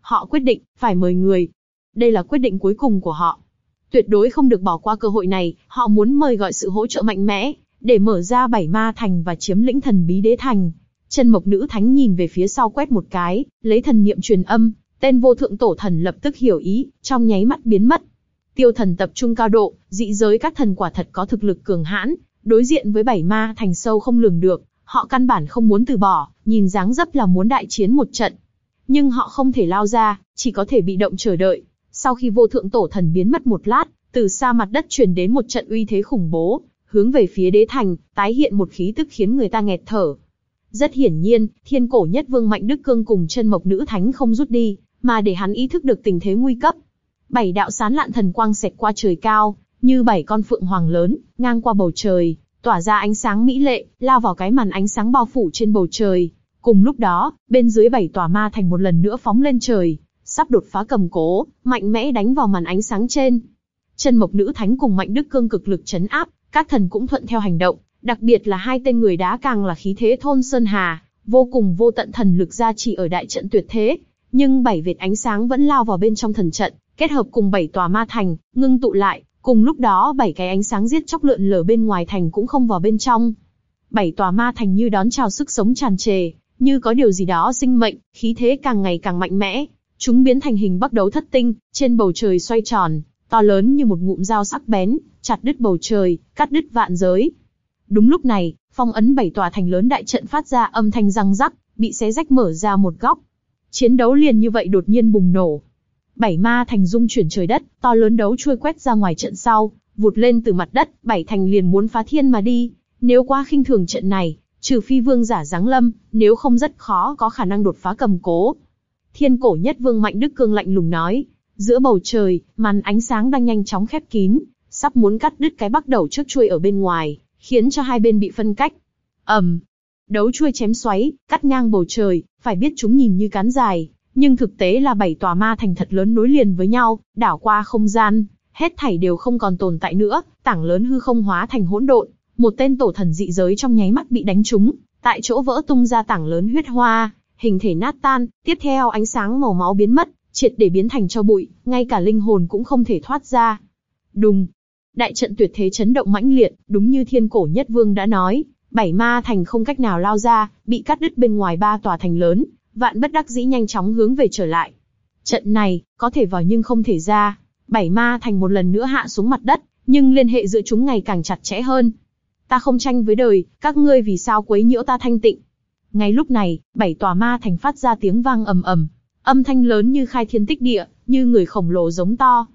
Họ quyết định, phải mời người. Đây là quyết định cuối cùng của họ. Tuyệt đối không được bỏ qua cơ hội này, họ muốn mời gọi sự hỗ trợ mạnh mẽ, để mở ra bảy ma thành và chiếm lĩnh thần bí đế thành. Chân mộc nữ thánh nhìn về phía sau quét một cái, lấy thần niệm truyền âm, tên vô thượng tổ thần lập tức hiểu ý, trong nháy mắt biến mất. Tiêu thần tập trung cao độ, dị giới các thần quả thật có thực lực cường hãn, đối diện với bảy ma thành sâu không lường được, họ căn bản không muốn từ bỏ, nhìn dáng dấp là muốn đại chiến một trận. Nhưng họ không thể lao ra, chỉ có thể bị động chờ đợi. Sau khi vô thượng tổ thần biến mất một lát, từ xa mặt đất truyền đến một trận uy thế khủng bố, hướng về phía đế thành, tái hiện một khí tức khiến người ta nghẹt thở. Rất hiển nhiên, thiên cổ nhất vương Mạnh Đức Cương cùng chân mộc nữ thánh không rút đi, mà để hắn ý thức được tình thế nguy cấp. Bảy đạo sán lạn thần quang xẹt qua trời cao, như bảy con phượng hoàng lớn, ngang qua bầu trời, tỏa ra ánh sáng mỹ lệ, lao vào cái màn ánh sáng bao phủ trên bầu trời. Cùng lúc đó, bên dưới bảy tòa ma thành một lần nữa phóng lên trời, sắp đột phá cầm cố, mạnh mẽ đánh vào màn ánh sáng trên. Chân mộc nữ thánh cùng mạnh đức cương cực lực chấn áp, các thần cũng thuận theo hành động, đặc biệt là hai tên người đá càng là khí thế thôn sơn hà, vô cùng vô tận thần lực gia chỉ ở đại trận tuyệt thế. Nhưng bảy vệt ánh sáng vẫn lao vào bên trong thần trận, kết hợp cùng bảy tòa ma thành, ngưng tụ lại, cùng lúc đó bảy cái ánh sáng giết chóc lượn lờ bên ngoài thành cũng không vào bên trong. Bảy tòa ma thành như đón chào sức sống tràn trề, như có điều gì đó sinh mệnh, khí thế càng ngày càng mạnh mẽ. Chúng biến thành hình bắc đấu thất tinh, trên bầu trời xoay tròn, to lớn như một ngụm dao sắc bén, chặt đứt bầu trời, cắt đứt vạn giới. Đúng lúc này, phong ấn bảy tòa thành lớn đại trận phát ra âm thanh răng rắc, bị xé rách mở ra một góc. Chiến đấu liền như vậy đột nhiên bùng nổ. Bảy ma thành dung chuyển trời đất, to lớn đấu chui quét ra ngoài trận sau, vụt lên từ mặt đất, bảy thành liền muốn phá thiên mà đi. Nếu quá khinh thường trận này, trừ phi vương giả giáng lâm, nếu không rất khó có khả năng đột phá cầm cố. Thiên cổ nhất vương mạnh đức cương lạnh lùng nói, giữa bầu trời, màn ánh sáng đang nhanh chóng khép kín, sắp muốn cắt đứt cái bắt đầu trước chuôi ở bên ngoài, khiến cho hai bên bị phân cách. ầm, um, đấu chuôi chém xoáy, cắt ngang bầu trời, phải biết chúng nhìn như cán dài, nhưng thực tế là bảy tòa ma thành thật lớn nối liền với nhau, đảo qua không gian, hết thảy đều không còn tồn tại nữa, tảng lớn hư không hóa thành hỗn độn, một tên tổ thần dị giới trong nháy mắt bị đánh trúng, tại chỗ vỡ tung ra tảng lớn huyết hoa, hình thể nát tan, tiếp theo ánh sáng màu máu biến mất, triệt để biến thành cho bụi, ngay cả linh hồn cũng không thể thoát ra. Đùng, đại trận tuyệt thế chấn động mãnh liệt, đúng như thiên cổ nhất vương đã nói, bảy ma thành không cách nào lao ra, bị cắt đứt bên ngoài ba tòa thành lớn, vạn bất đắc dĩ nhanh chóng hướng về trở lại. Trận này, có thể vào nhưng không thể ra, bảy ma thành một lần nữa hạ xuống mặt đất, nhưng liên hệ giữa chúng ngày càng chặt chẽ hơn. Ta không tranh với đời, các ngươi vì sao quấy nhiễu ta thanh tịnh. Ngay lúc này, bảy tòa ma thành phát ra tiếng vang ầm ầm, âm thanh lớn như khai thiên tích địa, như người khổng lồ giống to.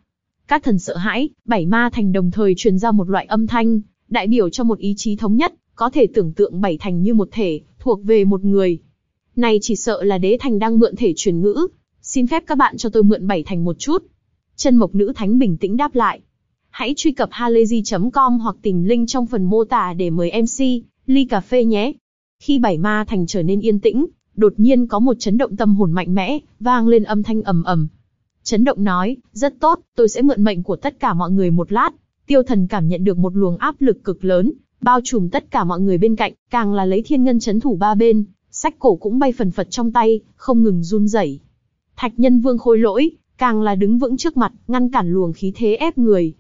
Các thần sợ hãi, bảy ma thành đồng thời truyền ra một loại âm thanh, đại biểu cho một ý chí thống nhất, có thể tưởng tượng bảy thành như một thể, thuộc về một người. Này chỉ sợ là đế thành đang mượn thể truyền ngữ. Xin phép các bạn cho tôi mượn bảy thành một chút. Chân mộc nữ thánh bình tĩnh đáp lại. Hãy truy cập halayzi.com hoặc tìm link trong phần mô tả để mời MC, ly cà phê nhé. Khi bảy ma thành trở nên yên tĩnh, đột nhiên có một chấn động tâm hồn mạnh mẽ, vang lên âm thanh ầm ầm. Chấn động nói, rất tốt, tôi sẽ mượn mệnh của tất cả mọi người một lát. Tiêu thần cảm nhận được một luồng áp lực cực lớn, bao trùm tất cả mọi người bên cạnh, càng là lấy thiên ngân chấn thủ ba bên, sách cổ cũng bay phần phật trong tay, không ngừng run rẩy. Thạch nhân vương khôi lỗi, càng là đứng vững trước mặt, ngăn cản luồng khí thế ép người.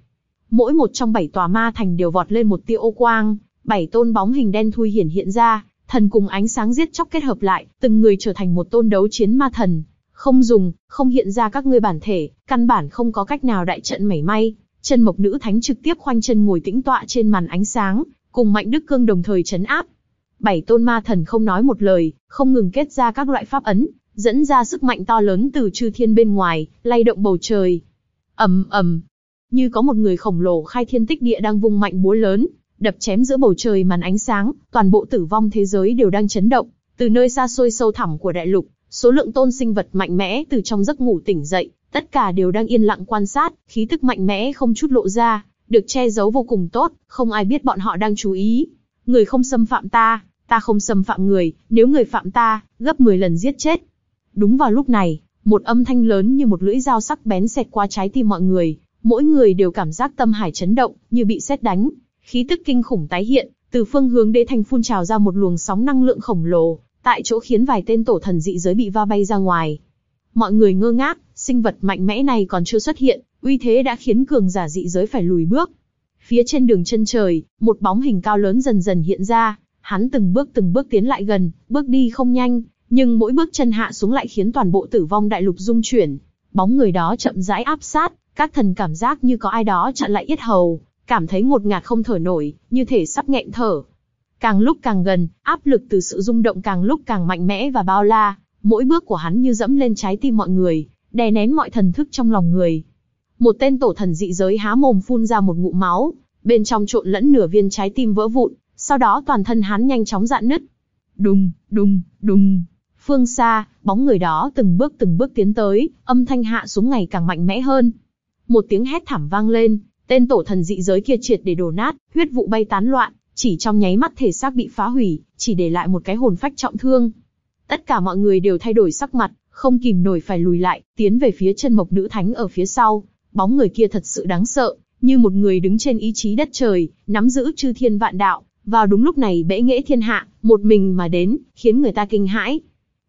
Mỗi một trong bảy tòa ma thành đều vọt lên một tia ô quang, bảy tôn bóng hình đen thui hiển hiện ra, thần cùng ánh sáng giết chóc kết hợp lại, từng người trở thành một tôn đấu chiến ma thần. Không dùng, không hiện ra các ngươi bản thể, căn bản không có cách nào đại trận mảy may. Chân mộc nữ thánh trực tiếp khoanh chân ngồi tĩnh tọa trên màn ánh sáng, cùng mạnh đức cương đồng thời chấn áp. Bảy tôn ma thần không nói một lời, không ngừng kết ra các loại pháp ấn, dẫn ra sức mạnh to lớn từ chư thiên bên ngoài, lay động bầu trời. ầm ầm, như có một người khổng lồ khai thiên tích địa đang vung mạnh búa lớn, đập chém giữa bầu trời màn ánh sáng, toàn bộ tử vong thế giới đều đang chấn động. Từ nơi xa xôi sâu thẳm của đại lục, số lượng tôn sinh vật mạnh mẽ từ trong giấc ngủ tỉnh dậy, tất cả đều đang yên lặng quan sát, khí tức mạnh mẽ không chút lộ ra, được che giấu vô cùng tốt, không ai biết bọn họ đang chú ý. Người không xâm phạm ta, ta không xâm phạm người, nếu người phạm ta, gấp 10 lần giết chết. Đúng vào lúc này, một âm thanh lớn như một lưỡi dao sắc bén xẹt qua trái tim mọi người, mỗi người đều cảm giác tâm hải chấn động, như bị sét đánh, khí tức kinh khủng tái hiện, từ phương hướng đế thành phun trào ra một luồng sóng năng lượng khổng lồ, tại chỗ khiến vài tên tổ thần dị giới bị va bay ra ngoài. Mọi người ngơ ngác, sinh vật mạnh mẽ này còn chưa xuất hiện, uy thế đã khiến cường giả dị giới phải lùi bước. Phía trên đường chân trời, một bóng hình cao lớn dần dần hiện ra, hắn từng bước từng bước tiến lại gần, bước đi không nhanh, nhưng mỗi bước chân hạ xuống lại khiến toàn bộ tử vong đại lục rung chuyển. Bóng người đó chậm rãi áp sát, các thần cảm giác như có ai đó chặn lại yết hầu, cảm thấy ngột ngạt không thở nổi, như thể sắp nghẹn thở. Càng lúc càng gần, áp lực từ sự rung động càng lúc càng mạnh mẽ và bao la, mỗi bước của hắn như dẫm lên trái tim mọi người, đè nén mọi thần thức trong lòng người. Một tên tổ thần dị giới há mồm phun ra một ngụm máu, bên trong trộn lẫn nửa viên trái tim vỡ vụn, sau đó toàn thân hắn nhanh chóng dạn nứt. Đùng, đùng, đùng. Phương xa, bóng người đó từng bước từng bước tiến tới, âm thanh hạ xuống ngày càng mạnh mẽ hơn. Một tiếng hét thảm vang lên, tên tổ thần dị giới kia triệt để đổ nát, huyết vụ bay tán loạn, chỉ trong nháy mắt thể xác bị phá hủy, chỉ để lại một cái hồn phách trọng thương. Tất cả mọi người đều thay đổi sắc mặt, không kìm nổi phải lùi lại, tiến về phía chân mộc nữ thánh ở phía sau. Bóng người kia thật sự đáng sợ, như một người đứng trên ý chí đất trời, nắm giữ chư thiên vạn đạo. Vào đúng lúc này bẽ nghễ thiên hạ, một mình mà đến, khiến người ta kinh hãi.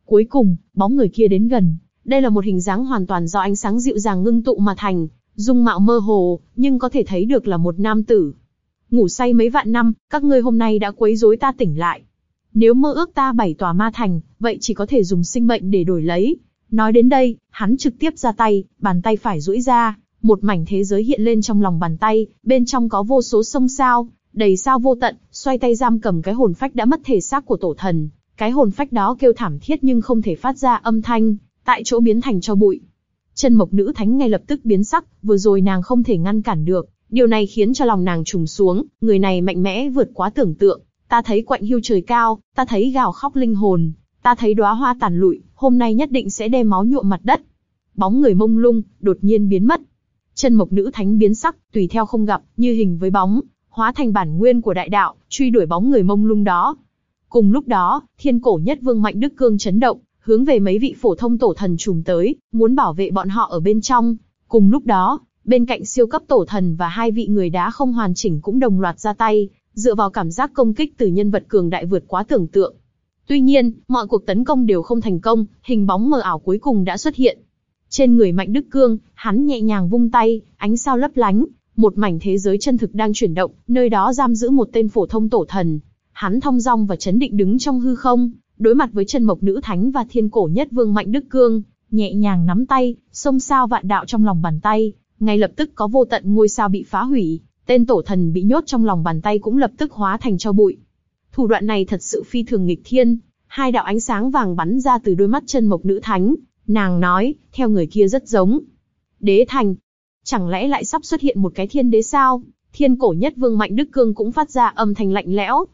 Cuối cùng, bóng người kia đến gần. Đây là một hình dáng hoàn toàn do ánh sáng dịu dàng ngưng tụ mà thành, dung mạo mơ hồ, nhưng có thể thấy được là một nam tử. Ngủ say mấy vạn năm, các ngươi hôm nay đã quấy rối ta tỉnh lại. Nếu mơ ước ta bảy tòa ma thành, vậy chỉ có thể dùng sinh mệnh để đổi lấy. Nói đến đây, hắn trực tiếp ra tay, bàn tay phải duỗi ra, một mảnh thế giới hiện lên trong lòng bàn tay, bên trong có vô số sông sao, đầy sao vô tận, xoay tay giam cầm cái hồn phách đã mất thể xác của tổ thần. Cái hồn phách đó kêu thảm thiết nhưng không thể phát ra âm thanh, tại chỗ biến thành cho bụi. Chân mộc nữ thánh ngay lập tức biến sắc, vừa rồi nàng không thể ngăn cản được, điều này khiến cho lòng nàng trùng xuống, người này mạnh mẽ vượt quá tưởng tượng. Ta thấy quạnh hiu trời cao, ta thấy gào khóc linh hồn, ta thấy đóa hoa tàn lụi, hôm nay nhất định sẽ đem máu nhuộm mặt đất. Bóng người mông lung, đột nhiên biến mất. Chân mộc nữ thánh biến sắc, tùy theo không gặp, như hình với bóng, hóa thành bản nguyên của đại đạo, truy đuổi bóng người mông lung đó. Cùng lúc đó, thiên cổ nhất vương mạnh đức cương chấn động, hướng về mấy vị phổ thông tổ thần trùm tới, muốn bảo vệ bọn họ ở bên trong. Cùng lúc đó, bên cạnh siêu cấp tổ thần và hai vị người đá không hoàn chỉnh cũng đồng loạt ra tay, dựa vào cảm giác công kích từ nhân vật cường đại vượt quá tưởng tượng. Tuy nhiên, mọi cuộc tấn công đều không thành công, hình bóng mờ ảo cuối cùng đã xuất hiện. Trên người Mạnh Đức Cương, hắn nhẹ nhàng vung tay, ánh sao lấp lánh, một mảnh thế giới chân thực đang chuyển động, nơi đó giam giữ một tên phổ thông tổ thần. Hắn thong dong và chấn định đứng trong hư không, đối mặt với chân mộc nữ thánh và thiên cổ nhất vương Mạnh Đức Cương, nhẹ nhàng nắm tay, sông sao vạn đạo trong lòng bàn tay, ngay lập tức có vô tận ngôi sao bị phá hủy, tên tổ thần bị nhốt trong lòng bàn tay cũng lập tức hóa thành cho bụi. Thủ đoạn này thật sự phi thường nghịch thiên, hai đạo ánh sáng vàng bắn ra từ đôi mắt chân mộc nữ thánh, nàng nói, theo người kia rất giống. Đế thành, chẳng lẽ lại sắp xuất hiện một cái thiên đế sao? Thiên cổ nhất vương mạnh đức cương cũng phát ra âm thanh lạnh lẽo.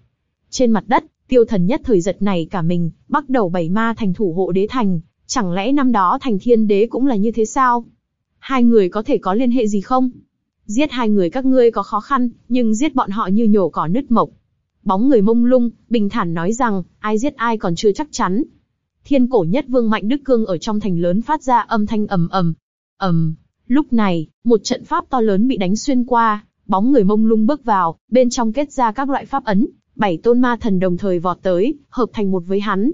Trên mặt đất, tiêu thần nhất thời giật này cả mình, bắt đầu bảy ma thành thủ hộ đế thành, chẳng lẽ năm đó thành thiên đế cũng là như thế sao? Hai người có thể có liên hệ gì không? Giết hai người các ngươi có khó khăn, nhưng giết bọn họ như nhổ cỏ nứt mộc. Bóng người mông lung, bình thản nói rằng, ai giết ai còn chưa chắc chắn. Thiên cổ nhất vương Mạnh Đức Cương ở trong thành lớn phát ra âm thanh ầm ầm, ầm. Lúc này, một trận pháp to lớn bị đánh xuyên qua, bóng người mông lung bước vào, bên trong kết ra các loại pháp ấn, bảy tôn ma thần đồng thời vọt tới, hợp thành một với hắn.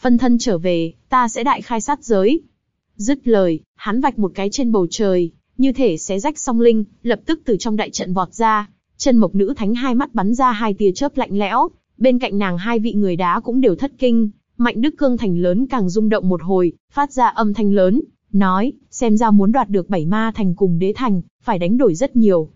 Phân thân trở về, ta sẽ đại khai sát giới. Dứt lời, hắn vạch một cái trên bầu trời, như thể xé rách song linh, lập tức từ trong đại trận vọt ra. Chân mộc nữ thánh hai mắt bắn ra hai tia chớp lạnh lẽo, bên cạnh nàng hai vị người đá cũng đều thất kinh. Mạnh Đức Cương thành lớn càng rung động một hồi, phát ra âm thanh lớn, nói, xem ra muốn đoạt được bảy ma thành cùng đế thành, phải đánh đổi rất nhiều.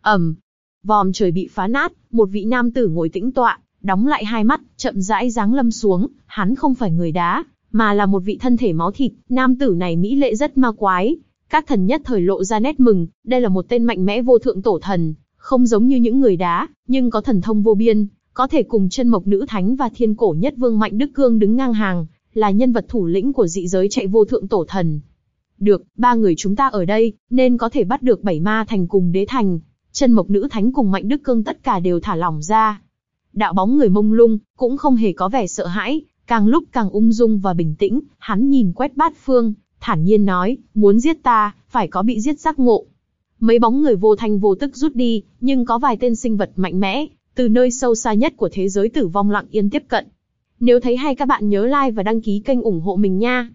ầm, vòm trời bị phá nát, một vị nam tử ngồi tĩnh tọa, đóng lại hai mắt, chậm rãi giáng lâm xuống, hắn không phải người đá, mà là một vị thân thể máu thịt, nam tử này mỹ lệ rất ma quái. Các thần nhất thời lộ ra nét mừng, đây là một tên mạnh mẽ vô thượng tổ thần, không giống như những người đá, nhưng có thần thông vô biên, có thể cùng chân mộc nữ thánh và thiên cổ nhất vương mạnh đức cương đứng ngang hàng, là nhân vật thủ lĩnh của dị giới chạy vô thượng tổ thần. Được, ba người chúng ta ở đây, nên có thể bắt được bảy ma thành cùng đế thành. Chân mộc nữ thánh cùng mạnh đức cương tất cả đều thả lỏng ra. Đạo bóng người mông lung, cũng không hề có vẻ sợ hãi, càng lúc càng ung dung và bình tĩnh, hắn nhìn quét bát phương, thản nhiên nói, muốn giết ta, phải có bị giết giác ngộ. Mấy bóng người vô thanh vô tức rút đi, nhưng có vài tên sinh vật mạnh mẽ, từ nơi sâu xa nhất của thế giới tử vong lặng yên tiếp cận. Nếu thấy hay các bạn nhớ like và đăng ký kênh ủng hộ mình nha.